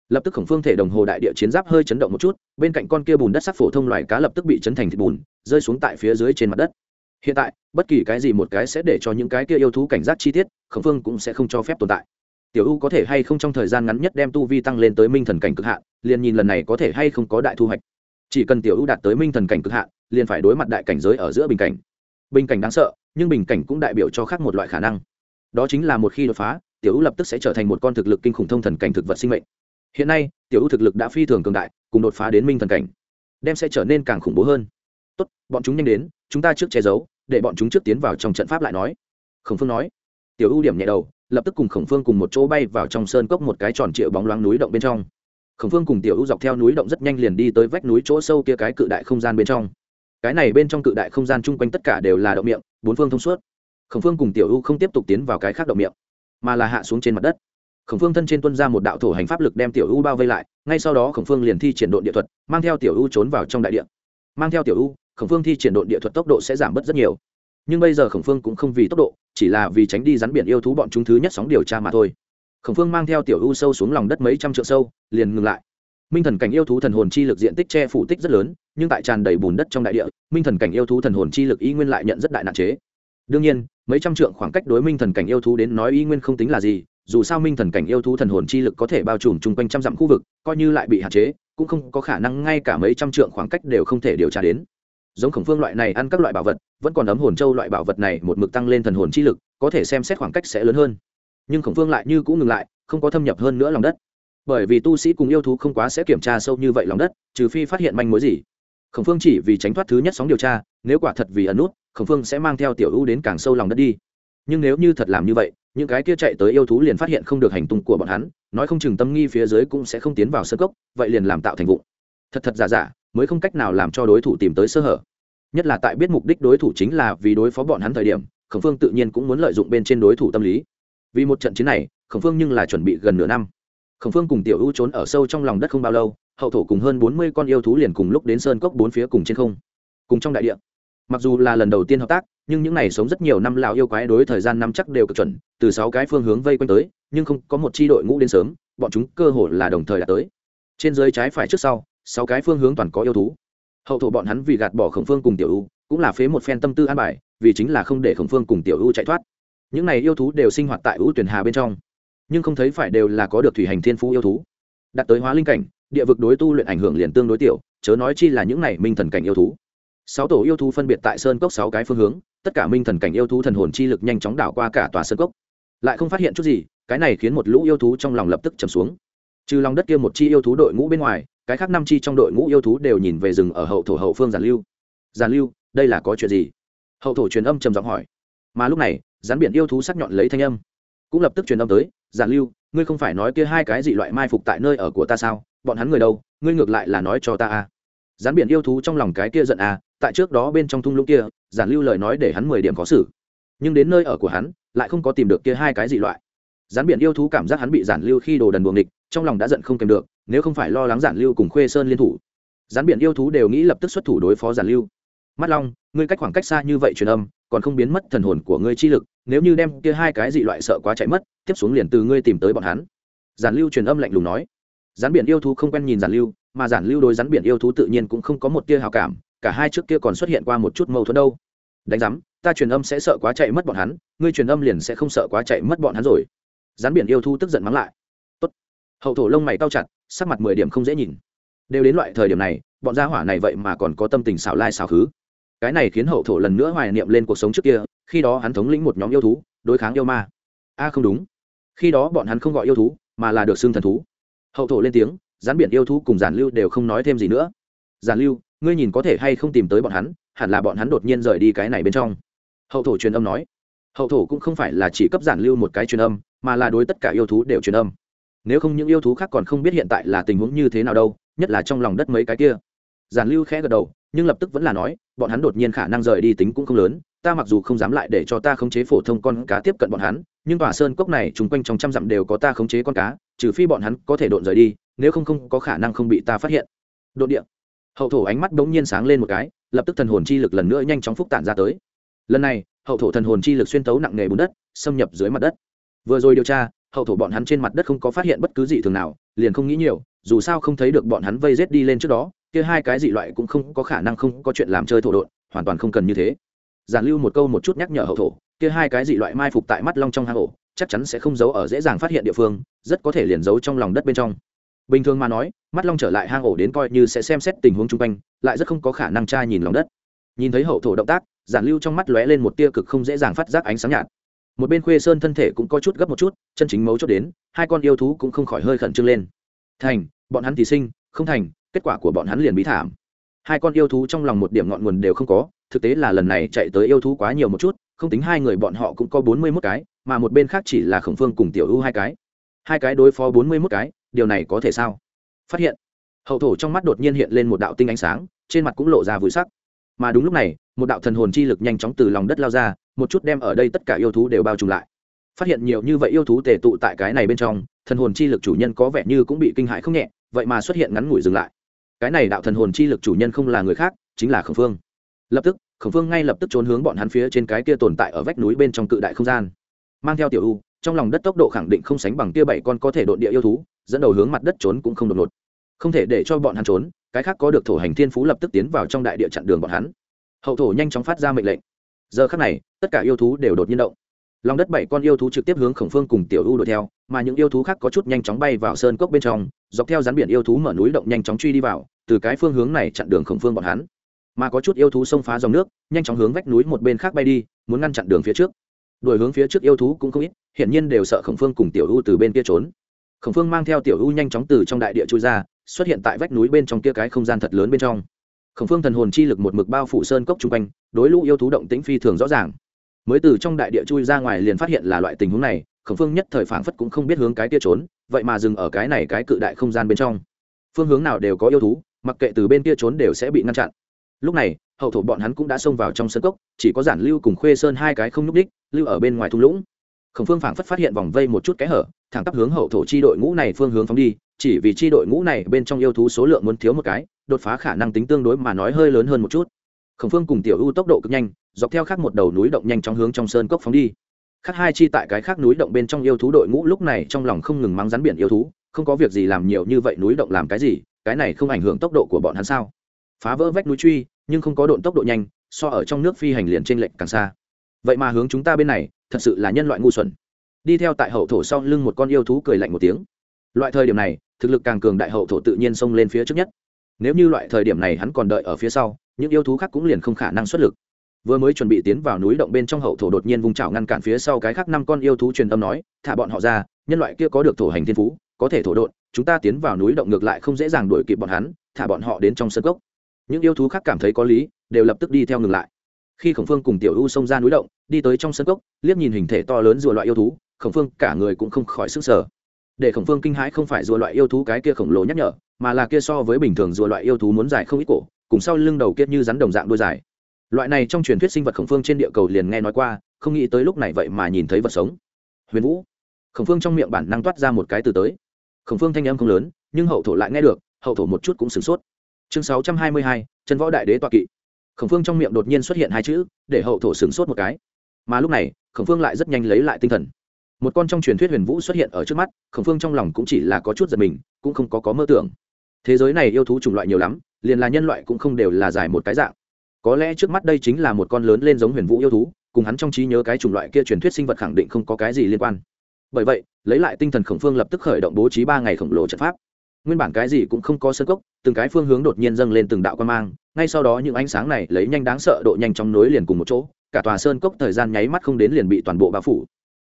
Lập tức khổng phương thể đồng hồ đại địa chiến giáp hơi chấn động một chút, bên cạnh con kia bùn đất sắc phổ thông loài cá lập tức bị chấn thành thịt bùn, rơi xuống tại phía dưới trên mặt đất. Hiện tại, bất kỳ cái gì một cái sẽ để cho những cái kia yêu thú cảnh giác chi tiết, khổng phương cũng sẽ không cho phép tồn tại tiểu u có thể hay không trong thời gian ngắn nhất đem tu vi tăng lên tới minh thần cảnh cực hạn, liền nhìn lần này có thể hay không có đại thu hoạch. Chỉ cần tiểu u đạt tới minh thần cảnh cực hạn, liền phải đối mặt đại cảnh giới ở giữa bình cảnh. Bình cảnh đáng sợ, nhưng bình cảnh cũng đại biểu cho khác một loại khả năng. Đó chính là một khi đột phá, tiểu u lập tức sẽ trở thành một con thực lực kinh khủng thông thần cảnh thực vật sinh mệnh. Hiện nay, tiểu u thực lực đã phi thường cường đại, cùng đột phá đến minh thần cảnh, đem sẽ trở nên càng khủng bố hơn. Tốt, bọn chúng nhanh đến, chúng ta trước che giấu, để bọn chúng trước tiến vào trong trận pháp lại nói. Khổng phương nói. Tiểu ưu điểm nhẹ đầu lập tức cùng khổng phương cùng một chỗ bay vào trong sơn cốc một cái tròn triệu bóng loáng núi động bên trong. Khổng phương cùng tiểu u dọc theo núi động rất nhanh liền đi tới vách núi chỗ sâu kia cái cự đại không gian bên trong. Cái này bên trong cự đại không gian chung quanh tất cả đều là động miệng, bốn phương thông suốt. Khổng phương cùng tiểu u không tiếp tục tiến vào cái khác động miệng, mà là hạ xuống trên mặt đất. Khổng phương thân trên tuân ra một đạo thổ hành pháp lực đem tiểu u bao vây lại, ngay sau đó khổng phương liền thi triển độn địa thuật, mang theo tiểu u trốn vào trong đại địa. Mang theo tiểu u khổng phương thi triển độn địa thuật tốc độ sẽ giảm bớt rất nhiều. Nhưng bây giờ khổng phương cũng không vì tốc độ chỉ là vì tránh đi rắn biển yêu thú bọn chúng thứ nhất sóng điều tra mà thôi. Khổng phương mang theo tiểu u sâu xuống lòng đất mấy trăm trượng sâu, liền ngừng lại. Minh thần cảnh yêu thú thần hồn chi lực diện tích che phủ tích rất lớn, nhưng tại tràn đầy bùn đất trong đại địa, minh thần cảnh yêu thú thần hồn chi lực y nguyên lại nhận rất đại nạn chế. Đương nhiên, mấy trăm trượng khoảng cách đối minh thần cảnh yêu thú đến nói y nguyên không tính là gì, dù sao minh thần cảnh yêu thú thần hồn chi lực có thể bao trùm chung quanh trăm dặm khu vực, coi như lại bị hạn chế, cũng không có khả năng ngay cả mấy trăm trượng khoảng cách đều không thể điều tra đến giống khổng phương loại này ăn các loại bảo vật, vẫn còn ấm hồn châu loại bảo vật này một mực tăng lên thần hồn chi lực, có thể xem xét khoảng cách sẽ lớn hơn. Nhưng khổng phương lại như cũng ngừng lại, không có thâm nhập hơn nữa lòng đất. Bởi vì tu sĩ cùng yêu thú không quá sẽ kiểm tra sâu như vậy lòng đất, trừ phi phát hiện manh mối gì. Khổng phương chỉ vì tránh thoát thứ nhất sóng điều tra, nếu quả thật vì ẩn nút, khổng phương sẽ mang theo tiểu ưu đến càng sâu lòng đất đi. Nhưng nếu như thật làm như vậy, những cái kia chạy tới yêu thú liền phát hiện không được hành tung của bọn hắn, nói không chừng tâm nghi phía dưới cũng sẽ không tiến vào sơ cốc, vậy liền làm tạo thành vụ thật thật giả giả mới không cách nào làm cho đối thủ tìm tới sơ hở. Nhất là tại biết mục đích đối thủ chính là vì đối phó bọn hắn thời điểm, khổng phương tự nhiên cũng muốn lợi dụng bên trên đối thủ tâm lý. Vì một trận chiến này, khổng phương nhưng là chuẩn bị gần nửa năm. Khổng phương cùng tiểu ưu trốn ở sâu trong lòng đất không bao lâu, hậu thổ cùng hơn bốn mươi con yêu thú liền cùng lúc đến sơn cốc bốn phía cùng trên không, cùng trong đại địa. Mặc dù là lần đầu tiên hợp tác, nhưng những n à y sống rất nhiều năm lào yêu quái đối thời gian năm chắc đều cực chuẩn, từ sáu cái phương hướng vây quanh tới, nhưng không có một c h i đội ngũ đến sớm, bọn chúng cơ hồ là đồng thời đã tới. Trên dưới trái phải trước sau sáu cái phương hướng toàn có yêu thú. Hậu thổ bọn hắn vì gạt bỏ khổng phương cùng tiểu u, cũng là phế một phen tâm tư an bài, vì chính là không để khổng phương cùng tiểu u chạy thoát. Những này yêu thú đều sinh hoạt tại u tuyển hà bên trong, nhưng không thấy phải đều là có được thủy hành thiên phú yêu thú. Đặt tới hóa linh cảnh, địa vực đối tu luyện ảnh hưởng liền tương đối tiểu, chớ nói chi là những này minh thần cảnh yêu thú. Sáu tổ yêu thú phân biệt tại sơn cốc sáu cái phương hướng, tất cả minh thần cảnh yêu thú thần hồn chi lực nhanh chóng đảo qua cả tòa sơn cốc. Lại không phát hiện chút gì, cái này khiến một lũ yêu thú trong lòng lập tức trầm xuống. Trừ lòng đất kia một chi yêu thú đội ngũ bên ngoài cái khác năm chi trong đội ngũ yêu thú đều nhìn về rừng ở hậu thổ hậu phương giàn lưu. Giàn lưu, đây là có chuyện gì? Hậu thổ truyền âm trầm giọng hỏi. Mà lúc này, rắn biển yêu thú sắc nhọn lấy thanh âm. Cũng lập tức truyền âm tới, giản lưu, ngươi không phải nói kia hai cái gì loại mai phục tại nơi ở của ta sao? Bọn hắn người đâu? Ngươi ngược lại là nói cho ta à? Rắn biển yêu thú trong lòng cái kia giận à tại trước đó bên trong thung lũng kia, giản lưu lời nói để hắn mười điểm có xử. Nhưng đến nơi ở của hắn, lại không có tìm được kia hai cái gì loại. Rắn biển yêu thú cảm giác hắn bị giản lưu khi đồ đần buồng địch trong lòng đã giận không kèm được, nếu không phải lo lắng giản lưu cùng khuê sơn liên thủ rắn biển yêu thú đều nghĩ lập tức xuất thủ đối phó giản lưu. Mắt long, ngươi cách khoảng cách xa như vậy truyền âm, còn không biến mất thần hồn của ngươi chi lực, nếu như đem kia hai cái dị loại sợ quá chạy mất, tiếp xuống liền từ ngươi tìm tới bọn hắn. Giản lưu truyền âm lạnh lùng nói. Rắn biển yêu thú không quen nhìn giản lưu, mà giản lưu đối rắn biển yêu thú tự nhiên cũng không có một tia hào cảm, cả hai trước kia còn xuất hiện qua một chút mâu thuẫn đâu. Đánh giám, ta truyền âm sẽ sợ quá chạy mất bọn hắn, ngươi truyền âm liền sẽ không sợ quá chạy mất bọn hắn rồi. Rắn biển yêu thú tức giận mắng lại hậu thổ lông mày cao chặt, sắc mặt mười điểm không dễ nhìn. Đều đến loại thời điểm này, bọn gia hỏa này vậy mà còn có tâm tình xảo lai xảo khứ. Cái này khiến hậu thổ lần nữa hoài niệm lên cuộc sống trước kia, khi đó hắn thống lĩnh một nhóm yêu thú, đối kháng yêu ma. A, không đúng. Khi đó bọn hắn không gọi yêu thú, mà là được xưng thần thú. Hậu thổ lên tiếng, gián biển yêu thú cùng giản lưu đều không nói thêm gì nữa. Giản lưu, ngươi nhìn có thể hay không tìm tới bọn hắn, hẳn là bọn hắn đột nhiên rời đi cái này bên trong. Hậu thổ truyền âm nói. Hậu thổ cũng không phải là chỉ cấp giản lưu một cái truyền âm, mà là đối tất cả yêu thú đều truyền âm nếu không những yêu thú khác còn không biết hiện tại là tình huống như thế nào đâu, nhất là trong lòng đất mấy cái kia. Giản lưu khẽ gật đầu, nhưng lập tức vẫn là nói, bọn hắn đột nhiên khả năng rời đi tính cũng không lớn, ta mặc dù không dám lại để cho ta khống chế phổ thông con cá tiếp cận bọn hắn, nhưng tòa sơn cốc này chung quanh trong trăm dặm đều có ta khống chế con cá, trừ phi bọn hắn có thể độn rời đi, nếu không không có khả năng không bị ta phát hiện. Đột địa. Hậu thổ ánh mắt bỗng nhiên sáng lên một cái, lập tức thần hồn chi lực lần nữa nhanh chóng phúc tản ra tới. Lần này, hậu thổ thần hồn chi lực xuyên tấu nặng nề bùn đất, xâm nhập dưới mặt đất. Vừa rồi điều tra hậu thổ bọn hắn trên mặt đất không có phát hiện bất cứ gì thường nào, liền không nghĩ nhiều, dù sao không thấy được bọn hắn vây rết đi lên trước đó, kia hai cái dị loại cũng không có khả năng không có chuyện làm chơi thổ độn, hoàn toàn không cần như thế. Giản lưu một câu một chút nhắc nhở hậu thổ, kia hai cái dị loại mai phục tại mắt long trong hang ổ, chắc chắn sẽ không giấu ở dễ dàng phát hiện địa phương, rất có thể liền giấu trong lòng đất bên trong. Bình thường mà nói, mắt long trở lại hang ổ đến coi như sẽ xem xét tình huống chung quanh, lại rất không có khả năng tra nhìn lòng đất. Nhìn thấy hậu thổ động tác, giản lưu trong mắt lóe lên một tia cực không dễ dàng phát giác ánh sáng nhạt một bên khuê sơn thân thể cũng có chút gấp một chút, chân chính mấu chốt đến, hai con yêu thú cũng không khỏi hơi khẩn trương lên. Thành, bọn hắn thì sinh, không thành, kết quả của bọn hắn liền bí thảm. Hai con yêu thú trong lòng một điểm ngọn nguồn đều không có, thực tế là lần này chạy tới yêu thú quá nhiều một chút, không tính hai người bọn họ cũng có bốn mươi mốt cái, mà một bên khác chỉ là khổng phương cùng tiểu u hai cái. Hai cái đối phó bốn mươi mốt cái, điều này có thể sao? Phát hiện, hậu thổ trong mắt đột nhiên hiện lên một đạo tinh ánh sáng, trên mặt cũng lộ ra vui sắc. Mà đúng lúc này, một đạo thần hồn chi lực nhanh chóng từ lòng đất lao ra một chút đem ở đây tất cả yêu thú đều bao trùm lại. Phát hiện nhiều như vậy yêu thú tề tụ tại cái này bên trong, thần hồn chi lực chủ nhân có vẻ như cũng bị kinh hãi không nhẹ, vậy mà xuất hiện ngắn ngủi dừng lại. Cái này đạo thần hồn chi lực chủ nhân không là người khác, chính là khổng phương. Lập tức, khổng phương ngay lập tức trốn hướng bọn hắn phía trên cái kia tồn tại ở vách núi bên trong cự đại không gian. Mang theo tiểu u, trong lòng đất tốc độ khẳng định không sánh bằng kia bảy con có thể đột địa yêu thú, dẫn đầu hướng mặt đất trốn cũng không đột ngột. Không thể để cho bọn hắn trốn, cái khác có được thổ hành thiên phú lập tức tiến vào trong đại địa chặn đường bọn hắn. Hậu thổ nhanh chóng phát ra mệnh lệnh giờ khắc này, tất cả yêu thú đều đột nhiên động. Lòng đất bảy con yêu thú trực tiếp hướng khổng phương cùng tiểu u đuổi theo, mà những yêu thú khác có chút nhanh chóng bay vào sơn cốc bên trong, dọc theo rắn biển yêu thú mở núi động nhanh chóng truy đi vào, từ cái phương hướng này chặn đường khổng phương bọn hắn. Mà có chút yêu thú xông phá dòng nước, nhanh chóng hướng vách núi một bên khác bay đi, muốn ngăn chặn đường phía trước. Đuổi hướng phía trước yêu thú cũng không ít, hiển nhiên đều sợ khổng phương cùng tiểu u từ bên kia trốn. Khổng phương mang theo tiểu u nhanh chóng từ trong đại địa trôi ra, xuất hiện tại vách núi bên trong kia cái không gian thật lớn bên trong khổng phương thần hồn chi lực một mực bao phủ sơn cốc chung quanh, đối lũ yêu thú động tĩnh phi thường rõ ràng. Mới từ trong đại địa chui ra ngoài liền phát hiện là loại tình huống này, khổng phương nhất thời phảng phất cũng không biết hướng cái kia trốn, vậy mà dừng ở cái này cái cự đại không gian bên trong. Phương hướng nào đều có yêu thú, mặc kệ từ bên kia trốn đều sẽ bị ngăn chặn. Lúc này, hậu thổ bọn hắn cũng đã xông vào trong sân cốc, chỉ có giản lưu cùng khuê sơn hai cái không nhúc đích, lưu ở bên ngoài thung lũng. Khổng phương phảng phất phát hiện vòng vây một chút kẽ hở, thẳng tắp hướng hậu thổ chi đội ngũ này phương hướng phóng đi chỉ vì chi đội ngũ này bên trong yêu thú số lượng muốn thiếu một cái, đột phá khả năng tính tương đối mà nói hơi lớn hơn một chút. Khổng phương cùng tiểu ưu tốc độ cực nhanh, dọc theo khác một đầu núi động nhanh trong hướng trong sơn cốc phóng đi. Khác hai chi tại cái khác núi động bên trong yêu thú đội ngũ lúc này trong lòng không ngừng mắng rắn biển yêu thú, không có việc gì làm nhiều như vậy núi động làm cái gì, cái này không ảnh hưởng tốc độ của bọn hắn sao? Phá vỡ vách núi truy, nhưng không có độn tốc độ nhanh, so ở trong nước phi hành liền trên lệnh càng xa. Vậy mà hướng chúng ta bên này, thật sự là nhân loại ngu xuẩn. Đi theo tại hậu thổ sau lưng một con yêu thú cười lạnh một tiếng. Loại thời điểm này thực lực càng cường đại hậu thổ tự nhiên xông lên phía trước nhất. Nếu như loại thời điểm này hắn còn đợi ở phía sau, những yêu thú khác cũng liền không khả năng xuất lực. Vừa mới chuẩn bị tiến vào núi động bên trong hậu thổ đột nhiên vung trào ngăn cản phía sau cái khác năm con yêu thú truyền âm nói, thả bọn họ ra, nhân loại kia có được thổ hành thiên phú, có thể thổ đột chúng ta tiến vào núi động ngược lại không dễ dàng đuổi kịp bọn hắn, thả bọn họ đến trong sân gốc những yêu thú khác cảm thấy có lý, đều lập tức đi theo ngừng lại. Khi khổng phương cùng tiểu u xông ra núi động, đi tới trong sân cốc, liếc nhìn hình thể to lớn rùa loại yêu thú, khổng phương cả người cũng không khỏi sức sở để khổng phương kinh hãi không phải rùa loại yêu thú cái kia khổng lồ nhắc nhở, mà là kia so với bình thường rùa loại yêu thú muốn dài không ít cổ, cùng sau lưng đầu kiết như rắn đồng dạng đôi dài. Loại này trong truyền thuyết sinh vật khổng phương trên địa cầu liền nghe nói qua, không nghĩ tới lúc này vậy mà nhìn thấy vật sống. Huyền vũ. Khổng phương trong miệng bản năng toát ra một cái từ tới. Khổng phương thanh âm không lớn, nhưng hậu thổ lại nghe được, hậu thổ một chút cũng sửng sốt. Chương sáu trăm hai mươi hai, chân võ đại đế toa kỵ. Khổng phương trong miệng đột nhiên xuất hiện hai chữ, để hậu thổ sửng sốt một cái. Mà lúc này, khổng phương lại rất nhanh lấy lại tinh thần một con trong truyền thuyết huyền vũ xuất hiện ở trước mắt, khổng phương trong lòng cũng chỉ là có chút giật mình, cũng không có có mơ tưởng. Thế giới này yêu thú chủng loại nhiều lắm, liền là nhân loại cũng không đều là dài một cái dạng. Có lẽ trước mắt đây chính là một con lớn lên giống huyền vũ yêu thú, cùng hắn trong trí nhớ cái chủng loại kia truyền thuyết sinh vật khẳng định không có cái gì liên quan. Bởi vậy, lấy lại tinh thần khổng phương lập tức khởi động bố trí ba ngày khổng lồ trận pháp. Nguyên bản cái gì cũng không có sơ cốc, từng cái phương hướng đột nhiên dâng lên từng đạo quan mang, ngay sau đó những ánh sáng này lấy nhanh đáng sợ độ nhanh trong nối liền cùng một chỗ, cả tòa sơn cốc thời gian nháy mắt không đến liền bị toàn bộ bao phủ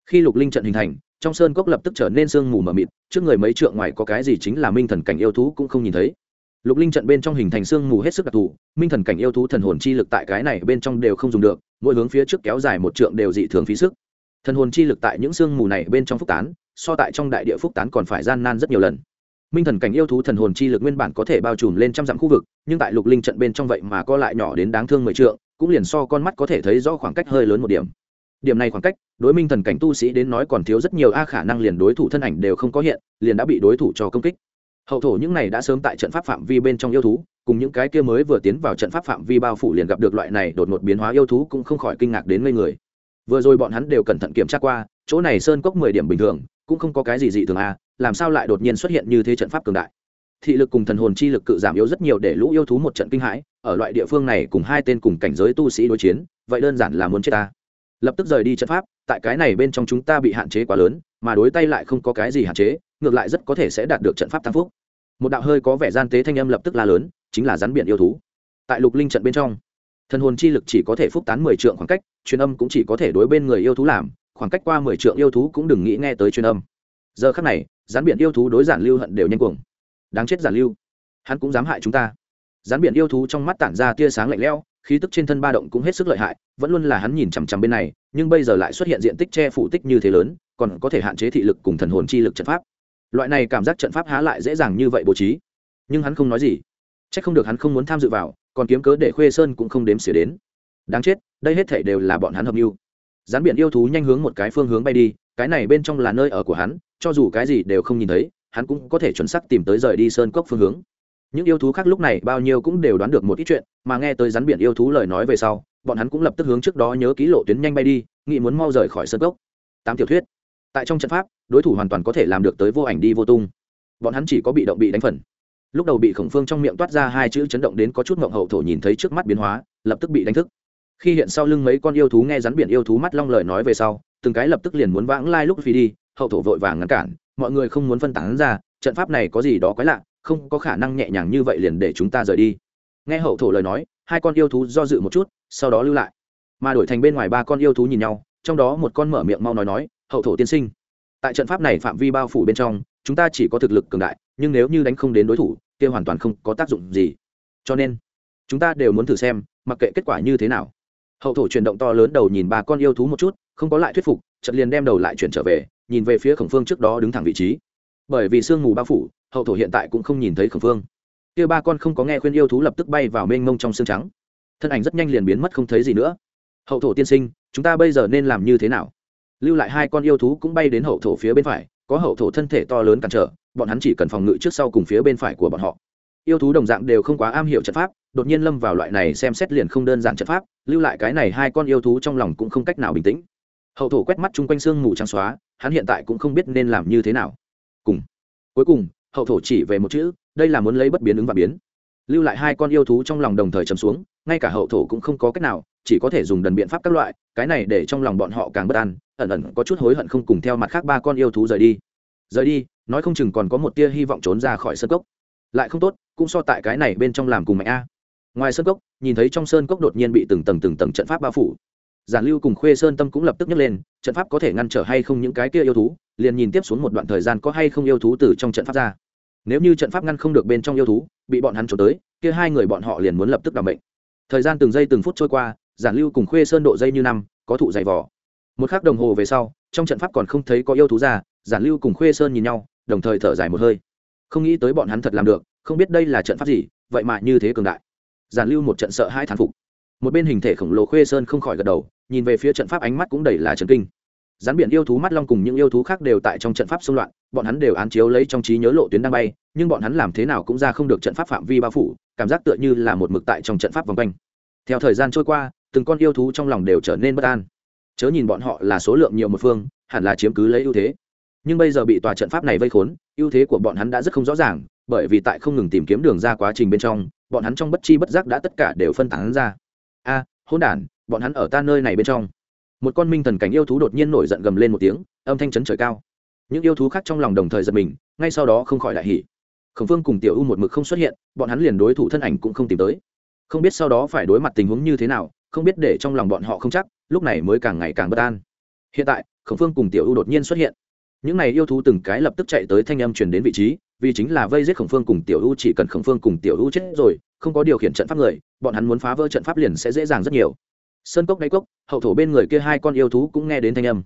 khi lục linh trận hình thành, trong sơn cốc lập tức trở nên sương mù mờ mịt, trước người mấy trượng ngoài có cái gì chính là minh thần cảnh yêu thú cũng không nhìn thấy. Lục linh trận bên trong hình thành sương mù hết sức đặc thù, minh thần cảnh yêu thú thần hồn chi lực tại cái này bên trong đều không dùng được, mỗi hướng phía trước kéo dài một trượng đều dị thường phí sức. Thần hồn chi lực tại những sương mù này bên trong phúc tán, so tại trong đại địa phúc tán còn phải gian nan rất nhiều lần. Minh thần cảnh yêu thú thần hồn chi lực nguyên bản có thể bao trùm lên trăm dặm khu vực, nhưng tại lục linh trận bên trong vậy mà co lại nhỏ đến đáng thương mười trượng, cũng liền so con mắt có thể thấy rõ khoảng cách hơi lớn một điểm điểm này khoảng cách, đối minh thần cảnh tu sĩ đến nói còn thiếu rất nhiều, a, khả năng liền đối thủ thân ảnh đều không có hiện, liền đã bị đối thủ cho công kích. Hậu thổ những này đã sớm tại trận pháp phạm vi bên trong yêu thú, cùng những cái kia mới vừa tiến vào trận pháp phạm vi bao phủ liền gặp được loại này đột ngột biến hóa yêu thú cũng không khỏi kinh ngạc đến ngây người. Vừa rồi bọn hắn đều cẩn thận kiểm tra qua, chỗ này sơn cốc mười điểm bình thường, cũng không có cái gì dị thường, a, làm sao lại đột nhiên xuất hiện như thế trận pháp cường đại? Thị lực cùng thần hồn chi lực cự giảm yếu rất nhiều để lũ yêu thú một trận kinh hãi, ở loại địa phương này cùng hai tên cùng cảnh giới tu sĩ đối chiến, vậy đơn giản là muốn chết ta lập tức rời đi trận pháp, tại cái này bên trong chúng ta bị hạn chế quá lớn, mà đối tay lại không có cái gì hạn chế, ngược lại rất có thể sẽ đạt được trận pháp tăng phúc. Một đạo hơi có vẻ gian tế thanh âm lập tức la lớn, chính là rắn biển yêu thú. Tại lục linh trận bên trong, thần hồn chi lực chỉ có thể phúc tán mười trượng khoảng cách, truyền âm cũng chỉ có thể đối bên người yêu thú làm, khoảng cách qua mười trượng yêu thú cũng đừng nghĩ nghe tới truyền âm. Giờ khắc này, rắn biển yêu thú đối giản lưu hận đều nhanh cuồng. Đáng chết giản lưu, hắn cũng dám hại chúng ta. Rắn biển yêu thú trong mắt tản ra tia sáng lạnh lẽo khí tức trên thân ba động cũng hết sức lợi hại, vẫn luôn là hắn nhìn chằm chằm bên này, nhưng bây giờ lại xuất hiện diện tích che phủ tích như thế lớn, còn có thể hạn chế thị lực cùng thần hồn chi lực trận pháp. Loại này cảm giác trận pháp há lại dễ dàng như vậy bố trí. Nhưng hắn không nói gì. C h ắ c không được hắn không muốn tham dự vào, còn kiếm cớ để khuê sơn cũng không đếm xỉa đến. Đáng chết, đây hết thể đều là bọn hắn hợp mưu. Dán biển yêu thú nhanh hướng một cái phương hướng bay đi, cái này bên trong là nơi ở của hắn, cho dù cái gì đều không nhìn thấy, hắn cũng có thể chuẩn xác tìm tới rời đi sơn cốc phương hướng những yêu thú khác lúc này bao nhiêu cũng đều đoán được một ít chuyện, mà nghe tới rắn biển yêu thú lời nói về sau, bọn hắn cũng lập tức hướng trước đó nhớ ký lộ tuyến nhanh bay đi, nghĩ muốn mau rời khỏi sân cốc. Tám tiểu thuyết. Tại trong trận pháp, đối thủ hoàn toàn có thể làm được tới vô ảnh đi vô tung. Bọn hắn chỉ có bị động bị đánh phần. Lúc đầu bị khổng phương trong miệng toát ra hai chữ chấn động đến có chút ngộng hậu thổ nhìn thấy trước mắt biến hóa, lập tức bị đánh thức. Khi hiện sau lưng mấy con yêu thú nghe rắn biển yêu thú mắt long lời nói về sau, từng cái lập tức liền muốn vãng lai lúc phi đi, hậu thổ vội vàng ngăn cản, mọi người không muốn phân tán ra, trận pháp này có gì đó quái lạ không có khả năng nhẹ nhàng như vậy liền để chúng ta rời đi. Nghe hậu thổ lời nói, hai con yêu thú do dự một chút, sau đó lưu lại. Mà đổi thành bên ngoài ba con yêu thú nhìn nhau, trong đó một con mở miệng mau nói nói, hậu thổ tiên sinh, tại trận pháp này phạm vi bao phủ bên trong, chúng ta chỉ có thực lực cường đại, nhưng nếu như đánh không đến đối thủ, kia hoàn toàn không có tác dụng gì. Cho nên, chúng ta đều muốn thử xem, mặc kệ kết quả như thế nào. Hậu thổ chuyển động to lớn đầu nhìn ba con yêu thú một chút, không có lại thuyết phục, chợt liền đem đầu lại chuyển trở về, nhìn về phía khổng phương trước đó đứng thẳng vị trí. Bởi vì sương mù bao phủ hậu thổ hiện tại cũng không nhìn thấy khẩn phương kia ba con không có nghe khuyên yêu thú lập tức bay vào mênh mông trong xương trắng. Thân ảnh rất nhanh liền biến mất không thấy gì nữa. Hậu thổ tiên sinh, chúng ta bây giờ nên làm như thế nào? Lưu lại hai con yêu thú cũng bay đến hậu thổ phía bên phải, có hậu thổ thân thể to lớn cản trở, bọn hắn chỉ cần phòng ngự trước sau cùng phía bên phải của bọn họ. Yêu thú đồng dạng đều không quá am hiểu trận pháp, đột nhiên lâm vào loại này xem xét liền không đơn giản trận pháp, lưu lại cái này hai con yêu thú trong lòng cũng không cách nào bình tĩnh. Hậu thổ quét mắt chung quanh sương mù trắng xóa, hắn hiện tại cũng không biết nên làm như thế nào. Cùng, cuối cùng hậu thổ chỉ về một chữ, đây là muốn lấy bất biến ứng và biến. Lưu lại hai con yêu thú trong lòng đồng thời chấm xuống, ngay cả hậu thổ cũng không có cách nào, chỉ có thể dùng đần biện pháp các loại, cái này để trong lòng bọn họ càng bất an, ẩn ẩn có chút hối hận không cùng theo mặt khác ba con yêu thú rời đi. Rời đi, nói không chừng còn có một tia hy vọng trốn ra khỏi sân cốc. Lại không tốt, cũng so tại cái này bên trong làm cùng mạnh a. Ngoài sơn cốc, nhìn thấy trong sơn cốc đột nhiên bị từng tầng từng tầng trận pháp bao phủ. Giản lưu cùng khuê sơn tâm cũng lập tức nhấc lên, trận pháp có thể ngăn trở hay không những cái kia yêu thú liền nhìn tiếp xuống một đoạn thời gian có hay không yêu thú từ trong trận pháp ra. Nếu như trận pháp ngăn không được bên trong yêu thú, bị bọn hắn trốn tới, kia hai người bọn họ liền muốn lập tức đảm bệnh thời gian từng giây từng phút trôi qua, giản lưu cùng khuê sơn độ dây như năm, có thụ dày vỏ một khắc đồng hồ về sau, trong trận pháp còn không thấy có yêu thú ra, giản lưu cùng khuê sơn nhìn nhau, đồng thời thở dài một hơi. Không nghĩ tới bọn hắn thật làm được, không biết đây là trận pháp gì, vậy mà như thế cường đại. Giản lưu một trận sợ hai thán phục. Một bên hình thể khổng lồ khuê sơn không khỏi gật đầu, nhìn về phía trận pháp ánh mắt cũng đầy là trần kinh rắn biển yêu thú mắt long cùng những yêu thú khác đều tại trong trận pháp xung loạn, bọn hắn đều án chiếu lấy trong trí nhớ lộ tuyến đang bay, nhưng bọn hắn làm thế nào cũng ra không được trận pháp phạm vi bao phủ, cảm giác tựa như là một mực tại trong trận pháp vòng quanh. Theo thời gian trôi qua, từng con yêu thú trong lòng đều trở nên bất an. Chớ nhìn bọn họ là số lượng nhiều một phương, hẳn là chiếm cứ lấy ưu thế. Nhưng bây giờ bị tòa trận pháp này vây khốn, ưu thế của bọn hắn đã rất không rõ ràng, bởi vì tại không ngừng tìm kiếm đường ra quá trình bên trong, bọn hắn trong bất chi bất giác đã tất cả đều phân tán ra. A, hỗn đản, bọn hắn ở ta nơi này bên trong một con minh thần cảnh yêu thú đột nhiên nổi giận gầm lên một tiếng, âm thanh chấn trời cao. Những yêu thú khác trong lòng đồng thời giật mình, ngay sau đó không khỏi đại hỉ. Khổng phương cùng tiểu u một mực không xuất hiện, bọn hắn liền đối thủ thân ảnh cũng không tìm tới. Không biết sau đó phải đối mặt tình huống như thế nào, không biết để trong lòng bọn họ không chắc, lúc này mới càng ngày càng bất an. Hiện tại, khổng phương cùng tiểu u đột nhiên xuất hiện. Những này yêu thú từng cái lập tức chạy tới thanh âm truyền đến vị trí, vì chính là vây giết khổng phương cùng tiểu u, chỉ cần khổng phương cùng tiểu u chết rồi, không có điều khiển trận pháp người, bọn hắn muốn phá vỡ trận pháp liền sẽ dễ dàng rất nhiều sơn cốc đáy cốc, hậu thổ bên người kia hai con yêu thú cũng nghe đến thanh âm.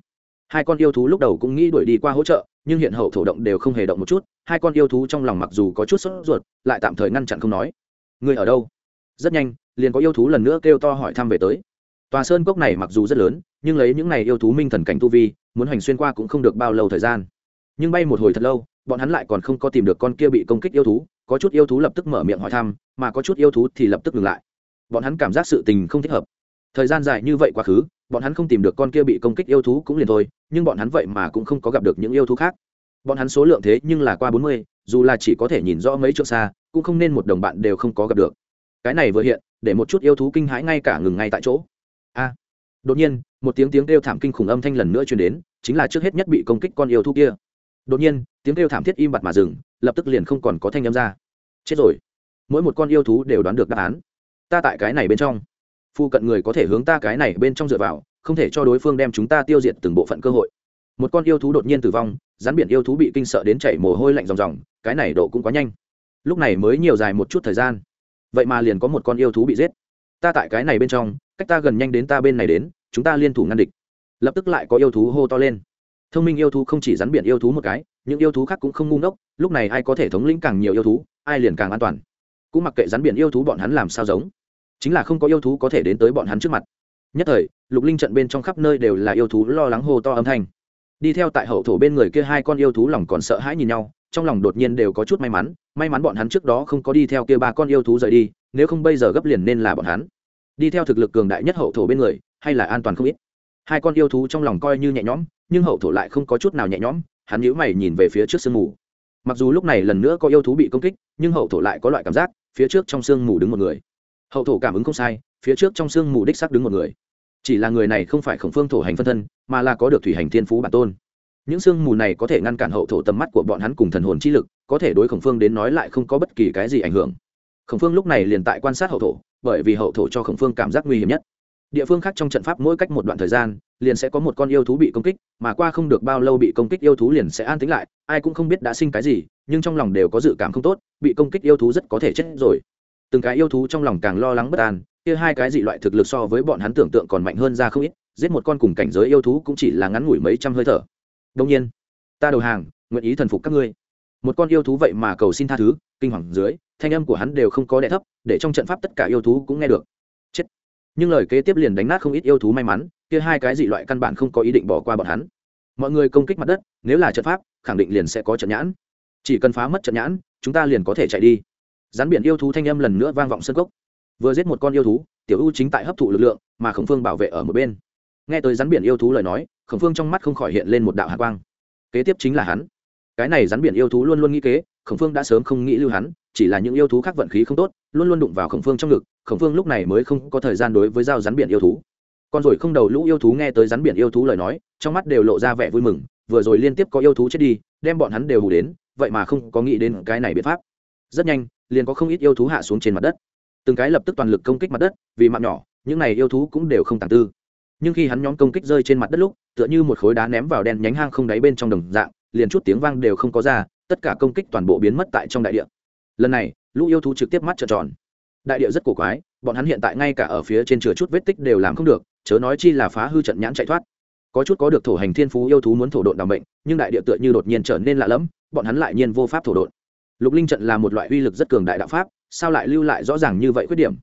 Hai con yêu thú lúc đầu cũng nghĩ đuổi đi qua hỗ trợ, nhưng hiện hậu thổ động đều không hề động một chút. Hai con yêu thú trong lòng mặc dù có chút sốt ruột, lại tạm thời ngăn chặn không nói. Người ở đâu? Rất nhanh, liền có yêu thú lần nữa kêu to hỏi thăm về tới. Tòa sơn cốc này mặc dù rất lớn, nhưng lấy những này yêu thú minh thần cảnh tu vi, muốn hành xuyên qua cũng không được bao lâu thời gian. Nhưng bay một hồi thật lâu, bọn hắn lại còn không có tìm được con kia bị công kích yêu thú, có chút yêu thú lập tức mở miệng hỏi thăm, mà có chút yêu thú thì lập tức ngừng lại. Bọn hắn cảm giác sự tình không thích hợp thời gian dài như vậy quá khứ, bọn hắn không tìm được con kia bị công kích yêu thú cũng liền thôi, nhưng bọn hắn vậy mà cũng không có gặp được những yêu thú khác. Bọn hắn số lượng thế nhưng là qua bốn mươi, dù là chỉ có thể nhìn rõ mấy chỗ xa, cũng không nên một đồng bạn đều không có gặp được. Cái này vừa hiện, để một chút yêu thú kinh hãi ngay cả ngừng ngay tại chỗ. A! Đột nhiên, một tiếng tiếng kêu thảm kinh khủng âm thanh lần nữa truyền đến, chính là trước hết nhất bị công kích con yêu thú kia. Đột nhiên, tiếng kêu thảm thiết im bặt mà dừng, lập tức liền không còn có thanh âm ra. Chết rồi. Mỗi một con yêu thú đều đoán được đáp án. Ta tại cái này bên trong phu cận người có thể hướng ta cái này bên trong dựa vào, không thể cho đối phương đem chúng ta tiêu diệt từng bộ phận cơ hội. Một con yêu thú đột nhiên tử vong, rắn biển yêu thú bị kinh sợ đến chảy mồ hôi lạnh ròng ròng, cái này độ cũng quá nhanh. Lúc này mới nhiều dài một chút thời gian. Vậy mà liền có một con yêu thú bị giết. Ta tại cái này bên trong, cách ta gần nhanh đến ta bên này đến, chúng ta liên thủ ngăn địch. Lập tức lại có yêu thú hô to lên. Thông minh yêu thú không chỉ rắn biển yêu thú một cái, những yêu thú khác cũng không ngu ngốc, lúc này ai có thể thống lĩnh càng nhiều yêu thú, ai liền càng an toàn. Cũng mặc kệ rắn biển yêu thú bọn hắn làm sao giống chính là không có yêu thú có thể đến tới bọn hắn trước mặt. Nhất thời, lục linh trận bên trong khắp nơi đều là yêu thú lo lắng hô to âm thanh. Đi theo tại hậu thổ bên người kia hai con yêu thú lòng còn sợ hãi nhìn nhau, trong lòng đột nhiên đều có chút may mắn may mắn bọn hắn trước đó không có đi theo kia ba con yêu thú rời đi, nếu không bây giờ gấp liền nên là bọn hắn. Đi theo thực lực cường đại nhất hậu thổ bên người, hay là an toàn không ít. Hai con yêu thú trong lòng coi như nhẹ nhõm, nhưng hậu thổ lại không có chút nào nhẹ nhõm, hắn nhíu mày nhìn về phía trước sương mù. Mặc dù lúc này lần nữa có yêu thú bị công kích, nhưng hậu thổ lại có loại cảm giác, phía trước trong sương mù đứng một người hậu thổ cảm ứng không sai, phía trước trong sương mù đích sắc đứng một người. Chỉ là người này không phải khổng phương thổ hành phân thân, mà là có được thủy hành thiên phú bản tôn. Những sương mù này có thể ngăn cản hậu thổ tầm mắt của bọn hắn cùng thần hồn chi lực, có thể đối khổng phương đến nói lại không có bất kỳ cái gì ảnh hưởng. Khổng phương lúc này liền tại quan sát hậu thổ, bởi vì hậu thổ cho khổng phương cảm giác nguy hiểm nhất. Địa phương khác trong trận pháp mỗi cách một đoạn thời gian, liền sẽ có một con yêu thú bị công kích, mà qua không được bao lâu bị công kích yêu thú liền sẽ an tính lại, ai cũng không biết đã sinh cái gì, nhưng trong lòng đều có dự cảm không tốt, bị công kích yêu thú rất có thể chết rồi từng cái yêu thú trong lòng càng lo lắng bất an, kia hai cái dị loại thực lực so với bọn hắn tưởng tượng còn mạnh hơn ra không ít, giết một con cùng cảnh giới yêu thú cũng chỉ là ngắn ngủi mấy trăm hơi thở. Đông nhiên, ta đầu hàng, nguyện ý thần phục các ngươi. Một con yêu thú vậy mà cầu xin tha thứ, kinh hoàng dưới, thanh âm của hắn đều không có đẻ thấp, để trong trận pháp tất cả yêu thú cũng nghe được. Chết. Nhưng lời kế tiếp liền đánh nát không ít yêu thú may mắn, kia hai cái dị loại căn bản không có ý định bỏ qua bọn hắn. Mọi người công kích mặt đất, nếu là trận pháp, khẳng định liền sẽ có trận nhãn. Chỉ cần phá mất trận nhãn, chúng ta liền có thể chạy đi rắn biển yêu thú thanh âm lần nữa vang vọng sân gốc vừa giết một con yêu thú, tiểu u chính tại hấp thụ lực lượng mà khổng phương bảo vệ ở một bên. Nghe tới rắn biển yêu thú lời nói, khổng phương trong mắt không khỏi hiện lên một đạo hạ quang. Kế tiếp chính là hắn. Cái này rắn biển yêu thú luôn luôn nghĩ kế, khổng phương đã sớm không nghĩ lưu hắn, chỉ là những yêu thú khác vận khí không tốt, luôn luôn đụng vào khổng phương trong ngực, khổng phương lúc này mới không có thời gian đối với dao rắn biển yêu thú. Con rồi không đầu lũ yêu thú nghe tới rắn biển yêu thú lời nói, trong mắt đều lộ ra vẻ vui mừng, vừa rồi liên tiếp có yêu thú chết đi, đem bọn hắn đều hù đến, vậy mà không có nghĩ đến cái này biện pháp. Rất nhanh liền có không ít yêu thú hạ xuống trên mặt đất. Từng cái lập tức toàn lực công kích mặt đất, vì mạng nhỏ, những này yêu thú cũng đều không tàng tư. Nhưng khi hắn nhóm công kích rơi trên mặt đất lúc, tựa như một khối đá ném vào đen nhánh hang không đáy bên trong đồng dạng, liền chút tiếng vang đều không có ra, tất cả công kích toàn bộ biến mất tại trong đại địa. Lần này, lũ yêu thú trực tiếp mắt trợn tròn. Đại địa rất cổ quái, bọn hắn hiện tại ngay cả ở phía trên chừa chút vết tích đều làm không được, chớ nói chi là phá hư trận nhãn chạy thoát. Có chút có được thổ hành thiên phú yêu thú muốn thổ độn đảm bệnh nhưng đại địa tựa như đột nhiên trở nên lạ lẫm, bọn hắn lại nhiên vô pháp thổ độn lục linh trận là một loại uy lực rất cường đại đạo pháp, sao lại lưu lại rõ ràng như vậy khuyết điểm?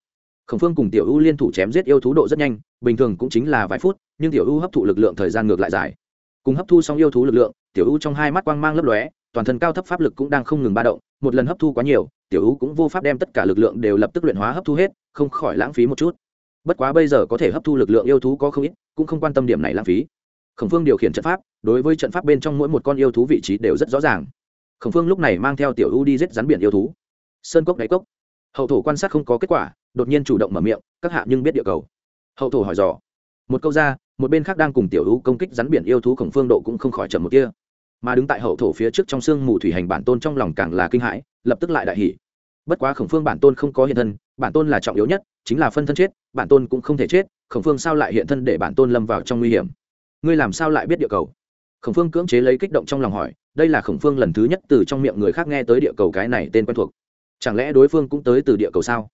Khổng phương cùng tiểu u liên thủ chém giết yêu thú độ rất nhanh, bình thường cũng chính là vài phút, nhưng tiểu u hấp thụ lực lượng thời gian ngược lại dài. Cùng hấp thu xong yêu thú lực lượng, tiểu u trong hai mắt quang mang lấp lóe, toàn thân cao thấp pháp lực cũng đang không ngừng ba động, một lần hấp thu quá nhiều, tiểu u cũng vô pháp đem tất cả lực lượng đều lập tức luyện hóa hấp thu hết, không khỏi lãng phí một chút. Bất quá bây giờ có thể hấp thu lực lượng yêu thú có không ít, cũng không quan tâm điểm này lãng phí. Khổng phương điều khiển trận pháp, đối với trận pháp bên trong mỗi một con yêu thú vị trí đều rất rõ ràng khổng phương lúc này mang theo tiểu u đi giết rắn biển yêu thú. Sơn cốc đáy cốc. Hậu thổ quan sát không có kết quả, đột nhiên chủ động mở miệng, các hạ nhưng biết địa cầu. Hậu thổ hỏi dò. Một câu ra, một bên khác đang cùng tiểu u công kích rắn biển yêu thú khổng phương độ cũng không khỏi chậm một kia mà đứng tại hậu thổ phía trước trong sương mù thủy hành bản tôn trong lòng càng là kinh hãi, lập tức lại đại hỉ. Bất quá khổng phương bản tôn không có hiện thân, bản tôn là trọng yếu nhất, chính là phân thân chết, bản tôn cũng không thể chết, khổng phương sao lại hiện thân để bản tôn lâm vào trong nguy hiểm? Ngươi làm sao lại biết địa cầu? Khổng phương cưỡng chế lấy kích động trong lòng hỏi đây là khổng phương lần thứ nhất từ trong miệng người khác nghe tới địa cầu cái này tên quen thuộc. Chẳng lẽ đối phương cũng tới từ địa cầu sao?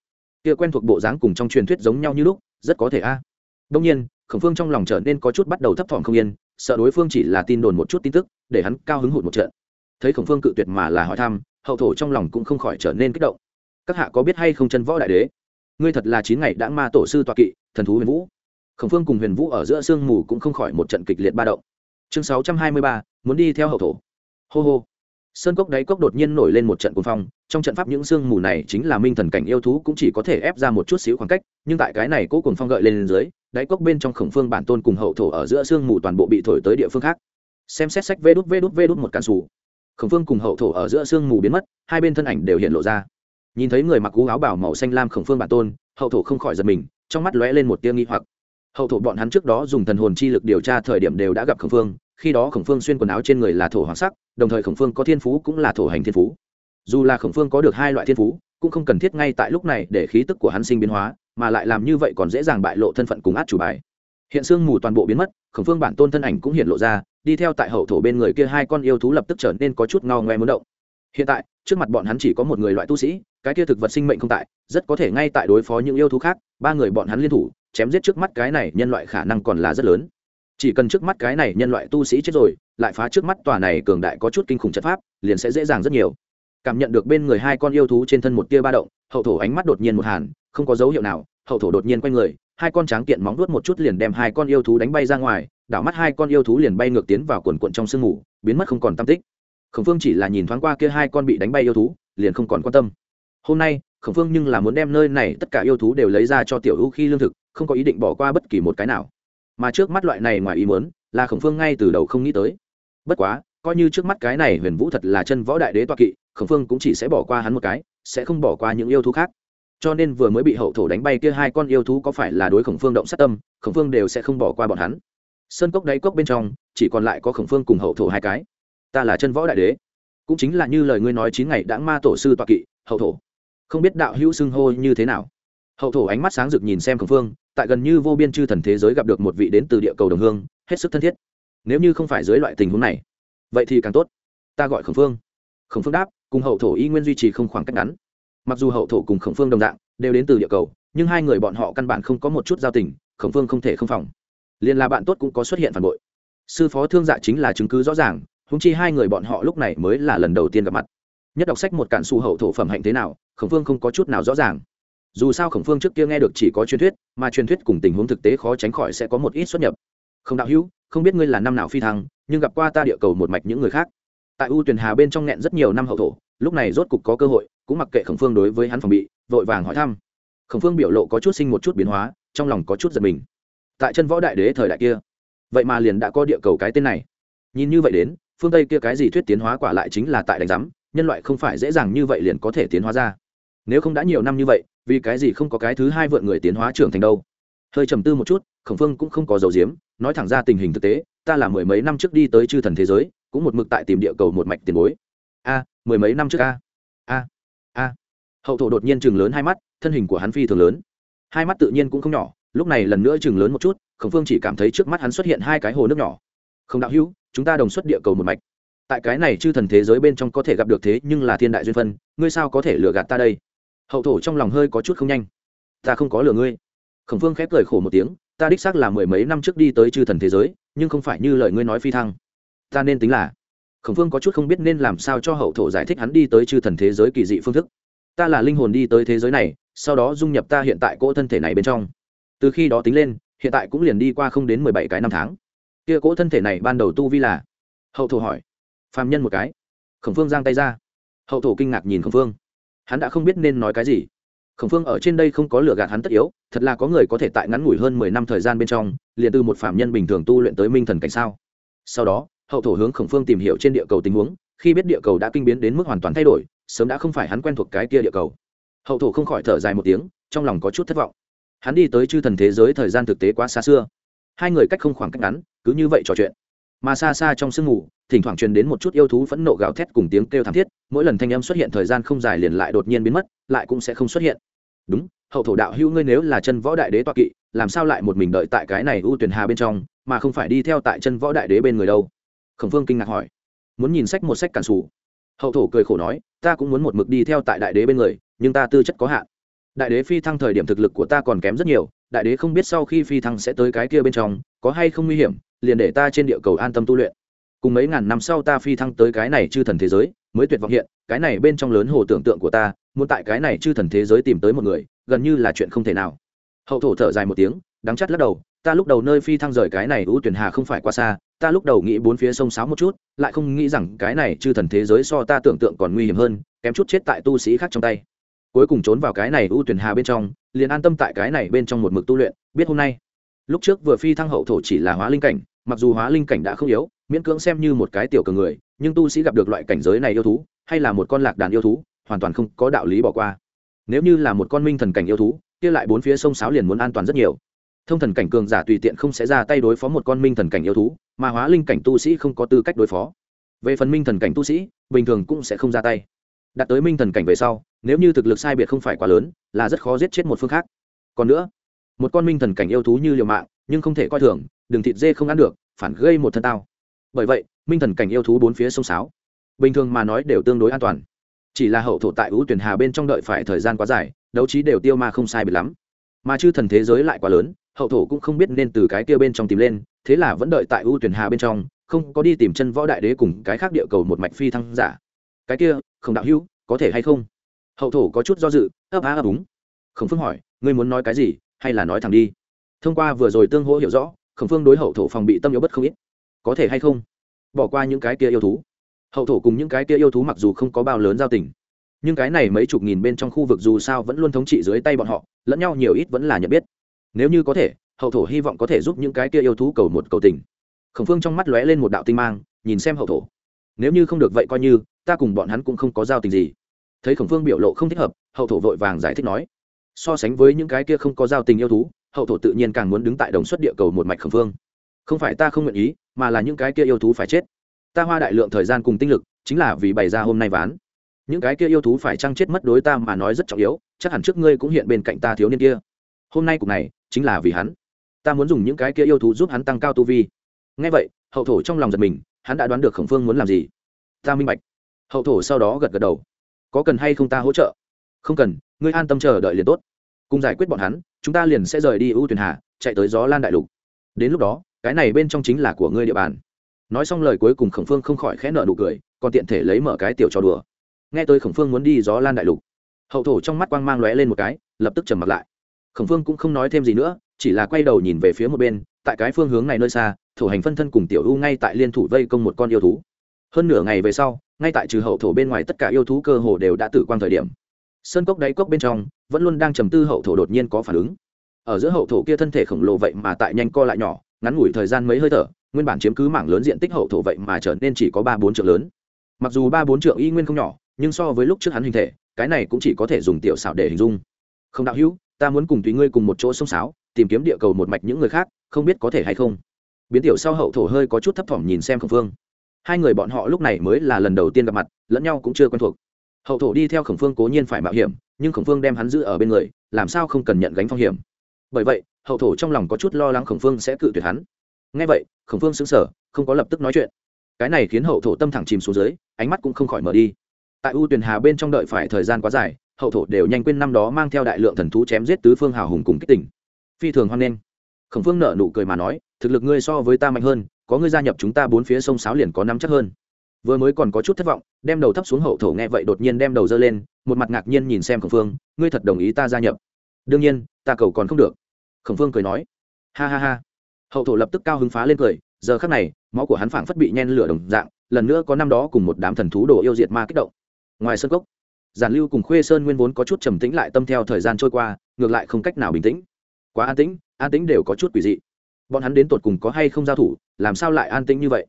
Kia quen thuộc bộ dáng cùng trong truyền thuyết giống nhau như lúc, rất có thể a. Đông nhiên, khổng phương trong lòng trở nên có chút bắt đầu thấp thỏm không yên, sợ đối phương chỉ là tin đồn một chút tin tức, để hắn cao hứng hụt một trận. Thấy khổng phương cự tuyệt mà là hỏi thăm, hậu thổ trong lòng cũng không khỏi trở nên kích động. Các hạ có biết hay không chân võ đại đế? Ngươi thật là chín ngày đã ma tổ sư toạ kỵ, thần thú huyền vũ. Khổng phương cùng huyền vũ ở giữa sương mù cũng không khỏi một trận kịch liệt ba động. Chương sáu trăm hai mươi ba, muốn đi theo hậu thổ hô hô. Sơn cốc đáy cốc đột nhiên nổi lên một trận cuồng phong, trong trận pháp những sương mù này chính là minh thần cảnh yêu thú cũng chỉ có thể ép ra một chút xíu khoảng cách, nhưng tại cái này cố cuồng phong gợi lên dưới, đáy cốc bên trong khổng phương bản tôn cùng hậu thổ ở giữa sương mù toàn bộ bị thổi tới địa phương khác. Xem xét sách vê đút vê đút vê đút một cạn xù khổng phương cùng hậu thổ ở giữa sương mù biến mất, hai bên thân ảnh đều hiện lộ ra. Nhìn thấy người mặc cú áo bảo màu xanh lam khổng phương bản tôn, hậu thổ không khỏi giật mình, trong mắt lóe lên một tia nghi hoặc. Hậu thổ bọn hắn trước đó dùng thần hồn chi lực điều tra thời điểm đều đã gặp khổng phương, khi đó khổng phương xuyên quần áo trên người là thổ hoàng sắc đồng thời khổng phương có thiên phú cũng là thổ hành thiên phú. Dù là khổng phương có được hai loại thiên phú, cũng không cần thiết ngay tại lúc này để khí tức của hắn sinh biến hóa, mà lại làm như vậy còn dễ dàng bại lộ thân phận cùng át chủ bài. Hiện sương mù toàn bộ biến mất, khổng phương bản tôn thân ảnh cũng hiện lộ ra, đi theo tại hậu thổ bên người kia hai con yêu thú lập tức trở nên có chút ngao ngoe muốn động. Hiện tại, trước mặt bọn hắn chỉ có một người loại tu sĩ, cái kia thực vật sinh mệnh không tại, rất có thể ngay tại đối phó những yêu thú khác, ba người bọn hắn liên thủ, chém giết trước mắt cái này nhân loại khả năng còn là rất lớn chỉ cần trước mắt cái này nhân loại tu sĩ chết rồi, lại phá trước mắt tòa này cường đại có chút kinh khủng chất pháp, liền sẽ dễ dàng rất nhiều. Cảm nhận được bên người hai con yêu thú trên thân một tia ba động, hậu thổ ánh mắt đột nhiên một hàn, không có dấu hiệu nào, hậu thổ đột nhiên quay người, hai con tráng kiện móng vuốt một chút liền đem hai con yêu thú đánh bay ra ngoài, đảo mắt hai con yêu thú liền bay ngược tiến vào quần quận trong sương mù, biến mất không còn tam tích. Khổng phương chỉ là nhìn thoáng qua kia hai con bị đánh bay yêu thú, liền không còn quan tâm. Hôm nay, khổng phương nhưng là muốn đem nơi này tất cả yêu thú đều lấy ra cho tiểu ưu khi lương thực, không có ý định bỏ qua bất kỳ một cái nào mà trước mắt loại này ngoài ý muốn, là khổng phương ngay từ đầu không nghĩ tới. Bất quá, coi như trước mắt cái này huyền vũ thật là chân võ đại đế toa kỵ, khổng phương cũng chỉ sẽ bỏ qua hắn một cái, sẽ không bỏ qua những yêu thú khác. Cho nên vừa mới bị hậu thổ đánh bay kia hai con yêu thú có phải là đối khổng phương động sát tâm, khổng phương đều sẽ không bỏ qua bọn hắn. Sơn cốc đáy cốc bên trong, chỉ còn lại có khổng phương cùng hậu thổ hai cái. Ta là chân võ đại đế. Cũng chính là như lời ngươi nói chín ngày đã ma tổ sư toa kỵ, hậu thổ. Không biết đạo hữu xưng hô như thế nào hậu thổ ánh mắt sáng rực nhìn xem khổng phương, tại gần như vô biên chư thần thế giới gặp được một vị đến từ địa cầu đồng hương, hết sức thân thiết. Nếu như không phải dưới loại tình huống này, vậy thì càng tốt. Ta gọi khổng phương. Khổng phương đáp, cùng hậu thổ y nguyên duy trì không khoảng cách ngắn. Mặc dù hậu thổ cùng khổng phương đồng dạng, đều đến từ địa cầu, nhưng hai người bọn họ căn bản không có một chút giao tình, khổng phương không thể không phòng. Liền là bạn tốt cũng có xuất hiện phản bội. Sư phó thương dạ chính là chứng cứ rõ ràng húng chi hai người bọn họ lúc này mới là lần đầu tiên gặp mặt. Nhất đọc sách một cản su hậu thổ phẩm hạnh thế nào, khổng phương không có chút nào rõ ràng dù sao khổng phương trước kia nghe được chỉ có truyền thuyết, mà truyền thuyết cùng tình huống thực tế khó tránh khỏi sẽ có một ít xuất nhập. Không đạo hữu, không biết ngươi là năm nào phi thăng, nhưng gặp qua ta địa cầu một mạch những người khác. Tại u tuyền hà bên trong nghẹn rất nhiều năm hậu thổ, lúc này rốt cục có cơ hội, cũng mặc kệ khổng phương đối với hắn phòng bị, vội vàng hỏi thăm. Khổng phương biểu lộ có chút sinh một chút biến hóa, trong lòng có chút giật mình. Tại chân võ đại đế thời đại kia, vậy mà liền đã có địa cầu cái tên này. Nhìn như vậy đến, phương tây kia cái gì thuyết tiến hóa quả lại chính là tại đánh giám, nhân loại không phải dễ dàng như vậy liền có thể tiến hóa ra. Nếu không đã nhiều năm như vậy vì cái gì không có cái thứ hai vượn người tiến hóa trưởng thành đâu? Hơi trầm tư một chút, khổng phương cũng không có dầu diếm nói thẳng ra tình hình thực tế, ta là mười mấy năm trước đi tới chư thần thế giới, cũng một mực tại tìm địa cầu một mạch tiền bối. A, mười mấy năm trước a. A a. Hậu thổ đột nhiên chừng lớn hai mắt, thân hình của hắn phi thường lớn. Hai mắt tự nhiên cũng không nhỏ, lúc này lần nữa chừng lớn một chút, khổng phương chỉ cảm thấy trước mắt hắn xuất hiện hai cái hồ nước nhỏ. Không đạo hữu, chúng ta đồng xuất địa cầu một mạch. Tại cái này chư thần thế giới bên trong có thể gặp được thế nhưng là thiên đại duyên phân, ngươi sao có thể lừa gạt ta đây? Hậu thổ trong lòng hơi có chút không nhanh. Ta không có lừa ngươi. Khổng phương khép cười khổ một tiếng, ta đích xác là mười mấy năm trước đi tới chư thần thế giới, nhưng không phải như lời ngươi nói phi thăng. Ta nên tính là, khổng phương có chút không biết nên làm sao cho hậu thổ giải thích hắn đi tới chư thần thế giới kỳ dị phương thức. Ta là linh hồn đi tới thế giới này, sau đó dung nhập ta hiện tại cỗ thân thể này bên trong. Từ khi đó tính lên, hiện tại cũng liền đi qua không đến mười bảy cái năm tháng. Kia cỗ thân thể này ban đầu tu vi là? Hậu thổ hỏi. Phàm nhân một cái. Khổng phương giang tay ra. Hậu thổ kinh ngạc nhìn khổng phương hắn đã không biết nên nói cái gì. Khổng phương ở trên đây không có lựa gạt hắn tất yếu, thật là có người có thể tại ngắn ngủi hơn mười năm thời gian bên trong, liền từ một phạm nhân bình thường tu luyện tới minh thần cảnh sao? Sau đó, hậu thổ hướng khổng phương tìm hiểu trên địa cầu tình huống, khi biết địa cầu đã kinh biến đến mức hoàn toàn thay đổi, sớm đã không phải hắn quen thuộc cái kia địa cầu. Hậu thổ không khỏi thở dài một tiếng, trong lòng có chút thất vọng. Hắn đi tới chư thần thế giới thời gian thực tế quá xa xưa. Hai người cách không khoảng cách ngắn, cứ như vậy trò chuyện mà xa xa trong sương mù thỉnh thoảng truyền đến một chút yêu thú phẫn nộ gào thét cùng tiếng kêu thảm thiết, mỗi lần thanh âm xuất hiện thời gian không dài liền lại đột nhiên biến mất, lại cũng sẽ không xuất hiện. Đúng, hậu thổ đạo hữu ngươi nếu là chân võ đại đế toa kỵ, làm sao lại một mình đợi tại cái này ưu tuyển hà bên trong, mà không phải đi theo tại chân võ đại đế bên người đâu? Khổng phương kinh ngạc hỏi. Muốn nhìn sách một sách cản xù hậu thổ cười khổ nói, ta cũng muốn một mực đi theo tại đại đế bên người, nhưng ta tư chất có hạn. Đại đế phi thăng thời điểm thực lực của ta còn kém rất nhiều, đại đế không biết sau khi phi thăng sẽ tới cái kia bên trong, có hay không nguy hiểm liền để ta trên địa cầu an tâm tu luyện. Cùng mấy ngàn năm sau ta phi thăng tới cái này chư thần thế giới, mới tuyệt vọng hiện, cái này bên trong lớn hồ tưởng tượng của ta, muốn tại cái này chư thần thế giới tìm tới một người, gần như là chuyện không thể nào. Hậu thổ thở dài một tiếng, đắng chắt lắc đầu, ta lúc đầu nơi phi thăng rời cái này ưu tuyển hà không phải quá xa, ta lúc đầu nghĩ bốn phía sông sáo một chút, lại không nghĩ rằng cái này chư thần thế giới so ta tưởng tượng còn nguy hiểm hơn, kém chút chết tại tu sĩ khác trong tay. Cuối cùng trốn vào cái này ưu tuyển hà bên trong, liền an tâm tại cái này bên trong một mực tu luyện, biết hôm nay lúc trước vừa phi thăng hậu thổ chỉ là hóa linh cảnh, mặc dù hóa linh cảnh đã không yếu, miễn cưỡng xem như một cái tiểu cường người, nhưng tu sĩ gặp được loại cảnh giới này yêu thú, hay là một con lạc đàn yêu thú, hoàn toàn không có đạo lý bỏ qua. Nếu như là một con minh thần cảnh yêu thú, kia lại bốn phía sông sáo liền muốn an toàn rất nhiều. Thông thần cảnh cường giả tùy tiện không sẽ ra tay đối phó một con minh thần cảnh yêu thú, mà hóa linh cảnh tu sĩ không có tư cách đối phó. Về phần minh thần cảnh tu sĩ, bình thường cũng sẽ không ra tay. Đạt tới minh thần cảnh về sau, nếu như thực lực sai biệt không phải quá lớn, là rất khó giết chết một phương khác. Còn nữa một con minh thần cảnh yêu thú như liều mạng, nhưng không thể coi thường, đường thịt dê không ăn được, phản gây một thân tao. Bởi vậy, minh thần cảnh yêu thú bốn phía sông sáo. Bình thường mà nói đều tương đối an toàn. Chỉ là hậu thổ tại ưu tuyển hà bên trong đợi phải thời gian quá dài, đấu trí đều tiêu ma không sai biệt lắm. Mà chư thần thế giới lại quá lớn, hậu thổ cũng không biết nên từ cái kia bên trong tìm lên, thế là vẫn đợi tại ưu tuyển hà bên trong, không có đi tìm chân võ đại đế cùng cái khác địa cầu một mạch phi thăng giả. Cái kia không đạo hữu, có thể hay không? Hậu thổ có chút do dự, ấp á ấp úng. Khổng phương hỏi, ngươi muốn nói cái gì? Hay là nói thẳng đi. Thông qua vừa rồi tương hỗ hiểu rõ, khổng phương đối hậu thổ phòng bị tâm yếu bất không ít. Có thể hay không? Bỏ qua những cái kia yêu thú. Hậu thổ cùng những cái kia yêu thú mặc dù không có bao lớn giao tình, nhưng cái này mấy chục nghìn bên trong khu vực dù sao vẫn luôn thống trị dưới tay bọn họ, lẫn nhau nhiều ít vẫn là nhận biết. Nếu như có thể, hậu thổ hy vọng có thể giúp những cái kia yêu thú cầu một cầu tình. Khổng phương trong mắt lóe lên một đạo tinh mang, nhìn xem hậu thổ. Nếu như không được vậy coi như, ta cùng bọn hắn cũng không có giao tình gì. Thấy khổng phương biểu lộ không thích hợp, hậu thổ vội vàng giải thích nói so sánh với những cái kia không có giao tình yêu thú, hậu thổ tự nhiên càng muốn đứng tại đồng xuất địa cầu một mạch khổng phương. Không phải ta không nguyện ý, mà là những cái kia yêu thú phải chết. Ta hoa đại lượng thời gian cùng tinh lực, chính là vì bày ra hôm nay ván. Những cái kia yêu thú phải chăng chết mất đối ta mà nói rất trọng yếu, chắc hẳn trước ngươi cũng hiện bên cạnh ta thiếu niên kia. Hôm nay cục này, chính là vì hắn. Ta muốn dùng những cái kia yêu thú giúp hắn tăng cao tu vi. Ngay vậy, hậu thổ trong lòng giật mình, hắn đã đoán được khổng phương muốn làm gì. Ta minh bạch. Hậu thổ sau đó gật gật đầu. Có cần hay không ta hỗ trợ? Không cần ngươi an tâm chờ đợi liền tốt. Cùng giải quyết bọn hắn, chúng ta liền sẽ rời đi ưu Tuyền hà, chạy tới gió lan đại lục. Đến lúc đó, cái này bên trong chính là của ngươi địa bàn. Nói xong lời cuối cùng khổng phương không khỏi khẽ nợ nụ cười, còn tiện thể lấy mở cái tiểu trò đùa. Nghe tới khổng phương muốn đi gió lan đại lục, hậu thổ trong mắt quang mang lóe lên một cái, lập tức trầm mặt lại. Khổng phương cũng không nói thêm gì nữa, chỉ là quay đầu nhìn về phía một bên, tại cái phương hướng này nơi xa, thổ hành phân thân cùng tiểu u ngay tại liên thủ vây công một con yêu thú. Hơn nửa ngày về sau, ngay tại trừ hậu thổ bên ngoài tất cả yêu thú cơ hồ đều đã tử quang thời điểm sơn cốc đáy cốc bên trong vẫn luôn đang trầm tư hậu thổ đột nhiên có phản ứng. Ở giữa hậu thổ kia thân thể khổng lồ vậy mà tại nhanh co lại nhỏ, ngắn ngủi thời gian mấy hơi thở, nguyên bản chiếm cứ mảng lớn diện tích hậu thổ vậy mà trở nên chỉ có ba bốn trượng lớn. Mặc dù ba bốn trượng y nguyên không nhỏ, nhưng so với lúc trước hắn hình thể, cái này cũng chỉ có thể dùng tiểu xảo để hình dung. Không đạo hữu, ta muốn cùng tùy ngươi cùng một chỗ sông sáo, tìm kiếm địa cầu một mạch những người khác, không biết có thể hay không. Biến tiểu sau hậu thổ hơi có chút thấp thỏm nhìn xem khổng phương. Hai người bọn họ lúc này mới là lần đầu tiên gặp mặt, lẫn nhau cũng chưa quen thuộc hậu thổ đi theo khổng phương cố nhiên phải mạo hiểm, nhưng khổng phương đem hắn giữ ở bên người, làm sao không cần nhận gánh phong hiểm? Bởi vậy, hậu thổ trong lòng có chút lo lắng khổng phương sẽ cự tuyệt hắn. Ngay vậy, khổng phương xứng sở không có lập tức nói chuyện. Cái này khiến hậu thổ tâm thẳng chìm xuống dưới, ánh mắt cũng không khỏi mở đi. Tại u tuyền hà bên trong đợi phải thời gian quá dài, hậu thổ đều nhanh quên năm đó mang theo đại lượng thần thú chém giết tứ phương hào hùng cùng kích tỉnh phi thường hoan nghênh. Khổng phương nợ nụ cười mà nói, thực lực ngươi so với ta mạnh hơn, có ngươi gia nhập chúng ta bốn phía sông sáo liền có nắm chắc hơn vừa mới còn có chút thất vọng, đem đầu thấp xuống hậu thổ nghe vậy đột nhiên đem đầu dơ lên, một mặt ngạc nhiên nhìn xem khổng phương, ngươi thật đồng ý ta gia nhập? Đương nhiên, ta cầu còn không được. Khổng phương cười nói. Ha ha ha. Hậu thổ lập tức cao hứng phá lên cười, giờ khắc này, máu của hắn phảng phất bị nhen lửa đồng dạng, lần nữa có năm đó cùng một đám thần thú đồ yêu diệt ma kích động. Ngoài sân cốc, giản lưu cùng khuê sơn nguyên vốn có chút trầm tĩnh lại tâm theo thời gian trôi qua, ngược lại không cách nào bình tĩnh. Quá an tĩnh an tĩnh đều có chút quỷ dị. Bọn hắn đến tột cùng có hay không giao thủ, làm sao lại an tĩnh như vậy?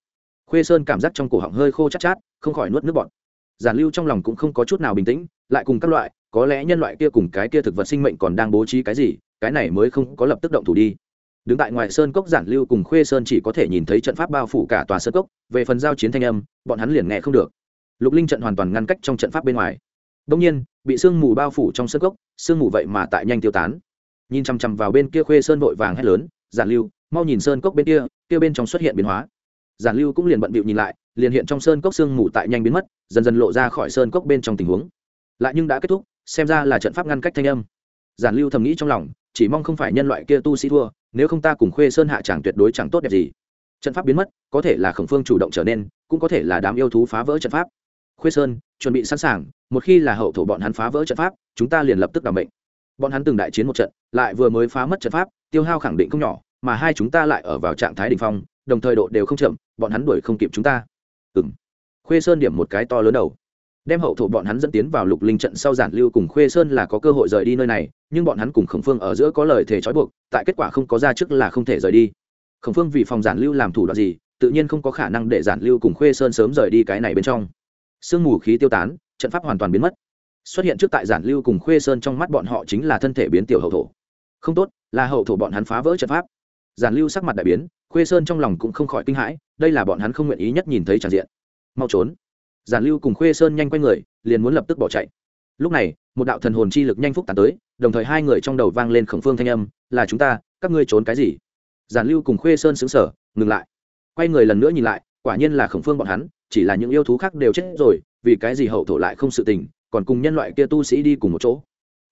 Khuê sơn cảm giác trong cổ họng hơi khô chát chát, không khỏi nuốt nước bọt. giản lưu trong lòng cũng không có chút nào bình tĩnh, lại cùng các loại, có lẽ nhân loại kia cùng cái kia thực vật sinh mệnh còn đang bố trí cái gì, cái này mới không có lập tức động thủ đi. Đứng tại ngoài sơn cốc giản lưu cùng khuê sơn chỉ có thể nhìn thấy trận pháp bao phủ cả tòa sơn cốc, về phần giao chiến thanh âm, bọn hắn liền nghe không được. Lục linh trận hoàn toàn ngăn cách trong trận pháp bên ngoài. Đông nhiên, bị sương mù bao phủ trong sơn cốc, sương mù vậy mà tại nhanh tiêu tán. Nhìn chằm chằm vào bên kia khuê sơn vội vàng hét lớn, giản lưu, mau nhìn sơn cốc bên kia kia bên trong xuất hiện biến hóa giản lưu cũng liền bận bịu nhìn lại, liền hiện trong sơn cốc sương mù tại nhanh biến mất, dần dần lộ ra khỏi sơn cốc bên trong tình huống. Lại nhưng đã kết thúc, xem ra là trận pháp ngăn cách thanh âm. Giản lưu thầm nghĩ trong lòng, chỉ mong không phải nhân loại kia tu sĩ thua, nếu không ta cùng khuê sơn hạ chẳng tuyệt đối chẳng tốt đẹp gì. Trận pháp biến mất, có thể là khổng phương chủ động trở nên, cũng có thể là đám yêu thú phá vỡ trận pháp. Khuê sơn, chuẩn bị sẵn sàng, một khi là hậu thổ bọn hắn phá vỡ trận pháp, chúng ta liền lập tức đảm bệnh bọn hắn từng đại chiến một trận, lại vừa mới phá mất trận pháp, tiêu hao khẳng định không nhỏ, mà hai chúng ta lại ở vào trạng thái đ ỉ n h phong đồng thời độ đều không chậm, bọn hắn đuổi không kịp chúng ta. Ừ m khuê sơn điểm một cái to lớn đầu. Đem hậu thổ bọn hắn dẫn tiến vào lục linh trận sau giản lưu cùng khuê sơn là có cơ hội rời đi nơi này, nhưng bọn hắn cùng khổng phương ở giữa có lời thề trói buộc, tại kết quả không có ra trước là không thể rời đi. Khổng phương vì phòng giản lưu làm thủ đoạn gì, tự nhiên không có khả năng để giản lưu cùng khuê sơn sớm rời đi cái này bên trong. Sương mù khí tiêu tán, trận pháp hoàn toàn biến mất. Xuất hiện trước tại giản lưu cùng khuê sơn trong mắt bọn họ chính là thân thể biến tiểu hậu thổ. Không tốt, là hậu thổ bọn hắn phá vỡ trận pháp giản lưu sắc mặt đại biến, khuê sơn trong lòng cũng không khỏi kinh hãi, đây là bọn hắn không nguyện ý nhất nhìn thấy tràn diện. Mau trốn. Giản lưu cùng khuê sơn nhanh quay người, liền muốn lập tức bỏ chạy. Lúc này, một đạo thần hồn chi lực nhanh phúc tàn tới, đồng thời hai người trong đầu vang lên khổng phương thanh âm, là chúng ta, các ngươi trốn cái gì? Giản lưu cùng khuê sơn xứng sở ngừng lại. Quay người lần nữa nhìn lại, quả nhiên là khổng phương bọn hắn, chỉ là những yêu thú khác đều chết rồi, vì cái gì hậu thổ lại không sự tình, còn cùng nhân loại kia tu sĩ đi cùng một chỗ.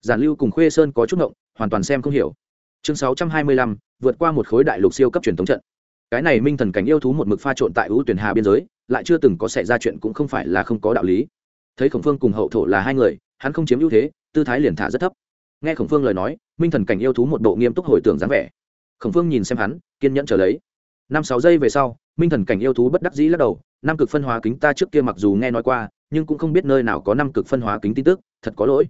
Giản lưu cùng khuê sơn có chút ngộng, hoàn toàn xem không hiểu chương sáu trăm hai mươi lăm, vượt qua một khối đại lục siêu cấp truyền thống trận. Cái này minh thần cảnh yêu thú một mực pha trộn tại ưu tuyển hà biên giới, lại chưa từng có xảy ra chuyện cũng không phải là không có đạo lý. Thấy khổng phương cùng hậu thổ là hai người, hắn không chiếm ưu thế, tư thái liền thả rất thấp. Nghe khổng phương lời nói, minh thần cảnh yêu thú một bộ nghiêm túc hồi tưởng dáng vẻ. Khổng phương nhìn xem hắn, kiên nhẫn trở lấy. Năm sáu giây về sau, minh thần cảnh yêu thú bất đắc dĩ lắc đầu, năm cực phân hóa kính ta trước kia mặc dù nghe nói qua, nhưng cũng không biết nơi nào có năm cực phân hóa kính tin tức, thật có lỗi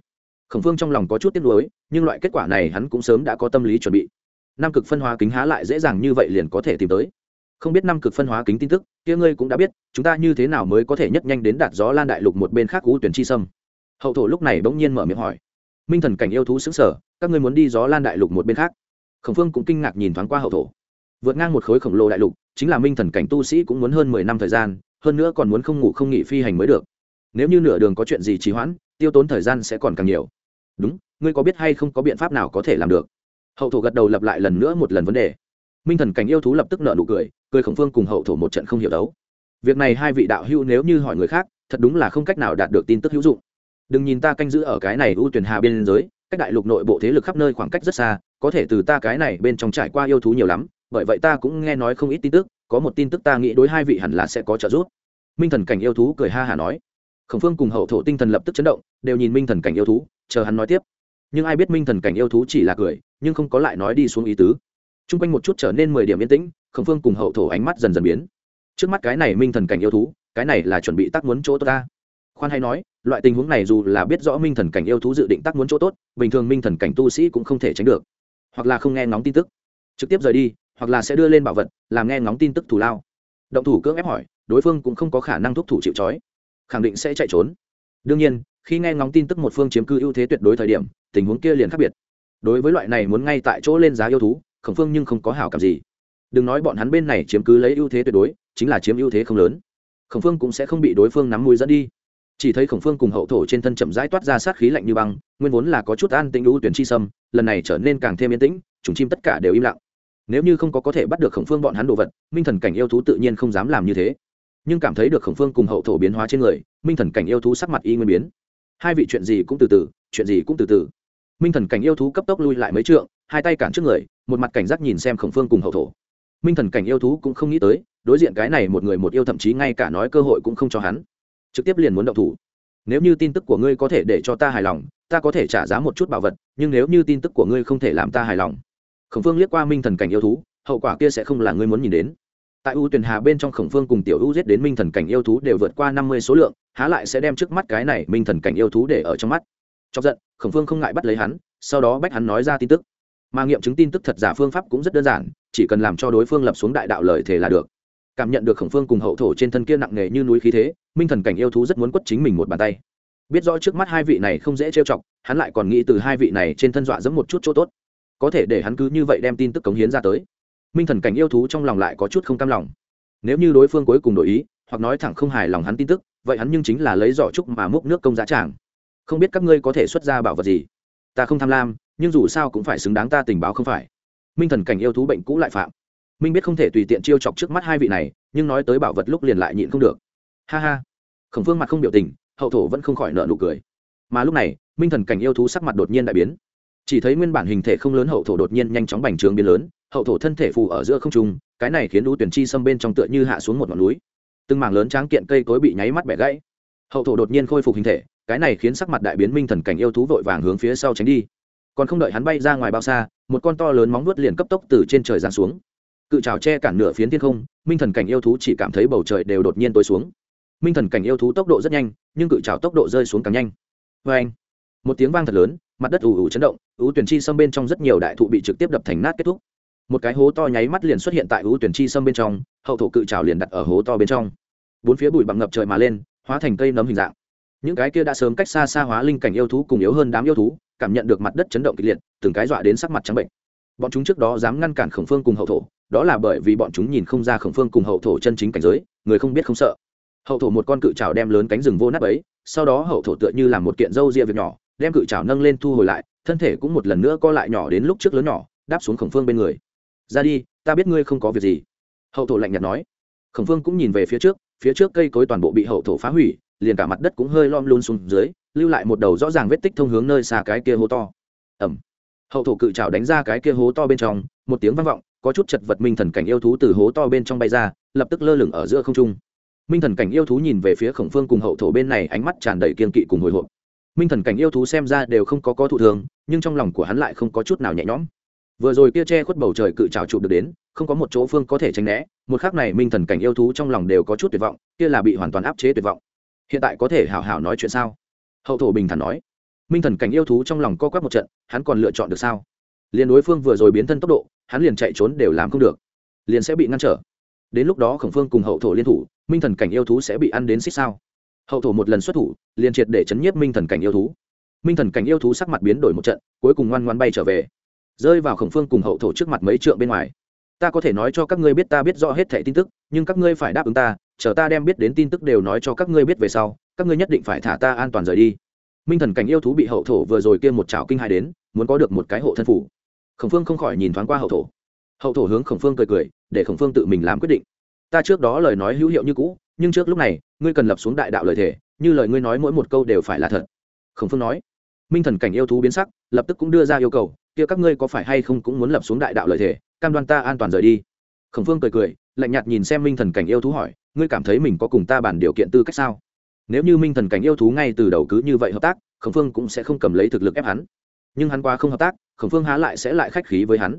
khổng phương trong lòng có chút tiếc nuối, nhưng loại kết quả này hắn cũng sớm đã có tâm lý chuẩn bị. Năm cực phân hóa kính há lại dễ dàng như vậy liền có thể tìm tới. Không biết năm cực phân hóa kính tin tức, kia ngươi cũng đã biết, chúng ta như thế nào mới có thể nhất nhanh đến đạt gió lan đại lục một bên khác cú tuyển chi sâm? Hậu thổ lúc này bỗng nhiên mở miệng hỏi. Minh thần cảnh yêu thú xứng sở các ngươi muốn đi gió lan đại lục một bên khác? Khổng phương cũng kinh ngạc nhìn thoáng qua hậu thổ. Vượt ngang một khối khổng lồ đại lục, chính là minh thần cảnh tu sĩ cũng muốn hơn mười năm thời gian, hơn nữa còn muốn không ngủ không nghỉ phi hành mới được. Nếu như nửa đường có chuyện gì trì hoãn, tiêu tốn thời gian sẽ còn càng nhiều đúng, ngươi có biết hay không có biện pháp nào có thể làm được? Hậu thổ gật đầu lặp lại lần nữa một lần vấn đề. Minh thần cảnh yêu thú lập tức nợ nụ cười cười khổng phương cùng hậu thổ một trận không hiểu đấu. Việc này hai vị đạo hữu nếu như hỏi người khác, thật đúng là không cách nào đạt được tin tức hữu dụng. Đừng nhìn ta canh giữ ở cái này ưu tuyển hà biên giới, cách đại lục nội bộ thế lực khắp nơi khoảng cách rất xa, có thể từ ta cái này bên trong trải qua yêu thú nhiều lắm, bởi vậy ta cũng nghe nói không ít tin tức, có một tin tức ta nghĩ đối hai vị hẳn là sẽ có trợ giúp. Minh thần cảnh yêu thú cười ha hà nói khổng phương cùng hậu thổ tinh thần lập tức chấn động, đều nhìn minh thần cảnh yêu thú, chờ hắn nói tiếp. Nhưng ai biết minh thần cảnh yêu thú chỉ là cười, nhưng không có lại nói đi xuống ý tứ. T r u n g quanh một chút trở nên mười điểm yên tĩnh, khổng phương cùng hậu thổ ánh mắt dần dần biến. Trước mắt cái này minh thần cảnh yêu thú, cái này là chuẩn bị tác muốn chỗ tốt ta. Khoan hay nói, loại tình huống này dù là biết rõ minh thần cảnh yêu thú dự định tác muốn chỗ tốt, bình thường minh thần cảnh tu sĩ cũng không thể tránh được. Hoặc là không nghe ngóng tin tức. Trực tiếp rời đi, hoặc là sẽ đưa lên bảo vật, làm nghe ngóng tin tức thù lao. Động thủ cưỡng ép hỏi, đối phương cũng không có khả năng thúc thủ chịu trói khẳng định sẽ chạy trốn. Đương nhiên, khi nghe ngóng tin tức một phương chiếm cư ưu thế tuyệt đối thời điểm, tình huống kia liền khác biệt. Đối với loại này muốn ngay tại chỗ lên giá yêu thú, khổng phương nhưng không có hảo cảm gì. Đừng nói bọn hắn bên này chiếm cứ lấy ưu thế tuyệt đối, chính là chiếm ưu thế không lớn. Khổng phương cũng sẽ không bị đối phương nắm mũi dẫn đi. Chỉ thấy khổng phương cùng hậu thổ trên thân chậm rãi toát ra sát khí lạnh như băng, nguyên vốn là có chút an tĩnh ưu tuyển chi sâm, lần này trở nên càng thêm yên tĩnh, chúng chim tất cả đều im lặng. Nếu như không có có thể bắt được khổng phương bọn hắn đồ vật, minh thần cảnh yêu thú tự nhiên không dám làm như thế nhưng cảm thấy được khổng phương cùng hậu thổ biến hóa trên người, minh thần cảnh yêu thú sắc mặt y nguyên biến. Hai vị chuyện gì cũng từ từ, chuyện gì cũng từ từ. Minh thần cảnh yêu thú cấp tốc lui lại mấy trượng, hai tay cản trước người, một mặt cảnh giác nhìn xem khổng phương cùng hậu thổ. Minh thần cảnh yêu thú cũng không nghĩ tới, đối diện cái này một người một yêu thậm chí ngay cả nói cơ hội cũng không cho hắn. Trực tiếp liền muốn động thủ. Nếu như tin tức của ngươi có thể để cho ta hài lòng, ta có thể trả giá một chút bảo vật, nhưng nếu như tin tức của ngươi không thể làm ta hài lòng. Khổng phương liếc qua minh thần cảnh yêu thú, hậu quả kia sẽ không là ngươi muốn nhìn đến tại u tuyền hà bên trong khổng phương cùng tiểu u giết đến minh thần cảnh yêu thú đều vượt qua năm mươi số lượng, há lại sẽ đem trước mắt cái này minh thần cảnh yêu thú để ở trong mắt. Chọc giận, khổng phương không ngại bắt lấy hắn, sau đó bách hắn nói ra tin tức. Mà nghiệm chứng tin tức thật giả phương pháp cũng rất đơn giản, chỉ cần làm cho đối phương lập xuống đại đạo lời thể là được. Cảm nhận được khổng phương cùng hậu thổ trên thân kia nặng nề như núi khí thế, minh thần cảnh yêu thú rất muốn quất chính mình một bàn tay. Biết rõ trước mắt hai vị này không dễ trêu chọc, hắn lại còn nghĩ từ hai vị này trên thân dọa dẫm một chút chỗ tốt. Có thể để hắn cứ như vậy đem tin tức cống hiến ra tới minh thần cảnh yêu thú trong lòng lại có chút không cam lòng. Nếu như đối phương cuối cùng đổi ý, hoặc nói thẳng không hài lòng hắn tin tức, vậy hắn nhưng chính là lấy giỏ trúc mà múc nước công giá tràng. Không biết các ngươi có thể xuất ra bảo vật gì? Ta không tham lam, nhưng dù sao cũng phải xứng đáng ta tình báo không phải. Minh thần cảnh yêu thú bệnh cũ lại phạm. Minh biết không thể tùy tiện chiêu chọc trước mắt hai vị này, nhưng nói tới bảo vật lúc liền lại nhịn không được. Ha ha. Khổng phương mặt không biểu tình, hậu thổ vẫn không khỏi nợ nụ cười. Mà lúc này, minh thần cảnh yêu thú sắc mặt đột nhiên đại biến chỉ thấy nguyên bản hình thể không lớn hậu thổ đột nhiên nhanh chóng bành trướng biến lớn, hậu thổ thân thể phù ở giữa không trung, cái này khiến U tuyển chi xâm bên trong tựa như hạ xuống một ngọn núi. Từng mảng lớn tráng kiện cây cối bị nháy mắt bẻ gãy. Hậu thổ đột nhiên khôi phục hình thể, cái này khiến sắc mặt đại biến minh thần cảnh yêu thú vội vàng hướng phía sau tránh đi. Còn không đợi hắn bay ra ngoài bao xa, một con to lớn móng nuốt liền cấp tốc từ trên trời giáng xuống. Cự trào che cản nửa phiến thiên không, minh thần cảnh yêu thú chỉ cảm thấy bầu trời đều đột nhiên tối xuống. Minh thần cảnh yêu thú tốc độ rất nhanh, nhưng cự trào tốc độ rơi xuống càng nhanh. Vê anh một tiếng vang thật lớn, mặt đất ù ù chấn động ưu tuyển chi Sâm bên trong rất nhiều đại thụ bị trực tiếp đập thành nát kết thúc. Một cái hố to nháy mắt liền xuất hiện tại ưu tuyển chi Sâm bên trong, hậu thổ cự trào liền đặt ở hố to bên trong. Bốn phía bụi bặm ngập trời mà lên, hóa thành cây nấm hình dạng. Những cái kia đã sớm cách xa xa hóa linh cảnh yêu thú cùng yếu hơn đám yêu thú, cảm nhận được mặt đất chấn động kịch liệt, từng cái dọa đến sắc mặt trắng bệnh. Bọn chúng trước đó dám ngăn cản khổng phương cùng hậu thổ, đó là bởi vì bọn chúng nhìn không ra khổng phương cùng hậu thổ chân chính cảnh giới, người không biết không sợ. Hậu thổ một con cự trào đem lớn cánh rừng vô nắp ấy, sau đó hậu thổ tựa như làm một kiện râu ria việc nhỏ, đem cự trào nâng lên thu hồi lại thân thể cũng một lần nữa co lại nhỏ đến lúc trước lớn nhỏ, đáp xuống khổng phương bên người. Ra đi, ta biết ngươi không có việc gì. Hậu thổ lạnh nhạt nói. Khổng phương cũng nhìn về phía trước phía trước cây cối toàn bộ bị hậu thổ phá hủy, liền cả mặt đất cũng hơi lom luôn xuống dưới, lưu lại một đầu rõ ràng vết tích thông hướng nơi xa cái kia hố to. Ẩm hậu thổ cự trào đánh ra cái kia hố to bên trong, một tiếng vang vọng, có chút chật vật minh thần cảnh yêu thú từ hố to bên trong bay ra, lập tức lơ lửng ở giữa không trung. Minh thần cảnh yêu thú nhìn về phía khổng phương cùng hậu thổ bên này, ánh mắt tràn đầy kiên kỵ cùng hồi hộp minh thần cảnh yêu thú xem ra đều không có có thụ thường, nhưng trong lòng của hắn lại không có chút nào nhẹ nhõm. Vừa rồi kia che khuất bầu trời cự trào chụp được đến, không có một chỗ phương có thể tránh né, một khác này minh thần cảnh yêu thú trong lòng đều có chút tuyệt vọng, kia là bị hoàn toàn áp chế tuyệt vọng. Hiện tại có thể hào hào nói chuyện sao? Hậu thổ bình thản nói. Minh thần cảnh yêu thú trong lòng co quắp một trận, hắn còn lựa chọn được sao? Liền đối phương vừa rồi biến thân tốc độ, hắn liền chạy trốn đều làm không được. Liền sẽ bị ngăn trở. Đến lúc đó khổng phương cùng hậu thổ liên thủ, minh thần cảnh yêu thú sẽ bị ăn đến xích sao? Hậu thổ một lần xuất thủ, liền triệt để chấn nhiếp minh thần cảnh yêu thú. Minh thần cảnh yêu thú sắc mặt biến đổi một trận, cuối cùng ngoan ngoan bay trở về. Rơi vào khổng phương cùng hậu thổ trước mặt mấy trượng bên ngoài. Ta có thể nói cho các ngươi biết ta biết rõ hết thẻ tin tức, nhưng các ngươi phải đáp ứng ta, chờ ta đem biết đến tin tức đều nói cho các ngươi biết về sau, các ngươi nhất định phải thả ta an toàn rời đi. Minh thần cảnh yêu thú bị hậu thổ vừa rồi kia một chảo kinh hai đến, muốn có được một cái hộ thân phủ. Khổng phương không khỏi nhìn thoáng qua hậu thổ. Hậu thổ hướng khổng phương cười cười, để khổng phương tự mình làm quyết định. Ta trước đó lời nói hữu hiệu như cũ, nhưng trước lúc này ngươi cần lập xuống đại đạo lời thể như lời ngươi nói mỗi một câu đều phải là thật. Khổng phương nói. Minh thần cảnh yêu thú biến sắc, lập tức cũng đưa ra yêu cầu, kia các ngươi có phải hay không cũng muốn lập xuống đại đạo lời thể cam đoan ta an toàn rời đi? Khổng phương cười cười, lạnh nhạt nhìn xem minh thần cảnh yêu thú hỏi, ngươi cảm thấy mình có cùng ta bản điều kiện tư cách sao? Nếu như minh thần cảnh yêu thú ngay từ đầu cứ như vậy hợp tác, khổng phương cũng sẽ không cầm lấy thực lực ép hắn. Nhưng hắn qua không hợp tác, khổng phương há lại sẽ lại khách khí với hắn.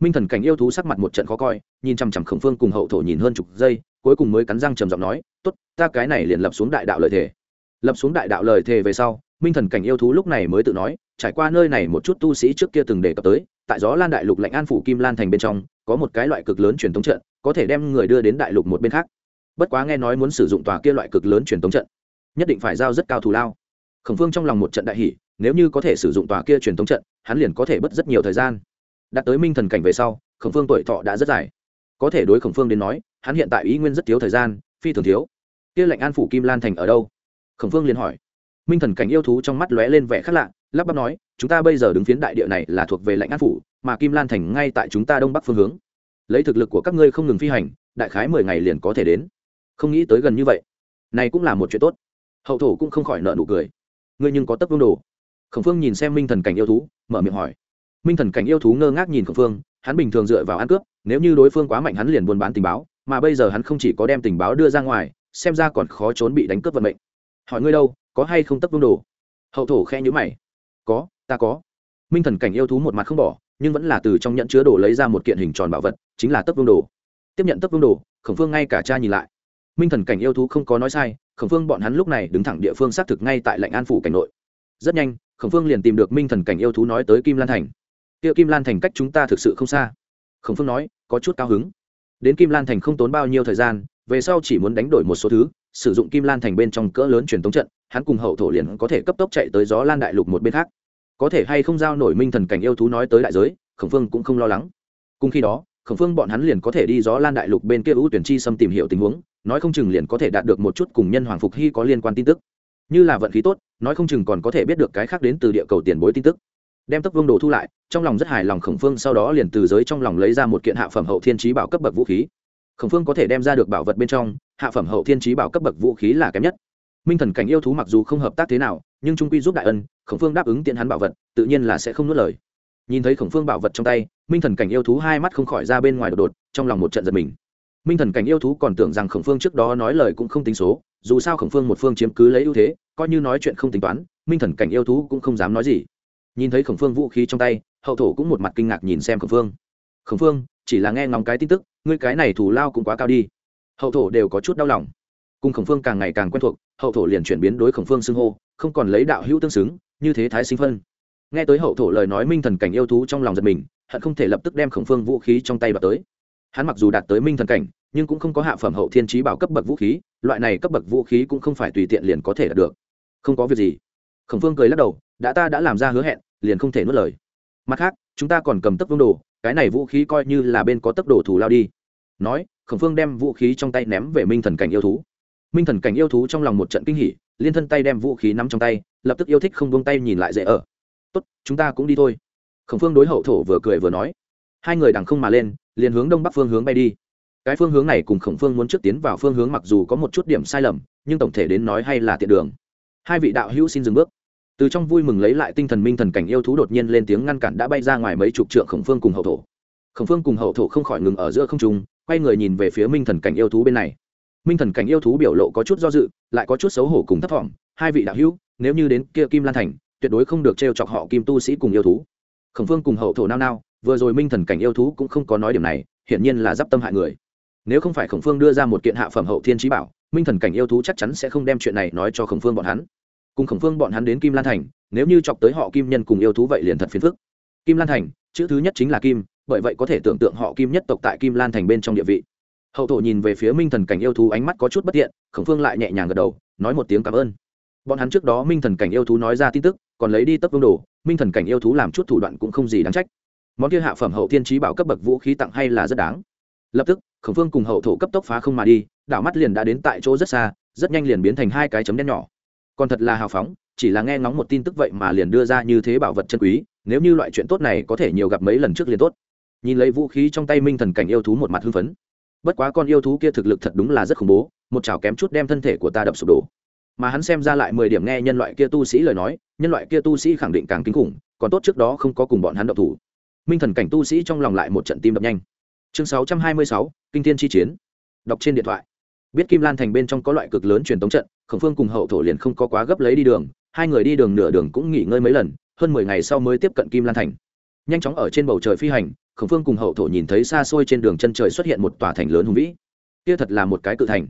Minh thần cảnh yêu thú sắc mặt một trận khó coi, nhìn chằm chằm khổng phương cùng hậu thổ nhìn hơn chục giây cuối cùng mới cắn răng trầm giọng nói, tốt, ta cái này liền lập xuống đại đạo lời thề. Lập xuống đại đạo lời thề về sau, minh thần cảnh yêu thú lúc này mới tự nói, trải qua nơi này một chút tu sĩ trước kia từng đề cập tới, tại gió lan đại lục lạnh an phủ kim lan thành bên trong, có một cái loại cực lớn truyền thống trận, có thể đem người đưa đến đại lục một bên khác. Bất quá nghe nói muốn sử dụng tòa kia loại cực lớn truyền thống trận, nhất định phải giao rất cao thù lao. Khẩn phương trong lòng một trận đại hỷ nếu như có thể sử dụng tòa kia truyền thống trận, hắn liền có thể bất rất nhiều thời gian. Đạt tới minh thần cảnh về sau khẩn phương tuổi thọ đã rất dài. Có thể đối khẩn phương đến nói hắn hiện tại ý nguyên rất thiếu thời gian, phi thường thiếu. Kia lệnh an phủ kim lan thành ở đâu? Khổng phương liền hỏi. Minh thần cảnh yêu thú trong mắt lóe lên vẻ khác lạ, lắp bắp nói, chúng ta bây giờ đứng phiến đại địa này là thuộc về lệnh an phủ, mà kim lan thành ngay tại chúng ta đông bắc phương hướng. Lấy thực lực của các ngươi không ngừng phi hành, đại khái mười ngày liền có thể đến. Không nghĩ tới gần như vậy. Này cũng là một chuyện tốt. Hậu thổ cũng không khỏi nợ nụ cười. Ngươi nhưng có tấc vương đồ. Khổng phương nhìn xem minh thần cảnh yêu thú, mở miệng hỏi. Minh thần cảnh yêu thú ngơ ngác nhìn khổng phương, hắn bình thường dựa vào ăn cướp, nếu như đối phương quá mạnh hắn liền buôn bán tình báo mà bây giờ hắn không chỉ có đem tình báo đưa ra ngoài, xem ra còn khó trốn bị đánh cướp vận mệnh. Hỏi ngươi đâu, có hay không tấp vương đồ? Hậu thổ khe nhữ mày. Có, ta có. Minh thần cảnh yêu thú một mặt không bỏ, nhưng vẫn là từ trong nhận chứa đồ lấy ra một kiện hình tròn bảo vật, chính là tấp vương đồ. Tiếp nhận tấp vương đồ, khổng phương ngay cả cha nhìn lại. Minh thần cảnh yêu thú không có nói sai, khổng phương bọn hắn lúc này đứng thẳng địa phương xác thực ngay tại lạnh an phủ cảnh nội. Rất nhanh, khổng phương liền tìm được minh thần cảnh yêu thú nói tới kim lan thành. Kia kim lan thành cách chúng ta thực sự không xa. Khổng phương nói, có chút cao hứng đến kim lan thành không tốn bao nhiêu thời gian, về sau chỉ muốn đánh đổi một số thứ, sử dụng kim lan thành bên trong cỡ lớn truyền thống trận, hắn cùng hậu thổ liền có thể cấp tốc chạy tới gió lan đại lục một bên khác. Có thể hay không giao nổi minh thần cảnh yêu thú nói tới đại giới, khổng phương cũng không lo lắng. Cùng khi đó, khổng phương bọn hắn liền có thể đi gió lan đại lục bên kia ưu tuyển chi xâm tìm hiểu tình huống, nói không chừng liền có thể đạt được một chút cùng nhân hoàng phục hy có liên quan tin tức. Như là vận khí tốt, nói không chừng còn có thể biết được cái khác đến từ địa cầu tiền bối tin tức đem tấp vương đồ thu lại, trong lòng rất hài lòng khổng phương sau đó liền từ giới trong lòng lấy ra một kiện hạ phẩm hậu thiên trí bảo cấp bậc vũ khí. Khổng phương có thể đem ra được bảo vật bên trong, hạ phẩm hậu thiên trí bảo cấp bậc vũ khí là kém nhất. Minh thần cảnh yêu thú mặc dù không hợp tác thế nào, nhưng trung quy giúp đại ân, khổng phương đáp ứng tiện hắn bảo vật, tự nhiên là sẽ không nuốt lời. Nhìn thấy khổng phương bảo vật trong tay, minh thần cảnh yêu thú hai mắt không khỏi ra bên ngoài đột đột, trong lòng một trận giật mình. Minh thần cảnh yêu thú còn tưởng rằng khổng phương trước đó nói lời cũng không tính số, dù sao khổng phương một phương chiếm cứ lấy ưu thế, coi như nói chuyện không tính toán, minh thần cảnh yêu thú cũng không dám nói gì nhìn thấy khổng phương vũ khí trong tay, hậu thổ cũng một mặt kinh ngạc nhìn xem khổng phương. Khổng phương, chỉ là nghe ngóng cái tin tức, ngươi cái này thủ lao cũng quá cao đi. Hậu thổ đều có chút đau lòng. Cùng khổng phương càng ngày càng quen thuộc, hậu thổ liền chuyển biến đối khổng phương xưng hô, không còn lấy đạo hữu tương xứng, như thế thái sinh phân. Nghe tới hậu thổ lời nói minh thần cảnh yêu thú trong lòng giật mình, hận không thể lập tức đem khổng phương vũ khí trong tay vào tới. Hắn mặc dù đạt tới minh thần cảnh, nhưng cũng không có hạ phẩm hậu thiên trí bảo cấp bậc vũ khí, loại này cấp bậc vũ khí cũng không phải tùy tiện liền có thể đạt được. Không có việc gì khổng phương cười lắc đầu, đã ta đã làm ra hứa hẹn, liền không thể nuốt lời. Mặt khác, chúng ta còn cầm tấp vương đồ, cái này vũ khí coi như là bên có tấc đồ thủ lao đi. Nói, khổng phương đem vũ khí trong tay ném về minh thần cảnh yêu thú. Minh thần cảnh yêu thú trong lòng một trận kinh hỉ, liên thân tay đem vũ khí nắm trong tay, lập tức yêu thích không buông tay nhìn lại dễ ở. Tốt, chúng ta cũng đi thôi. Khổng phương đối hậu thổ vừa cười vừa nói. Hai người đằng không mà lên, liền hướng đông bắc phương hướng bay đi. Cái phương hướng này cùng khổng phương muốn trước tiến vào phương hướng mặc dù có một chút điểm sai lầm, nhưng tổng thể đến nói hay là tiện đường. Hai vị đạo hữu xin dừng bước từ trong vui mừng lấy lại tinh thần minh thần cảnh yêu thú đột nhiên lên tiếng ngăn cản đã bay ra ngoài mấy chục trượng khổng phương cùng hậu thổ. Khổng phương cùng hậu thổ không khỏi ngừng ở giữa không trung, quay người nhìn về phía minh thần cảnh yêu thú bên này. Minh thần cảnh yêu thú biểu lộ có chút do dự, lại có chút xấu hổ cùng thấp thỏm, hai vị đạo hữu, nếu như đến kia kim lan thành, tuyệt đối không được t chọc họ kim tu sĩ cùng yêu thú. Khổng phương cùng hậu thổ nao nao, vừa rồi minh thần cảnh yêu thú cũng không có nói điểm này, hiển nhiên là d i p tâm hại người. Nếu không phải khổng phương đưa ra một kiện hạ phẩm hậu thiên trí bảo, minh thần cảnh yêu thú chắc chắn sẽ không đem chuyện này nói cho khổng phương bọn hắn cùng khổng phương bọn hắn đến kim lan thành, nếu như chọc tới họ kim nhân cùng yêu thú vậy liền thật phiền phức. Kim lan thành, chữ thứ nhất chính là kim, bởi vậy có thể tưởng tượng họ kim nhất tộc tại kim lan thành bên trong địa vị. Hậu thổ nhìn về phía minh thần cảnh yêu thú ánh mắt có chút bất tiện, khổng phương lại nhẹ nhàng gật đầu, nói một tiếng cảm ơn. Bọn hắn trước đó minh thần cảnh yêu thú nói ra tin tức, còn lấy đi tấp vương đồ, minh thần cảnh yêu thú làm chút thủ đoạn cũng không gì đáng trách. Món kia hạ phẩm hậu thiên trí bảo cấp bậc vũ khí tặng hay là rất đáng. Lập tức, khổng phương cùng hậu thổ cấp tốc phá không mà đi, đảo mắt liền đã đến tại chỗ rất xa, rất nhanh liền biến thành hai cái chấm đen nhỏ còn thật là hào phóng, chỉ là nghe ngóng một tin tức vậy mà liền đưa ra như thế bảo vật chân quý, nếu như loại chuyện tốt này có thể nhiều gặp mấy lần trước liền tốt. Nhìn lấy vũ khí trong tay minh thần cảnh yêu thú một mặt hưng phấn. Bất quá con yêu thú kia thực lực thật đúng là rất khủng bố, một chảo kém chút đem thân thể của ta đập sụp đổ. Mà hắn xem ra lại mười điểm nghe nhân loại kia tu sĩ lời nói, nhân loại kia tu sĩ khẳng định càng kinh khủng, còn tốt trước đó không có cùng bọn hắn đậu thủ. Minh thần cảnh tu sĩ trong lòng lại một trận tim đập nhanh. Chương sáu trăm hai mươi sáu, kinh thiên chi chiến. Đọc trên điện thoại biết kim lan thành bên trong có loại cực lớn truyền tống trận, khổng phương cùng hậu thổ liền không có quá gấp lấy đi đường, hai người đi đường nửa đường cũng nghỉ ngơi mấy lần, hơn mười ngày sau mới tiếp cận kim lan thành. Nhanh chóng ở trên bầu trời phi hành, khổng phương cùng hậu thổ nhìn thấy xa xôi trên đường chân trời xuất hiện một tòa thành lớn hùng vĩ. Kia thật là một cái cự thành.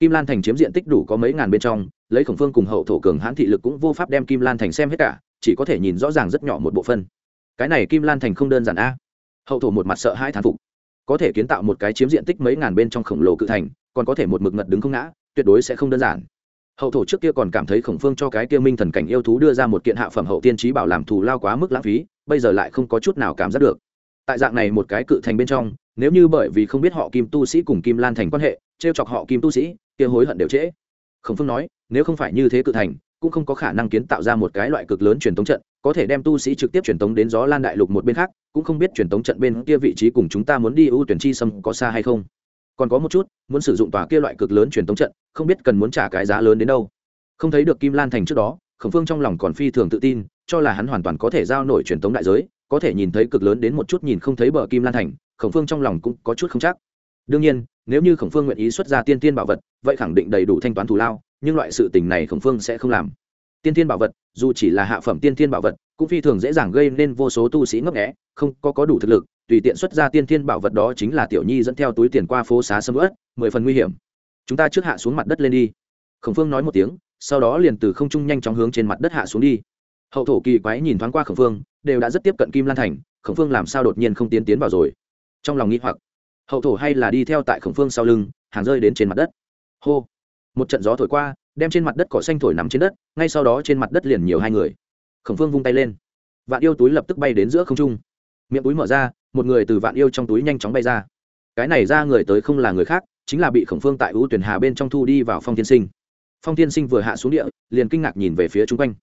Kim lan thành chiếm diện tích đủ có mấy ngàn bên trong, lấy khổng phương cùng hậu thổ cường hãn thị lực cũng vô pháp đem kim lan thành xem hết cả, chỉ có thể nhìn rõ ràng rất nhỏ một bộ phân cái này kim lan thành không đơn giản a. Hậu thổ một mặt sợ hai thán phục. Có thể kiến tạo một cái chiếm diện tích mấy ngàn bên trong khổng lồ cự thành còn có thể một mực ngật đứng không ngã, tuyệt đối sẽ không đơn giản. Hậu thổ trước kia còn cảm thấy khổng phương cho cái kia minh thần cảnh yêu thú đưa ra một kiện hạ phẩm hậu tiên trí bảo làm thù lao quá mức lãng phí, bây giờ lại không có chút nào cảm giác được. Tại dạng này một cái cự thành bên trong, nếu như bởi vì không biết họ kim tu sĩ cùng kim lan thành quan hệ t r e o chọc họ kim tu sĩ, kia hối hận đều trễ. Khổng phương nói, nếu không phải như thế cự thành, cũng không có khả năng kiến tạo ra một cái loại cực lớn truyền tống trận, có thể đem tu sĩ trực tiếp truyền tống đến gió lan đại lục một bên khác, cũng không biết truyền tống trận bên kia vị trí cùng chúng ta muốn đi ưu tuyển chi sâm có xa hay không còn có một chút, muốn sử dụng tòa kia loại cực lớn truyền tống trận, không biết cần muốn trả cái giá lớn đến đâu. Không thấy được kim lan thành trước đó, khổng phương trong lòng còn phi thường tự tin, cho là hắn hoàn toàn có thể giao nổi truyền tống đại giới, có thể nhìn thấy cực lớn đến một chút nhìn không thấy bờ kim lan thành, khổng phương trong lòng cũng có chút không chắc. Đương nhiên, nếu như khổng phương nguyện ý xuất ra tiên tiên bảo vật, vậy khẳng định đầy đủ thanh toán thù lao, nhưng loại sự tình này khổng phương sẽ không làm. Tiên tiên bảo vật, dù chỉ là hạ phẩm tiên tiên bảo vật, cũng phi thường dễ dàng gây nên vô số tu sĩ ngấp nghẽ không có có đủ thực lực tùy tiện xuất ra tiên thiên bảo vật đó chính là tiểu nhi dẫn theo túi tiền qua phố xá sâm ớt mười phần nguy hiểm. Chúng ta trước hạ xuống mặt đất lên đi. Khổng phương nói một tiếng, sau đó liền từ không trung nhanh chóng hướng trên mặt đất hạ xuống đi. Hậu thổ kỳ quái nhìn thoáng qua khổng phương, đều đã rất tiếp cận kim lan thành, khổng phương làm sao đột nhiên không tiến tiến vào rồi? Trong lòng nghĩ hoặc, hậu thổ hay là đi theo tại khổng phương sau lưng, hàng rơi đến trên mặt đất. Hô! Một trận gió thổi qua, đem trên mặt đất cỏ xanh thổi nằm trên đất, ngay sau đó trên mặt đất liền nhiều hai người. Khổng phương vung tay lên. Vạn yêu túi lập tức bay đến giữa không trung miệng túi mở ra, một người từ vạn yêu trong túi nhanh chóng bay ra. Cái này ra người tới không là người khác, chính là bị khổng phương tại ưu tuyển hà bên trong thu đi vào phong tiên sinh. Phong tiên sinh vừa hạ xuống địa, liền kinh ngạc nhìn về phía chung quanh.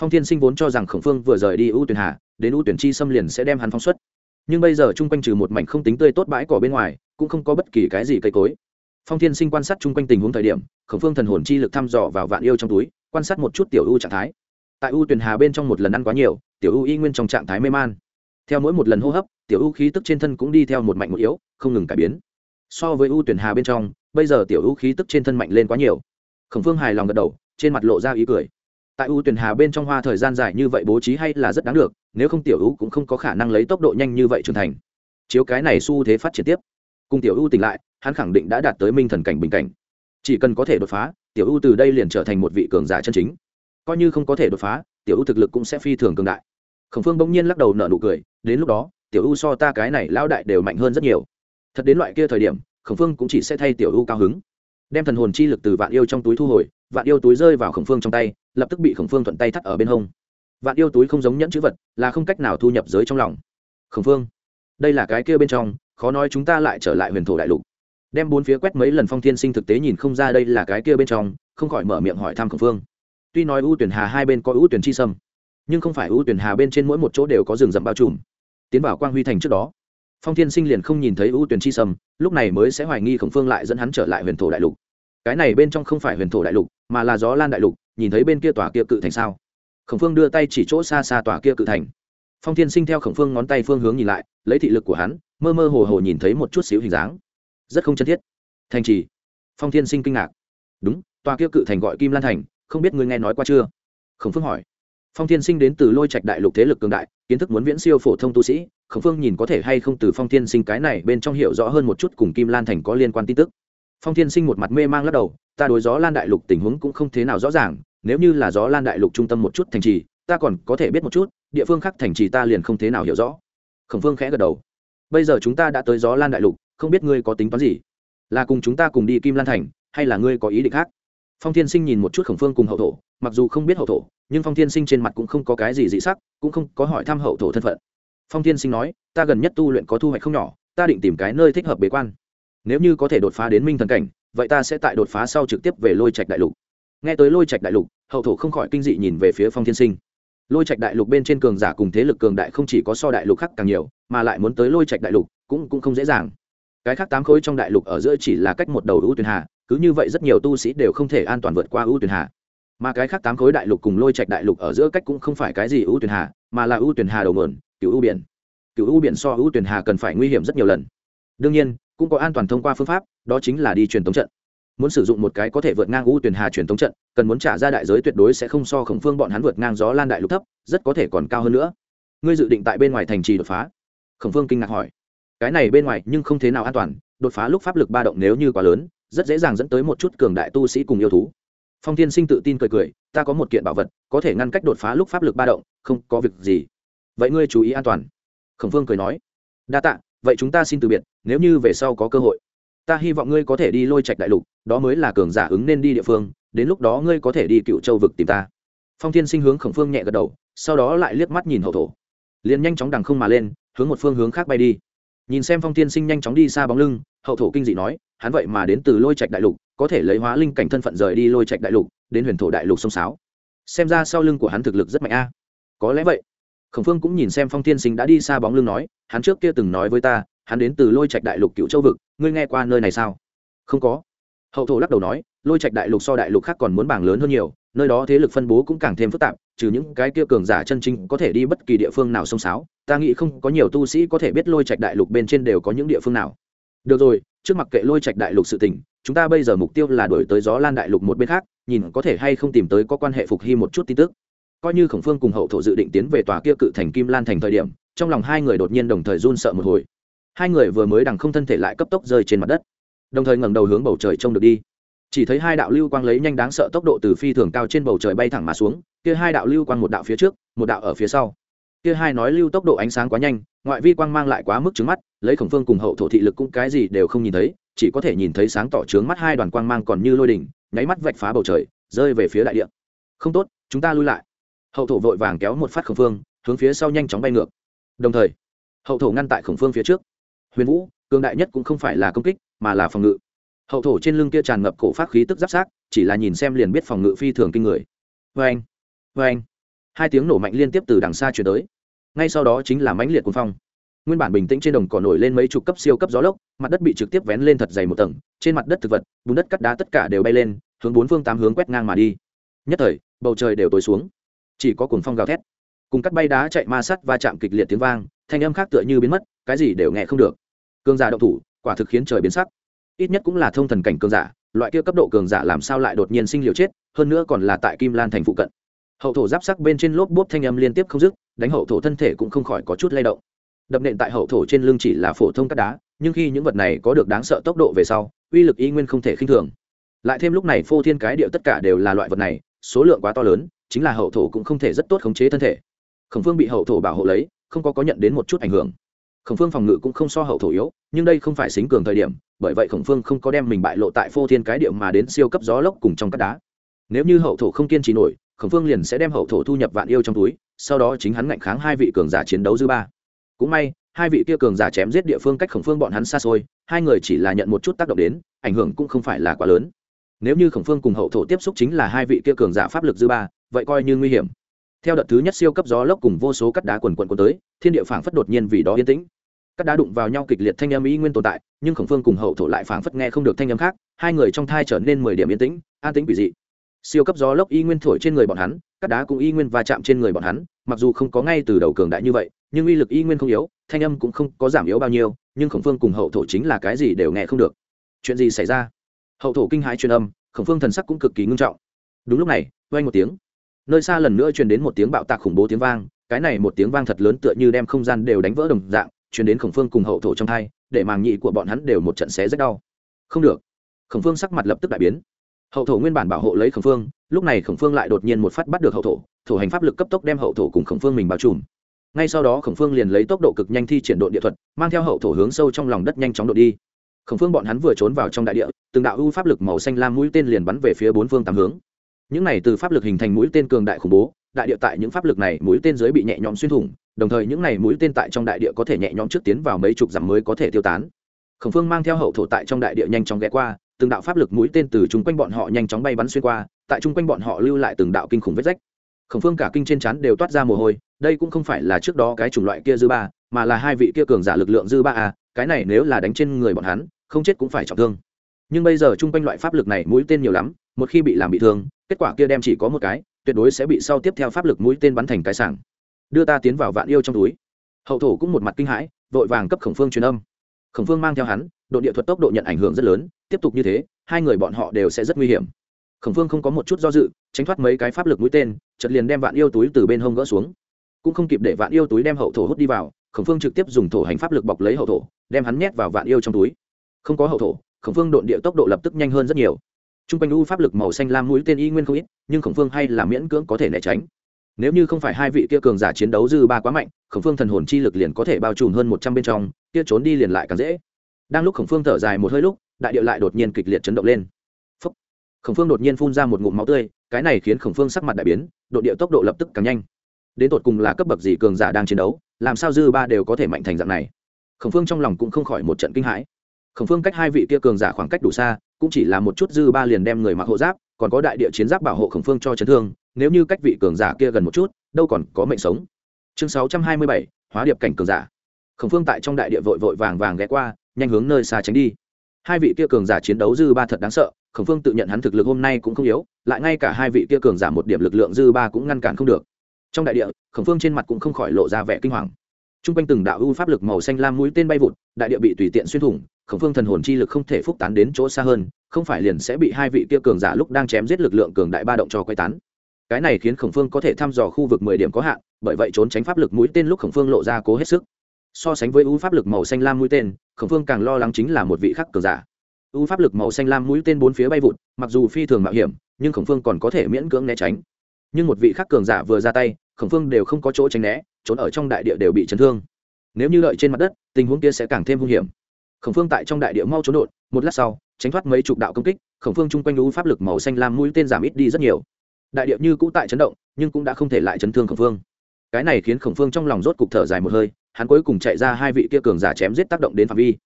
Phong tiên sinh vốn cho rằng khổng phương vừa rời đi ưu tuyển hà, đến ưu tuyển chi xâm liền sẽ đem hắn phóng xuất. Nhưng bây giờ chung quanh trừ một mảnh không tính tươi tốt bãi cỏ bên ngoài, cũng không có bất kỳ cái gì cây cối. Phong thiên sinh quan sát chung quanh tình huống thời điểm, khổng phương thần hồn chi lực thăm dò vào vạn yêu trong túi, quan sát một chút tiểu u trạng thái. Tại u tuyền hà bên trong một lần ăn quá nhiều, tiểu u y nguyên trong trạng thái mê man theo mỗi một lần hô hấp, tiểu u khí tức trên thân cũng đi theo một mạnh một yếu, không ngừng cải biến. So với u tuyển hà bên trong, bây giờ tiểu u khí tức trên thân mạnh lên quá nhiều. Khổng phương hài lòng gật đầu, trên mặt lộ ra ý cười. Tại u tuyển hà bên trong hoa thời gian dài như vậy bố trí hay là rất đáng được, nếu không tiểu u cũng không có khả năng lấy tốc độ nhanh như vậy trưởng thành. Chiếu cái này xu thế phát triển tiếp. Cùng tiểu u tỉnh lại, hắn khẳng định đã đạt tới minh thần cảnh bình cảnh. Chỉ cần có thể đột phá, tiểu u từ đây liền trở thành một vị cường giả chân chính. Coi như không có thể đột phá, tiểu u thực lực cũng sẽ phi thường cường đại khổng phương bỗng nhiên lắc đầu nở nụ cười, đến lúc đó, tiểu u so ta cái này lão đại đều mạnh hơn rất nhiều. Thật đến loại kia thời điểm, khổng phương cũng chỉ sẽ thay tiểu u cao hứng. Đem thần hồn chi lực từ vạn yêu trong túi thu hồi, vạn yêu túi rơi vào khổng phương trong tay, lập tức bị khổng phương thuận tay thắt ở bên hông. Vạn yêu túi không giống nhẫn chữ vật, là không cách nào thu nhập giới trong lòng. Khổng phương, đây là cái kia bên trong, khó nói chúng ta lại trở lại huyền thổ đại lục. Đem bốn phía quét mấy lần phong thiên sinh thực tế nhìn không ra đây là cái kia bên trong, không khỏi mở miệng hỏi thăm khổng phương. Tuy nói ưu tuyển hà hai bên có ưu tuyển chi sâm nhưng không phải ưu tuyển hà bên trên mỗi một chỗ đều có rừng rậm bao trùm. Tiến vào quang huy thành trước đó phong thiên sinh liền không nhìn thấy ưu tuyển chi Sầm, lúc này mới sẽ hoài nghi khổng phương lại dẫn hắn trở lại huyền thổ đại lục. Cái này bên trong không phải huyền thổ đại lục mà là gió lan đại lục nhìn thấy bên kia tòa kia cự thành sao? Khổng phương đưa tay chỉ chỗ xa xa tòa kia cự thành. Phong thiên sinh theo khổng phương ngón tay phương hướng nhìn lại lấy thị lực của hắn mơ mơ hồ hồ nhìn thấy một chút xíu hình dáng. Rất không chân thiết. Thành trì. Phong thiên sinh kinh ngạc. Đúng tòa kia cự thành gọi kim lan thành không biết ngươi nghe nói qua chưa? Khổng phương hỏi phong thiên sinh đến từ lôi trạch đại lục thế lực cường đại, kiến thức muốn viễn siêu phổ thông tu sĩ, khổng phương nhìn có thể hay không từ phong thiên sinh cái này bên trong hiểu rõ hơn một chút cùng kim lan thành có liên quan tin tức. Phong thiên sinh một mặt mê mang lắc đầu, ta đối gió lan đại lục tình huống cũng không thế nào rõ ràng, nếu như là gió lan đại lục trung tâm một chút thành trì, ta còn có thể biết một chút, địa phương khác thành trì ta liền không thế nào hiểu rõ. Khổng phương khẽ gật đầu, bây giờ chúng ta đã tới gió lan đại lục, không biết ngươi có tính toán gì? Là cùng chúng ta cùng đi kim lan thành, hay là ngươi có ý định khác? Phong thiên sinh nhìn một chút khổng phương cùng hậu thổ, mặc dù không biết hậu thổ, nhưng phong thiên sinh trên mặt cũng không có cái gì dị sắc, cũng không có hỏi thăm hậu thổ thân phận. Phong thiên sinh nói, ta gần nhất tu luyện có thu hoạch không nhỏ, ta định tìm cái nơi thích hợp bế quan. Nếu như có thể đột phá đến minh thần cảnh, vậy ta sẽ tại đột phá sau trực tiếp về lôi trạch đại lục. Nghe tới lôi trạch đại lục, hậu thổ không khỏi kinh dị nhìn về phía phong thiên sinh. Lôi trạch đại lục bên trên cường giả cùng thế lực cường đại không chỉ có so đại lục khác càng nhiều, mà lại muốn tới lôi trạch đại lục cũng cũng không dễ dàng. Cái khác tám khối trong đại lục ở giữa chỉ là cách một đầu ưu tuyền hà cứ như vậy rất nhiều tu sĩ đều không thể an toàn vượt qua ưu tuyển hà. Mà cái khác tám khối đại lục cùng lôi trạch đại lục ở giữa cách cũng không phải cái gì ưu tuyển hà, mà là ưu tuyển hà đầu mườn cựu ưu biển. Cựu ưu biển so ưu tuyển hà cần phải nguy hiểm rất nhiều lần. Đương nhiên, cũng có an toàn thông qua phương pháp, đó chính là đi truyền tống trận. Muốn sử dụng một cái có thể vượt ngang ưu tuyển hà truyền tống trận, cần muốn trả ra đại giới tuyệt đối sẽ không so khổng phương bọn hắn vượt ngang gió lan đại lục thấp, rất có thể còn cao hơn nữa. Ngươi dự định tại bên ngoài thành trì đột phá? Khổng phương kinh ngạc hỏi. Cái này bên ngoài nhưng không thế nào an toàn, đột phá lúc pháp lực ba động nếu như quá lớn rất dễ dàng dẫn tới một chút cường đại tu sĩ cùng yêu thú. Phong tiên sinh tự tin cười cười, ta có một kiện bảo vật, có thể ngăn cách đột phá lúc pháp lực ba động, không có việc gì. Vậy ngươi chú ý an toàn. Khổng phương cười nói, đa tạ, vậy chúng ta xin từ biệt, nếu như về sau có cơ hội. Ta hy vọng ngươi có thể đi lôi trạch đại lục, đó mới là cường giả ứng nên đi địa phương, đến lúc đó ngươi có thể đi cựu châu vực tìm ta. Phong thiên sinh hướng khổng phương nhẹ gật đầu, sau đó lại liếc mắt nhìn hậu thổ. Liền nhanh chóng đằng không mà lên, hướng một phương hướng khác bay đi nhìn xem phong thiên sinh nhanh chóng đi xa bóng lưng, hậu thổ kinh dị nói, hắn vậy mà đến từ lôi trạch đại lục, có thể lấy hóa linh cảnh thân phận rời đi lôi trạch đại lục, đến huyền thổ đại lục sông sáo. Xem ra sau lưng của hắn thực lực rất mạnh a. Có lẽ vậy. Khổng phương cũng nhìn xem phong thiên sinh đã đi xa bóng lưng nói, hắn trước kia từng nói với ta, hắn đến từ lôi trạch đại lục cựu châu vực, ngươi nghe qua nơi này sao? Không có. Hậu thổ lắc đầu nói, lôi trạch đại lục so đại lục khác còn muốn bảng lớn hơn nhiều nơi đó thế lực phân bố cũng càng thêm phức tạp, trừ những cái kia cường giả chân chính có thể đi bất kỳ địa phương nào xông xáo, ta nghĩ không có nhiều tu sĩ có thể biết lôi trạch đại lục bên trên đều có những địa phương nào. Được rồi, trước mặt kệ lôi trạch đại lục sự tình, chúng ta bây giờ mục tiêu là đổi tới gió lan đại lục một bên khác, nhìn có thể hay không tìm tới có quan hệ phục hy một chút tin tức. Coi như khổng phương cùng hậu thổ dự định tiến về tòa kia cự thành kim lan thành thời điểm, trong lòng hai người đột nhiên đồng thời run sợ một hồi. Hai người vừa mới đằng không thân thể lại cấp tốc rơi trên mặt đất. Đồng thời ngẩng đầu hướng bầu trời trông được đi chỉ thấy hai đạo lưu quang lấy nhanh đáng sợ tốc độ từ phi thường cao trên bầu trời bay thẳng mà xuống, kia hai đạo lưu quang một đạo phía trước, một đạo ở phía sau. Kia hai nói lưu tốc độ ánh sáng quá nhanh, ngoại vi quang mang lại quá mức trứng mắt, lấy khổng phương cùng hậu thổ thị lực cũng cái gì đều không nhìn thấy, chỉ có thể nhìn thấy sáng tỏ trướng mắt hai đoàn quang mang còn như lôi đỉnh, nháy mắt vạch phá bầu trời, rơi về phía đại địa. Không tốt, chúng ta lui lại. Hậu thổ vội vàng kéo một phát khổng phương, hướng phía sau nhanh chóng bay ngược. Đồng thời, hậu thổ ngăn tại khổng phương phía trước. Huyền vũ, cường đại nhất cũng không phải là công kích, mà là phòng ngự hậu thổ trên lưng kia tràn ngập cổ phát khí tức giáp sát, chỉ là nhìn xem liền biết phòng ngự phi thường kinh người. Vê anh vê anh hai tiếng nổ mạnh liên tiếp từ đằng xa chuyển tới. Ngay sau đó chính là mãnh liệt cuồng phong. Nguyên bản bình tĩnh trên đồng cỏ nổi lên mấy chục cấp siêu cấp gió lốc, mặt đất bị trực tiếp vén lên thật dày một tầng, trên mặt đất thực vật, bùn đất cắt đá tất cả đều bay lên, hướng bốn phương tám hướng quét ngang mà đi. Nhất thời, bầu trời đều tối xuống. Chỉ có cuồng phong gào thét. Cùng cắt bay đá chạy ma sắt và chạm kịch liệt tiếng vang, thanh âm khác tựa như biến mất, cái gì đều nghe không được. Cương giả động thủ, quả thực khiến trời biến sắc ít nhất cũng là thông thần cảnh cường giả, loại kia cấp độ cường giả làm sao lại đột nhiên sinh liều chết, hơn nữa còn là tại kim lan thành phụ cận. Hậu thổ giáp sắc bên trên lốp bốp thanh âm liên tiếp không dứt, đánh hậu thổ thân thể cũng không khỏi có chút lay động. Đập nện tại hậu thổ trên lưng chỉ là phổ thông cắt đá, nhưng khi những vật này có được đáng sợ tốc độ về sau, uy lực y nguyên không thể khinh thường. Lại thêm lúc này phô thiên cái điệu tất cả đều là loại vật này, số lượng quá to lớn, chính là hậu thổ cũng không thể rất tốt khống chế thân thể. Khổng phương bị hậu thổ bảo hộ lấy, không có có nhận đến một chút ảnh hưởng khổng phương phòng ngự cũng không so hậu thổ yếu, nhưng đây không phải xính cường thời điểm, bởi vậy khổng phương không có đem mình bại lộ tại phô thiên cái điệu mà đến siêu cấp gió lốc cùng trong các đá. Nếu như hậu thổ không kiên trì nổi, khổng phương liền sẽ đem hậu thổ thu nhập vạn yêu trong túi, sau đó chính hắn ngạnh kháng hai vị cường giả chiến đấu dư ba. Cũng may, hai vị kia cường giả chém giết địa phương cách khổng phương bọn hắn xa xôi, hai người chỉ là nhận một chút tác động đến, ảnh hưởng cũng không phải là quá lớn. Nếu như khổng phương cùng hậu thổ tiếp xúc chính là hai vị kia cường giả pháp lực dư ba, vậy coi như nguy hiểm theo đợt thứ nhất siêu cấp gió lốc cùng vô số cắt đá quần quần quần tới, thiên địa phảng phất đột nhiên vì đó yên tĩnh. Cắt đá đụng vào nhau kịch liệt thanh âm ý nguyên tồn tại, nhưng khổng phương cùng hậu thổ lại phảng phất nghe không được thanh âm khác, hai người trong thai trở nên mười điểm yên tĩnh, an tĩnh quỷ dị. Siêu cấp gió lốc y nguyên thổi trên người bọn hắn, cắt đá cũng y nguyên va chạm trên người bọn hắn, mặc dù không có ngay từ đầu cường đại như vậy, nhưng uy lực y nguyên không yếu, thanh âm cũng không có giảm yếu bao nhiêu, nhưng khổng phương cùng hậu thổ chính là cái gì đều nghe không được. Chuyện gì xảy ra? Hậu thổ kinh hãi truyền âm, khổng phương thần sắc cũng cực kỳ ngưng trọng. Đúng lúc này, vang một tiếng nơi xa lần nữa truyền đến một tiếng bạo tạc khủng bố tiếng vang, cái này một tiếng vang thật lớn tựa như đem không gian đều đánh vỡ đồng dạng, truyền đến khổng phương cùng hậu thổ trong thai để màng nhị của bọn hắn đều một trận xé rất đau. Không được. Khổng phương sắc mặt lập tức đại biến. Hậu thổ nguyên bản bảo hộ lấy khổng phương, lúc này khổng phương lại đột nhiên một phát bắt được hậu thổ thổ hành pháp lực cấp tốc đem hậu thổ cùng khổng phương mình bao trùm. Ngay sau đó khổng phương liền lấy tốc độ cực nhanh thi triển độ địa thuật, mang theo hậu thổ hướng sâu trong lòng đất nhanh chóng độ đi. Khổng phương bọn hắn vừa trốn vào trong đại địa, từng đạo ưu pháp lực màu xanh lam mũi tên liền bắn về phía bốn phương tám hướng những này từ pháp lực hình thành mũi tên cường đại khủng bố, đại địa tại những pháp lực này mũi tên dưới bị nhẹ nhõm xuyên thủng, đồng thời những này mũi tên tại trong đại địa có thể nhẹ nhõm trước tiến vào mấy chục dặm mới có thể tiêu tán. Khổng phương mang theo hậu thổ tại trong đại địa nhanh chóng ghé qua, từng đạo pháp lực mũi tên từ chung quanh bọn họ nhanh chóng bay bắn xuyên qua, tại chung quanh bọn họ lưu lại từng đạo kinh khủng vết rách. Khổng phương cả kinh trên chắn đều toát ra mồ hôi, đây cũng không phải là trước đó cái chủng loại kia dư ba, mà là hai vị kia cường giả lực lượng dư ba à cái này nếu là đánh trên người bọn hắn, không chết cũng phải trọng thương. Nhưng bây giờ chung quanh loại pháp lực này mũi tên nhiều lắm, một khi bị làm bị thương kết quả kia đem chỉ có một cái, tuyệt đối sẽ bị sau tiếp theo pháp lực mũi tên bắn thành cái sảng. Đưa ta tiến vào vạn yêu trong túi. Hậu thổ cũng một mặt kinh hãi, vội vàng cấp khổng phương truyền âm. Khổng phương mang theo hắn, độ địa thuật tốc độ nhận ảnh hưởng rất lớn, tiếp tục như thế, hai người bọn họ đều sẽ rất nguy hiểm. Khổng phương không có một chút do dự, tránh thoát mấy cái pháp lực mũi tên chật liền đem vạn yêu túi từ bên hông gỡ xuống. Cũng không kịp để vạn yêu túi đem hậu thổ hút đi vào, khổng phương trực tiếp dùng thổ hành pháp lực bọc lấy hậu thổ, đem hắn nhét vào vạn yêu trong túi. Không có hậu thổ, khổng phương độn địa tốc độ lập tức nhanh hơn rất nhiều t r u n g quanh u pháp lực màu xanh lam mũi tên y nguyên không ít, nhưng khổng phương hay là miễn cưỡng có thể né tránh. Nếu như không phải hai vị kia cường giả chiến đấu dư ba quá mạnh, khổng phương thần hồn chi lực liền có thể bao trùm hơn một trăm bên trong, kia trốn đi liền lại càng dễ. Đang lúc khổng phương thở dài một hơi lúc, đại điệu lại đột nhiên kịch liệt chấn động lên. Phúc. khổng phương đột nhiên phun ra một ngụm máu tươi, cái này khiến khổng phương sắc mặt đại biến, độ điệu tốc độ lập tức càng nhanh. Đến tột cùng là cấp bậc gì cường giả đang chiến đấu, làm sao dư ba đều có thể mạnh thành dạng này? Khổng phương trong lòng cũng không khỏi một trận kinh hãi. Khổng phương cách hai vị kia cường giả khoảng cách đủ xa cũng chỉ là một chút dư ba liền đem người mặc hộ giáp, còn có đại địa chiến giáp bảo hộ khổng phương cho chấn thương, nếu như cách vị cường giả kia gần một chút, đâu còn có mệnh sống. Chương sáu trăm hai mươi bảy, hóa điệp cảnh cường giả. Khổng phương tại trong đại địa vội vội vàng vàng ghé qua, nhanh hướng nơi xa tránh đi. Hai vị kia cường giả chiến đấu dư ba thật đáng sợ, khổng phương tự nhận hắn thực lực hôm nay cũng không yếu, lại ngay cả hai vị kia cường giả một điểm lực lượng dư ba cũng ngăn cản không được. Trong đại địa, khổng phương trên mặt cũng không khỏi lộ ra vẻ kinh hoàng. T r u n g quanh từng đạo ưu pháp lực màu xanh lam mũi tên bay vụt, đại địa bị tùy tiện xuyên thủng khổng phương thần hồn chi lực không thể phúc tán đến chỗ xa hơn, không phải liền sẽ bị hai vị kia cường giả lúc đang chém giết lực lượng cường đại ba động cho quay tán. Cái này khiến khổng phương có thể thăm dò khu vực mười điểm có hạn, bởi vậy trốn tránh pháp lực mũi tên lúc khổng phương lộ ra cố hết sức. So sánh với ưu pháp lực màu xanh lam mũi tên, khổng phương càng lo lắng chính là một vị khắc cường giả. Ưu pháp lực màu xanh lam mũi tên bốn phía bay vụt, mặc dù phi thường mạo hiểm, nhưng khổng phương còn có thể miễn cưỡng né tránh. Nhưng một vị khắc cường giả vừa ra tay, khổng phương đều không có chỗ tránh né, trốn ở trong đại địa đều bị chấn thương. Nếu như lợi trên mặt đất, tình huống kia sẽ càng thêm hung hiểm khổng phương tại trong đại địa mau trốn đột, một lát sau, tránh thoát mấy chục đạo công kích, khổng phương chung quanh lũ pháp lực màu xanh làm mũi tên giảm ít đi rất nhiều. Đại địa như cũ tại chấn động, nhưng cũng đã không thể lại chấn thương khổng phương. Cái này khiến khổng phương trong lòng rốt cục thở dài một hơi, hắn cuối cùng chạy ra hai vị kia cường giả chém giết tác động đến phạm vi.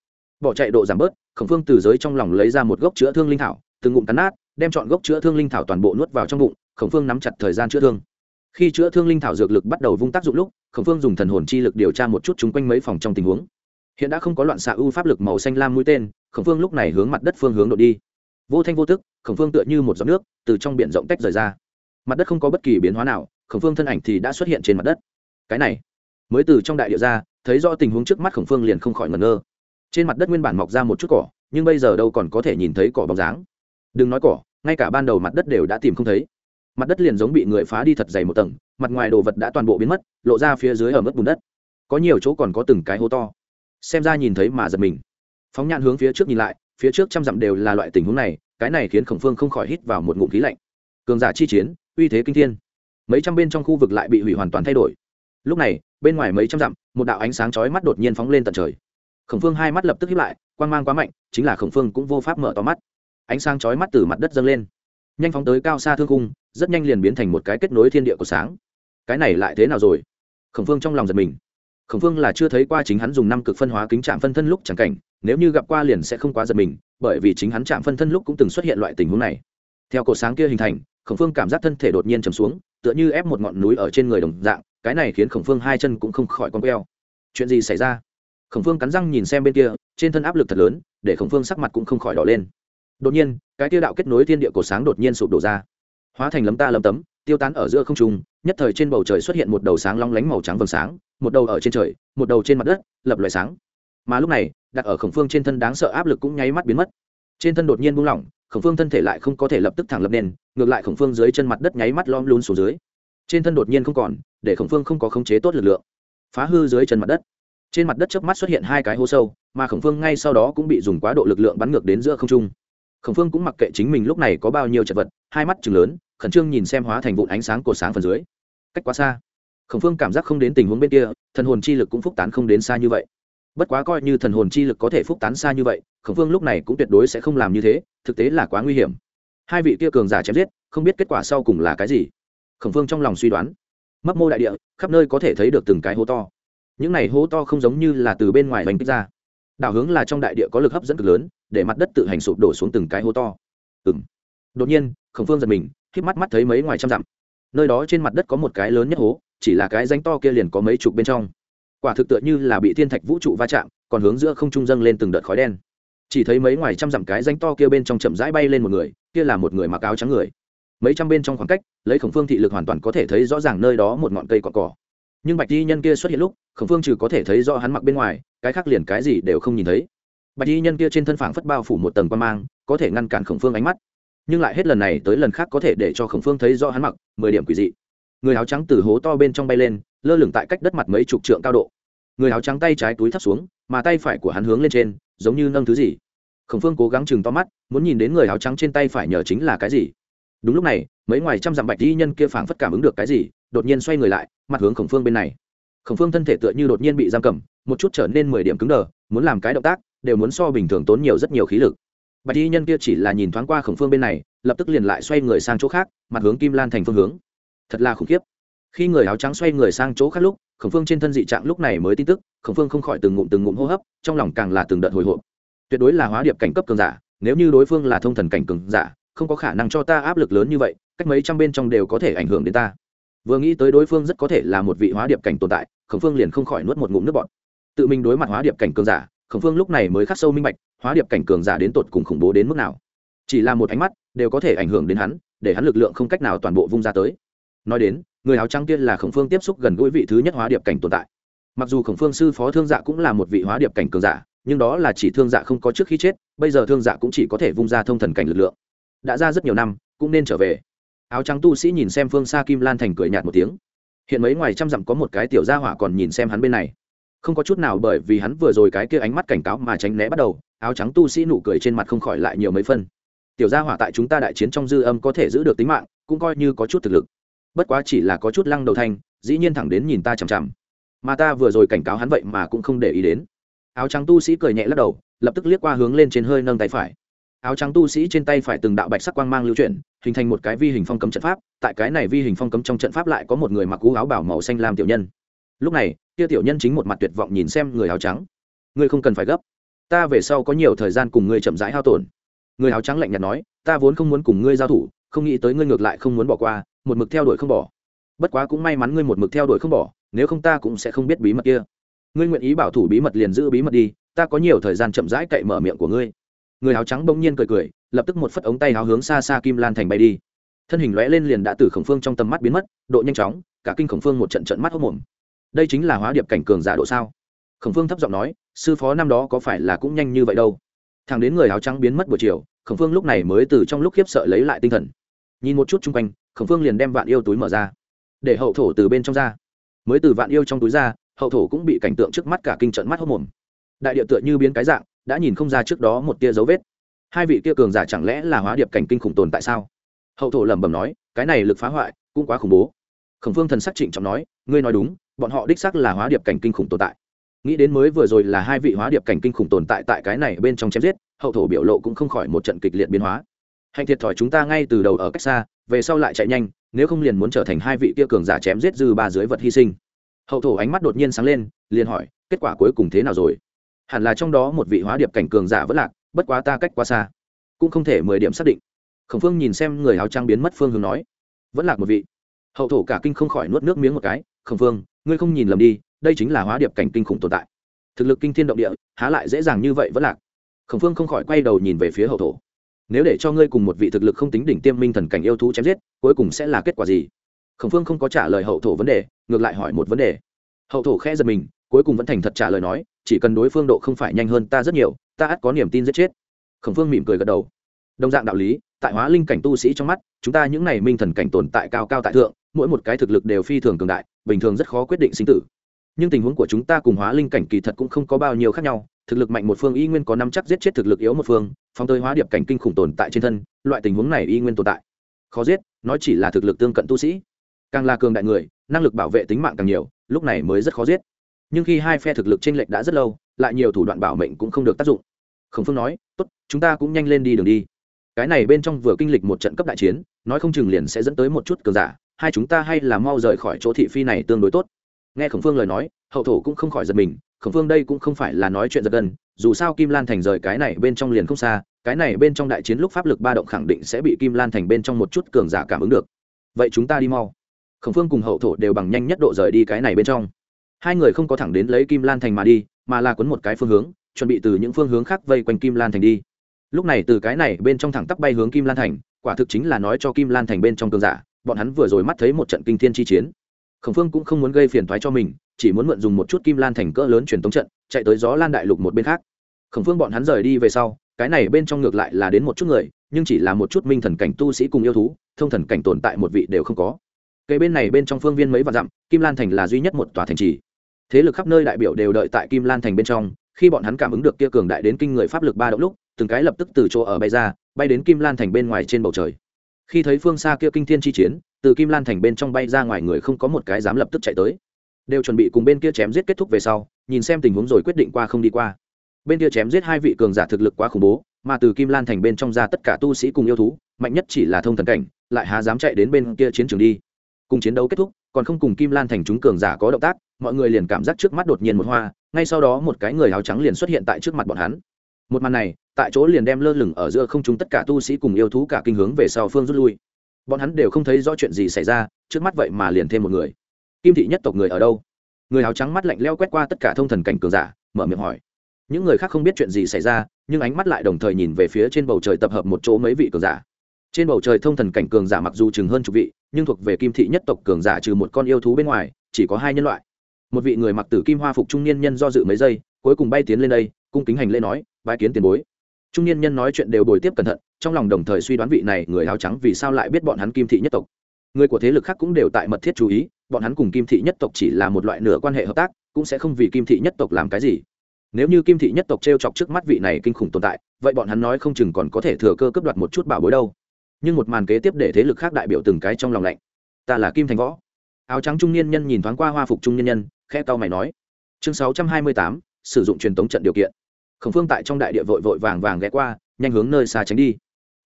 Bỏ chạy độ giảm bớt, khổng phương từ giới trong lòng lấy ra một gốc chữa thương linh thảo, từng ngụm cắn nát, đem chọn gốc chữa thương linh thảo toàn bộ nuốt vào trong bụng, khổng phương nắm chặt thời gian chữa thương. Khi chữa thương linh thảo dược lực bắt đầu vung tác dụng lúc, khổng phương dùng thần hồn chi lực điều tra một chút chung quanh mấy phòng trong tình huống hiện đã không có loạn xạ ưu pháp lực màu xanh lam mũi tên, khổng phương lúc này hướng mặt đất phương hướng đội đi. Vô thanh vô tức, khổng phương tựa như một giọt nước, từ trong biển rộng tách rời ra. Mặt đất không có bất kỳ biến hóa nào, khổng phương thân ảnh thì đã xuất hiện trên mặt đất. Cái này, mới từ trong đại địa ra, thấy do tình huống trước mắt khổng phương liền không khỏi ngẩn ngơ. Trên mặt đất nguyên bản mọc ra một chút cỏ, nhưng bây giờ đâu còn có thể nhìn thấy cỏ bóng dáng. Đừng nói cỏ, ngay cả ban đầu mặt đất đều đã tìm không thấy. Mặt đất liền giống bị người phá đi thật dày một tầng, mặt ngoài đồ vật đã toàn bộ biến mất, lộ ra phía dưới ở mức bùn đất. Có nhiều chỗ còn có từng cái hố to xem ra nhìn thấy mà giật mình. Phóng nhãn hướng phía trước nhìn lại, phía trước trăm dặm đều là loại tình huống này, cái này khiến khổng phương không khỏi hít vào một ngụm khí lạnh. Cường giả chi chiến, uy thế kinh thiên. Mấy trăm bên trong khu vực lại bị hủy hoàn toàn thay đổi. Lúc này, bên ngoài mấy trăm dặm, một đạo ánh sáng chói mắt đột nhiên phóng lên tận trời. Khổng phương hai mắt lập tức hiếp lại quan g mang quá mạnh, chính là khổng phương cũng vô pháp mở to mắt. Ánh sáng chói mắt từ mặt đất dâng lên, nhanh phóng tới cao xa thương cung, rất nhanh liền biến thành một cái kết nối thiên địa của sáng. Cái này lại thế nào rồi? Khổng phương trong lòng giật mình khổng phương là chưa thấy qua chính hắn dùng năm cực phân hóa kính chạm phân thân lúc chẳng cảnh, nếu như gặp qua liền sẽ không quá giật mình, bởi vì chính hắn chạm phân thân lúc cũng từng xuất hiện loại tình huống này. Theo cổ sáng kia hình thành, khổng phương cảm giác thân thể đột nhiên chầm xuống, tựa như ép một ngọn núi ở trên người đồng dạng, cái này khiến khổng phương hai chân cũng không khỏi con queo. Chuyện gì xảy ra? Khổng phương cắn răng nhìn xem bên kia, trên thân áp lực thật lớn, để khổng phương sắc mặt cũng không khỏi đỏ lên. Đột nhiên, cái tiêu đạo kết nối thiên địa cổ sáng đột nhiên sụp đổ ra. Hóa thành lấm ta lấm tấm, tiêu tán ở giữa không trung nhất thời trên bầu trời xuất hiện một đầu sáng long lánh màu trắng vầng sáng, một đầu ở trên trời, một đầu trên mặt đất, lập loại sáng. Mà lúc này, đặt ở khổng phương trên thân đáng sợ áp lực cũng nháy mắt biến mất. Trên thân đột nhiên buông lỏng, khổng phương thân thể lại không có thể lập tức thẳng lập nền, ngược lại khổng phương dưới chân mặt đất nháy mắt lom lún xuống dưới. Trên thân đột nhiên không còn, để khổng phương không có khống chế tốt lực lượng. Phá hư dưới chân mặt đất. Trên mặt đất trước mắt xuất hiện hai cái hố sâu, mà khổng phương ngay sau đó cũng bị dùng quá độ lực lượng bắn ngược đến giữa không trung. Khổng phương cũng mặc kệ chính mình lúc này có bao nhiêu chật vật hai mắt chừng lớn, khẩn trương nhìn xem hóa thành vụn ánh sáng của sáng phần dưới. Cách quá xa. Khổng phương cảm giác không đến tình huống bên kia, thần hồn chi lực cũng phúc tán không đến xa như vậy. Bất quá coi như thần hồn chi lực có thể phúc tán xa như vậy, khổng phương lúc này cũng tuyệt đối sẽ không làm như thế, thực tế là quá nguy hiểm. Hai vị kia cường giả chém giết, không biết kết quả sau cùng là cái gì. Khổng phương trong lòng suy đoán. Mấp mô đại địa, khắp nơi có thể thấy được từng cái hố to. Những này hố to không giống như là từ bên ngoài bánh kích ra. Đảo hướng là trong đại địa có lực hấp dẫn cực lớn, để mặt đất tự hành sụp đổ xuống từng cái hố to. Ừ m đột nhiên khổng phương giật mình k mắt mắt thấy mấy ngoài trăm dặm. Nơi đó trên mặt đất có một cái lớn nhất hố, chỉ là cái danh to kia liền có mấy chục bên trong. Quả thực tựa như là bị thiên thạch vũ trụ va chạm, còn hướng giữa không trung dâng lên từng đợt khói đen. Chỉ thấy mấy ngoài trăm dặm cái danh to kia bên trong chậm rãi bay lên một người, kia là một người mặc áo trắng người. Mấy trăm bên trong khoảng cách, lấy khổng phương thị lực hoàn toàn có thể thấy rõ ràng nơi đó một ngọn cây cọn cỏ. Nhưng bạch Di nhân kia xuất hiện lúc, khổng phương trừ có thể thấy rõ hắn mặc bên ngoài, cái khác liền cái gì đều không nhìn thấy. Bạch Di nhân kia trên thân phảng phất bao phủ một tầng quan mang, có thể ngăn cản khổng phương ánh mắt nhưng lại hết lần này tới lần khác có thể để cho khổng phương thấy rõ hắn mặc, mười điểm quỷ dị. Người áo trắng từ hố to bên trong bay lên, lơ lửng tại cách đất mặt mấy chục trượng cao độ. Người áo trắng tay trái túi thấp xuống, mà tay phải của hắn hướng lên trên, giống như nâng thứ gì. Khổng phương cố gắng chừng to mắt, muốn nhìn đến người áo trắng trên tay phải nhờ chính là cái gì. Đúng lúc này, mấy ngoài trăm dặm bạch di nhân kia phảng phất cảm ứng được cái gì, đột nhiên xoay người lại, mặt hướng khổng phương bên này. Khổng phương thân thể tựa như đột nhiên bị giam cầm, một chút trở nên mười điểm cứng đờ, muốn làm cái động tác, đều muốn so bình thường tốn nhiều rất nhiều khí lực bạch y nhân kia chỉ là nhìn thoáng qua khổng phương bên này, lập tức liền lại xoay người sang chỗ khác, mặt hướng kim lan thành phương hướng. Thật là khủng khiếp. Khi người áo trắng xoay người sang chỗ khác lúc, khổng phương trên thân dị trạng lúc này mới tin tức, khổng phương không khỏi từng ngụm từng ngụm hô hấp, trong lòng càng là từng đợt hồi hộp. Tuyệt đối là hóa điệp cảnh cấp cường giả, nếu như đối phương là thông thần cảnh cường giả, không có khả năng cho ta áp lực lớn như vậy, cách mấy trăm bên trong đều có thể ảnh hưởng đến ta. Vừa nghĩ tới đối phương rất có thể là một vị hóa điệp cảnh tồn tại, khổng phương liền không khỏi nuốt một ngụm nước bọt. Tự mình đối mặt hóa điệp cảnh cường giả, khổng phương lúc này mới khắc sâu minh bạch hóa điệp cảnh cường giả đến tột cùng khủng bố đến mức nào? Chỉ là một ánh mắt, đều có thể ảnh hưởng đến hắn, để hắn lực lượng không cách nào toàn bộ vung ra tới. Nói đến, người áo trắng kia là khổng phương tiếp xúc gần gũi vị thứ nhất hóa điệp cảnh tồn tại. Mặc dù khổng phương sư phó thương dạ cũng là một vị hóa điệp cảnh cường giả, nhưng đó là chỉ thương dạ không có trước khi chết, bây giờ thương dạ cũng chỉ có thể vung ra thông thần cảnh lực lượng. Đã ra rất nhiều năm, cũng nên trở về. Áo trắng tu sĩ nhìn xem phương xa kim lan thành cười nhạt một tiếng. Hiện mấy ngoài trăm dặm có một cái tiểu gia hỏa còn nhìn xem hắn bên này. Không có chút nào bởi vì hắn vừa rồi cái kia ánh mắt cảnh cáo mà tránh né bắt đầu áo trắng tu sĩ nụ cười trên mặt không khỏi lại nhiều mấy phân. Tiểu gia hỏa tại chúng ta đại chiến trong dư âm có thể giữ được tính mạng, cũng coi như có chút thực lực. Bất quá chỉ là có chút lăng đầu thanh, dĩ nhiên thẳng đến nhìn ta chằm chằm. Mà ta vừa rồi cảnh cáo hắn vậy mà cũng không để ý đến. Áo trắng tu sĩ cười nhẹ lắc đầu, lập tức liếc qua hướng lên trên hơi nâng tay phải. Áo trắng tu sĩ trên tay phải từng đạo bạch sắc quang mang lưu chuyển, hình thành một cái vi hình phong cấm trận pháp, tại cái này vi hình phong cấm trong trận pháp lại có một người mặc cú áo bảo màu xanh làm tiểu nhân. Lúc này, kia tiểu nhân chính một mặt tuyệt vọng nhìn xem người áo trắng. Ngươi không cần phải gấp ta về sau có nhiều thời gian cùng ngươi chậm rãi hao tổn. Người áo trắng lạnh nhạt nói, ta vốn không muốn cùng ngươi giao thủ, không nghĩ tới ngươi ngược lại không muốn bỏ qua, một mực theo đuổi không bỏ. Bất quá cũng may mắn ngươi một mực theo đuổi không bỏ, nếu không ta cũng sẽ không biết bí mật kia. Ngươi nguyện ý bảo thủ bí mật liền giữ bí mật đi, ta có nhiều thời gian chậm rãi cậy mở miệng của ngươi. Người áo trắng bỗng nhiên cười cười, lập tức một phất ống tay áo hướng xa xa kim lan thành bay đi. Thân hình lóe lên liền đã từ khổng phương trong tầm mắt biến mất, độ nhanh chóng, cả kinh khổng phương một trận trận mắt hốc mồm. Đây chính là hóa điệp cảnh cường giả độ sao? Khổng phương thấp giọng nói, sư phó năm đó có phải là cũng nhanh như vậy đâu? Thằng đến người áo trắng biến mất buổi chiều, khổng phương lúc này mới từ trong lúc khiếp sợ lấy lại tinh thần. Nhìn một chút chung quanh, khổng phương liền đem vạn yêu túi mở ra, để hậu thổ từ bên trong ra. Mới từ vạn yêu trong túi ra, hậu thổ cũng bị cảnh tượng trước mắt cả kinh trận mắt hốc mồm. Đại địa tựa như biến cái dạng, đã nhìn không ra trước đó một tia dấu vết. Hai vị kia cường giả chẳng lẽ là hóa điệp cảnh kinh khủng tồn tại sao? Hậu thổ lẩm bẩm nói, cái này lực phá hoại cũng quá khủng bố. Khổng phương thần sắc trịnh trọng nói, ngươi nói đúng, bọn họ đích sắc là hóa điệp cảnh kinh khủng tồn tại nghĩ đến mới vừa rồi là hai vị hóa điệp cảnh kinh khủng tồn tại tại cái này bên trong chém giết, hậu thổ biểu lộ cũng không khỏi một trận kịch liệt biến hóa. Hạnh thiệt thòi chúng ta ngay từ đầu ở cách xa, về sau lại chạy nhanh, nếu không liền muốn trở thành hai vị kia cường giả chém giết dư ba dưới vật hy sinh. Hậu thổ ánh mắt đột nhiên sáng lên, liền hỏi, kết quả cuối cùng thế nào rồi? Hẳn là trong đó một vị hóa điệp cảnh cường giả vẫn lạc, bất quá ta cách quá xa, cũng không thể mười điểm xác định. Khổng phương nhìn xem người áo trang biến mất phương hướng nói, vẫn lạc một vị. Hậu thổ cả kinh không khỏi nuốt nước miếng một cái, khổng phương, ngươi không nhìn lầm đi đây chính là hóa điệp cảnh kinh khủng tồn tại. Thực lực kinh thiên động địa, há lại dễ dàng như vậy vẫn lạc. Khổng phương không khỏi quay đầu nhìn về phía hậu thổ. Nếu để cho ngươi cùng một vị thực lực không tính đỉnh tiêm minh thần cảnh yêu thú chém giết, cuối cùng sẽ là kết quả gì? Khổng phương không có trả lời hậu thổ vấn đề, ngược lại hỏi một vấn đề. Hậu thổ khẽ giật mình, cuối cùng vẫn thành thật trả lời nói, chỉ cần đối phương độ không phải nhanh hơn ta rất nhiều, ta ắt có niềm tin giết chết. Khổng phương mỉm cười gật đầu. Đồng dạng đạo lý, tại hóa linh cảnh tu sĩ trong mắt, chúng ta những này minh thần cảnh tồn tại cao cao tại thượng, mỗi một cái thực lực đều phi thường cường đại, bình thường rất khó quyết định sinh tử nhưng tình huống của chúng ta cùng hóa linh cảnh kỳ thật cũng không có bao nhiêu khác nhau, thực lực mạnh một phương y nguyên có năm chắc giết chết thực lực yếu một phương phong tới hóa điệp cảnh kinh khủng tồn tại trên thân, loại tình huống này y nguyên tồn tại. Khó giết nói chỉ là thực lực tương cận tu sĩ. Càng là cường đại người, năng lực bảo vệ tính mạng càng nhiều, lúc này mới rất khó giết. Nhưng khi hai phe thực lực chênh lệch đã rất lâu, lại nhiều thủ đoạn bảo mệnh cũng không được tác dụng. Khổng phương nói, tốt, chúng ta cũng nhanh lên đi đường đi. Cái này bên trong vừa kinh lịch một trận cấp đại chiến, nói không chừng liền sẽ dẫn tới một chút cường giả, hai chúng ta hay là mau rời khỏi chỗ thị phi này tương đối tốt nghe khổng phương lời nói, hậu thổ cũng không khỏi giật mình, khổng phương đây cũng không phải là nói chuyện giật gần dù sao kim lan thành rời cái này bên trong liền không xa, cái này bên trong đại chiến lúc pháp lực ba động khẳng định sẽ bị kim lan thành bên trong một chút cường giả cảm ứng được. Vậy chúng ta đi mau. Khổng phương cùng hậu thổ đều bằng nhanh nhất độ rời đi cái này bên trong. Hai người không có thẳng đến lấy kim lan thành mà đi, mà là quấn một cái phương hướng, chuẩn bị từ những phương hướng khác vây quanh kim lan thành đi. Lúc này từ cái này bên trong thẳng tắp bay hướng kim lan thành, quả thực chính là nói cho kim lan thành bên trong cường giả, bọn hắn vừa rồi mắt thấy một trận kinh thiên chi chiến khổng phương cũng không muốn gây phiền thoái cho mình, chỉ muốn mượn dùng một chút kim lan thành cỡ lớn truyền tống trận, chạy tới gió lan đại lục một bên khác. Khổng phương bọn hắn rời đi về sau, cái này bên trong ngược lại là đến một chút người, nhưng chỉ là một chút minh thần cảnh tu sĩ cùng yêu thú, thông thần cảnh tồn tại một vị đều không có. Cây bên này bên trong phương viên mấy vạn dặm, kim lan thành là duy nhất một tòa thành trì. Thế lực khắp nơi đại biểu đều đợi tại kim lan thành bên trong, khi bọn hắn cảm ứng được kia cường đại đến kinh người pháp lực ba động lúc, từng cái lập tức từ chỗ ở bay ra, bay đến kim lan thành bên ngoài trên bầu trời khi thấy phương xa kia kinh thiên chi chiến, từ kim lan thành bên trong bay ra ngoài người không có một cái dám lập tức chạy tới. Đều chuẩn bị cùng bên kia chém giết kết thúc về sau, nhìn xem tình huống rồi quyết định qua không đi qua. Bên kia chém giết hai vị cường giả thực lực quá khủng bố, mà từ kim lan thành bên trong ra tất cả tu sĩ cùng yêu thú, mạnh nhất chỉ là thông thần cảnh, lại há dám chạy đến bên kia chiến trường đi. Cùng chiến đấu kết thúc, còn không cùng kim lan thành chúng cường giả có động tác, mọi người liền cảm giác trước mắt đột nhiên một hoa, ngay sau đó một cái người áo trắng liền xuất hiện tại trước mặt bọn hắn. Một màn này tại chỗ liền đem lơ lửng ở giữa không chúng tất cả tu sĩ cùng yêu thú cả kinh hướng về sau phương rút lui. Bọn hắn đều không thấy rõ chuyện gì xảy ra, trước mắt vậy mà liền thêm một người. Kim thị nhất tộc người ở đâu? Người áo trắng mắt lạnh leo quét qua tất cả thông thần cảnh cường giả, mở miệng hỏi. Những người khác không biết chuyện gì xảy ra, nhưng ánh mắt lại đồng thời nhìn về phía trên bầu trời tập hợp một chỗ mấy vị cường giả. Trên bầu trời thông thần cảnh cường giả mặc dù chừng hơn chục vị, nhưng thuộc về kim thị nhất tộc cường giả trừ một con yêu thú bên ngoài, chỉ có hai nhân loại. Một vị người mặc tử kim hoa phục trung niên nhân do dự mấy giây, cuối cùng bay tiến lên đây, cung kính hành lễ nói, bái kiến tiền bối trung niên nhân nói chuyện đều bồi tiếp cẩn thận, trong lòng đồng thời suy đoán vị này người áo trắng vì sao lại biết bọn hắn kim thị nhất tộc. Người của thế lực khác cũng đều tại mật thiết chú ý, bọn hắn cùng kim thị nhất tộc chỉ là một loại nửa quan hệ hợp tác, cũng sẽ không vì kim thị nhất tộc làm cái gì. Nếu như kim thị nhất tộc t r e o chọc trước mắt vị này kinh khủng tồn tại, vậy bọn hắn nói không chừng còn có thể thừa cơ cấp đoạt một chút bảo bối đâu. Nhưng một màn kế tiếp để thế lực khác đại biểu từng cái trong lòng lạnh. Ta là kim thành võ. Áo trắng trung niên nhân nhìn thoáng qua hoa phục trung niên nhân khe tao mày nói. Chương sáu trăm hai mươi tám, sử dụng truyền tống trận điều kiện khổng phương tại trong đại địa vội vội vàng vàng ghé qua, nhanh hướng nơi xa tránh đi.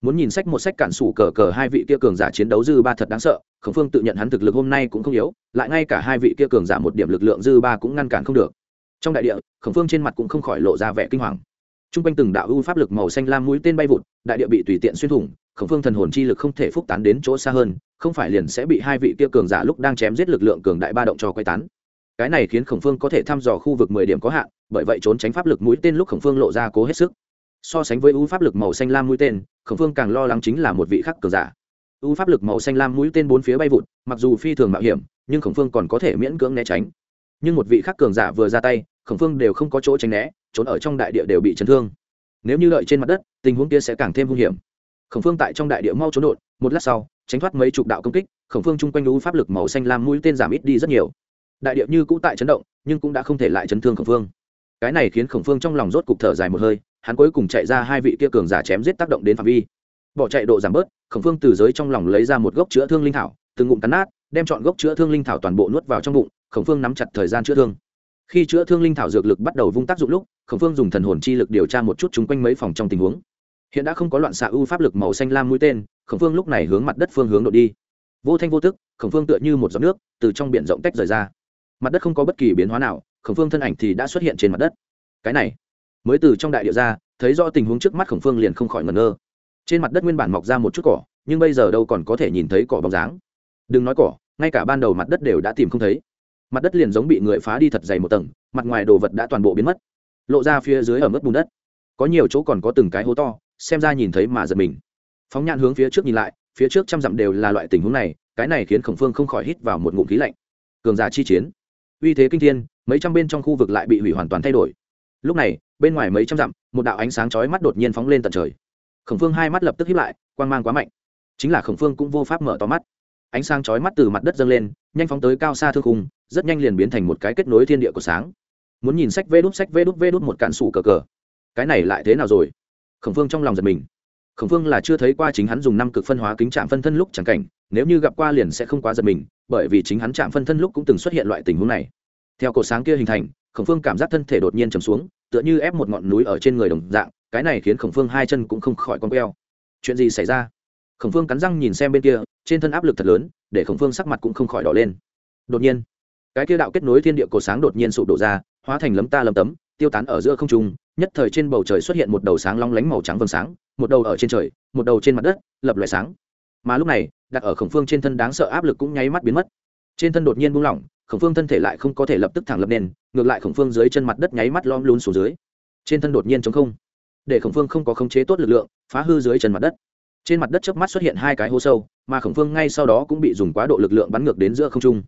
Muốn nhìn sách một sách cản sủ cờ cờ hai vị kia cường giả chiến đấu dư ba thật đáng sợ, khổng phương tự nhận hắn thực lực hôm nay cũng không yếu, lại ngay cả hai vị kia cường giả một điểm lực lượng dư ba cũng ngăn cản không được. Trong đại địa, khổng phương trên mặt cũng không khỏi lộ ra vẻ kinh hoàng. T r u n g quanh từng đạo ưu pháp lực màu xanh lam mũi tên bay vụt, đại địa bị tùy tiện xuyên thủng, khổng phương thần hồn chi lực không thể phúc tán đến chỗ xa hơn, không phải liền sẽ bị hai vị kia cường giả lúc đang chém giết lực lượng cường đại ba động cho quay tán cái này khiến khổng phương có thể thăm dò khu vực mười điểm có hạn, bởi vậy trốn tránh pháp lực mũi tên lúc khổng phương lộ ra cố hết sức. So sánh với ưu pháp lực màu xanh lam mũi tên, khổng phương càng lo lắng chính là một vị khắc cờ giả. Ưu pháp lực màu xanh lam mũi tên bốn phía bay vụt, mặc dù phi thường mạo hiểm, nhưng khổng phương còn có thể miễn cưỡng né tránh. Nhưng một vị khắc cường giả vừa ra tay, khổng phương đều không có chỗ tránh né, trốn ở trong đại địa đều bị chấn thương. Nếu như lợi trên mặt đất, tình huống kia sẽ càng thêm hung hiểm. Khổng phương tại trong đại địa mau trốn đột, một lát sau, tránh thoát mấy chục đạo công kích, khổng phương chung quanh ưu pháp lực màu xanh lam mũi tên giảm ít đi rất nhiều đại địa như cũ tại chấn động, nhưng cũng đã không thể lại chấn thương khổng phương. Cái này khiến khổng phương trong lòng rốt cục thở dài một hơi, hắn cuối cùng chạy ra hai vị kia cường giả chém giết tác động đến phạm vi. Bỏ chạy độ giảm bớt, khổng phương từ giới trong lòng lấy ra một gốc chữa thương linh thảo, từng ngụm cắn nát, đem chọn gốc chữa thương linh thảo toàn bộ nuốt vào trong bụng, khổng phương nắm chặt thời gian chữa thương. Khi chữa thương linh thảo dược lực bắt đầu vung tác dụng lúc, khổng phương dùng thần hồn chi lực điều tra một chút chung quanh mấy phòng trong tình huống. Hiện đã không có loạn xạ ưu pháp lực màu xanh lam mũi tên, khổng phương lúc này hướng mặt đất phương hướng đội đi. Vô thanh vô tức, khổng phương tựa như một giọt nước, từ trong biển rộng tách rời ra mặt đất không có bất kỳ biến hóa nào, khổng phương thân ảnh thì đã xuất hiện trên mặt đất. Cái này, mới từ trong đại địa ra, thấy do tình huống trước mắt khổng phương liền không khỏi ngẩn ngơ. Trên mặt đất nguyên bản mọc ra một chút cỏ, nhưng bây giờ đâu còn có thể nhìn thấy cỏ bóng dáng. Đừng nói cỏ, ngay cả ban đầu mặt đất đều đã tìm không thấy. Mặt đất liền giống bị người phá đi thật dày một tầng, mặt ngoài đồ vật đã toàn bộ biến mất. Lộ ra phía dưới ở mức bùn đất. Có nhiều chỗ còn có từng cái hố to, xem ra nhìn thấy mà giật mình. Phóng nhãn hướng phía trước nhìn lại, phía trước trăm dặm đều là loại tình huống này, cái này khiến khổng phương không khỏi hít vào một ngụm khí lạnh. Cường giả chi chiến uy thế kinh thiên, mấy trăm bên trong khu vực lại bị hủy hoàn toàn thay đổi. Lúc này, bên ngoài mấy trăm dặm, một đạo ánh sáng chói mắt đột nhiên phóng lên tận trời. Khổng phương hai mắt lập tức hiếp lại quan g mang quá mạnh. Chính là khổng phương cũng vô pháp mở to mắt. Ánh sáng chói mắt từ mặt đất dâng lên, nhanh phóng tới cao xa thư khung, rất nhanh liền biến thành một cái kết nối thiên địa của sáng. Muốn nhìn sách vê đút, sách vê đút vê đút một cạn sủ cờ cờ. Cái này lại thế nào rồi? Khổng phương trong lòng giật mình khổng phương là chưa thấy qua chính hắn dùng năm cực phân hóa kính chạm phân thân lúc chẳng cảnh, nếu như gặp qua liền sẽ không quá giật mình, bởi vì chính hắn chạm phân thân lúc cũng từng xuất hiện loại tình huống này. Theo cổ sáng kia hình thành, khổng phương cảm giác thân thể đột nhiên chầm xuống, tựa như ép một ngọn núi ở trên người đồng dạng, cái này khiến khổng phương hai chân cũng không khỏi con queo. Chuyện gì xảy ra? Khổng phương cắn răng nhìn xem bên kia, trên thân áp lực thật lớn, để khổng phương sắc mặt cũng không khỏi đỏ lên. Đột nhiên, cái kia đạo kết nối thiên địa cổ sáng đột nhiên sụp đổ ra, hóa thành lấm ta lấm tấm tiêu tán ở giữa không trung, nhất thời trên bầu trời xuất hiện một đầu sáng long lánh màu trắng vầng sáng, một đầu ở trên trời, một đầu trên mặt đất, lập loại sáng. Mà lúc này, đặt ở khổng phương trên thân đáng sợ áp lực cũng nháy mắt biến mất. Trên thân đột nhiên buông lỏng, khổng phương thân thể lại không có thể lập tức thẳng lập nền, ngược lại khổng phương dưới chân mặt đất nháy mắt lom lún xuống dưới. Trên thân đột nhiên chống không, để khổng phương không có khống chế tốt lực lượng, phá hư dưới chân mặt đất. Trên mặt đất chớp mắt xuất hiện hai cái hố sâu, mà khổng phương ngay sau đó cũng bị dùng quá độ lực lượng bắn ngược đến giữa không trung.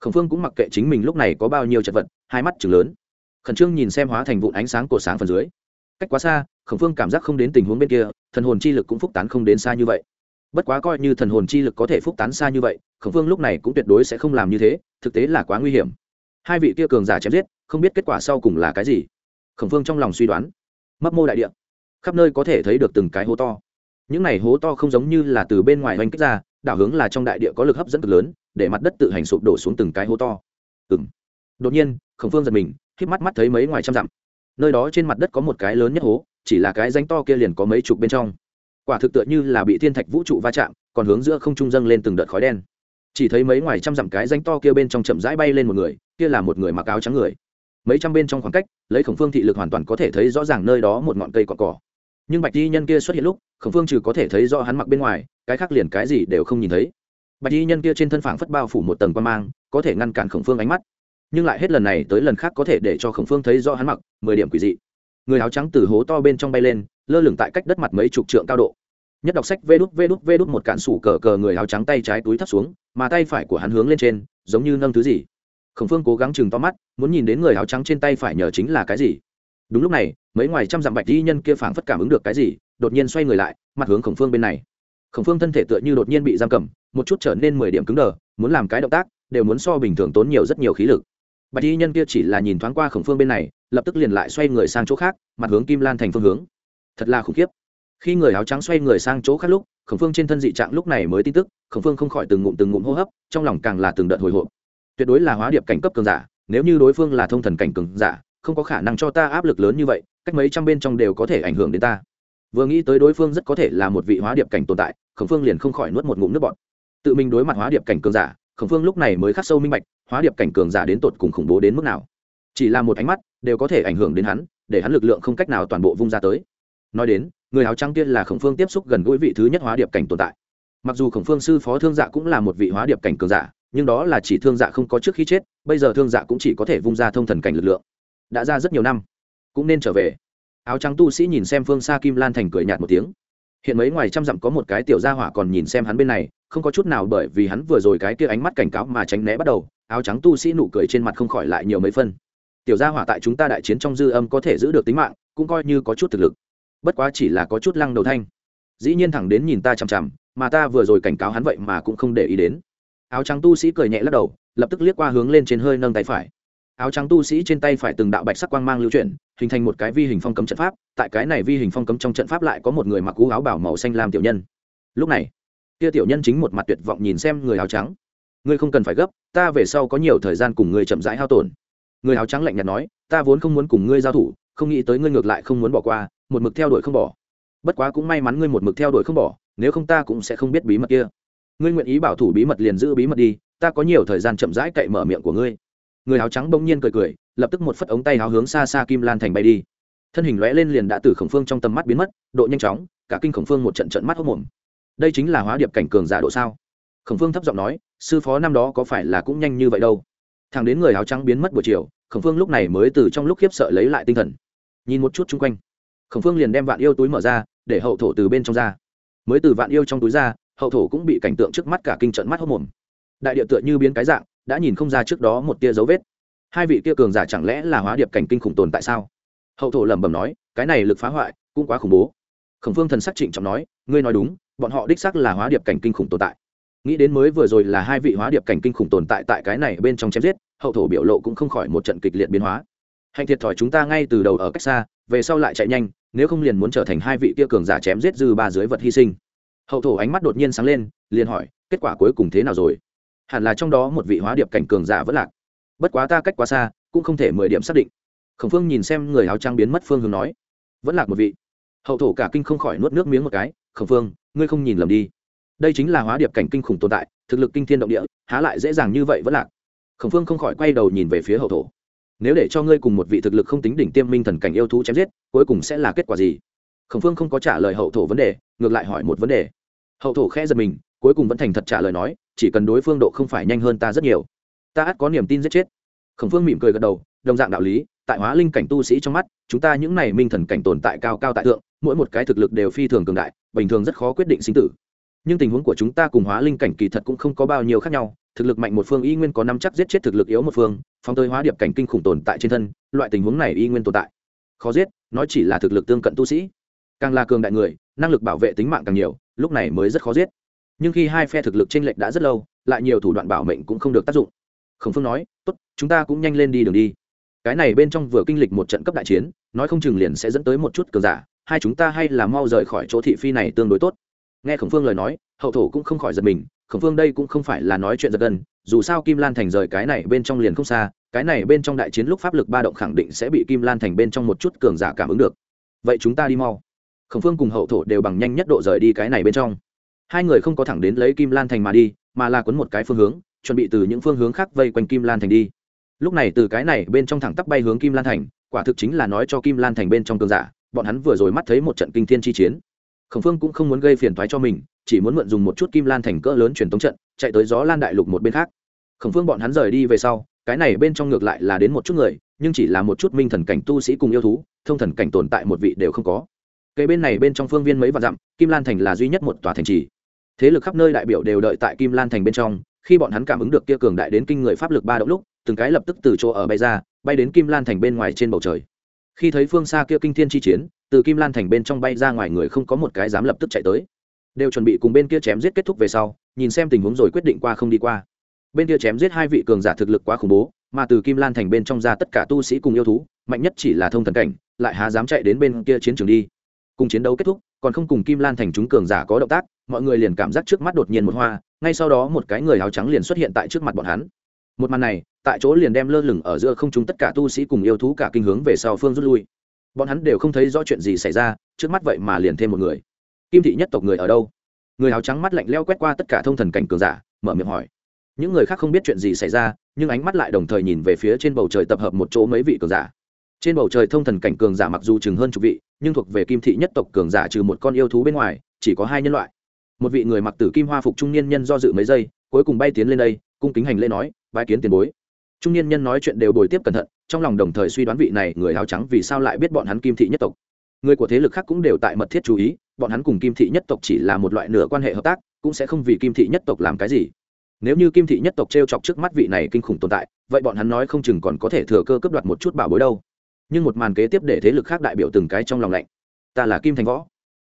Khổng phương cũng mặc kệ chính mình lúc này có bao nhiêu chật vật, hai mắt chừng lớn khẩn trương nhìn xem hóa thành vụn ánh sáng của sáng phần dưới. Cách quá xa Khẩn phương cảm giác không đến tình huống bên kia, thần hồn chi lực cũng phúc tán không đến xa như vậy. Bất quá coi như thần hồn chi lực có thể phúc tán xa như vậy Khẩn phương lúc này cũng tuyệt đối sẽ không làm như thế, thực tế là quá nguy hiểm. Hai vị kia cường giả chém giết, không biết kết quả sau cùng là cái gì. Khẩn phương trong lòng suy đoán. Mấp mô đại địa. Khắp nơi có thể thấy được từng cái hố to. Những này hố to không giống như là từ bên ngoài oanh kích ra, đảo hướng là trong đại địa có lực hấp dẫn cực lớn, để mặt đất tự hành sụp đổ xuống từng cái hố to. Ừng đột nhiên, khổng phương giật mình híp mắt mắt thấy mấy ngoài trăm dặm, nơi đó trên mặt đất có một cái lớn nhất hố, chỉ là cái rãnh to kia liền có mấy chục bên trong. Quả thực tựa như là bị thiên thạch vũ trụ va chạm, còn hướng giữa không trung dâng lên từng đợt khói đen. Chỉ thấy mấy ngoài trăm dặm cái rãnh to kia bên trong chậm rãi bay lên một người, kia là một người mặc áo trắng người. Mấy trăm bên trong khoảng cách, lấy khổng phương thị lực hoàn toàn có thể thấy rõ ràng nơi đó một ngọn cây cỏ cỏ. Nhưng bạch y nhân kia xuất hiện lúc, khổng phương trừ có thể thấy rõ hắn mặc bên ngoài, cái khác liền cái gì đều không nhìn thấy. Bạch y nhân kia trên thân phảng phất bao phủ một tầng quan mang, có thể ngăn cản khổng phương ánh mắt nhưng lại hết lần này tới lần khác có thể để cho khổng phương thấy rõ hắn mặc, mười điểm quỷ dị. Người áo trắng từ hố to bên trong bay lên, lơ lửng tại cách đất mặt mấy chục trượng cao độ. Nhất đọc sách vê đút vê đút vê đút một cạn sủ cờ cờ người áo trắng tay trái túi thấp xuống, mà tay phải của hắn hướng lên trên, giống như nâng thứ gì. Khổng phương cố gắng chừng to mắt, muốn nhìn đến người áo trắng trên tay phải nhờ chính là cái gì. Đúng lúc này, mấy ngoài trăm dặm bạch di nhân kia phảng phất cảm ứng được cái gì, đột nhiên xoay người lại, mặt hướng khổng phương bên này. Khổng phương thân thể tựa như đột nhiên bị giam cầm, một chút trở nên mười điểm cứng đờ, muốn làm cái động tác, đều muốn so bình thường tốn nhiều rất nhiều khí lực bạch di nhân kia chỉ là nhìn thoáng qua khổng phương bên này, lập tức liền lại xoay người sang chỗ khác, mặt hướng kim lan thành phương hướng. Thật là khủng khiếp. Khi người áo trắng xoay người sang chỗ khác lúc, khổng phương trên thân dị trạng lúc này mới tin tức, khổng phương không khỏi từng ngụm từng ngụm hô hấp, trong lòng càng là từng đợt hồi hộp. Tuyệt đối là hóa điệp cảnh cấp cường giả, nếu như đối phương là thông thần cảnh cường giả, không có khả năng cho ta áp lực lớn như vậy, cách mấy trăm bên trong đều có thể ảnh hưởng đến ta. Vừa nghĩ tới đối phương rất có thể là một vị hóa điệp cảnh tồn tại, khổng phương liền không khỏi nuốt một ngụm nước bọt. Tự mình đối mặt hóa điệp cảnh cường giả khổng phương lúc này mới khắc sâu minh bạch, hóa điệp cảnh cường giả đến tột cùng khủng bố đến mức nào. Chỉ là một ánh mắt, đều có thể ảnh hưởng đến hắn, để hắn lực lượng không cách nào toàn bộ vung ra tới. Nói đến, người áo trắng tiên là khổng phương tiếp xúc gần gũi vị thứ nhất hóa điệp cảnh tồn tại. Mặc dù khổng phương sư phó thương dạ cũng là một vị hóa điệp cảnh cường giả, nhưng đó là chỉ thương dạ không có trước khi chết, bây giờ thương dạ cũng chỉ có thể vung ra thông thần cảnh lực lượng. Đã ra rất nhiều năm, cũng nên trở về. Áo trắng tu sĩ nhìn xem phương xa kim lan thành cười nhạt một tiếng hiện mấy ngoài trăm dặm có một cái tiểu gia hỏa còn nhìn xem hắn bên này, không có chút nào bởi vì hắn vừa rồi cái kia ánh mắt cảnh cáo mà tránh né bắt đầu, áo trắng tu sĩ nụ cười trên mặt không khỏi lại nhiều mấy phân. Tiểu gia hỏa tại chúng ta đại chiến trong dư âm có thể giữ được tính mạng, cũng coi như có chút thực lực. Bất quá chỉ là có chút lăng đầu thanh. Dĩ nhiên thẳng đến nhìn ta chằm chằm, mà ta vừa rồi cảnh cáo hắn vậy mà cũng không để ý đến. Áo trắng tu sĩ cười nhẹ lắc đầu, lập tức liếc qua hướng lên trên hơi nâng tay phải áo trắng tu sĩ trên tay phải từng đạo bạch sắc quang mang lưu chuyển, hình thành một cái vi hình phong cấm trận pháp. Tại cái này vi hình phong cấm trong trận pháp lại có một người mặc cú áo bảo màu xanh làm tiểu nhân. Lúc này, kia tiểu nhân chính một mặt tuyệt vọng nhìn xem người áo trắng. Ngươi không cần phải gấp, ta về sau có nhiều thời gian cùng ngươi chậm rãi hao tổn. Người áo trắng lạnh nhạt nói, ta vốn không muốn cùng ngươi giao thủ, không nghĩ tới ngươi ngược lại không muốn bỏ qua, một mực theo đuổi không bỏ. Bất quá cũng may mắn ngươi một mực theo đuổi không bỏ, nếu không ta cũng sẽ không biết bí mật kia. Ngươi nguyện ý bảo thủ bí mật liền giữ bí mật đi, ta có nhiều thời gian chậm rãi cậy mở miệng của ngươi người áo trắng bỗng nhiên cười cười, lập tức một phất ống tay áo hướng xa xa kim lan thành bay đi. Thân hình lóe lên liền đã từ khổng phương trong tầm mắt biến mất, độ nhanh chóng, cả kinh khổng phương một trận trận mắt hốc mồm. Đây chính là hóa điệp cảnh cường giả độ sao? Khổng phương thấp giọng nói, sư phó năm đó có phải là cũng nhanh như vậy đâu? Thằng đến người áo trắng biến mất buổi chiều, khổng phương lúc này mới từ trong lúc khiếp sợ lấy lại tinh thần. Nhìn một chút chung quanh, khổng phương liền đem vạn yêu túi mở ra, để hậu thổ từ bên trong ra. Mới từ vạn yêu trong túi ra, hậu thổ cũng bị cảnh tượng trước mắt cả kinh trận mắt hốc mồm. Đại địa tựa như biến cái dạng đã nhìn không ra trước đó một tia dấu vết. Hai vị kia cường giả chẳng lẽ là hóa điệp cảnh kinh khủng tồn tại sao? Hậu thổ lẩm bẩm nói, cái này lực phá hoại cũng quá khủng bố. Khổng phương thần sắc trịnh trọng nói, ngươi nói đúng, bọn họ đích sắc là hóa điệp cảnh kinh khủng tồn tại. Nghĩ đến mới vừa rồi là hai vị hóa điệp cảnh kinh khủng tồn tại tại cái này bên trong chém giết, hậu thổ biểu lộ cũng không khỏi một trận kịch liệt biến hóa. Hạnh thiệt thòi chúng ta ngay từ đầu ở cách xa, về sau lại chạy nhanh, nếu không liền muốn trở thành hai vị kia cường giả chém giết dư ba dưới vật hy sinh. Hậu thổ ánh mắt đột nhiên sáng lên, liền hỏi, kết quả cuối cùng thế nào rồi? Hẳn là trong đó một vị hóa điệp cảnh cường giả vẫn lạc. Bất quá ta cách quá xa, cũng không thể mười điểm xác định. Khổng phương nhìn xem người áo trang biến mất phương hướng nói, vẫn lạc một vị. Hậu thổ cả kinh không khỏi nuốt nước miếng một cái, khổng phương, ngươi không nhìn lầm đi. Đây chính là hóa điệp cảnh kinh khủng tồn tại, thực lực kinh thiên động địa, há lại dễ dàng như vậy vẫn lạc. Khổng phương không khỏi quay đầu nhìn về phía hậu thổ. Nếu để cho ngươi cùng một vị thực lực không tính đỉnh tiêm minh thần cảnh yêu thú chém giết, cuối cùng sẽ là kết quả gì? Khổng phương không có trả lời hậu thổ vấn đề, ngược lại hỏi một vấn đề. Hậu thổ khẽ giật mình, cuối cùng vẫn thành thật trả lời nói chỉ cần đối phương độ không phải nhanh hơn ta rất nhiều. Ta ắt có niềm tin giết chết. Khổng phương mỉm cười gật đầu, đồng dạng đạo lý, tại hóa linh cảnh tu sĩ trong mắt, chúng ta những này minh thần cảnh tồn tại cao cao tại thượng, mỗi một cái thực lực đều phi thường cường đại, bình thường rất khó quyết định sinh tử. Nhưng tình huống của chúng ta cùng hóa linh cảnh kỳ thật cũng không có bao nhiêu khác nhau, thực lực mạnh một phương y nguyên có năm chắc giết chết thực lực yếu một phương phong tới hóa điệp cảnh kinh khủng tồn tại trên thân, loại tình huống này y nguyên tồn tại. Khó giết nói chỉ là thực lực tương cận tu sĩ. Càng là cường đại người, năng lực bảo vệ tính mạng càng nhiều, lúc này mới rất khó giết nhưng khi hai phe thực lực chênh lệch đã rất lâu, lại nhiều thủ đoạn bảo mệnh cũng không được tác dụng. Khổng phương nói, tốt, chúng ta cũng nhanh lên đi đường đi. Cái này bên trong vừa kinh lịch một trận cấp đại chiến, nói không chừng liền sẽ dẫn tới một chút cường giả, hai chúng ta hay là mau rời khỏi chỗ thị phi này tương đối tốt. Nghe khổng phương lời nói, hậu thổ cũng không khỏi giật mình, khổng phương đây cũng không phải là nói chuyện giật gần dù sao kim lan thành rời cái này bên trong liền không xa, cái này bên trong đại chiến lúc pháp lực ba động khẳng định sẽ bị kim lan thành bên trong một chút cường giả cảm ứng được. Vậy chúng ta đi mau. Khổng phương cùng hậu thổ đều bằng nhanh nhất độ rời đi cái này bên trong hai người không có thẳng đến lấy kim lan thành mà đi, mà là quấn một cái phương hướng, chuẩn bị từ những phương hướng khác vây quanh kim lan thành đi. Lúc này từ cái này bên trong thẳng tắp bay hướng kim lan thành, quả thực chính là nói cho kim lan thành bên trong cường giả, bọn hắn vừa rồi mắt thấy một trận kinh thiên chi chiến. Khổng phương cũng không muốn gây phiền thoái cho mình, chỉ muốn mượn dùng một chút kim lan thành cỡ lớn truyền tống trận, chạy tới gió lan đại lục một bên khác. Khổng phương bọn hắn rời đi về sau, cái này bên trong ngược lại là đến một chút người, nhưng chỉ là một chút minh thần cảnh tu sĩ cùng yêu thú, thông thần cảnh tồn tại một vị đều không có. Cây bên này bên trong phương viên mấy vạn dặm, kim lan thành là duy nhất một tòa thành trì thế lực khắp nơi đại biểu đều đợi tại kim lan thành bên trong, khi bọn hắn cảm ứng được kia cường đại đến kinh người pháp lực ba động lúc, từng cái lập tức từ chỗ ở bay ra, bay đến kim lan thành bên ngoài trên bầu trời. Khi thấy phương xa kia kinh thiên chi chiến, từ kim lan thành bên trong bay ra ngoài người không có một cái dám lập tức chạy tới. Đều chuẩn bị cùng bên kia chém giết kết thúc về sau, nhìn xem tình huống rồi quyết định qua không đi qua. Bên kia chém giết hai vị cường giả thực lực quá khủng bố, mà từ kim lan thành bên trong ra tất cả tu sĩ cùng yêu thú, mạnh nhất chỉ là thông thần cảnh, lại há dám chạy đến bên kia chiến trường đi. Cùng chiến đấu kết thúc, còn không cùng kim lan thành chúng cường giả có động tác mọi người liền cảm giác trước mắt đột nhiên một hoa, ngay sau đó một cái người áo trắng liền xuất hiện tại trước mặt bọn hắn. Một màn này, tại chỗ liền đem lơ lửng ở giữa không chúng tất cả tu sĩ cùng yêu thú cả kinh hướng về sau phương rút lui. Bọn hắn đều không thấy rõ chuyện gì xảy ra, trước mắt vậy mà liền thêm một người. Kim thị nhất tộc người ở đâu? Người áo trắng mắt lạnh leo quét qua tất cả thông thần cảnh cường giả, mở miệng hỏi. Những người khác không biết chuyện gì xảy ra, nhưng ánh mắt lại đồng thời nhìn về phía trên bầu trời tập hợp một chỗ mấy vị cường giả. Trên bầu trời thông thần cảnh cường giả mặc dù chừng hơn chục vị, nhưng thuộc về kim thị nhất tộc cường giả trừ một con yêu thú bên ngoài, chỉ có hai nhân loại một vị người mặc tử kim hoa phục trung niên nhân do dự mấy giây, cuối cùng bay tiến lên đây, cung kính hành lễ nói, bái kiến tiền bối. Trung niên nhân nói chuyện đều bồi tiếp cẩn thận, trong lòng đồng thời suy đoán vị này người áo trắng vì sao lại biết bọn hắn kim thị nhất tộc. Người của thế lực khác cũng đều tại mật thiết chú ý, bọn hắn cùng kim thị nhất tộc chỉ là một loại nửa quan hệ hợp tác, cũng sẽ không vì kim thị nhất tộc làm cái gì. Nếu như kim thị nhất tộc t r e o chọc trước mắt vị này kinh khủng tồn tại, vậy bọn hắn nói không chừng còn có thể thừa cơ cấp đoạt một chút bảo bối đâu. Nhưng một màn kế tiếp để thế lực khác đại biểu từng cái trong lòng lạnh. Ta là kim thành võ.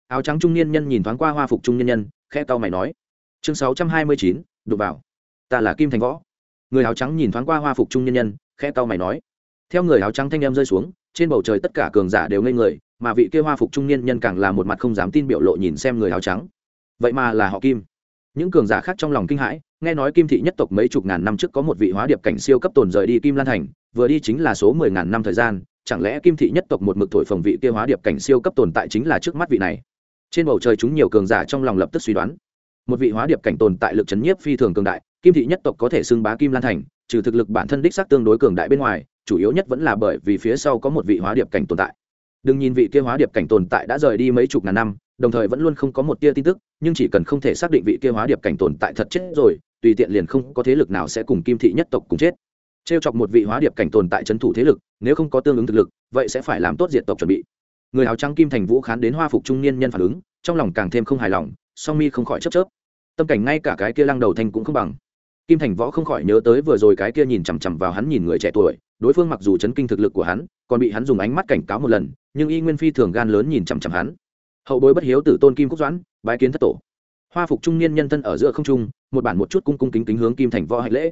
Áo trắng trung niên nhân nhìn thoáng qua hoa phục trung niên nhân khe tao mày nói. Chương sáu trăm hai mươi chín đục vào. Ta là kim thành võ. Người áo trắng nhìn thoáng qua hoa phục trung nhân nhân khe tao mày nói. Theo người áo trắng thanh em rơi xuống, trên bầu trời tất cả cường giả đều ngây người, mà vị kia hoa phục trung niên nhân càng là một mặt không dám tin biểu lộ nhìn xem người áo trắng. Vậy mà là họ kim. Những cường giả khác trong lòng kinh hãi, nghe nói kim thị nhất tộc mấy chục ngàn năm trước có một vị hóa điệp cảnh siêu cấp tồn rời đi kim lan thành, vừa đi chính là số mười ngàn năm thời gian, chẳng lẽ kim thị nhất tộc một mực thổi phồng vị kia hóa điệp cảnh siêu cấp tồn tại chính là trước mắt vị này? Trên bầu trời chúng nhiều cường giả trong lòng lập tức suy đoán. Một vị hóa điệp cảnh tồn tại lực chấn nhiếp phi thường cường đại, kim thị nhất tộc có thể xưng bá kim lan thành, trừ thực lực bản thân đích xác tương đối cường đại bên ngoài, chủ yếu nhất vẫn là bởi vì phía sau có một vị hóa điệp cảnh tồn tại. Đừng nhìn vị kia hóa điệp cảnh tồn tại đã rời đi mấy chục ngàn năm, đồng thời vẫn luôn không có một tia tin tức, nhưng chỉ cần không thể xác định vị kia hóa điệp cảnh tồn tại thật chết rồi, tùy tiện liền không có thế lực nào sẽ cùng kim thị nhất tộc cùng chết. T chọc một vị hóa điệp cảnh tồn tại c thủ thế lực, nếu không có tương ứng thực lực, vậy sẽ phải làm tốt diện tộc chuẩn bị người áo trắng kim thành vũ khán đến hoa phục trung niên nhân phản ứng, trong lòng càng thêm không hài lòng, song mi không khỏi chấp chớp. Tâm cảnh ngay cả cái kia lăng đầu thanh cũng không bằng. Kim thành võ không khỏi nhớ tới vừa rồi cái kia nhìn chằm chằm vào hắn nhìn người trẻ tuổi, đối phương mặc dù chấn kinh thực lực của hắn, còn bị hắn dùng ánh mắt cảnh cáo một lần, nhưng y nguyên phi thường gan lớn nhìn chằm chằm hắn. Hậu bối bất hiếu tử tôn kim quốc doãn, bái kiến thất tổ. Hoa phục trung niên nhân thân ở giữa không trung, một bản một chút cung cung kính kính hướng kim thành võ hạnh lễ.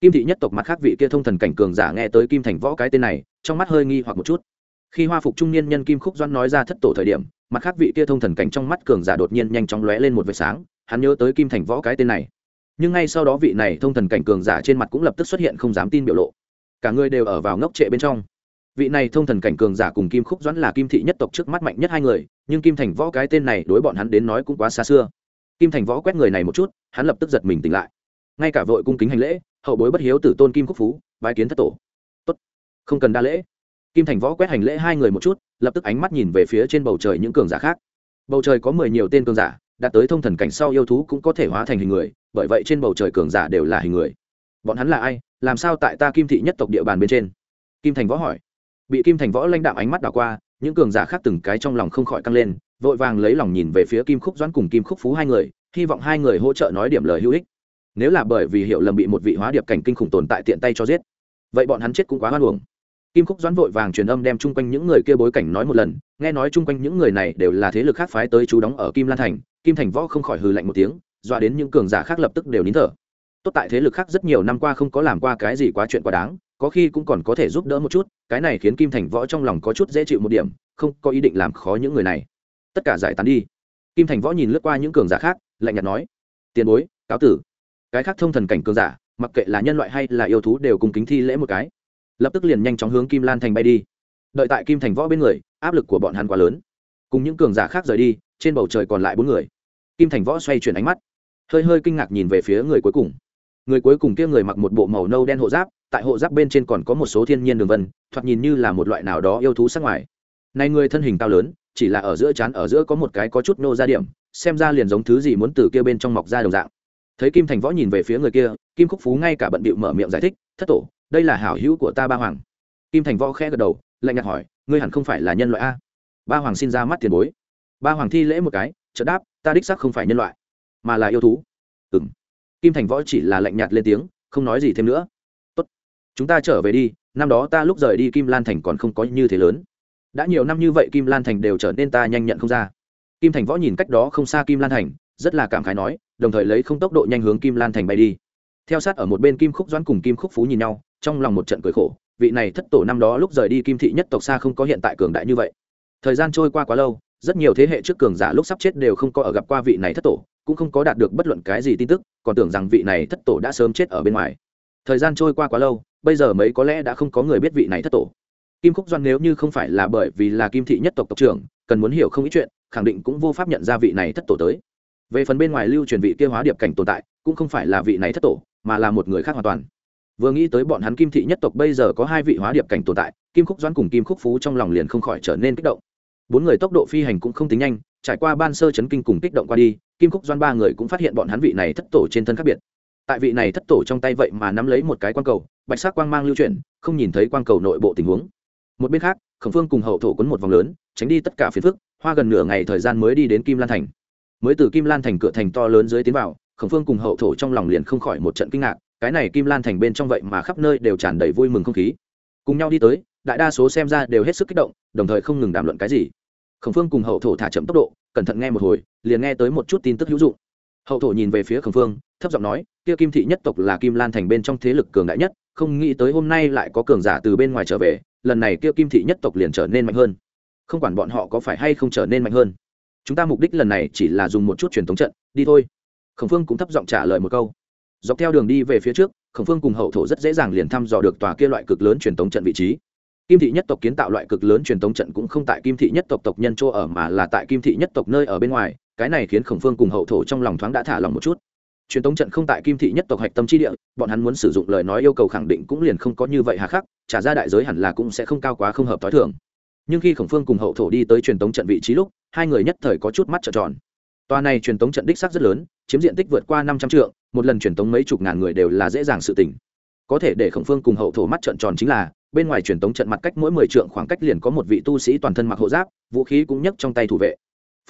Kim thị nhất tộc mặt khác vị kia thông thần cảnh cường giả nghe tới kim thành võ cái tên này, trong mắt hơi nghi hoặc một chút khi hoa phục trung niên nhân kim khúc doãn nói ra thất tổ thời điểm, mặt khác vị kia thông thần cảnh trong mắt cường giả đột nhiên nhanh chóng lóe lên một vệt sáng, hắn nhớ tới kim thành võ cái tên này. Nhưng ngay sau đó vị này thông thần cảnh cường giả trên mặt cũng lập tức xuất hiện không dám tin biểu lộ. Cả người đều ở vào ngốc trệ bên trong. Vị này thông thần cảnh cường giả cùng kim khúc doãn là kim thị nhất tộc trước mắt mạnh nhất hai người, nhưng kim thành võ cái tên này đối bọn hắn đến nói cũng quá xa xưa. Kim thành võ quét người này một chút, hắn lập tức giật mình tỉnh lại. Ngay cả vội cung kính hành lễ, hậu bối bất hiếu tử tôn kim khúc phú, bái kiến thất tổ. Tốt, không cần đa lễ kim thành võ quét hành lễ hai người một chút, lập tức ánh mắt nhìn về phía trên bầu trời những cường giả khác. Bầu trời có mười nhiều tên cường giả, đạt tới thông thần cảnh sau yêu thú cũng có thể hóa thành hình người, bởi vậy trên bầu trời cường giả đều là hình người. Bọn hắn là ai? Làm sao tại ta kim thị nhất tộc địa bàn bên trên? Kim thành võ hỏi. Bị kim thành võ lãnh đạo ánh mắt đảo qua, những cường giả khác từng cái trong lòng không khỏi căng lên, vội vàng lấy lòng nhìn về phía kim khúc doãn cùng kim khúc phú hai người, hy vọng hai người hỗ trợ nói điểm lời hữu ích. Nếu là bởi vì hiểu lầm bị một vị hóa điệp cảnh kinh khủng tồn tại tiện tay cho giết, vậy bọn hắn chết cũng quá hoan hồng kim khúc doãn vội vàng truyền âm đem chung quanh những người kia bối cảnh nói một lần, nghe nói chung quanh những người này đều là thế lực khác phái tới chú đóng ở kim lan thành, kim thành võ không khỏi hừ lạnh một tiếng, dọa đến những cường giả khác lập tức đều nín thở. Tốt tại thế lực khác rất nhiều năm qua không có làm qua cái gì quá chuyện quá đáng, có khi cũng còn có thể giúp đỡ một chút, cái này khiến kim thành võ trong lòng có chút dễ chịu một điểm, không có ý định làm khó những người này. Tất cả giải tán đi. Kim thành võ nhìn lướt qua những cường giả khác, lạnh nhạt nói, tiền bối, cáo tử. Cái khác thông thần cảnh cường giả, mặc kệ là nhân loại hay là yêu thú đều cùng kính thi lễ một cái lập tức liền nhanh chóng hướng kim lan thành bay đi. Đợi tại kim thành võ bên người, áp lực của bọn hắn quá lớn. Cùng những cường giả khác rời đi, trên bầu trời còn lại bốn người. Kim thành võ xoay chuyển ánh mắt, hơi hơi kinh ngạc nhìn về phía người cuối cùng. Người cuối cùng kia người mặc một bộ màu nâu đen hộ giáp, tại hộ giáp bên trên còn có một số thiên nhiên đường vân, thoạt nhìn như là một loại nào đó yêu thú sắc ngoài. Này người thân hình cao lớn, chỉ là ở giữa chán, ở giữa có một cái có chút nô ra điểm, xem ra liền giống thứ gì muốn từ kia bên trong mọc ra đồng dạng. Thấy kim thành võ nhìn về phía người kia, kim khúc phú ngay cả bận bịu mở miệng giải thích, thất tổ đây là hảo hữu của ta ba hoàng. Kim thành võ khẽ gật đầu, lạnh nhạt hỏi, ngươi hẳn không phải là nhân loại a? Ba hoàng xin ra mắt tiền bối. Ba hoàng thi lễ một cái trợ đáp, ta đích xác không phải nhân loại, mà là yêu thú. Ừ m kim thành võ chỉ là lạnh nhạt lên tiếng, không nói gì thêm nữa. Tốt. Chúng ta trở về đi, năm đó ta lúc rời đi kim lan thành còn không có như thế lớn. Đã nhiều năm như vậy kim lan thành đều trở nên ta nhanh nhận không ra. Kim thành võ nhìn cách đó không xa kim lan thành, rất là cảm khái nói, đồng thời lấy không tốc độ nhanh hướng kim lan thành bay đi. Theo sát ở một bên kim khúc doãn cùng kim khúc phú nhìn nhau trong lòng một trận cười khổ, vị này thất tổ năm đó lúc rời đi kim thị nhất tộc xa không có hiện tại cường đại như vậy. Thời gian trôi qua quá lâu, rất nhiều thế hệ trước cường giả lúc sắp chết đều không có ở gặp qua vị này thất tổ, cũng không có đạt được bất luận cái gì tin tức, còn tưởng rằng vị này thất tổ đã sớm chết ở bên ngoài. Thời gian trôi qua quá lâu, bây giờ mấy có lẽ đã không có người biết vị này thất tổ. Kim khúc doan nếu như không phải là bởi vì là kim thị nhất tộc tộc trưởng, cần muốn hiểu không ít chuyện, khẳng định cũng vô pháp nhận ra vị này thất tổ tới. Về phần bên ngoài lưu truyền vị kia hóa điệp cảnh tồn tại, cũng không phải là vị này thất tổ, mà là một người khác hoàn toàn vừa nghĩ tới bọn hắn kim thị nhất tộc bây giờ có hai vị hóa điệp cảnh tồn tại, kim khúc doãn cùng kim khúc phú trong lòng liền không khỏi trở nên kích động. Bốn người tốc độ phi hành cũng không tính nhanh, trải qua ban sơ chấn kinh cùng kích động qua đi, kim khúc doãn ba người cũng phát hiện bọn hắn vị này thất tổ trên thân khác biệt. Tại vị này thất tổ trong tay vậy mà nắm lấy một cái quang cầu, bạch sắc quang mang lưu chuyển, không nhìn thấy quang cầu nội bộ tình huống. Một bên khác, khổng phương cùng hậu thổ quấn một vòng lớn, tránh đi tất cả phiền phức, hoa gần nửa ngày thời gian mới đi đến kim lan thành. Mới từ kim lan thành cửa thành to lớn dưới tiến vào, khổng phương cùng hậu thổ trong lòng liền không khỏi một trận kinh ngạc cái này kim lan thành bên trong vậy mà khắp nơi đều tràn đầy vui mừng không khí. Cùng nhau đi tới, đại đa số xem ra đều hết sức kích động, đồng thời không ngừng đàm luận cái gì. Khổng phương cùng hậu thổ thả chậm tốc độ, cẩn thận nghe một hồi, liền nghe tới một chút tin tức hữu dụng. Hậu thổ nhìn về phía khổng phương, thấp giọng nói, kia kim thị nhất tộc là kim lan thành bên trong thế lực cường đại nhất, không nghĩ tới hôm nay lại có cường giả từ bên ngoài trở về, lần này kia kim thị nhất tộc liền trở nên mạnh hơn. Không quản bọn họ có phải hay không trở nên mạnh hơn, chúng ta mục đích lần này chỉ là dùng một chút truyền thống trận, đi thôi. Khổng phương cũng thấp giọng trả lời một câu dọc theo đường đi về phía trước, khổng phương cùng hậu thổ rất dễ dàng liền thăm dò được tòa kia loại cực lớn truyền tống trận vị trí. Kim thị nhất tộc kiến tạo loại cực lớn truyền tống trận cũng không tại kim thị nhất tộc tộc nhân chỗ ở mà là tại kim thị nhất tộc nơi ở bên ngoài, cái này khiến khổng phương cùng hậu thổ trong lòng thoáng đã thả lòng một chút. Truyền tống trận không tại kim thị nhất tộc hạch tâm trí địa, bọn hắn muốn sử dụng lời nói yêu cầu khẳng định cũng liền không có như vậy hà khắc, trả ra đại giới hẳn là cũng sẽ không cao quá không hợp t h o i thường. Nhưng khi khổng phương cùng hậu thổ đi tới truyền tống trận vị trí lúc, hai người nhất thời có chút mắt trợn tròn. Tòa này truyền tống trận đích sắc rất lớn, chiếm diện tích vượt qua năm trăm triệu một lần truyền tống mấy chục ngàn người đều là dễ dàng sự tỉnh có thể để khổng phương cùng hậu thổ mắt trợn tròn chính là, bên ngoài truyền tống trận mặt cách mỗi mười trượng khoảng cách liền có một vị tu sĩ toàn thân mặc hộ giáp, vũ khí cũng nhấc trong tay thủ vệ.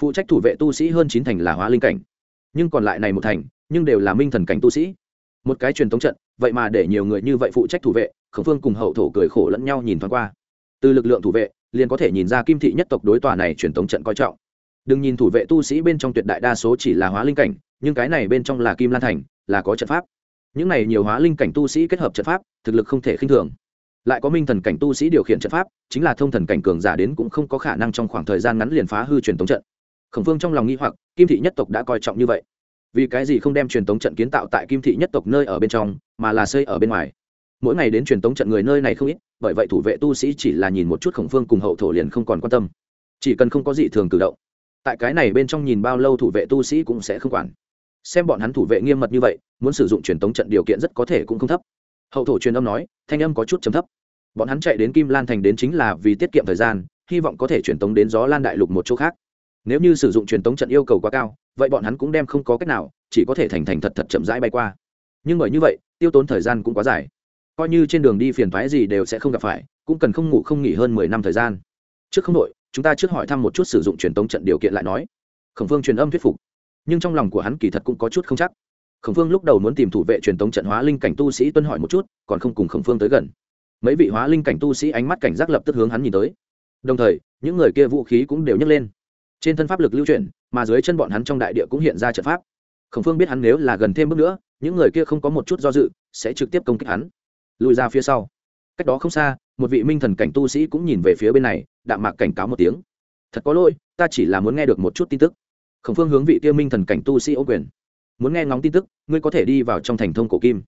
Phụ trách thủ vệ tu sĩ hơn chín thành là hóa linh cảnh. Nhưng còn lại này một thành, nhưng đều là minh thần cảnh tu sĩ. Một cái truyền tống trận, vậy mà để nhiều người như vậy phụ trách thủ vệ, khổng phương cùng hậu thổ cười khổ lẫn nhau nhìn thoáng qua. Từ lực lượng thủ vệ, liền có thể nhìn ra kim thị nhất tộc đối tòa này truyền tống trận coi trọng. Đừng nhìn thủ vệ tu sĩ bên trong tuyệt đại đa số chỉ là hóa linh cảnh nhưng cái này bên trong là kim lan thành, là có trận pháp. Những này nhiều hóa linh cảnh tu sĩ kết hợp trận pháp, thực lực không thể khinh thường. Lại có minh thần cảnh tu sĩ điều khiển trận pháp, chính là thông thần cảnh cường giả đến cũng không có khả năng trong khoảng thời gian ngắn liền phá hư truyền thống trận. Khổng phương trong lòng nghi hoặc, kim thị nhất tộc đã coi trọng như vậy. Vì cái gì không đem truyền tống trận kiến tạo tại kim thị nhất tộc nơi ở bên trong, mà là xây ở bên ngoài? Mỗi ngày đến truyền tống trận người nơi này không ít, bởi vậy thủ vệ tu sĩ chỉ là nhìn một chút khổng phương cùng hậu thổ liền không còn quan tâm. Chỉ cần không có gì thường cử động, tại cái này bên trong nhìn bao lâu thủ vệ tu sĩ cũng sẽ không quản xem bọn hắn thủ vệ nghiêm mật như vậy, muốn sử dụng truyền tống trận điều kiện rất có thể cũng không thấp. Hậu thổ truyền âm nói, thanh âm có chút chấm thấp. Bọn hắn chạy đến kim lan thành đến chính là vì tiết kiệm thời gian, hy vọng có thể truyền tống đến gió lan đại lục một chỗ khác. Nếu như sử dụng truyền tống trận yêu cầu quá cao, vậy bọn hắn cũng đem không có cách nào, chỉ có thể thành thành thật thật chậm rãi bay qua. Nhưng bởi như vậy, tiêu tốn thời gian cũng quá dài. Coi như trên đường đi phiền thoái gì đều sẽ không gặp phải, cũng cần không ngủ không nghỉ hơn mười năm thời gian. Trước không đội chúng ta trước hỏi thăm một chút sử dụng truyền tống trận điều kiện lại nói. Khổng phương truyền âm thuyết phục nhưng trong lòng của hắn kỳ thật cũng có chút không chắc. Khổng phương lúc đầu muốn tìm thủ vệ truyền tống trận hóa linh cảnh tu sĩ tuân hỏi một chút, còn không cùng khổng phương tới gần. Mấy vị hóa linh cảnh tu sĩ ánh mắt cảnh giác lập tức hướng hắn nhìn tới. Đồng thời, những người kia vũ khí cũng đều nhấc lên. Trên thân pháp lực lưu chuyển, mà dưới chân bọn hắn trong đại địa cũng hiện ra trận pháp. Khổng phương biết hắn nếu là gần thêm bước nữa, những người kia không có một chút do dự, sẽ trực tiếp công kích hắn. Lùi ra phía sau. Cách đó không xa, một vị minh thần cảnh tu sĩ cũng nhìn về phía bên này, đạm mạc cảnh cáo một tiếng. Thật có lỗi, ta chỉ là muốn nghe được một chút tin tức khổng phương hướng vị kia minh thần cảnh tu sĩ ô quyền. Muốn nghe ngóng tin tức, ngươi có thể đi vào trong thành thông cổ kim.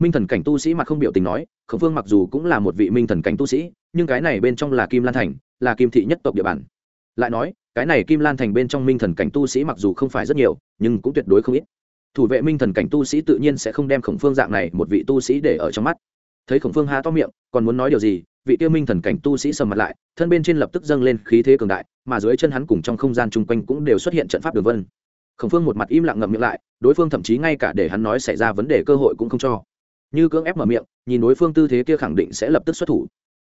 Minh thần cảnh tu sĩ mặt không biểu tình nói, khổng phương mặc dù cũng là một vị minh thần cảnh tu sĩ, nhưng cái này bên trong là kim lan thành, là kim thị nhất tộc địa bàn. Lại nói, cái này kim lan thành bên trong minh thần cảnh tu sĩ mặc dù không phải rất nhiều, nhưng cũng tuyệt đối không ít. Thủ vệ minh thần cảnh tu sĩ tự nhiên sẽ không đem khổng phương dạng này một vị tu sĩ để ở trong mắt. Thấy khổng phương ha to miệng, còn muốn nói điều gì vị tiêu minh thần cảnh tu sĩ sầm mặt lại, thân bên trên lập tức dâng lên khí thế cường đại, mà dưới chân hắn cùng trong không gian chung quanh cũng đều xuất hiện trận pháp đường vân. Khổng phương một mặt im lặng ngậm miệng lại, đối phương thậm chí ngay cả để hắn nói xảy ra vấn đề cơ hội cũng không cho. Như cưỡng ép mở miệng, nhìn đối phương tư thế kia khẳng định sẽ lập tức xuất thủ.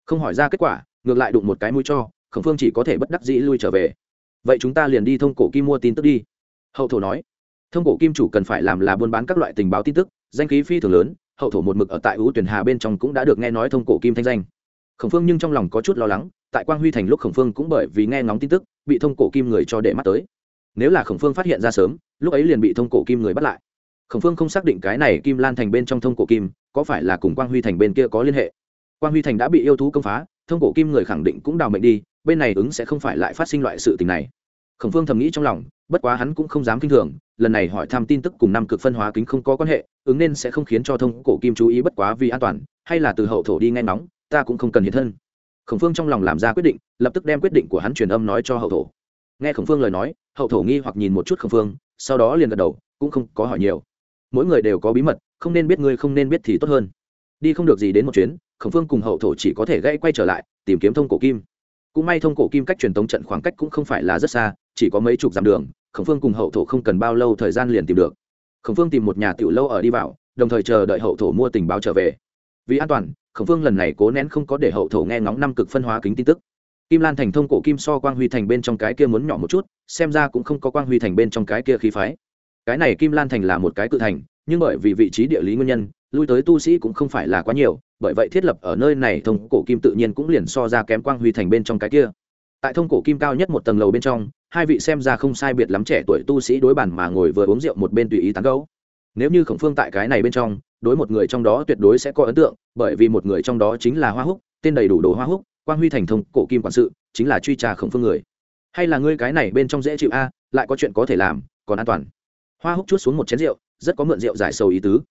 Không hỏi ra kết quả, ngược lại đụng một cái mũi cho, khổng phương chỉ có thể bất đắc dĩ lui trở về. Vậy chúng ta liền đi thông cổ kim mua tin tức đi. Hậu thổ nói. Thông cổ kim chủ cần phải làm là buôn bán các loại tình báo tin tức, danh khí phi thường lớn, hậu thổ một mực ở tại ưu tuyển hà bên trong cũng đã được nghe nói thông cổ kim thanh danh khổng phương nhưng trong lòng có chút lo lắng, tại quang huy thành lúc khổng phương cũng bởi vì nghe ngóng tin tức, bị thông cổ kim người cho để mắt tới. Nếu là khổng phương phát hiện ra sớm, lúc ấy liền bị thông cổ kim người bắt lại. Khổng phương không xác định cái này kim lan thành bên trong thông cổ kim, có phải là cùng quang huy thành bên kia có liên hệ. Quang huy thành đã bị yêu thú công phá, thông cổ kim người khẳng định cũng đào mệnh đi, bên này ứng sẽ không phải lại phát sinh loại sự tình này. Khổng phương thầm nghĩ trong lòng, bất quá hắn cũng không dám kinh thường, lần này hỏi thăm tin tức cùng năm cực phân hóa kính không có quan hệ, ứng nên sẽ không khiến cho thông cổ kim chú ý bất quá vì an toàn, hay là từ hậu thổ đi nghe nóng ta cũng không cần hiện thân. Khổng phương trong lòng làm ra quyết định, lập tức đem quyết định của hắn truyền âm nói cho hậu thổ. Nghe khổng phương lời nói, hậu thổ nghi hoặc nhìn một chút khổng phương, sau đó liền gật đầu, cũng không có hỏi nhiều. Mỗi người đều có bí mật, không nên biết ngươi, không nên biết thì tốt hơn. Đi không được gì đến một chuyến, khổng phương cùng hậu thổ chỉ có thể gãy quay trở lại, tìm kiếm thông cổ kim. Cũng may thông cổ kim cách truyền tống trận khoảng cách cũng không phải là rất xa, chỉ có mấy chục dặm đường, khổng phương cùng hậu thổ không cần bao lâu thời gian liền tìm được. Khổng phương tìm một nhà tiểu lâu ở đi vào, đồng thời chờ đợi hậu thổ mua tình báo trở về. Vì an toàn khổng phương lần này cố nén không có để hậu thổ nghe ngóng năm cực phân hóa kính tin tức. Kim lan thành thông cổ kim so quang huy thành bên trong cái kia muốn nhỏ một chút, xem ra cũng không có quang huy thành bên trong cái kia khí phái. Cái này kim lan thành là một cái cự thành, nhưng bởi vì vị trí địa lý nguyên nhân, lui tới tu sĩ cũng không phải là quá nhiều, bởi vậy thiết lập ở nơi này thông cổ kim tự nhiên cũng liền so ra kém quang huy thành bên trong cái kia. Tại thông cổ kim cao nhất một tầng lầu bên trong, hai vị xem ra không sai biệt lắm trẻ tuổi tu sĩ đối bản mà ngồi vừa uống rượu một bên tùy ý tán gấu nếu như khổng phương tại cái này bên trong đối một người trong đó tuyệt đối sẽ có ấn tượng, bởi vì một người trong đó chính là hoa húc, tên đầy đủ đồ hoa húc, quang huy thành thông, cổ kim quản sự, chính là truy trà khổng phương người. Hay là ngươi cái này bên trong dễ chịu a, lại có chuyện có thể làm, còn an toàn. Hoa húc chút xuống một chén rượu, rất có mượn rượu giải sầu ý tứ.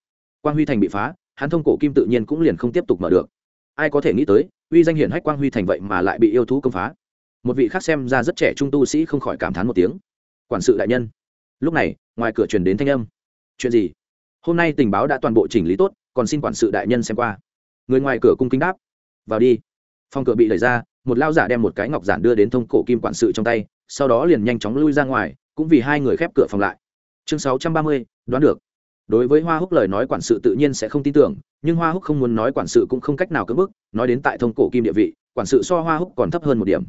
Quang huy thành bị phá, hắn thông cổ kim tự nhiên cũng liền không tiếp tục mở được. Ai có thể nghĩ tới, uy danh hiển hách quang huy thành vậy mà lại bị yêu thú công phá. Một vị khác xem ra rất trẻ trung tu sĩ không khỏi cảm thán một tiếng. Quản sự đại nhân. Lúc này, ngoài cửa truyền đến thanh âm. Chuyện gì? Hôm nay tình báo đã toàn bộ chỉnh lý tốt, còn xin quản sự đại nhân xem qua. Người ngoài cửa cung kính đáp. Vào đi. Phòng cửa bị đẩy ra, một lao giả đem một cái ngọc giản đưa đến thông cổ kim quản sự trong tay, sau đó liền nhanh chóng lui ra ngoài, cũng vì hai người khép cửa phòng lại. Chương sáu trăm ba mươi, đoán được. Đối với hoa húc lời nói quản sự tự nhiên sẽ không tin tưởng, nhưng hoa húc không muốn nói quản sự cũng không cách nào cưỡng bức, nói đến tại thông cổ kim địa vị, quản sự so hoa húc còn thấp hơn một điểm.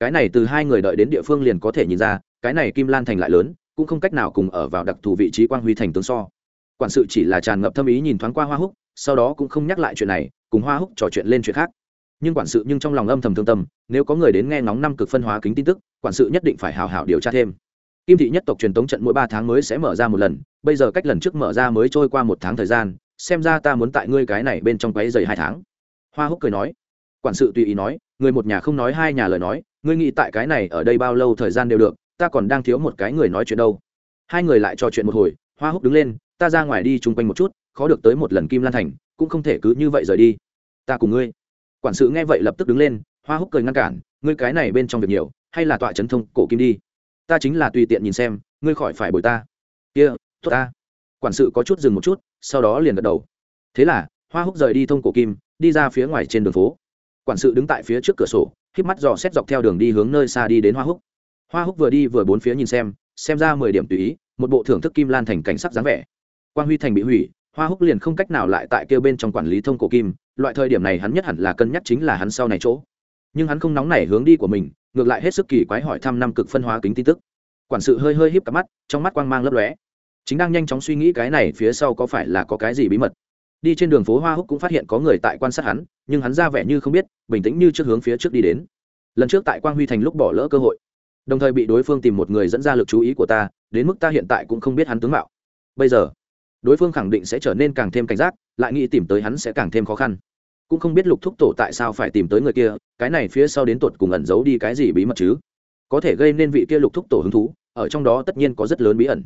Cái này từ hai người đợi đến địa phương liền có thể nhìn ra, cái này kim lan thành lại lớn, cũng không cách nào cùng ở vào đặc thù vị trí quang huy thành tướng so quản sự chỉ là tràn ngập thâm ý nhìn thoáng qua hoa húc, sau đó cũng không nhắc lại chuyện này, cùng hoa húc trò chuyện lên chuyện khác. Nhưng quản sự nhưng trong lòng âm thầm thương tâm, nếu có người đến nghe ngóng năm cực phân hóa kính tin tức, quản sự nhất định phải hào hảo điều tra thêm. Kim thị nhất tộc truyền tống trận mỗi ba tháng mới sẽ mở ra một lần, bây giờ cách lần trước mở ra mới trôi qua một tháng thời gian, xem ra ta muốn tại ngươi cái này bên trong quấy dày hai tháng. Hoa húc cười nói. Quản sự tùy ý nói, người một nhà không nói hai nhà lời nói, ngươi nghĩ tại cái này ở đây bao lâu thời gian đều được, ta còn đang thiếu một cái người nói chuyện đâu. Hai người lại trò chuyện một hồi, hoa húc đứng lên ta ra ngoài đi chung quanh một chút khó được tới một lần kim lan thành cũng không thể cứ như vậy rời đi. Ta cùng ngươi. Quản sự nghe vậy lập tức đứng lên hoa húc cười ngăn cản ngươi cái này bên trong việc nhiều hay là tọa chấn thông cổ kim đi. Ta chính là tùy tiện nhìn xem ngươi khỏi phải bồi ta. Kia、yeah, tốt ta. Quản sự có chút dừng một chút sau đó liền gật đầu. Thế là hoa húc rời đi thông cổ kim đi ra phía ngoài trên đường phố. Quản sự đứng tại phía trước cửa sổ k mắt dò xét dọc theo đường đi hướng nơi xa đi đến hoa húc. Hoa húc vừa đi vừa bốn phía nhìn xem xem ra mười điểm tùy ý một bộ thưởng thức kim lan thành cảnh sắc dáng vẻ quang huy thành bị hủy, hoa húc liền không cách nào lại tại kêu bên trong quản lý thông cổ kim, loại thời điểm này hắn nhất hẳn là cân nhắc chính là hắn sau này chỗ. Nhưng hắn không nóng nảy hướng đi của mình, ngược lại hết sức kỳ quái hỏi thăm năm cực phân hóa kính tin tức. Quản sự hơi hơi híp cặp mắt, trong mắt quang mang lấp lóe. Chính đang nhanh chóng suy nghĩ cái này phía sau có phải là có cái gì bí mật. Đi trên đường phố hoa húc cũng phát hiện có người tại quan sát hắn, nhưng hắn ra vẻ như không biết, bình tĩnh như trước hướng phía trước đi đến. Lần trước tại quang huy thành lúc bỏ lỡ cơ hội. Đồng thời bị đối phương tìm một người dẫn ra lực chú ý của ta, đến mức ta hiện tại cũng không biết hắn tướng mạo. Bây giờ đối phương khẳng định sẽ trở nên càng thêm cảnh giác, lại nghĩ tìm tới hắn sẽ càng thêm khó khăn. Cũng không biết lục thúc tổ tại sao phải tìm tới người kia, cái này phía sau đến tột cùng ẩn giấu đi cái gì bí mật chứ? Có thể gây nên vị kia lục thúc tổ hứng thú, ở trong đó tất nhiên có rất lớn bí ẩn.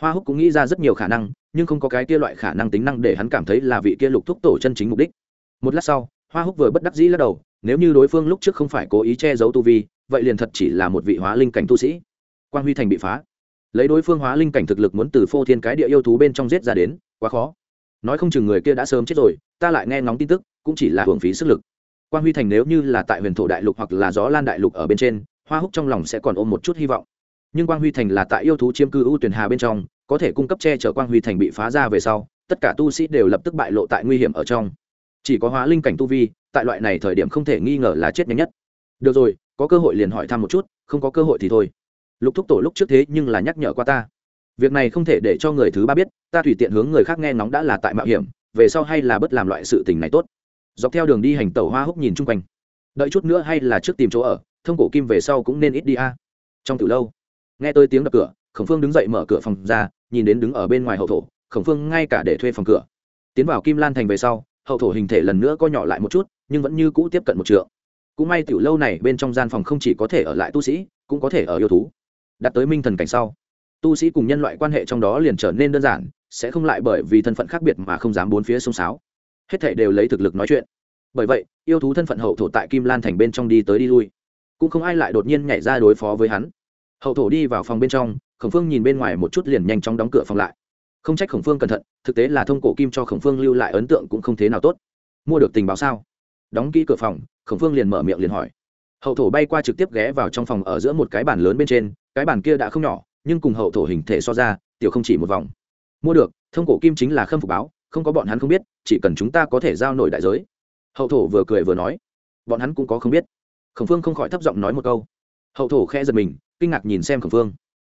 Hoa húc cũng nghĩ ra rất nhiều khả năng, nhưng không có cái kia loại khả năng tính năng để hắn cảm thấy là vị kia lục thúc tổ chân chính mục đích. Một lát sau, hoa húc vừa bất đắc dĩ lắc đầu, nếu như đối phương lúc trước không phải cố ý che giấu tu vi, vậy liền thật chỉ là một vị hóa linh cảnh tu sĩ. Quan huy thành bị phá lấy đối phương hóa linh cảnh thực lực muốn từ phô thiên cái địa yêu thú bên trong giết ra đến, quá khó. Nói không chừng người kia đã sớm chết rồi, ta lại nghe ngóng tin tức, cũng chỉ là hưởng phí sức lực. Quan huy thành nếu như là tại huyền thổ đại lục hoặc là gió lan đại lục ở bên trên, hoa húc trong lòng sẽ còn ôm một chút hy vọng. Nhưng quang huy thành là tại yêu thú chiếm cư ưu tuyển hà bên trong, có thể cung cấp che chở quang huy thành bị phá ra về sau, tất cả tu sĩ đều lập tức bại lộ tại nguy hiểm ở trong. Chỉ có hóa linh cảnh tu vi, tại loại này thời điểm không thể nghi ngờ là chết nhanh nhất. Được rồi, có cơ hội liền hỏi thăm một chút, không có cơ hội thì thôi lục thúc tổ lúc trước thế nhưng là nhắc nhở qua ta. Việc này không thể để cho người thứ ba biết, ta tùy tiện hướng người khác nghe ngóng đã là tại mạo hiểm, về sau hay là bất làm loại sự tình này tốt. Dọc theo đường đi hành tẩu hoa húc nhìn chung quanh. Đợi chút nữa hay là trước tìm chỗ ở, thông cổ kim về sau cũng nên ít đi a. Trong từ lâu, nghe tới tiếng đập cửa, khổng phương đứng dậy mở cửa phòng ra, nhìn đến đứng ở bên ngoài hậu thổ, khổng phương ngay cả để thuê phòng cửa. Tiến vào kim lan thành về sau, hậu thổ hình thể lần nữa co nhỏ lại một chút, nhưng vẫn như cũ tiếp cận một trượng. Cũng may tiểu lâu này bên trong gian phòng không chỉ có thể ở lại tu sĩ, cũng có thể ở yêu thú đặt tới minh thần cảnh sau, tu sĩ cùng nhân loại quan hệ trong đó liền trở nên đơn giản, sẽ không lại bởi vì thân phận khác biệt mà không dám bốn phía xông xáo. Hết thể đều lấy thực lực nói chuyện. Bởi vậy, yêu thú thân phận hậu thổ tại kim lan thành bên trong đi tới đi lui. Cũng không ai lại đột nhiên nhảy ra đối phó với hắn. Hậu thổ đi vào phòng bên trong, khổng phương nhìn bên ngoài một chút liền nhanh chóng đóng cửa phòng lại. Không trách khổng phương cẩn thận, thực tế là thông cổ kim cho khổng phương lưu lại ấn tượng cũng không thế nào tốt. Mua được tình báo sao? Đóng kỹ cửa phòng, khổng phương liền mở miệng liền hỏi. Hậu thổ bay qua trực tiếp ghé vào trong phòng ở giữa một cái bàn lớn bên trên cái bàn kia đã không nhỏ, nhưng cùng hậu thổ hình thể so ra, tiểu không chỉ một vòng. Mua được, thông cổ kim chính là khâm phục báo, không có bọn hắn không biết, chỉ cần chúng ta có thể giao nổi đại giới. Hậu thổ vừa cười vừa nói. Bọn hắn cũng có không biết. Khổng phương không khỏi thấp giọng nói một câu. Hậu thổ khe giật mình, kinh ngạc nhìn xem khổng phương.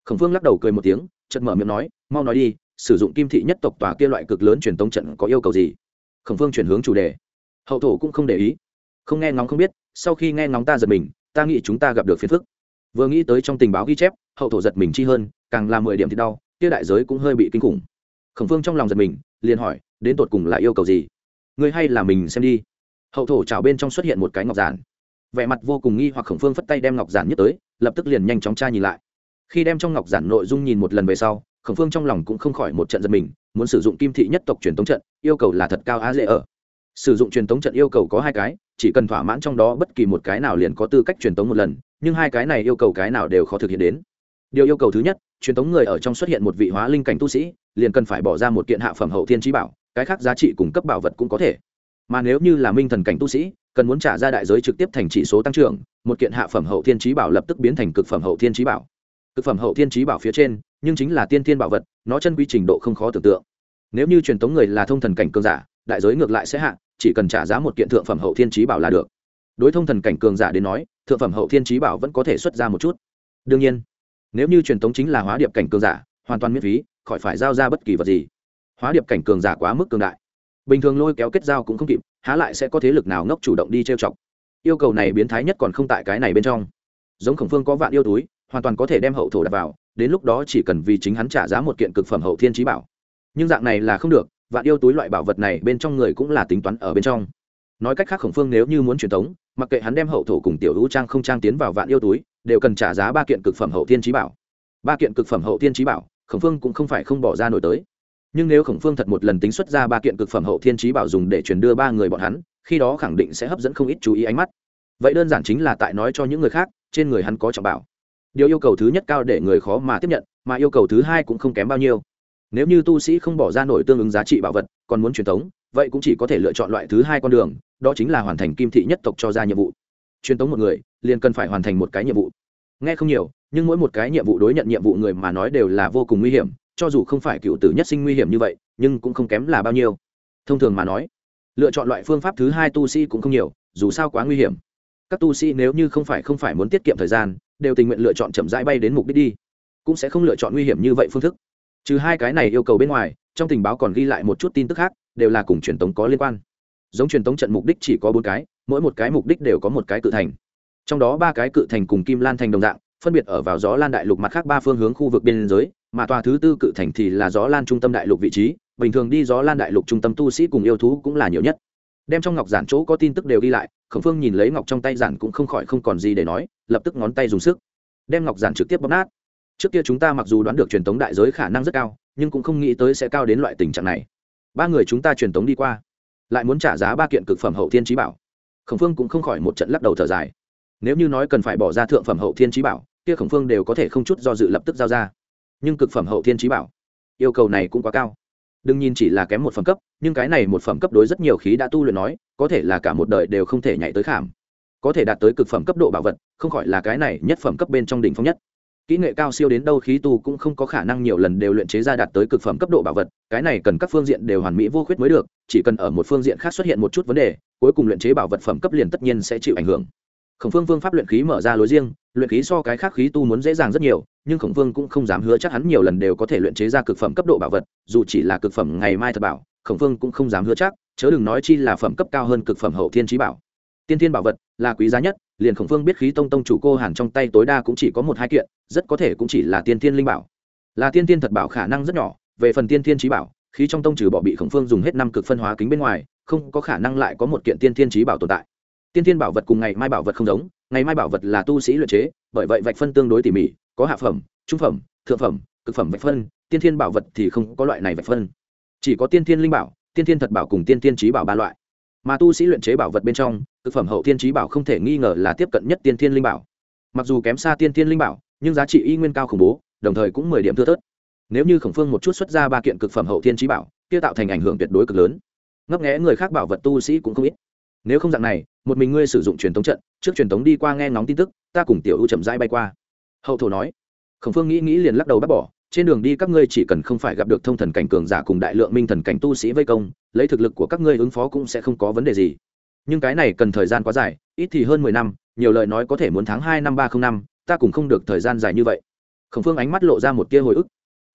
Khổng phương lắc đầu cười một tiếng chật mở miệng nói, mau nói đi, sử dụng kim thị nhất tộc tòa kia loại cực lớn truyền tống trận có yêu cầu gì? Khổng phương chuyển hướng chủ đề. Hậu thổ cũng không để ý. Không nghe ngóng không biết, sau khi nghe ngóng ta giật mình, ta nghĩ chúng ta gặp được phiền phức vừa nghĩ tới trong tình báo ghi chép, hậu thổ giật mình chi hơn, càng là mười điểm thì đau, kia đại giới cũng hơi bị kinh khủng. Khổng phương trong lòng giật mình, liền hỏi, đến tột cùng là yêu cầu gì? Ngươi hay là mình xem đi. Hậu thổ trào bên trong xuất hiện một cái ngọc giản. Vẻ mặt vô cùng nghi hoặc khổng phương phất tay đem ngọc giản nhất tới, lập tức liền nhanh chóng tra nhìn lại. Khi đem trong ngọc giản nội dung nhìn một lần về sau, khổng phương trong lòng cũng không khỏi một trận giật mình, muốn sử dụng kim thị nhất tộc truyền thống trận, yêu cầu là thật cao á dễ ở. Sử dụng truyền thống trận yêu cầu có hai cái chỉ cần thỏa mãn trong đó bất kỳ một cái nào liền có tư cách truyền tống một lần, nhưng hai cái này yêu cầu cái nào đều khó thực hiện đến. Điều yêu cầu thứ nhất, truyền tống người ở trong xuất hiện một vị hóa linh cảnh tu sĩ, liền cần phải bỏ ra một kiện hạ phẩm hậu thiên trí bảo, cái khác giá trị cung cấp bảo vật cũng có thể. Mà nếu như là minh thần cảnh tu sĩ, cần muốn trả ra đại giới trực tiếp thành chỉ số tăng trưởng, một kiện hạ phẩm hậu thiên trí bảo lập tức biến thành cực phẩm hậu thiên trí bảo. Cực phẩm hậu thiên trí bảo phía trên, nhưng chính là tiên thiên bảo vật, nó chân quy trình độ không khó tưởng tượng. Nếu như truyền tống người là thông thần cảnh cường giả, đại giới ngược lại sẽ hạ chỉ cần trả giá một kiện thượng phẩm hậu thiên trí bảo là được. Đối thông thần cảnh cường giả đến nói, thượng phẩm hậu thiên trí bảo vẫn có thể xuất ra một chút. Đương nhiên, nếu như truyền thống chính là hóa điệp cảnh cường giả, hoàn toàn miễn phí, khỏi phải giao ra bất kỳ vật gì. Hóa điệp cảnh cường giả quá mức cường đại. Bình thường lôi kéo kết giao cũng không kịp, há lại sẽ có thế lực nào ngốc chủ động đi trêu chọc. Yêu cầu này biến thái nhất còn không tại cái này bên trong. Giống khổng phương có vạn yêu túi, hoàn toàn có thể đem hậu thổ đặt vào, đến lúc đó chỉ cần vì chính hắn trả giá một kiện cực phẩm hậu thiên trí bảo. Nhưng dạng này là không được vạn yêu túi loại bảo vật này bên trong người cũng là tính toán ở bên trong. Nói cách khác khổng phương nếu như muốn truyền thống, mặc kệ hắn đem hậu thổ cùng tiểu hữu trang không trang tiến vào vạn yêu túi, đều cần trả giá ba kiện cực phẩm hậu thiên trí bảo. Ba kiện cực phẩm hậu thiên trí bảo, khổng phương cũng không phải không bỏ ra nổi tới. Nhưng nếu khổng phương thật một lần tính xuất ra ba kiện cực phẩm hậu thiên trí bảo dùng để truyền đưa ba người bọn hắn, khi đó khẳng định sẽ hấp dẫn không ít chú ý ánh mắt. Vậy đơn giản chính là tại nói cho những người khác, trên người hắn có trọng bảo. Điều yêu cầu thứ nhất cao để người khó mà tiếp nhận, mà yêu cầu thứ hai cũng không kém bao nhiêu nếu như tu sĩ không bỏ ra nổi tương ứng giá trị bảo vật, còn muốn truyền thống vậy cũng chỉ có thể lựa chọn loại thứ hai con đường, đó chính là hoàn thành kim thị nhất tộc cho ra nhiệm vụ. Truyền thống một người, liền cần phải hoàn thành một cái nhiệm vụ. Nghe không nhiều, nhưng mỗi một cái nhiệm vụ đối nhận nhiệm vụ người mà nói đều là vô cùng nguy hiểm, cho dù không phải cựu tử nhất sinh nguy hiểm như vậy, nhưng cũng không kém là bao nhiêu. Thông thường mà nói, lựa chọn loại phương pháp thứ hai tu sĩ cũng không nhiều, dù sao quá nguy hiểm. Các tu sĩ nếu như không phải không phải muốn tiết kiệm thời gian, đều tình nguyện lựa chọn chậm rãi bay đến mục đích đi. Cũng sẽ không lựa chọn nguy hiểm như vậy phương thức trừ hai cái này yêu cầu bên ngoài, trong tình báo còn ghi lại một chút tin tức khác, đều là cùng truyền tống có liên quan. Giống truyền tống trận mục đích chỉ có bốn cái, mỗi một cái mục đích đều có một cái cự thành. Trong đó ba cái cự thành cùng kim lan thành đồng dạng, phân biệt ở vào gió lan đại lục mặt khác ba phương hướng khu vực biên giới, mà tòa thứ tư cự thành thì là gió lan trung tâm đại lục vị trí, bình thường đi gió lan đại lục trung tâm tu sĩ cùng yêu thú cũng là nhiều nhất. Đem trong ngọc giản chỗ có tin tức đều ghi lại, khổng phương nhìn lấy ngọc trong tay giản cũng không khỏi không còn gì để nói, lập tức ngón tay dùng sức, đem ngọc giản trực tiếp bóp nát trước kia chúng ta mặc dù đoán được truyền tống đại giới khả năng rất cao, nhưng cũng không nghĩ tới sẽ cao đến loại tình trạng này. Ba người chúng ta truyền tống đi qua, lại muốn trả giá ba kiện cực phẩm hậu thiên trí bảo. Khổng phương cũng không khỏi một trận lắc đầu thở dài. Nếu như nói cần phải bỏ ra thượng phẩm hậu thiên trí bảo, kia khổng phương đều có thể không chút do dự lập tức giao ra. Nhưng cực phẩm hậu thiên trí bảo, yêu cầu này cũng quá cao. Đừng nhìn chỉ là kém một phẩm cấp, nhưng cái này một phẩm cấp đối rất nhiều khí đã tu luyện nói, có thể là cả một đời đều không thể nhảy tới khảm. Có thể đạt tới cực phẩm cấp độ bảo vật, không khỏi là cái này nhất phẩm cấp bên trong đỉnh phong nhất kỹ nghệ cao siêu đến đâu khí tu cũng không có khả năng nhiều lần đều luyện chế ra đạt tới cực phẩm cấp độ bảo vật, cái này cần các phương diện đều hoàn mỹ vô khuyết mới được, chỉ cần ở một phương diện khác xuất hiện một chút vấn đề, cuối cùng luyện chế bảo vật phẩm cấp liền tất nhiên sẽ chịu ảnh hưởng. Khổng phương phương pháp luyện khí mở ra lối riêng, luyện khí so cái khác khí tu muốn dễ dàng rất nhiều, nhưng khổng vương cũng không dám hứa chắc hắn nhiều lần đều có thể luyện chế ra cực phẩm cấp độ bảo vật, dù chỉ là cực phẩm ngày mai thật bảo, khổng vương cũng không dám hứa chắc, chớ đừng nói chi là phẩm cấp cao hơn cực phẩm hậu thiên trí bảo. Tiên thiên bảo vật là quý giá nhất liền khổng phương biết khí tông tông chủ cô hàn trong tay tối đa cũng chỉ có một hai kiện, rất có thể cũng chỉ là tiên thiên linh bảo. Là tiên thiên thật bảo khả năng rất nhỏ, về phần tiên thiên trí bảo, khí trong tông trừ bỏ bị khổng phương dùng hết năm cực phân hóa kính bên ngoài, không có khả năng lại có một kiện tiên thiên trí bảo tồn tại. Tiên thiên bảo vật cùng ngày mai bảo vật không giống, ngày mai bảo vật là tu sĩ luyện chế, bởi vậy vạch phân tương đối tỉ mỉ, có hạ phẩm, trung phẩm, thượng phẩm, cực phẩm vạch phân, tiên thiên bảo vật thì không có loại này vạch phân. Chỉ có tiên thiên linh bảo, tiên thiên thật bảo cùng tiên thiên trí bảo ba loại mà tu sĩ luyện chế bảo vật bên trong cực phẩm hậu thiên trí bảo không thể nghi ngờ là tiếp cận nhất tiên thiên linh bảo. Mặc dù kém xa tiên thiên linh bảo, nhưng giá trị y nguyên cao khủng bố, đồng thời cũng mười điểm thưa thớt. Nếu như khổng phương một chút xuất ra ba kiện cực phẩm hậu thiên trí bảo, kia tạo thành ảnh hưởng tuyệt đối cực lớn. Ngấp nghẽ người khác bảo vật tu sĩ cũng không ít. Nếu không dạng này, một mình ngươi sử dụng truyền thống trận, trước truyền thống đi qua nghe ngóng tin tức, ta cùng tiểu ưu chậm rãi bay qua. Hậu thổ nói, khổng phương nghĩ nghĩ liền lắc đầu bác bỏ, trên đường đi các ngươi chỉ cần không phải gặp được thông thần cảnh cường giả cùng đại lượng minh thần cảnh tu sĩ vây công lấy thực lực của các ngươi ứng phó cũng sẽ không có vấn đề gì. Nhưng cái này cần thời gian quá dài, ít thì hơn mười năm, nhiều lời nói có thể muốn tháng hai năm ba không năm, ta cũng không được thời gian dài như vậy. Khổng phương ánh mắt lộ ra một tia hồi ức.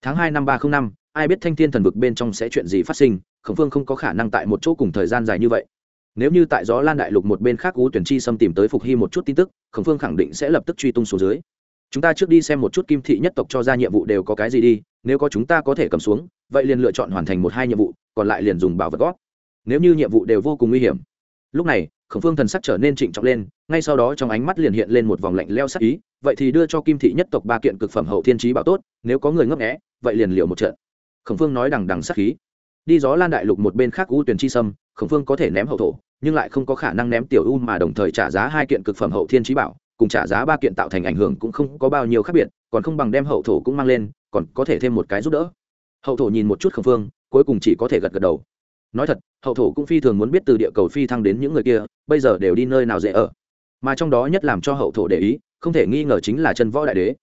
Tháng hai năm ba không năm, ai biết thanh thiên thần vực bên trong sẽ chuyện gì phát sinh, khổng phương không có khả năng tại một chỗ cùng thời gian dài như vậy. Nếu như tại gió lan đại lục một bên khác ú tuyển chi xâm tìm tới phục hy một chút tin tức, khổng phương khẳng định sẽ lập tức truy tung xuống dưới. Chúng ta trước đi xem một chút kim thị nhất tộc cho ra nhiệm vụ đều có cái gì đi nếu có chúng ta có thể cầm xuống, vậy liền lựa chọn hoàn thành một hai nhiệm vụ, còn lại liền dùng bảo vật gót nếu như nhiệm vụ đều vô cùng nguy hiểm. Lúc này, khổng phương thần sắc trở nên trịnh trọng lên, ngay sau đó trong ánh mắt liền hiện lên một vòng lạnh leo sắc ý, vậy thì đưa cho kim thị nhất tộc ba kiện cực phẩm hậu thiên trí bảo tốt, nếu có người ngấp nghẽ vậy liền liệu một trận. Khổng phương nói đằng đằng sắc khí. Đi gió lan đại lục một bên khác u tuyển chi sâm, khổng phương có thể ném hậu thổ, nhưng lại không có khả năng ném tiểu u mà đồng thời trả giá hai kiện cực phẩm hậu thiên trí bảo, cùng trả giá ba kiện tạo thành ảnh hưởng cũng không có bao nhiêu khác biệt còn không bằng đem hậu thổ cũng mang lên, còn có thể thêm một cái giúp đỡ. Hậu thổ nhìn một chút khẩn phương, cuối cùng chỉ có thể gật gật đầu. Nói thật, hậu thổ cũng phi thường muốn biết từ địa cầu phi thăng đến những người kia, bây giờ đều đi nơi nào dễ ở. Mà trong đó nhất làm cho hậu thổ để ý, không thể nghi ngờ chính là chân võ đại đế.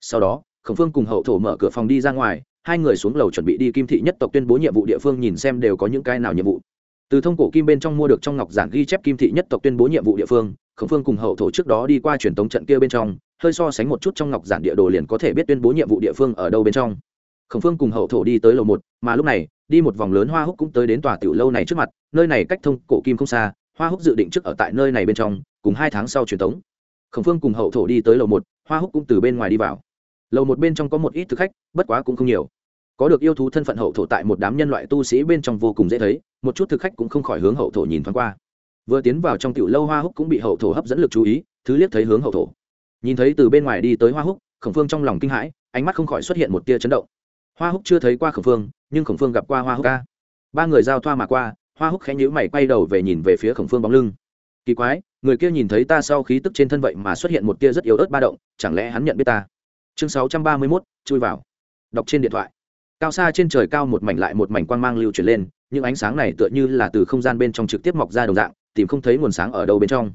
Sau đó, khổng phương cùng hậu thổ mở cửa phòng đi ra ngoài, hai người xuống lầu chuẩn bị đi kim thị nhất tộc tuyên bố nhiệm vụ địa phương nhìn xem đều có những cái nào nhiệm vụ. Từ thông cổ kim bên trong mua được trong ngọc giản ghi chép kim thị nhất tộc tuyên bố nhiệm vụ địa phương, khổng phương cùng hậu thổ trước đó đi qua truyền tống trận kia bên trong hơi so sánh một chút trong ngọc giản địa đồ liền có thể biết tuyên bố nhiệm vụ địa phương ở đâu bên trong. Khổng phương cùng hậu thổ đi tới lầu một mà lúc này đi một vòng lớn hoa húc cũng tới đến tòa tiểu lâu này trước mặt nơi này cách thông cổ kim không xa hoa húc dự định trước ở tại nơi này bên trong cùng hai tháng sau truyền thống, khổng phương cùng hậu thổ đi tới lầu một hoa húc cũng từ bên ngoài đi vào. Lầu một bên trong có một ít thực khách bất quá cũng không nhiều. Có được yêu thú thân phận hậu thổ tại một đám nhân loại tu sĩ bên trong vô cùng dễ thấy một chút thực khách cũng không khỏi hướng hậu thổ nhìn thoáng qua. Vừa tiến vào trong tiểu lâu hoa húc cũng bị hậu thổ hấp dẫn lực chú ý thứ liếc thấy hướng hậu thổ nhìn thấy từ bên ngoài đi tới hoa húc, khổng phương trong lòng kinh hãi, ánh mắt không khỏi xuất hiện một tia chấn động. Hoa húc chưa thấy qua khổng phương, nhưng khổng phương gặp qua hoa húc ca. Ba người giao thoa mà qua, hoa húc khẽ nhíu mày quay đầu về nhìn về phía khổng phương bóng lưng. Kỳ quái, người kia nhìn thấy ta sau khí tức trên thân vậy mà xuất hiện một tia rất yếu ớt ba động, chẳng lẽ hắn nhận biết ta? Chương sáu trăm ba mươi mốt, chui vào. Đọc trên điện thoại. Cao xa trên trời cao một mảnh lại một mảnh quang mang lưu chuyển lên, những ánh sáng này tựa như là từ không gian bên trong trực tiếp mọc ra đồng dạng, tìm không thấy nguồn sáng ở đâu bên trong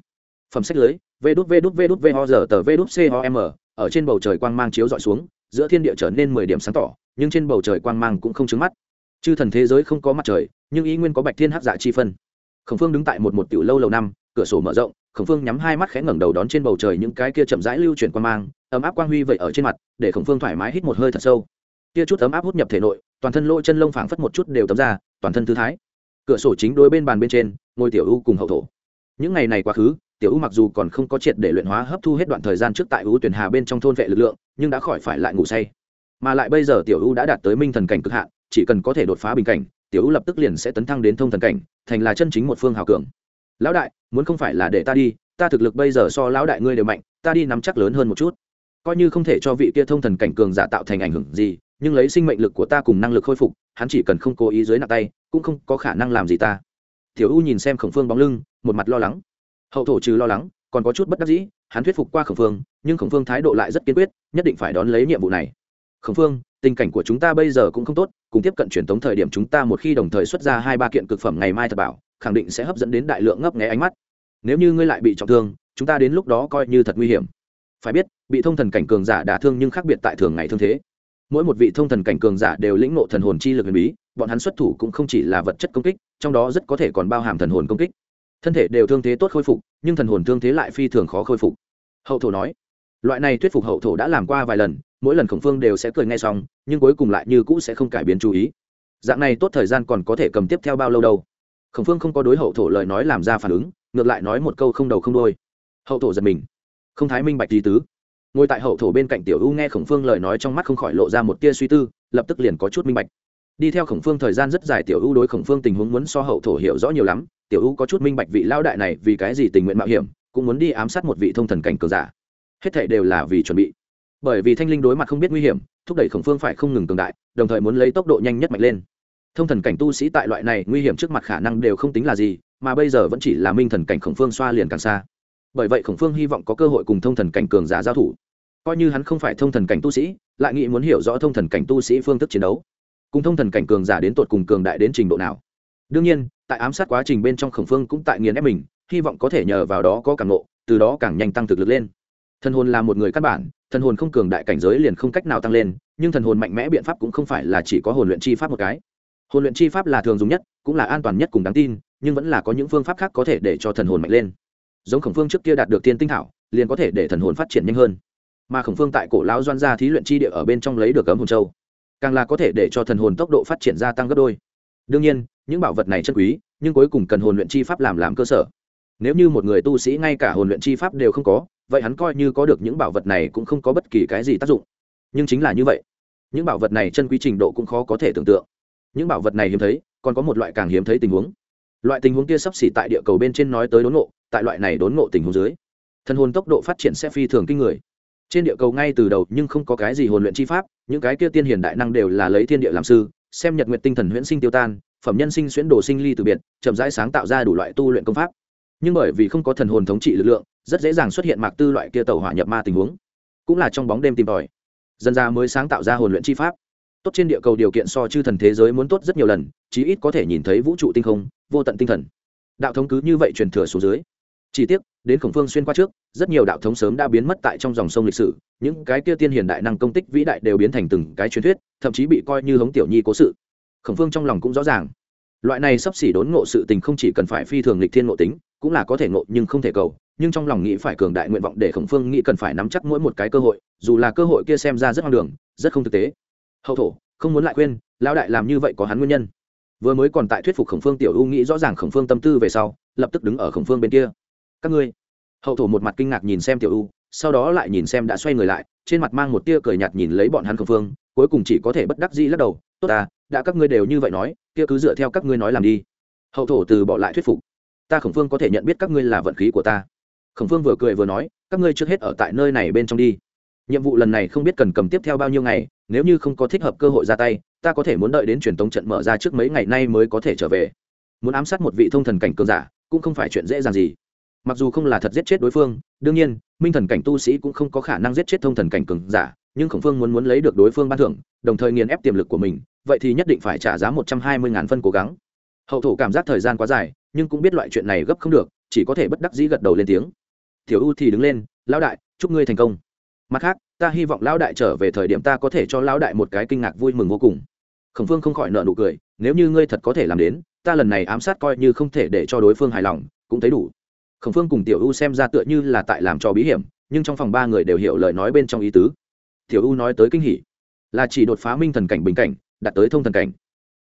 phẩm sách lưới vê đút vê đút vê đút vê ho giờ tờ vê đút c ho m, ở trên bầu trời quang mang chiếu dọi xuống, giữa thiên địa trở nên mười điểm sáng tỏ, nhưng trên bầu trời quang mang cũng không trứng mắt. Chư thần thế giới không có mặt trời, nhưng ý nguyên có bạch thiên hắc dạ chi phân. Khổng phương đứng tại một một tiểu lâu lâu năm, cửa sổ mở rộng, khổng phương nhắm hai mắt khẽ ngẩng đầu đón trên bầu trời những cái kia chậm rãi lưu chuyển quang mang, ấm áp quang huy vậy ở trên mặt, để khổng phương thoải mái hít một hơi thật sâu. Kia chút ấm áp hút nhập thể nội, toàn thân lỗ chân lông phảng phất một chút đều tấm ra, toàn thân thư thái. Cửa sổ chính đối bên bàn bên trên, ngôi tiểu u cùng hậu thổ. Những ngày này quá khứ tiểu u mặc dù còn không có triệt để luyện hóa hấp thu hết đoạn thời gian trước tại u tuyển hà bên trong thôn vệ lực lượng, nhưng đã khỏi phải lại ngủ say. Mà lại bây giờ tiểu u đã đạt tới minh thần cảnh cực hạn, chỉ cần có thể đột phá bình cảnh, tiểu u lập tức liền sẽ tấn thăng đến thông thần cảnh, thành là chân chính một phương hào cường. Lão đại, muốn không phải là để ta đi, ta thực lực bây giờ so lão đại ngươi đều mạnh, ta đi nắm chắc lớn hơn một chút. Coi như không thể cho vị kia thông thần cảnh cường giả tạo thành ảnh hưởng gì, nhưng lấy sinh mệnh lực của ta cùng năng lực khôi phục, hắn chỉ cần không cố ý dưới nặng tay, cũng không có khả năng làm gì ta. Tiểu u nhìn xem khổng phương bóng lưng, một mặt lo lắng hậu thổ trừ lo lắng, còn có chút bất đắc dĩ, hắn thuyết phục qua khổng phương, nhưng khổng phương thái độ lại rất kiên quyết, nhất định phải đón lấy nhiệm vụ này. Khổng phương, tình cảnh của chúng ta bây giờ cũng không tốt, cùng tiếp cận truyền thống thời điểm chúng ta một khi đồng thời xuất ra hai ba kiện cực phẩm ngày mai thật bảo, khẳng định sẽ hấp dẫn đến đại lượng ngấp nghé ánh mắt. Nếu như ngươi lại bị trọng thương, chúng ta đến lúc đó coi như thật nguy hiểm. Phải biết, bị thông thần cảnh cường giả đả thương nhưng khác biệt tại thường ngày thương thế. Mỗi một vị thông thần cảnh cường giả đều lĩnh ngộ thần hồn chi lực huyền bí, bọn hắn xuất thủ cũng không chỉ là vật chất công kích, trong đó rất có thể còn bao hàm thần hồn công kích thân thể đều thương thế tốt khôi phục, nhưng thần hồn thương thế lại phi thường khó khôi phục. Hậu thổ nói, loại này thuyết phục hậu thổ đã làm qua vài lần, mỗi lần khổng phương đều sẽ cười ngay xong, nhưng cuối cùng lại như cũ sẽ không cải biến chú ý. Dạng này tốt thời gian còn có thể cầm tiếp theo bao lâu đâu? Khổng phương không có đối hậu thổ lời nói làm ra phản ứng, ngược lại nói một câu không đầu không đôi hậu thổ giật mình. Không thái minh bạch tí tứ. Ngồi tại hậu thổ bên cạnh tiểu u nghe khổng phương lời nói trong mắt không khỏi lộ ra một tia suy tư, lập tức liền có chút minh bạch. Đi theo khổng phương thời gian rất dài, tiểu u đối khổng phương tình huống muốn so hậu thổ hiểu rõ nhiều lắm tiểu u có chút minh bạch vị lao đại này vì cái gì tình nguyện mạo hiểm, cũng muốn đi ám sát một vị thông thần cảnh cường giả. Hết thảy đều là vì chuẩn bị. Bởi vì thanh linh đối mặt không biết nguy hiểm, thúc đẩy khổng phương phải không ngừng cường đại, đồng thời muốn lấy tốc độ nhanh nhất mạnh lên. Thông thần cảnh tu sĩ tại loại này nguy hiểm trước mặt khả năng đều không tính là gì, mà bây giờ vẫn chỉ là minh thần cảnh khổng phương xoa liền càng xa. Bởi vậy khổng phương hy vọng có cơ hội cùng thông thần cảnh cường giả giao thủ. Coi như hắn không phải thông thần cảnh tu sĩ, lại nghĩ muốn hiểu rõ thông thần cảnh tu sĩ phương thức chiến đấu. Cùng thông thần cảnh cường giả đến tột cùng cường đại đến trình độ nào đương nhiên, tại ám sát quá trình bên trong khổng phương cũng tại nghiền ép mình, hy vọng có thể nhờ vào đó có càng ngộ, từ đó càng nhanh tăng thực lực lên. Thần hồn là một người căn bản, thần hồn không cường đại cảnh giới liền không cách nào tăng lên, nhưng thần hồn mạnh mẽ biện pháp cũng không phải là chỉ có hồn luyện chi pháp một cái. Hồn luyện chi pháp là thường dùng nhất, cũng là an toàn nhất cùng đáng tin, nhưng vẫn là có những phương pháp khác có thể để cho thần hồn mạnh lên. Giống khổng phương trước kia đạt được tiên tinh thảo, liền có thể để thần hồn phát triển nhanh hơn. Mà khổng phương tại cổ lão doan gia thí luyện chi địa ở bên trong lấy được ấm hồn châu, càng là có thể để cho thần hồn tốc độ phát triển gia tăng gấp đôi đương nhiên, những bảo vật này chân quý, nhưng cuối cùng cần hồn luyện chi pháp làm làm cơ sở. Nếu như một người tu sĩ ngay cả hồn luyện chi pháp đều không có, vậy hắn coi như có được những bảo vật này cũng không có bất kỳ cái gì tác dụng. Nhưng chính là như vậy. Những bảo vật này chân quý trình độ cũng khó có thể tưởng tượng. Những bảo vật này hiếm thấy, còn có một loại càng hiếm thấy tình huống. Loại tình huống kia sắp xỉ tại địa cầu bên trên nói tới đốn ngộ, tại loại này đốn ngộ tình huống dưới thân hồn tốc độ phát triển sẽ phi thường kinh người. Trên địa cầu ngay từ đầu nhưng không có cái gì hồn luyện chi pháp, những cái kia tiên hiền đại năng đều là lấy thiên địa làm sư xem nhật nguyện tinh thần huyễn sinh tiêu tan, phẩm nhân sinh xuyễn đồ sinh ly từ biệt, chậm rãi sáng tạo ra đủ loại tu luyện công pháp. Nhưng bởi vì không có thần hồn thống trị lực lượng, rất dễ dàng xuất hiện mạc tư loại kia tàu hỏa nhập ma tình huống. Cũng là trong bóng đêm tìm tòi. Dân ra mới sáng tạo ra hồn luyện chi pháp. Tốt trên địa cầu điều kiện so chư thần thế giới muốn tốt rất nhiều lần, chí ít có thể nhìn thấy vũ trụ tinh không, vô tận tinh thần. Đạo thống cứ như vậy truyền thừa xuống dưới chỉ tiếc, đến khổng phương xuyên qua trước, rất nhiều đạo thống sớm đã biến mất tại trong dòng sông lịch sử. Những cái kia tiên hiền đại năng công tích vĩ đại đều biến thành từng cái truyền thuyết, thậm chí bị coi như hống tiểu nhi cố sự. Khổng phương trong lòng cũng rõ ràng. Loại này sắp xỉ đốn ngộ sự tình không chỉ cần phải phi thường lịch thiên ngộ tính, cũng là có thể ngộ nhưng không thể cầu. Nhưng trong lòng nghĩ phải cường đại nguyện vọng để khổng phương nghĩ cần phải nắm chắc mỗi một cái cơ hội, dù là cơ hội kia xem ra rất hoang đường, rất không thực tế. Hậu thổ, không muốn lại khuyên, lão đại làm như vậy có hắn nguyên nhân. Vừa mới còn tại thuyết phục khổng phương tiểu u nghĩ rõ ràng khổng phương tâm tư về sau, lập tức đứng ở khổng phương bên kia các ngươi. Hậu thổ một mặt kinh ngạc nhìn xem tiểu u, sau đó lại nhìn xem đã xoay người lại, trên mặt mang một tia cười nhạt nhìn lấy bọn hắn khổng phương, cuối cùng chỉ có thể bất đắc dĩ lắc đầu, tốt à đã các ngươi đều như vậy nói, kia cứ dựa theo các ngươi nói làm đi. Hậu thổ từ bỏ lại thuyết phục. Ta khổng phương có thể nhận biết các ngươi là vận khí của ta. Khổng phương vừa cười vừa nói, các ngươi trước hết ở tại nơi này bên trong đi. Nhiệm vụ lần này không biết cần cầm tiếp theo bao nhiêu ngày, nếu như không có thích hợp cơ hội ra tay, ta có thể muốn đợi đến truyền tống trận mở ra trước mấy ngày nay mới có thể trở về. Muốn ám sát một vị thông thần cảnh cường giả, cũng không phải chuyện dễ dàng gì mặc dù không là thật giết chết đối phương, đương nhiên, minh thần cảnh tu sĩ cũng không có khả năng giết chết thông thần cảnh cường giả, nhưng khổng phương muốn muốn lấy được đối phương ban thưởng, đồng thời nghiền ép tiềm lực của mình, vậy thì nhất định phải trả giá một trăm hai mươi ngàn phân cố gắng. Hậu thổ cảm giác thời gian quá dài, nhưng cũng biết loại chuyện này gấp không được, chỉ có thể bất đắc dĩ gật đầu lên tiếng. Thiểu u thì đứng lên, lão đại, chúc ngươi thành công. Mặt khác, ta hy vọng lão đại trở về thời điểm ta có thể cho lão đại một cái kinh ngạc vui mừng vô cùng. Khổng phương không khỏi nợ nụ cười, nếu như ngươi thật có thể làm đến, ta lần này ám sát coi như không thể để cho đối phương hài lòng, cũng thấy đủ khổng phương cùng tiểu u xem ra tựa như là tại làm cho bí hiểm, nhưng trong phòng ba người đều hiểu lời nói bên trong ý tứ. Tiểu u nói tới kinh hỉ. Là chỉ đột phá minh thần cảnh bình cảnh, đạt tới thông thần cảnh.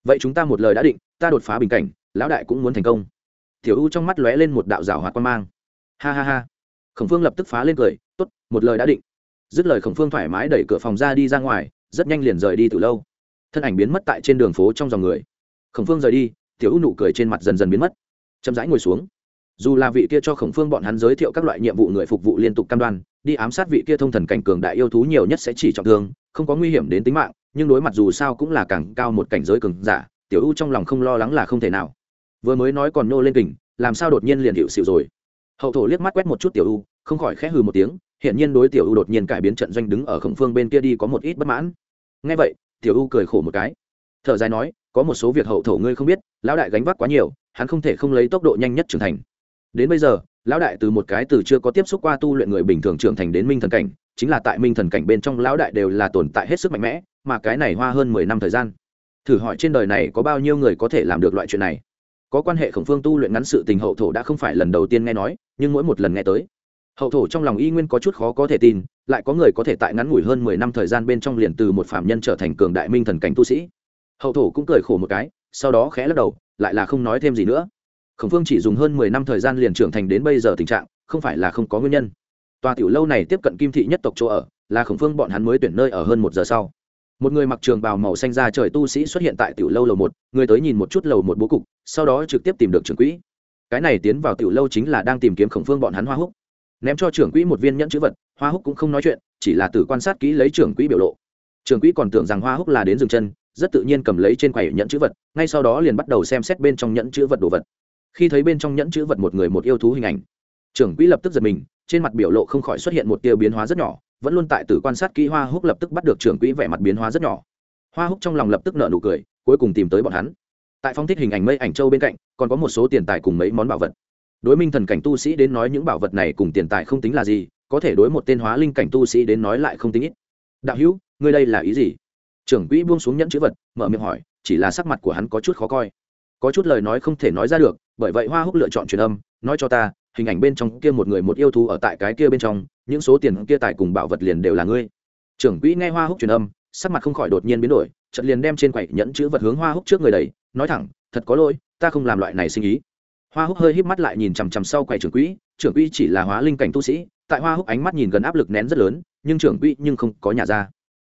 Vậy chúng ta một lời đã định, ta đột phá bình cảnh, lão đại cũng muốn thành công. Tiểu u trong mắt lóe lên một đạo rào hoạt quan mang. Ha ha ha. Khổng phương lập tức phá lên cười, tốt, một lời đã định. Dứt lời khổng phương thoải mái đẩy cửa phòng ra đi ra ngoài, rất nhanh liền rời đi từ lâu. Thân ảnh biến mất tại trên đường phố trong dòng người. Khổng phương rời đi, tiểu u nụ cười trên mặt dần dần biến mất. Chậm rãi ngồi xuống dù là vị kia cho khổng phương bọn hắn giới thiệu các loại nhiệm vụ người phục vụ liên tục cam đoan, đi ám sát vị kia thông thần cảnh cường đại yêu thú nhiều nhất sẽ chỉ trọng thương, không có nguy hiểm đến tính mạng, nhưng đối mặt dù sao cũng là càng cao một cảnh giới cường giả, tiểu u trong lòng không lo lắng là không thể nào. Vừa mới nói còn nô lên kình, làm sao đột nhiên liền hiệu xịu rồi? Hậu thổ liếc mắt quét một chút tiểu u không khỏi khẽ hừ một tiếng hiện nhiên đối tiểu u đột nhiên cải biến trận doanh đứng ở khổng phương bên kia đi có một ít bất mãn. Ngay vậy, tiểu u cười khổ một cái. Thở dài nói, có một số việc hậu thổ ngươi không biết, lão đại gánh vác quá nhiều, hắn không thể không lấy tốc độ nhanh nhất trưởng thành đến bây giờ, lão đại từ một cái từ chưa có tiếp xúc qua tu luyện người bình thường trưởng thành đến minh thần cảnh, chính là tại minh thần cảnh bên trong lão đại đều là tồn tại hết sức mạnh mẽ, mà cái này hoa hơn mười năm thời gian. Thử hỏi trên đời này có bao nhiêu người có thể làm được loại chuyện này? Có quan hệ khổng phương tu luyện ngắn sự tình hậu thổ đã không phải lần đầu tiên nghe nói, nhưng mỗi một lần nghe tới, hậu thổ trong lòng y nguyên có chút khó có thể tin, lại có người có thể tại ngắn ngủi hơn mười năm thời gian bên trong liền từ một phạm nhân trở thành cường đại minh thần cảnh tu sĩ. Hậu thổ cũng cười khổ một cái, sau đó khẽ lắc đầu, lại là không nói thêm gì nữa khổng phương chỉ dùng hơn mười năm thời gian liền trưởng thành đến bây giờ tình trạng, không phải là không có nguyên nhân. Tòa tiểu lâu này tiếp cận kim thị nhất tộc chỗ ở, là khổng phương bọn hắn mới tuyển nơi ở hơn một giờ sau. Một người mặc trường bào màu xanh ra trời tu sĩ xuất hiện tại tiểu lâu lầu một, người tới nhìn một chút lầu một bố cục, sau đó trực tiếp tìm được trưởng quỹ. Cái này tiến vào tiểu lâu chính là đang tìm kiếm khổng phương bọn hắn hoa húc. Ném cho trưởng quỹ một viên nhẫn chữ vật, hoa húc cũng không nói chuyện, chỉ là từ quan sát kỹ lấy trưởng quỹ biểu lộ. Trưởng quỹ còn tưởng rằng hoa húc là đến dừng chân, rất tự nhiên cầm lấy trên quầy nhẫn chữ vật, ngay sau đó liền bắt đầu xem xét bên trong nhẫn chữ vật đồ vật khi thấy bên trong nhẫn chữ vật một người một yêu thú hình ảnh. Trưởng quỹ lập tức giật mình, trên mặt biểu lộ không khỏi xuất hiện một tia biến hóa rất nhỏ, vẫn luôn tại tử quan sát kỹ hoa húc lập tức bắt được trưởng quỹ vẻ mặt biến hóa rất nhỏ. Hoa húc trong lòng lập tức nợ nụ cười, cuối cùng tìm tới bọn hắn. Tại phong thích hình ảnh mây ảnh châu bên cạnh, còn có một số tiền tài cùng mấy món bảo vật. Đối minh thần cảnh tu sĩ đến nói những bảo vật này cùng tiền tài không tính là gì, có thể đối một tên hóa linh cảnh tu sĩ đến nói lại không tính ít. Đạo hữu, ngươi đây là ý gì? Trưởng quỹ buông xuống nhẫn chữ vật, mở miệng hỏi, chỉ là sắc mặt của hắn có chút khó coi. Có chút lời nói không thể nói ra được bởi vậy hoa húc lựa chọn truyền âm, nói cho ta, hình ảnh bên trong kia một người một yêu thú ở tại cái kia bên trong, những số tiền kia tài cùng bảo vật liền đều là ngươi. Trưởng quỹ nghe hoa húc truyền âm, sắc mặt không khỏi đột nhiên biến đổi, chợt liền đem trên quầy nhẫn chữ vật hướng hoa húc trước người đầy nói thẳng, thật có lỗi, ta không làm loại này sinh ý. Hoa húc hơi híp mắt lại nhìn chằm chằm sau quầy trưởng quỹ trưởng quỹ chỉ là hóa linh cảnh tu sĩ, tại hoa húc ánh mắt nhìn gần áp lực nén rất lớn, nhưng trưởng quỹ nhưng không có nhà ra.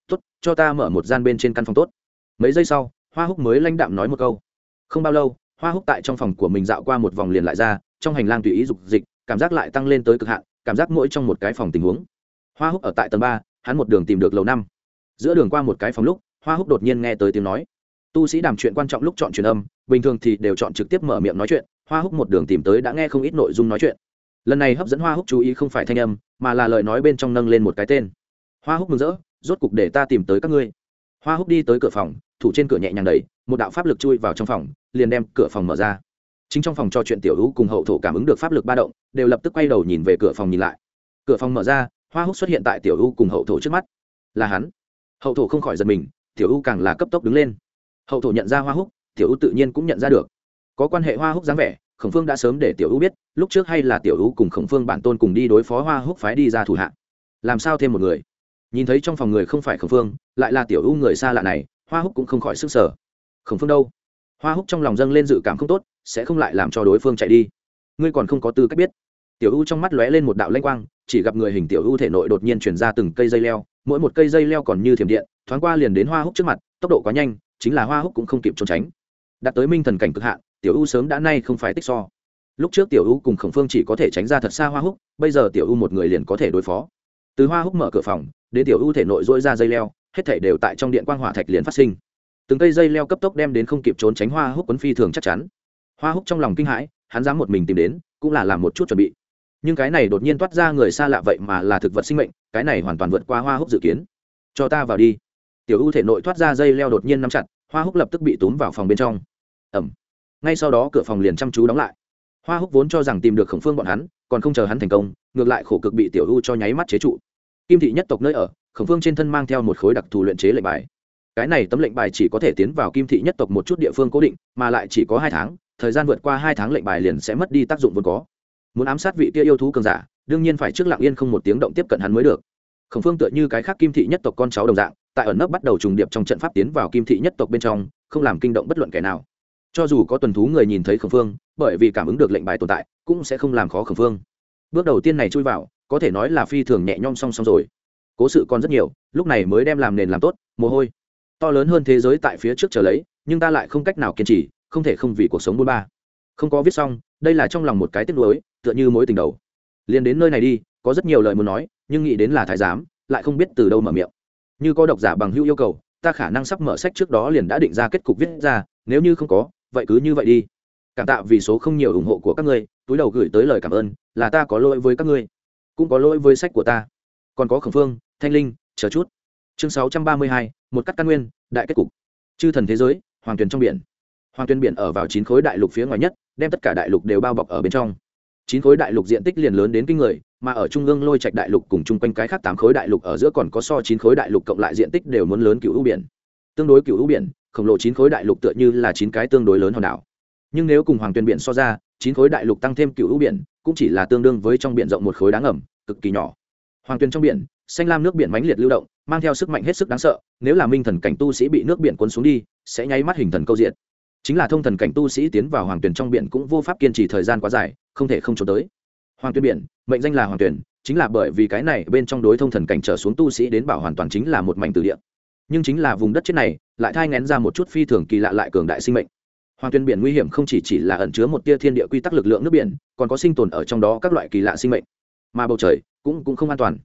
Tốt, cho ta mở một gian bên trên căn phòng tốt. Mấy giây sau, hoa húc mới lãnh đạm nói một câu. Không bao lâu hoa húc tại trong phòng của mình dạo qua một vòng liền lại ra, trong hành lang tùy ý dục dịch, cảm giác lại tăng lên tới cực hạn, cảm giác mỗi trong một cái phòng tình huống. Hoa húc ở tại tầng ba, hắn một đường tìm được lầu năm. Giữa đường qua một cái phòng lúc, hoa húc đột nhiên nghe tới tiếng nói. Tu sĩ đàm chuyện quan trọng lúc chọn truyền âm, bình thường thì đều chọn trực tiếp mở miệng nói chuyện, hoa húc một đường tìm tới đã nghe không ít nội dung nói chuyện. Lần này hấp dẫn hoa húc chú ý không phải thanh âm, mà là lời nói bên trong nâng lên một cái tên. Hoa húc mừng rỡ, rốt cục để ta tìm tới các ngươi. Hoa húc đi tới cửa phòng thủ trên cửa nhẹ nhàng đẩy, một đạo pháp lực chui vào trong phòng, liền đem cửa phòng mở ra. Chính trong phòng trò chuyện tiểu hữu cùng hậu thổ cảm ứng được pháp lực ba động, đều lập tức quay đầu nhìn về cửa phòng nhìn lại. Cửa phòng mở ra, hoa húc xuất hiện tại tiểu hữu cùng hậu thổ trước mắt. Là hắn. Hậu thổ không khỏi giật mình, tiểu hữu càng là cấp tốc đứng lên. Hậu thổ nhận ra hoa húc, tiểu hữu tự nhiên cũng nhận ra được. Có quan hệ hoa húc dáng vẻ, khổng phương đã sớm để tiểu hữu biết, lúc trước hay là tiểu hữu cùng khổng phương bản tôn cùng đi đối phó hoa húc phái đi ra thủ hạ. Làm sao thêm một người? Nhìn thấy trong phòng người không phải khổng phương, lại là tiểu hữu người xa lạ này hoa húc cũng không khỏi sức sở. Khổng phương đâu? Hoa húc trong lòng dâng lên dự cảm không tốt, sẽ không lại làm cho đối phương chạy đi. Ngươi còn không có tư cách biết. Tiểu u trong mắt lóe lên một đạo lanh quang, chỉ gặp người hình tiểu u thể nội đột nhiên chuyển ra từng cây dây leo, mỗi một cây dây leo còn như thiểm điện, thoáng qua liền đến hoa húc trước mặt, tốc độ quá nhanh, chính là hoa húc cũng không kịp trốn tránh. Đạt tới minh thần cảnh cực hạn, tiểu u sớm đã nay không phải tích so. Lúc trước tiểu u cùng khổng phương chỉ có thể tránh ra thật xa hoa húc, bây giờ tiểu u một người liền có thể đối phó. Từ hoa húc mở cửa phòng, đến tiểu u thể nội dỗi ra dây leo hết thể đều tại trong điện quang hỏa thạch liền phát sinh. Từng cây dây leo cấp tốc đem đến không kịp trốn tránh hoa húc quấn phi thường chắc chắn. Hoa húc trong lòng kinh hãi, hắn dám một mình tìm đến, cũng là làm một chút chuẩn bị. Nhưng cái này đột nhiên toát ra người xa lạ vậy mà là thực vật sinh mệnh, cái này hoàn toàn vượt qua hoa húc dự kiến. Cho ta vào đi. Tiểu u thể nội thoát ra dây leo đột nhiên nắm chặt, hoa húc lập tức bị túm vào phòng bên trong. Ẩm ngay sau đó cửa phòng liền chăm chú đóng lại. Hoa húc vốn cho rằng tìm được khổng phương bọn hắn, còn không chờ hắn thành công, ngược lại khổ cực bị tiểu u cho nháy mắt chế trụ. Kim thị nhất tộc nơi ở khổng phương trên thân mang theo một khối đặc thù luyện chế lệnh bài. Cái này tấm lệnh bài chỉ có thể tiến vào kim thị nhất tộc một chút địa phương cố định, mà lại chỉ có hai tháng, thời gian vượt qua hai tháng lệnh bài liền sẽ mất đi tác dụng vốn có. Muốn ám sát vị kia yêu thú cường giả, đương nhiên phải trước lặng yên không một tiếng động tiếp cận hắn mới được. Khổng phương tựa như cái khác kim thị nhất tộc con cháu đồng dạng, tại ẩn nấp bắt đầu trùng điệp trong trận pháp tiến vào kim thị nhất tộc bên trong, không làm kinh động bất luận kẻ nào. Cho dù có tuần thú người nhìn thấy khổng phương, bởi vì cảm ứng được lệnh bài tồn tại, cũng sẽ không làm khó khổng phương. Bước đầu tiên này chui vào, có thể nói là phi thường nhẹ nhõm song song rồi cố sự còn rất nhiều, lúc này mới đem làm nền làm tốt, mồ hôi. To lớn hơn thế giới tại phía trước chờ lấy, nhưng ta lại không cách nào kiên trì, không thể không vì cuộc sống bôn ba. Không có viết xong, đây là trong lòng một cái tiếc nuối, tựa như mối tình đầu. Liền đến nơi này đi, có rất nhiều lời muốn nói, nhưng nghĩ đến là thái giám, lại không biết từ đâu mở miệng. Như có độc giả bằng hữu yêu cầu, ta khả năng sắp mở sách trước đó liền đã định ra kết cục viết ra, nếu như không có, vậy cứ như vậy đi. Cảm tạ vì số không nhiều ủng hộ của các ngươi, túi đầu gửi tới lời cảm ơn, là ta có lỗi với các ngươi, cũng có lỗi với sách của ta. Còn có khẩn phương thanh linh, chờ chút. Chương sáu trăm ba mươi hai, một cắt căn nguyên, đại kết cục. Chư thần thế giới, hoàng tuyền trong biển. Hoàng tuyền biển ở vào chín khối đại lục phía ngoài nhất, đem tất cả đại lục đều bao bọc ở bên trong. Chín khối đại lục diện tích liền lớn đến kinh người, mà ở trung ương lôi trạch đại lục cùng chung quanh cái khác tám khối đại lục ở giữa còn có so chín khối đại lục cộng lại diện tích đều muốn lớn cựu ưu biển. Tương đối cựu ưu biển, khổng lồ chín khối đại lục tựa như là chín cái tương đối lớn hòn đảo. Nhưng nếu cùng hoàng tuyền biển so ra, chín khối đại lục tăng thêm cựu biển, cũng chỉ là tương đương với trong biển rộng một khối đá ngầm, cực kỳ nhỏ hoàng tuyền trong biển, xanh lam nước biển mãnh liệt lưu động, mang theo sức mạnh hết sức đáng sợ, nếu là minh thần cảnh tu sĩ bị nước biển cuốn xuống đi, sẽ nháy mắt hình thần câu diện chính là thông thần cảnh tu sĩ tiến vào hoàng tuyền trong biển cũng vô pháp kiên trì thời gian quá dài, không thể không trốn tới. Hoàng tuyền biển, mệnh danh là hoàng tuyền, chính là bởi vì cái này bên trong đối thông thần cảnh trở xuống tu sĩ đến bảo hoàn toàn chính là một mảnh từ địa. Nhưng chính là vùng đất chết này, lại thai ngén ra một chút phi thường kỳ lạ lại cường đại sinh mệnh. Hoàng tuyền biển nguy hiểm không chỉ chỉ là ẩn chứa một tia thiên địa quy tắc lực lượng nước biển, còn có sinh tồn ở trong đó các loại kỳ lạ sinh mệnh. Mà bầu trời cũng cũng không an toàn.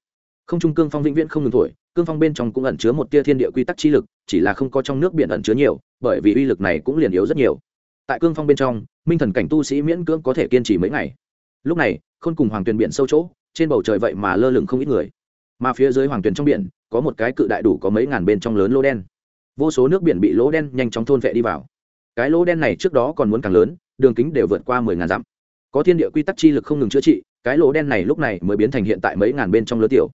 Không trung cương phong vĩnh viễn không ngừng thổi, cương phong bên trong cũng ẩn chứa một tia thiên địa quy tắc chi lực, chỉ là không có trong nước biển ẩn chứa nhiều, bởi vì uy lực này cũng liền yếu rất nhiều. Tại cương phong bên trong, minh thần cảnh tu sĩ miễn cưỡng có thể kiên trì mấy ngày. Lúc này, khôn cùng hoàng tuyền biển sâu chỗ, trên bầu trời vậy mà lơ lửng không ít người. Mà phía dưới hoàng tuyền trong biển, có một cái cự đại đủ có mấy ngàn bên trong lớn lỗ đen. Vô số nước biển bị lỗ đen nhanh chóng thôn vệ đi vào. Cái lỗ đen này trước đó còn muốn càng lớn, đường kính đều vượt qua mười ngàn dặm có thiên địa quy tắc chi lực không ngừng chữa trị, cái lỗ đen này lúc này mới biến thành hiện tại mấy ngàn bên trong lứa tiểu.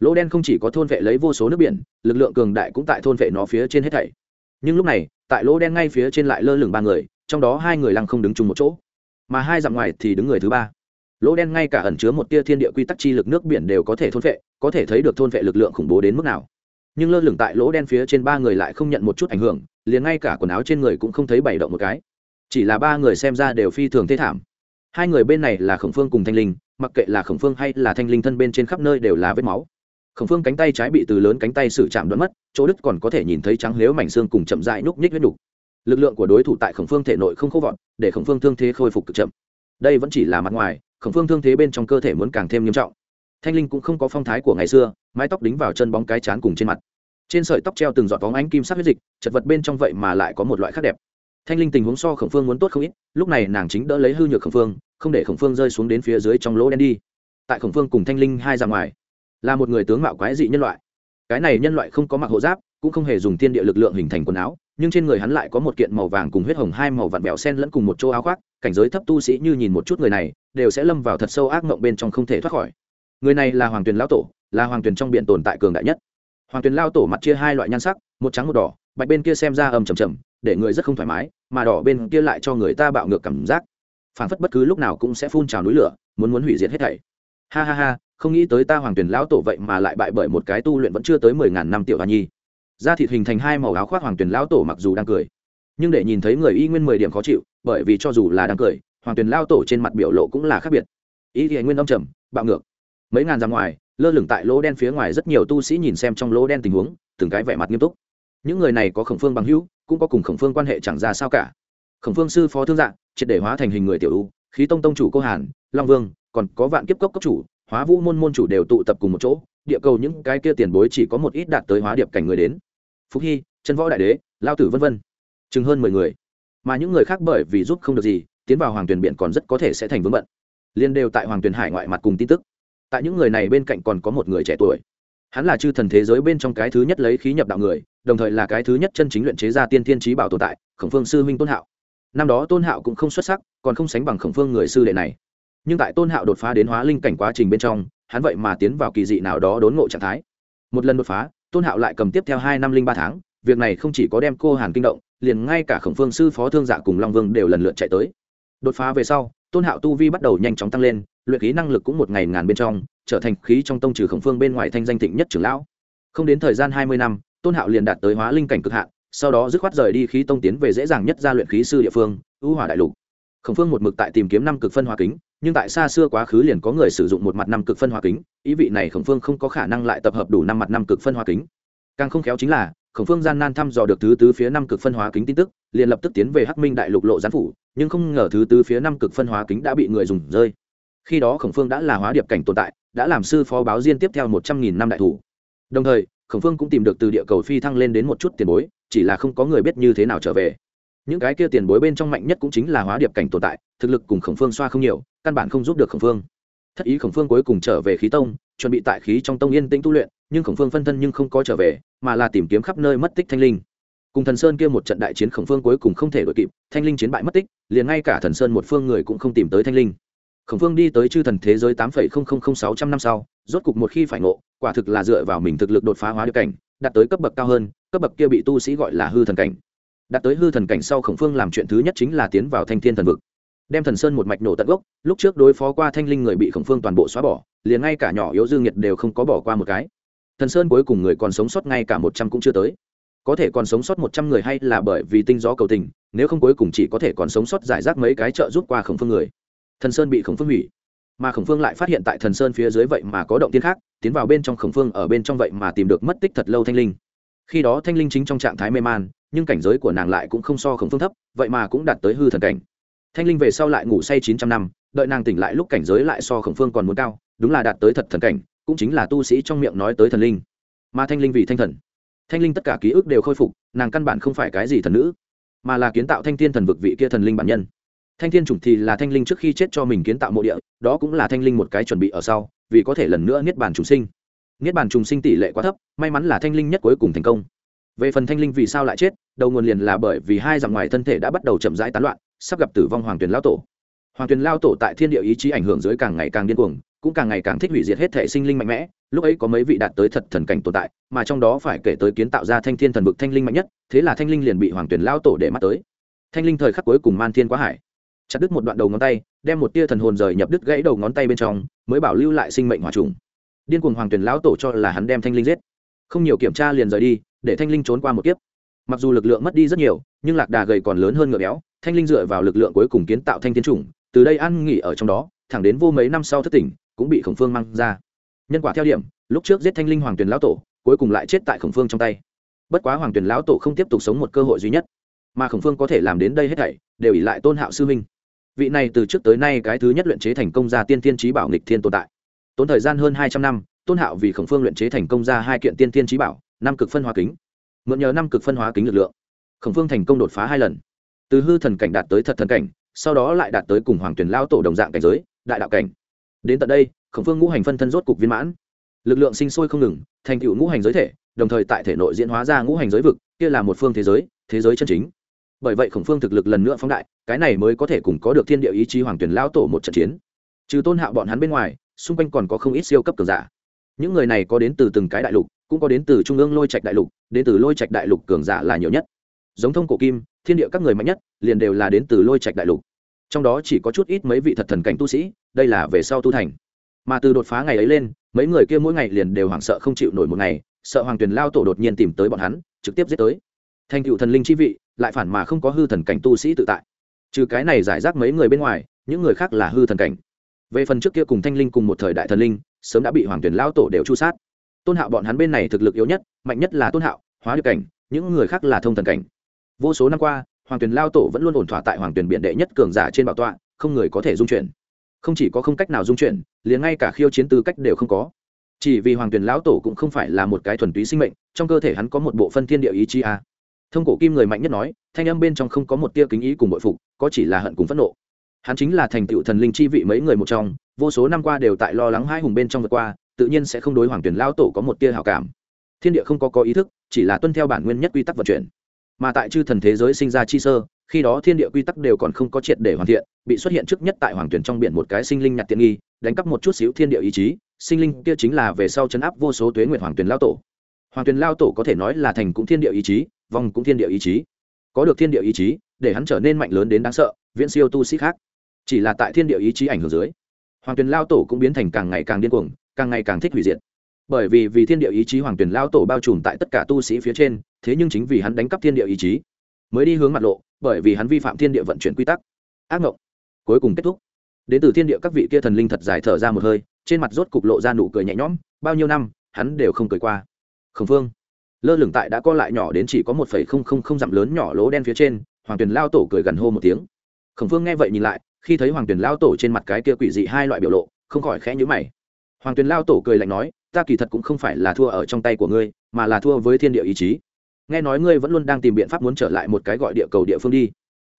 Lỗ đen không chỉ có thôn vệ lấy vô số nước biển, lực lượng cường đại cũng tại thôn vệ nó phía trên hết thảy. Nhưng lúc này, tại lỗ đen ngay phía trên lại lơ lửng ba người, trong đó hai người lăng không đứng chung một chỗ. Mà hai dặm ngoài thì đứng người thứ ba. Lỗ đen ngay cả ẩn chứa một tia thiên địa quy tắc chi lực nước biển đều có thể thôn vệ, có thể thấy được thôn vệ lực lượng khủng bố đến mức nào. Nhưng lơ lửng tại lỗ đen phía trên ba người lại không nhận một chút ảnh hưởng, liền ngay cả quần áo trên người cũng không thấy bảy động một cái. Chỉ là ba người xem ra đều phi thường thê thảm hai người bên này là khổng phương cùng thanh linh, mặc kệ là khổng phương hay là thanh linh thân bên trên khắp nơi đều là vết máu. Khổng phương cánh tay trái bị từ lớn cánh tay xử chạm đoán mất, chỗ đứt còn có thể nhìn thấy trắng lếu mảnh xương cùng chậm dại nhúc nhích huyết đục. Lực lượng của đối thủ tại khổng phương thể nội không khô vọt, để khổng phương thương thế khôi phục cực chậm. Đây vẫn chỉ là mặt ngoài, khổng phương thương thế bên trong cơ thể muốn càng thêm nghiêm trọng. Thanh linh cũng không có phong thái của ngày xưa, mái tóc đính vào chân bóng cái chán cùng trên mặt. Trên sợi tóc treo từng giọt bóng ánh kim sắc huyết dịch, chật vật bên trong vậy mà lại có một loại khác đẹp. Thanh linh tình huống so khổng phương muốn tốt không ít, lúc này nàng chính đỡ lấy hư nhược khổng phương không để khổng phương rơi xuống đến phía dưới trong lỗ đen đi. Tại khổng phương cùng thanh linh hai ra ngoài, là một người tướng mạo quái dị nhân loại. Cái này nhân loại không có mặc hộ giáp, cũng không hề dùng thiên địa lực lượng hình thành quần áo, nhưng trên người hắn lại có một kiện màu vàng cùng huyết hồng hai màu vặn vẹo sen lẫn cùng một chỗ áo khoác, cảnh giới thấp tu sĩ như nhìn một chút người này, đều sẽ lâm vào thật sâu ác mộng bên trong không thể thoát khỏi. Người này là hoàng tuyền lão tổ, là hoàng tuyền trong biện tồn tại cường đại nhất. Hoàng tuyền lao tổ mặt chia hai loại nhan sắc, một trắng một đỏ, bạch bên kia xem ra ầm chầm chầm để người rất không thoải mái, mà đỏ bên kia lại cho người ta bạo ngược cảm giác phản phất bất cứ lúc nào cũng sẽ phun trào núi lửa, muốn muốn hủy diệt hết thảy. Ha ha ha, không nghĩ tới ta hoàng tuyển lão tổ vậy mà lại bại bởi một cái tu luyện vẫn chưa tới mười ngàn năm tiểu hoa nhi. Da thịt hình thành hai màu áo khoác hoàng tuyển lão tổ mặc dù đang cười, nhưng để nhìn thấy người y nguyên mười điểm khó chịu, bởi vì cho dù là đang cười, hoàng tuyển lão tổ trên mặt biểu lộ cũng là khác biệt. Ý thì nguyên âm trầm, bạo ngược. Mấy ngàn ra ngoài, lơ lửng tại lỗ đen phía ngoài rất nhiều tu sĩ nhìn xem trong lỗ đen tình huống, từng cái vẻ mặt nghiêm túc. Những người này có khổng phương bằng hữu, cũng có cùng khổng phương quan hệ chẳng ra sao cả khổng phương sư phó thương dạng triệt để hóa thành hình người tiểu u, khí tông tông chủ cô hàn, long vương, còn có vạn kiếp cốc cốc chủ, hóa vũ môn môn chủ đều tụ tập cùng một chỗ, địa cầu những cái kia tiền bối chỉ có một ít đạt tới hóa điệp cảnh người đến. Phúc hy, chân võ đại đế, lao tử vân vân. Chừng hơn mười người. Mà những người khác bởi vì giúp không được gì, tiến vào hoàng tuyển biển còn rất có thể sẽ thành vướng bận. Liên đều tại hoàng tuyển hải ngoại mặt cùng tin tức. Tại những người này bên cạnh còn có một người trẻ tuổi. Hắn là chư thần thế giới bên trong cái thứ nhất lấy khí nhập đạo người, đồng thời là cái thứ nhất chân chính luyện chế ra tiên thiên trí bảo tồn tại, khổng phương sư minh tôn hạo năm đó tôn hạo cũng không xuất sắc, còn không sánh bằng khổng phương người sư đệ này. Nhưng tại tôn hạo đột phá đến hóa linh cảnh quá trình bên trong, hắn vậy mà tiến vào kỳ dị nào đó đốn ngộ trạng thái. Một lần đột phá, tôn hạo lại cầm tiếp theo hai năm linh ba tháng, việc này không chỉ có đem cô hàn kinh động, liền ngay cả khổng phương sư phó thương giả cùng long vương đều lần lượt chạy tới. Đột phá về sau, tôn hạo tu vi bắt đầu nhanh chóng tăng lên, luyện khí năng lực cũng một ngày ngàn bên trong, trở thành khí trong tông trừ khổng phương bên ngoài thanh danh thịnh nhất trưởng lão. Không đến thời gian hai mươi năm, tôn hạo liền đạt tới hóa linh cảnh cực hạn sau đó dứt khoát rời đi khí tông tiến về dễ dàng nhất ra luyện khí sư địa phương ưu hỏa đại lục. Khổng phương một mực tại tìm kiếm năm cực phân hóa kính, nhưng tại xa xưa quá khứ liền có người sử dụng một mặt năm cực phân hóa kính, ý vị này khổng phương không có khả năng lại tập hợp đủ năm mặt năm cực phân hóa kính. Càng không khéo chính là, khổng phương gian nan thăm dò được thứ tứ phía năm cực phân hóa kính tin tức, liền lập tức tiến về hắc minh đại lục lộ gián phủ, nhưng không ngờ thứ tứ phía năm cực phân hóa kính đã bị người dùng rơi. Khi đó khổng phương đã là hóa điệp cảnh tồn tại, đã làm sư phó báo diên tiếp theo một trăm nghìn năm đại thủ. Đồng thời, khổng phương cũng tìm được từ địa cầu phi thăng lên đến một chút tiền bối chỉ là không có người biết như thế nào trở về. Những cái kia tiền bối bên trong mạnh nhất cũng chính là hóa điệp cảnh tồn tại, thực lực cùng khổng phương xoa không nhiều, căn bản không giúp được khổng phương. Thất ý khổng phương cuối cùng trở về khí tông, chuẩn bị tại khí trong tông yên tĩnh tu luyện, nhưng khổng phương phân thân nhưng không có trở về, mà là tìm kiếm khắp nơi mất tích thanh linh. Cùng thần sơn kia một trận đại chiến khổng phương cuối cùng không thể đội kịp, thanh linh chiến bại mất tích, liền ngay cả thần sơn một phương người cũng không tìm tới thanh linh. Khổng phương đi tới chư thần thế giới tám phẩy không không sáu trăm năm sau, rốt cục một khi phải ngộ, quả thực là dựa vào mình thực lực đột phá hóa điệp cảnh, đạt tới cấp bậc cao hơn cấp bậc kia bị tu sĩ gọi là hư thần cảnh. Đạt tới hư thần cảnh sau khổng phương làm chuyện thứ nhất chính là tiến vào thanh thiên thần vực. Đem thần sơn một mạch nổ tận gốc, lúc trước đối phó qua thanh linh người bị khổng phương toàn bộ xóa bỏ, liền ngay cả nhỏ yếu dương nhiệt đều không có bỏ qua một cái. Thần sơn cuối cùng người còn sống sót ngay cả một trăm cũng chưa tới. Có thể còn sống sót một trăm người hay là bởi vì tinh gió cầu tình, nếu không cuối cùng chỉ có thể còn sống sót giải rác mấy cái trợ giúp qua khổng phương người. Thần sơn bị khổng phương hủy. Mà khổng phương lại phát hiện tại thần sơn phía dưới vậy mà có động tiên khác, tiến vào bên trong khổng phương, ở bên trong vậy mà tìm được mất tích thật lâu thanh linh khi đó thanh linh chính trong trạng thái mê man, nhưng cảnh giới của nàng lại cũng không so khổng phương thấp, vậy mà cũng đạt tới hư thần cảnh. Thanh linh về sau lại ngủ say chín trăm năm, đợi nàng tỉnh lại lúc cảnh giới lại so khổng phương còn muốn cao, đúng là đạt tới thật thần cảnh, cũng chính là tu sĩ trong miệng nói tới thần linh. Mà thanh linh vì thanh thần. Thanh linh tất cả ký ức đều khôi phục, nàng căn bản không phải cái gì thần nữ, mà là kiến tạo thanh thiên thần vực vị kia thần linh bản nhân. Thanh thiên chủng thì là thanh linh trước khi chết cho mình kiến tạo mộ địa, đó cũng là thanh linh một cái chuẩn bị ở sau, vì có thể lần nữa niết bàn trùng sinh niết bàn trùng sinh tỷ lệ quá thấp, may mắn là thanh linh nhất cuối cùng thành công. Về phần thanh linh vì sao lại chết, đầu nguồn liền là bởi vì hai dặm ngoài thân thể đã bắt đầu chậm rãi tán loạn, sắp gặp tử vong hoàng tuyền lao tổ. Hoàng tuyền lao tổ tại thiên địa ý chí ảnh hưởng dưới càng ngày càng điên cuồng, cũng càng ngày càng thích hủy diệt hết thể sinh linh mạnh mẽ, lúc ấy có mấy vị đạt tới thật thần cảnh tồn tại, mà trong đó phải kể tới kiến tạo ra thanh thiên thần vực thanh linh mạnh nhất, thế là thanh linh liền bị hoàng tuyền lao tổ để mắt tới. Thanh linh thời khắc cuối cùng man thiên quá hải. Chặt đứt một đoạn đầu ngón tay, đem một tia thần hồn rời nhập đứt gãy đầu ngón tay bên trong, mới bảo lưu lại sinh mệnh hòa trùng điên cuồng hoàng tuyền lão tổ cho là hắn đem thanh linh giết. Không nhiều kiểm tra liền rời đi, để thanh linh trốn qua một kiếp. Mặc dù lực lượng mất đi rất nhiều, nhưng lạc đà gầy còn lớn hơn ngựa béo, thanh linh dựa vào lực lượng cuối cùng kiến tạo thanh tiến chủng, từ đây ăn nghỉ ở trong đó, thẳng đến vô mấy năm sau thất tỉnh, cũng bị khổng phương mang ra. Nhân quả theo điểm, lúc trước giết thanh linh hoàng tuyền lão tổ, cuối cùng lại chết tại khổng phương trong tay. Bất quá hoàng tuyền lão tổ không tiếp tục sống một cơ hội duy nhất, mà khổng phương có thể làm đến đây hết thảy, đều ỉ lại tôn hạo sư minh. Vị này từ trước tới nay cái thứ nhất luyện chế thành công ra tiên tiên trí bảo nghịch thiên tồn tại tốn thời gian hơn hai trăm năm, tôn hạo vì khổng phương luyện chế thành công ra hai kiện tiên tiên trí bảo, năm cực phân hóa kính. Mượn nhờ năm cực phân hóa kính lực lượng, khổng phương thành công đột phá hai lần. Từ hư thần cảnh đạt tới thật thần cảnh, sau đó lại đạt tới cùng hoàng tuyển lao tổ đồng dạng cảnh giới, đại đạo cảnh. Đến tận đây, khổng phương ngũ hành phân thân rốt cục viên mãn. Lực lượng sinh sôi không ngừng, thành tựu ngũ hành giới thể, đồng thời tại thể nội diễn hóa ra ngũ hành giới vực, kia là một phương thế giới thế giới chân chính. Bởi vậy khổng phương thực lực lần nữa phóng đại, cái này mới có thể cùng có được thiên địa ý chí hoàng tuyển lao tổ một trận chiến. Trừ tôn hạo bọn hắn bên ngoài xung quanh còn có không ít siêu cấp cường giả. Những người này có đến từ từng cái đại lục, cũng có đến từ trung ương lôi trạch đại lục, đến từ lôi trạch đại lục cường giả là nhiều nhất. Giống thông cổ kim, thiên địa các người mạnh nhất, liền đều là đến từ lôi trạch đại lục. Trong đó chỉ có chút ít mấy vị thật thần cảnh tu sĩ, đây là về sau tu thành. Mà từ đột phá ngày ấy lên, mấy người kia mỗi ngày liền đều hoảng sợ không chịu nổi một ngày, sợ hoàng tuyền lao tổ đột nhiên tìm tới bọn hắn, trực tiếp giết tới. Thành cựu thần linh chi vị, lại phản mà không có hư thần cảnh tu sĩ tự tại. Trừ cái này giải rác mấy người bên ngoài, những người khác là hư thần cảnh về phần trước kia cùng thanh linh cùng một thời đại thần linh, sớm đã bị hoàng tuyển lao tổ đều chu sát. Tôn hạo bọn hắn bên này thực lực yếu nhất, mạnh nhất là tôn hạo, hóa điệp cảnh, những người khác là thông thần cảnh. Vô số năm qua, hoàng tuyển lao tổ vẫn luôn ổn thỏa tại hoàng tuyển biện đệ nhất cường giả trên bảo tọa, không người có thể dung chuyển. Không chỉ có không cách nào dung chuyển, liền ngay cả khiêu chiến tư cách đều không có. Chỉ vì hoàng tuyển lão tổ cũng không phải là một cái thuần túy sinh mệnh, trong cơ thể hắn có một bộ phân thiên địa ý chi a. Thông cổ kim người mạnh nhất nói, thanh âm bên trong không có một tia kính ý cùng bội phục, có chỉ là hận cùng phẫn nộ hắn chính là thành tựu thần linh chi vị mấy người một trong, vô số năm qua đều tại lo lắng hai hùng bên trong vượt qua, tự nhiên sẽ không đối hoàng tuyển lao tổ có một tia hảo cảm. Thiên địa không có có ý thức, chỉ là tuân theo bản nguyên nhất quy tắc vận chuyển. Mà tại chư thần thế giới sinh ra chi sơ, khi đó thiên địa quy tắc đều còn không có triệt để hoàn thiện, bị xuất hiện trước nhất tại hoàng tuyển trong biển một cái sinh linh nhặt tiện nghi, đánh cắp một chút xíu thiên địa ý chí, sinh linh kia chính là về sau chấn áp vô số tuế nguyệt hoàng tuyển lao tổ. Hoàng tuyển lao tổ có thể nói là thành cũng thiên địa ý chí, vong cũng thiên địa ý chí. Có được thiên địa ý chí, để hắn trở nên mạnh lớn đến đáng sợ, viễn siêu tu sĩ khác chỉ là tại thiên địa ý chí ảnh hưởng dưới, hoàng tuyền lao tổ cũng biến thành càng ngày càng điên cuồng, càng ngày càng thích hủy diệt. Bởi vì vì thiên địa ý chí hoàng tuyền lao tổ bao trùm tại tất cả tu sĩ phía trên, thế nhưng chính vì hắn đánh cắp thiên địa ý chí, mới đi hướng mặt lộ, bởi vì hắn vi phạm thiên địa vận chuyển quy tắc. Ác mộng cuối cùng kết thúc. Đến từ thiên địa các vị kia thần linh thật dài thở ra một hơi, trên mặt rốt cục lộ ra nụ cười nhẹ nhõm, bao nhiêu năm, hắn đều không cười qua. Khẩn phương lơ lửng tại đã co lại nhỏ đến chỉ có một phẩy không không không dặm lớn nhỏ lỗ đen phía trên, hoàng tuyền lao tổ cười gần hô một tiếng. Khẩn phương nghe vậy nhìn lại khi thấy hoàng tuyền lao tổ trên mặt cái kia quỷ dị hai loại biểu lộ, không khỏi khẽ nhữ mày. Hoàng tuyền lao tổ cười lạnh nói, ta kỳ thật cũng không phải là thua ở trong tay của ngươi, mà là thua với thiên địa ý chí. Nghe nói ngươi vẫn luôn đang tìm biện pháp muốn trở lại một cái gọi địa cầu địa phương đi.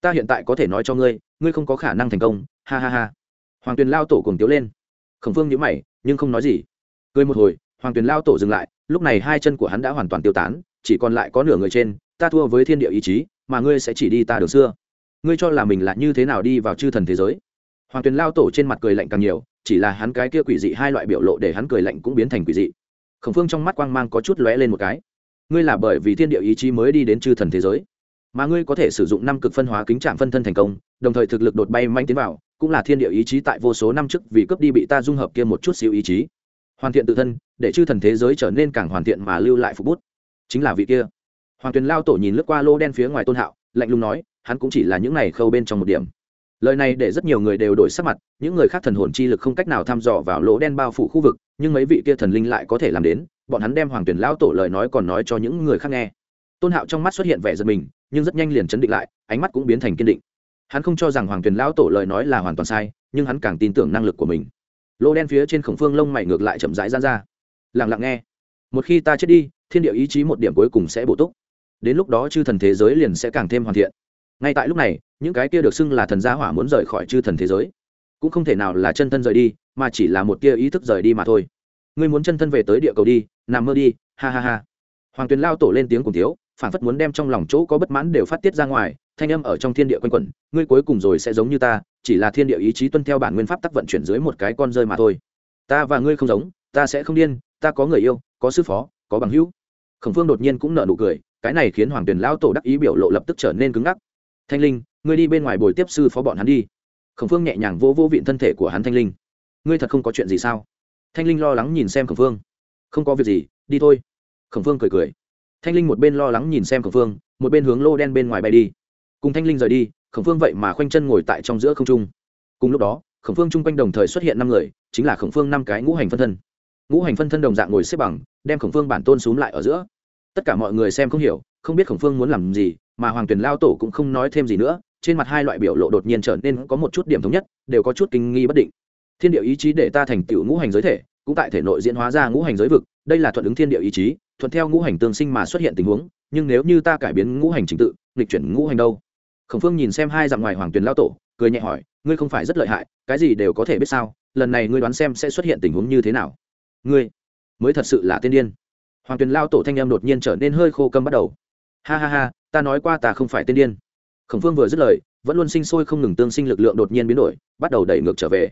Ta hiện tại có thể nói cho ngươi ngươi không có khả năng thành công. Ha ha ha. Hoàng tuyền lao tổ cùng tiếu lên. Khổng phương nhữ mày, nhưng không nói gì. Cười một hồi, hoàng tuyền lao tổ dừng lại, lúc này hai chân của hắn đã hoàn toàn tiêu tán, chỉ còn lại có nửa người trên, ta thua với thiên địa ý chí, mà ngươi sẽ chỉ đi ta đường xưa ngươi cho là mình là như thế nào đi vào chư thần thế giới? Hoàng tuyền lao tổ trên mặt cười lạnh càng nhiều, chỉ là hắn cái kia quỷ dị hai loại biểu lộ để hắn cười lạnh cũng biến thành quỷ dị. Khổng phương trong mắt quang mang có chút lóe lên một cái. Ngươi là bởi vì thiên địa ý chí mới đi đến chư thần thế giới, mà ngươi có thể sử dụng năm cực phân hóa kính trạm phân thân thành công, đồng thời thực lực đột bay manh tiến vào, cũng là thiên địa ý chí tại vô số năm trước vì cướp đi bị ta dung hợp kia một chút xíu ý chí. Hoàn thiện tự thân, để chư thần thế giới trở nên càng hoàn thiện mà lưu lại phục bút. Chính là vị kia. Hoàng tuyền lao tổ nhìn lướt qua lô đen phía ngoài tôn hạo, lạnh lùng nói hắn cũng chỉ là những này khâu bên trong một điểm. Lời này để rất nhiều người đều đổi sắc mặt, những người khác thần hồn chi lực không cách nào thăm dò vào lỗ đen bao phủ khu vực, nhưng mấy vị kia thần linh lại có thể làm đến, bọn hắn đem hoàng tuyển lão tổ lời nói còn nói cho những người khác nghe. Tôn hạo trong mắt xuất hiện vẻ giật mình, nhưng rất nhanh liền chấn định lại, ánh mắt cũng biến thành kiên định. Hắn không cho rằng hoàng tuyển lão tổ lời nói là hoàn toàn sai, nhưng hắn càng tin tưởng năng lực của mình. Lỗ đen phía trên khổng phương lông mày ngược lại chậm rãi ra ra. Lặng lặng nghe. Một khi ta chết đi, thiên địa ý chí một điểm cuối cùng sẽ bổ túc. Đến lúc đó chư thần thế giới liền sẽ càng thêm hoàn thiện ngay tại lúc này, những cái kia được xưng là thần gia hỏa muốn rời khỏi chư thần thế giới. Cũng không thể nào là chân thân rời đi, mà chỉ là một tia ý thức rời đi mà thôi. Ngươi muốn chân thân về tới địa cầu đi, nằm mơ đi, ha ha ha. Hoàng tuyền lao tổ lên tiếng cùng thiếu, phản phất muốn đem trong lòng chỗ có bất mãn đều phát tiết ra ngoài, thanh âm ở trong thiên địa quanh quẩn, ngươi cuối cùng rồi sẽ giống như ta, chỉ là thiên địa ý chí tuân theo bản nguyên pháp tắc vận chuyển dưới một cái con rơi mà thôi. Ta và ngươi không giống, ta sẽ không điên, ta có người yêu, có sư phó, có bằng hữu. Khổng phương đột nhiên cũng nở nụ cười, cái này khiến hoàng tuyền lao tổ đắc ý biểu lộ lập tức trở nên cứng ngắc thanh linh, ngươi đi bên ngoài bồi tiếp sư phó bọn hắn đi. Khổng phương nhẹ nhàng vô vô vịn thân thể của hắn thanh linh. Ngươi thật không có chuyện gì sao? Thanh linh lo lắng nhìn xem khổng phương. Không có việc gì, đi thôi. Khổng phương cười cười. Thanh linh một bên lo lắng nhìn xem khổng phương, một bên hướng lô đen bên ngoài bay đi. Cùng thanh linh rời đi, khổng phương vậy mà khoanh chân ngồi tại trong giữa không trung. Cùng lúc đó, khổng phương chung quanh đồng thời xuất hiện năm người, chính là khổng phương năm cái ngũ hành phân thân. Ngũ hành phân thân đồng dạng ngồi xếp bằng, đem khổng phương bản tôn x lại ở giữa. Tất cả mọi người xem không hiểu, không biết khổng phương muốn làm gì mà hoàng tuyền lao tổ cũng không nói thêm gì nữa, trên mặt hai loại biểu lộ đột nhiên trở nên có một chút điểm thống nhất, đều có chút kinh nghi bất định. Thiên địa ý chí để ta thành tựu ngũ hành giới thể, cũng tại thể nội diễn hóa ra ngũ hành giới vực, đây là thuận ứng thiên địa ý chí, thuận theo ngũ hành tương sinh mà xuất hiện tình huống, nhưng nếu như ta cải biến ngũ hành trình tự, nghịch chuyển ngũ hành đâu? Khổng phương nhìn xem hai dặm ngoài hoàng tuyền lao tổ, cười nhẹ hỏi, ngươi không phải rất lợi hại, cái gì đều có thể biết sao? Lần này ngươi đoán xem sẽ xuất hiện tình huống như thế nào? Ngươi mới thật sự là tiên điên. Hoàng tuyền lao tổ thanh em đột nhiên trở nên hơi khô câm bắt đầu. Ha ha ha ta nói qua ta không phải tên điên. Khổng phương vừa dứt lời, vẫn luôn sinh sôi không ngừng tương sinh lực lượng đột nhiên biến đổi, bắt đầu đẩy ngược trở về.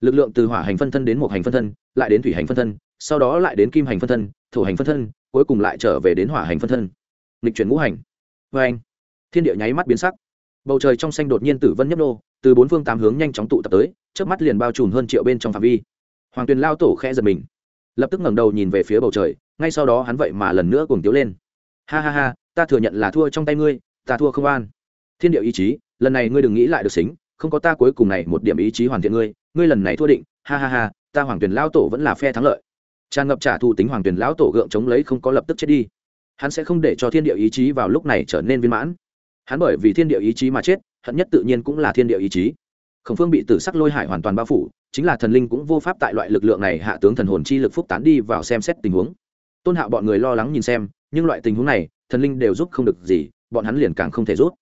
Lực lượng từ hỏa hành phân thân đến một hành phân thân, lại đến thủy hành phân thân, sau đó lại đến kim hành phân thân, thổ hành phân thân, cuối cùng lại trở về đến hỏa hành phân thân. Lịch chuyển ngũ hành. Vê anh, thiên địa nháy mắt biến sắc. Bầu trời trong xanh đột nhiên tử vân nhấp nô, từ bốn phương tám hướng nhanh chóng tụ tập tới trước mắt liền bao trùm hơn triệu bên trong phạm vi. Hoàng tuyền lao tổ khẽ giật mình, lập tức ngẩng đầu nhìn về phía bầu trời, ngay sau đó hắn vậy mà lần nữa cùng tiếu lên. Ha ha ha ta thừa nhận là thua trong tay ngươi, ta thua không an. Thiên điệu ý chí, lần này ngươi đừng nghĩ lại được xính, không có ta cuối cùng này một điểm ý chí hoàn thiện ngươi ngươi lần này thua định, ha ha ha, ta hoàng tuyền lao tổ vẫn là phe thắng lợi. Tràn ngập trả thù tính hoàng tuyền lão tổ gượng chống lấy không có lập tức chết đi. Hắn sẽ không để cho thiên điệu ý chí vào lúc này trở nên viên mãn. Hắn bởi vì thiên điệu ý chí mà chết, hận nhất tự nhiên cũng là thiên điệu ý chí. Khổng phương bị tử sắc lôi hải hoàn toàn bao phủ, chính là thần linh cũng vô pháp tại loại lực lượng này hạ tướng thần hồn chi lực phúc tán đi vào xem xét tình huống. Tôn hạo bọn người lo lắng nhìn xem, nhưng loại tình huống này thần linh đều giúp không được gì, bọn hắn liền càng không thể rút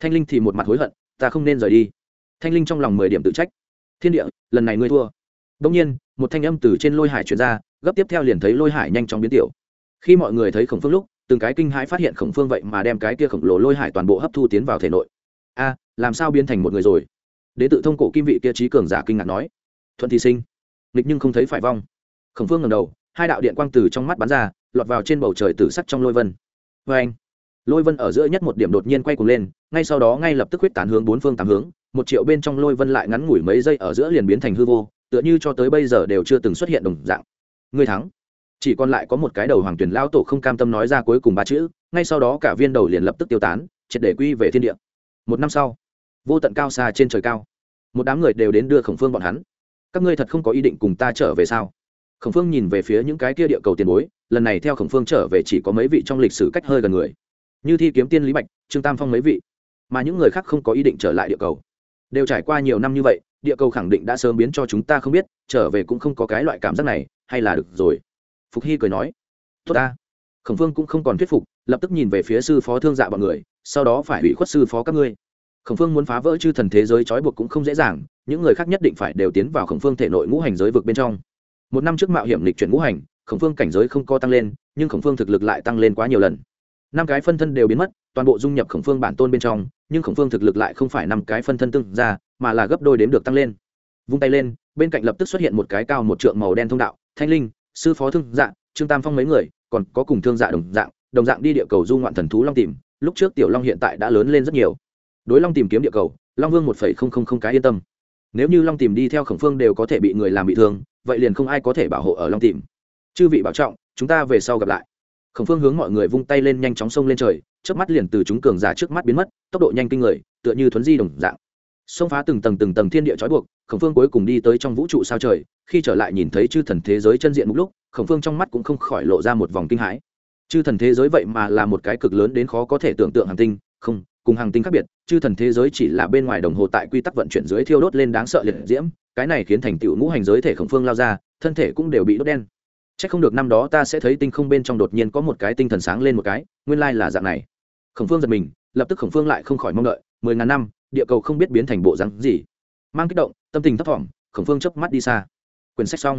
thanh linh thì một mặt hối hận, ta không nên rời đi. Thanh linh trong lòng mười điểm tự trách. Thiên địa, lần này ngươi thua. Đông nhiên, một thanh âm từ trên lôi hải chuyển ra, gấp tiếp theo liền thấy lôi hải nhanh chóng biến tiểu. Khi mọi người thấy khổng phương lúc, từng cái kinh hãi phát hiện khổng phương vậy mà đem cái kia khổng lồ lôi hải toàn bộ hấp thu tiến vào thể nội. A, làm sao biến thành một người rồi? Đ ế tự thông cổ kim vị kia trí cường giả kinh ngạc nói. Thuận thì sinh. Nghịch nhưng không thấy phải vong. Khổng phương ngầm đầu, hai đạo điện quang từ trong mắt bắn ra, lọt vào trên bầu trời tử sắc trong lôi vân vê anh. Lôi vân ở giữa nhất một điểm đột nhiên quay cuồng lên, ngay sau đó ngay lập tức huyết tán hướng bốn phương tám hướng, một triệu bên trong lôi vân lại ngắn ngủi mấy giây ở giữa liền biến thành hư vô, tựa như cho tới bây giờ đều chưa từng xuất hiện đồng dạng. Người thắng. Chỉ còn lại có một cái đầu hoàng tuyển lao tổ không cam tâm nói ra cuối cùng ba chữ, ngay sau đó cả viên đầu liền lập tức tiêu tán, triệt để quy về thiên địa. Một năm sau, vô tận cao xa trên trời cao, một đám người đều đến đưa khổng phương bọn hắn. Các ngươi thật không có ý định cùng ta trở về sao? Khổng phương nhìn về phía những cái kia địa cầu tiền bối, lần này theo khổng phương trở về chỉ có mấy vị trong lịch sử cách hơi gần người. Như thi kiếm tiên lý bạch, trương tam phong mấy vị. Mà những người khác không có ý định trở lại địa cầu. Đều trải qua nhiều năm như vậy, địa cầu khẳng định đã sớm biến cho chúng ta không biết, trở về cũng không có cái loại cảm giác này, hay là được rồi? Phục hy cười nói. Tốt ta. Khổng phương cũng không còn thuyết phục, lập tức nhìn về phía sư phó thương dạ bọn người, sau đó phải ủy khuất sư phó các ngươi. Khổng phương muốn phá vỡ chư thần thế giới trói buộc cũng không dễ dàng, những người khác nhất định phải đều tiến vào khổng phương thể nội ngũ hành giới vực bên trong một năm trước mạo hiểm lịch chuyển ngũ hành, khổng phương cảnh giới không co tăng lên, nhưng khổng phương thực lực lại tăng lên quá nhiều lần. Năm cái phân thân đều biến mất, toàn bộ dung nhập khổng phương bản tôn bên trong, nhưng khổng phương thực lực lại không phải năm cái phân thân tương ra, mà là gấp đôi đếm được tăng lên. Vung tay lên, bên cạnh lập tức xuất hiện một cái cao một trượng màu đen thông đạo, thanh linh, sư phó thương dạ trương tam phong mấy người, còn có cùng thương dạ đồng dạng đồng dạng đi địa cầu du ngoạn thần thú long tìm, lúc trước tiểu long hiện tại đã lớn lên rất nhiều. Đối long tìm kiếm địa cầu, long vương một phẩy không không không cái yên tâm nếu như long tìm đi theo khổng phương đều có thể bị người làm bị thương, vậy liền không ai có thể bảo hộ ở long tìm. Chư vị bảo trọng, chúng ta về sau gặp lại. Khổng phương hướng mọi người vung tay lên nhanh chóng xông lên trời trước mắt liền từ chúng cường giả trước mắt biến mất, tốc độ nhanh kinh người, tựa như thuấn di đồng dạng. Xông phá từng tầng từng tầng thiên địa trói buộc, khổng phương cuối cùng đi tới trong vũ trụ sao trời, khi trở lại nhìn thấy chư thần thế giới chân diện một lúc, khổng phương trong mắt cũng không khỏi lộ ra một vòng kinh hãi. Chư thần thế giới vậy mà là một cái cực lớn đến khó có thể tưởng tượng hàng tinh, không cùng hàng tinh khác biệt, chư thần thế giới chỉ là bên ngoài đồng hồ tại quy tắc vận chuyển dưới thiêu đốt lên đáng sợ liệt diễm, cái này khiến thành tựu ngũ hành giới thể khổng phương lao ra, thân thể cũng đều bị đốt đen. C h ắ c không được năm đó ta sẽ thấy tinh không bên trong đột nhiên có một cái tinh thần sáng lên một cái, nguyên lai là dạng này. Khổng phương giật mình, lập tức khổng phương lại không khỏi mong đợi, mười ngàn năm, địa cầu không biết biến thành bộ rắn gì. Mang kích động, tâm tình thấp thỏm, khổng phương chớp mắt đi xa. Quyển sách xong.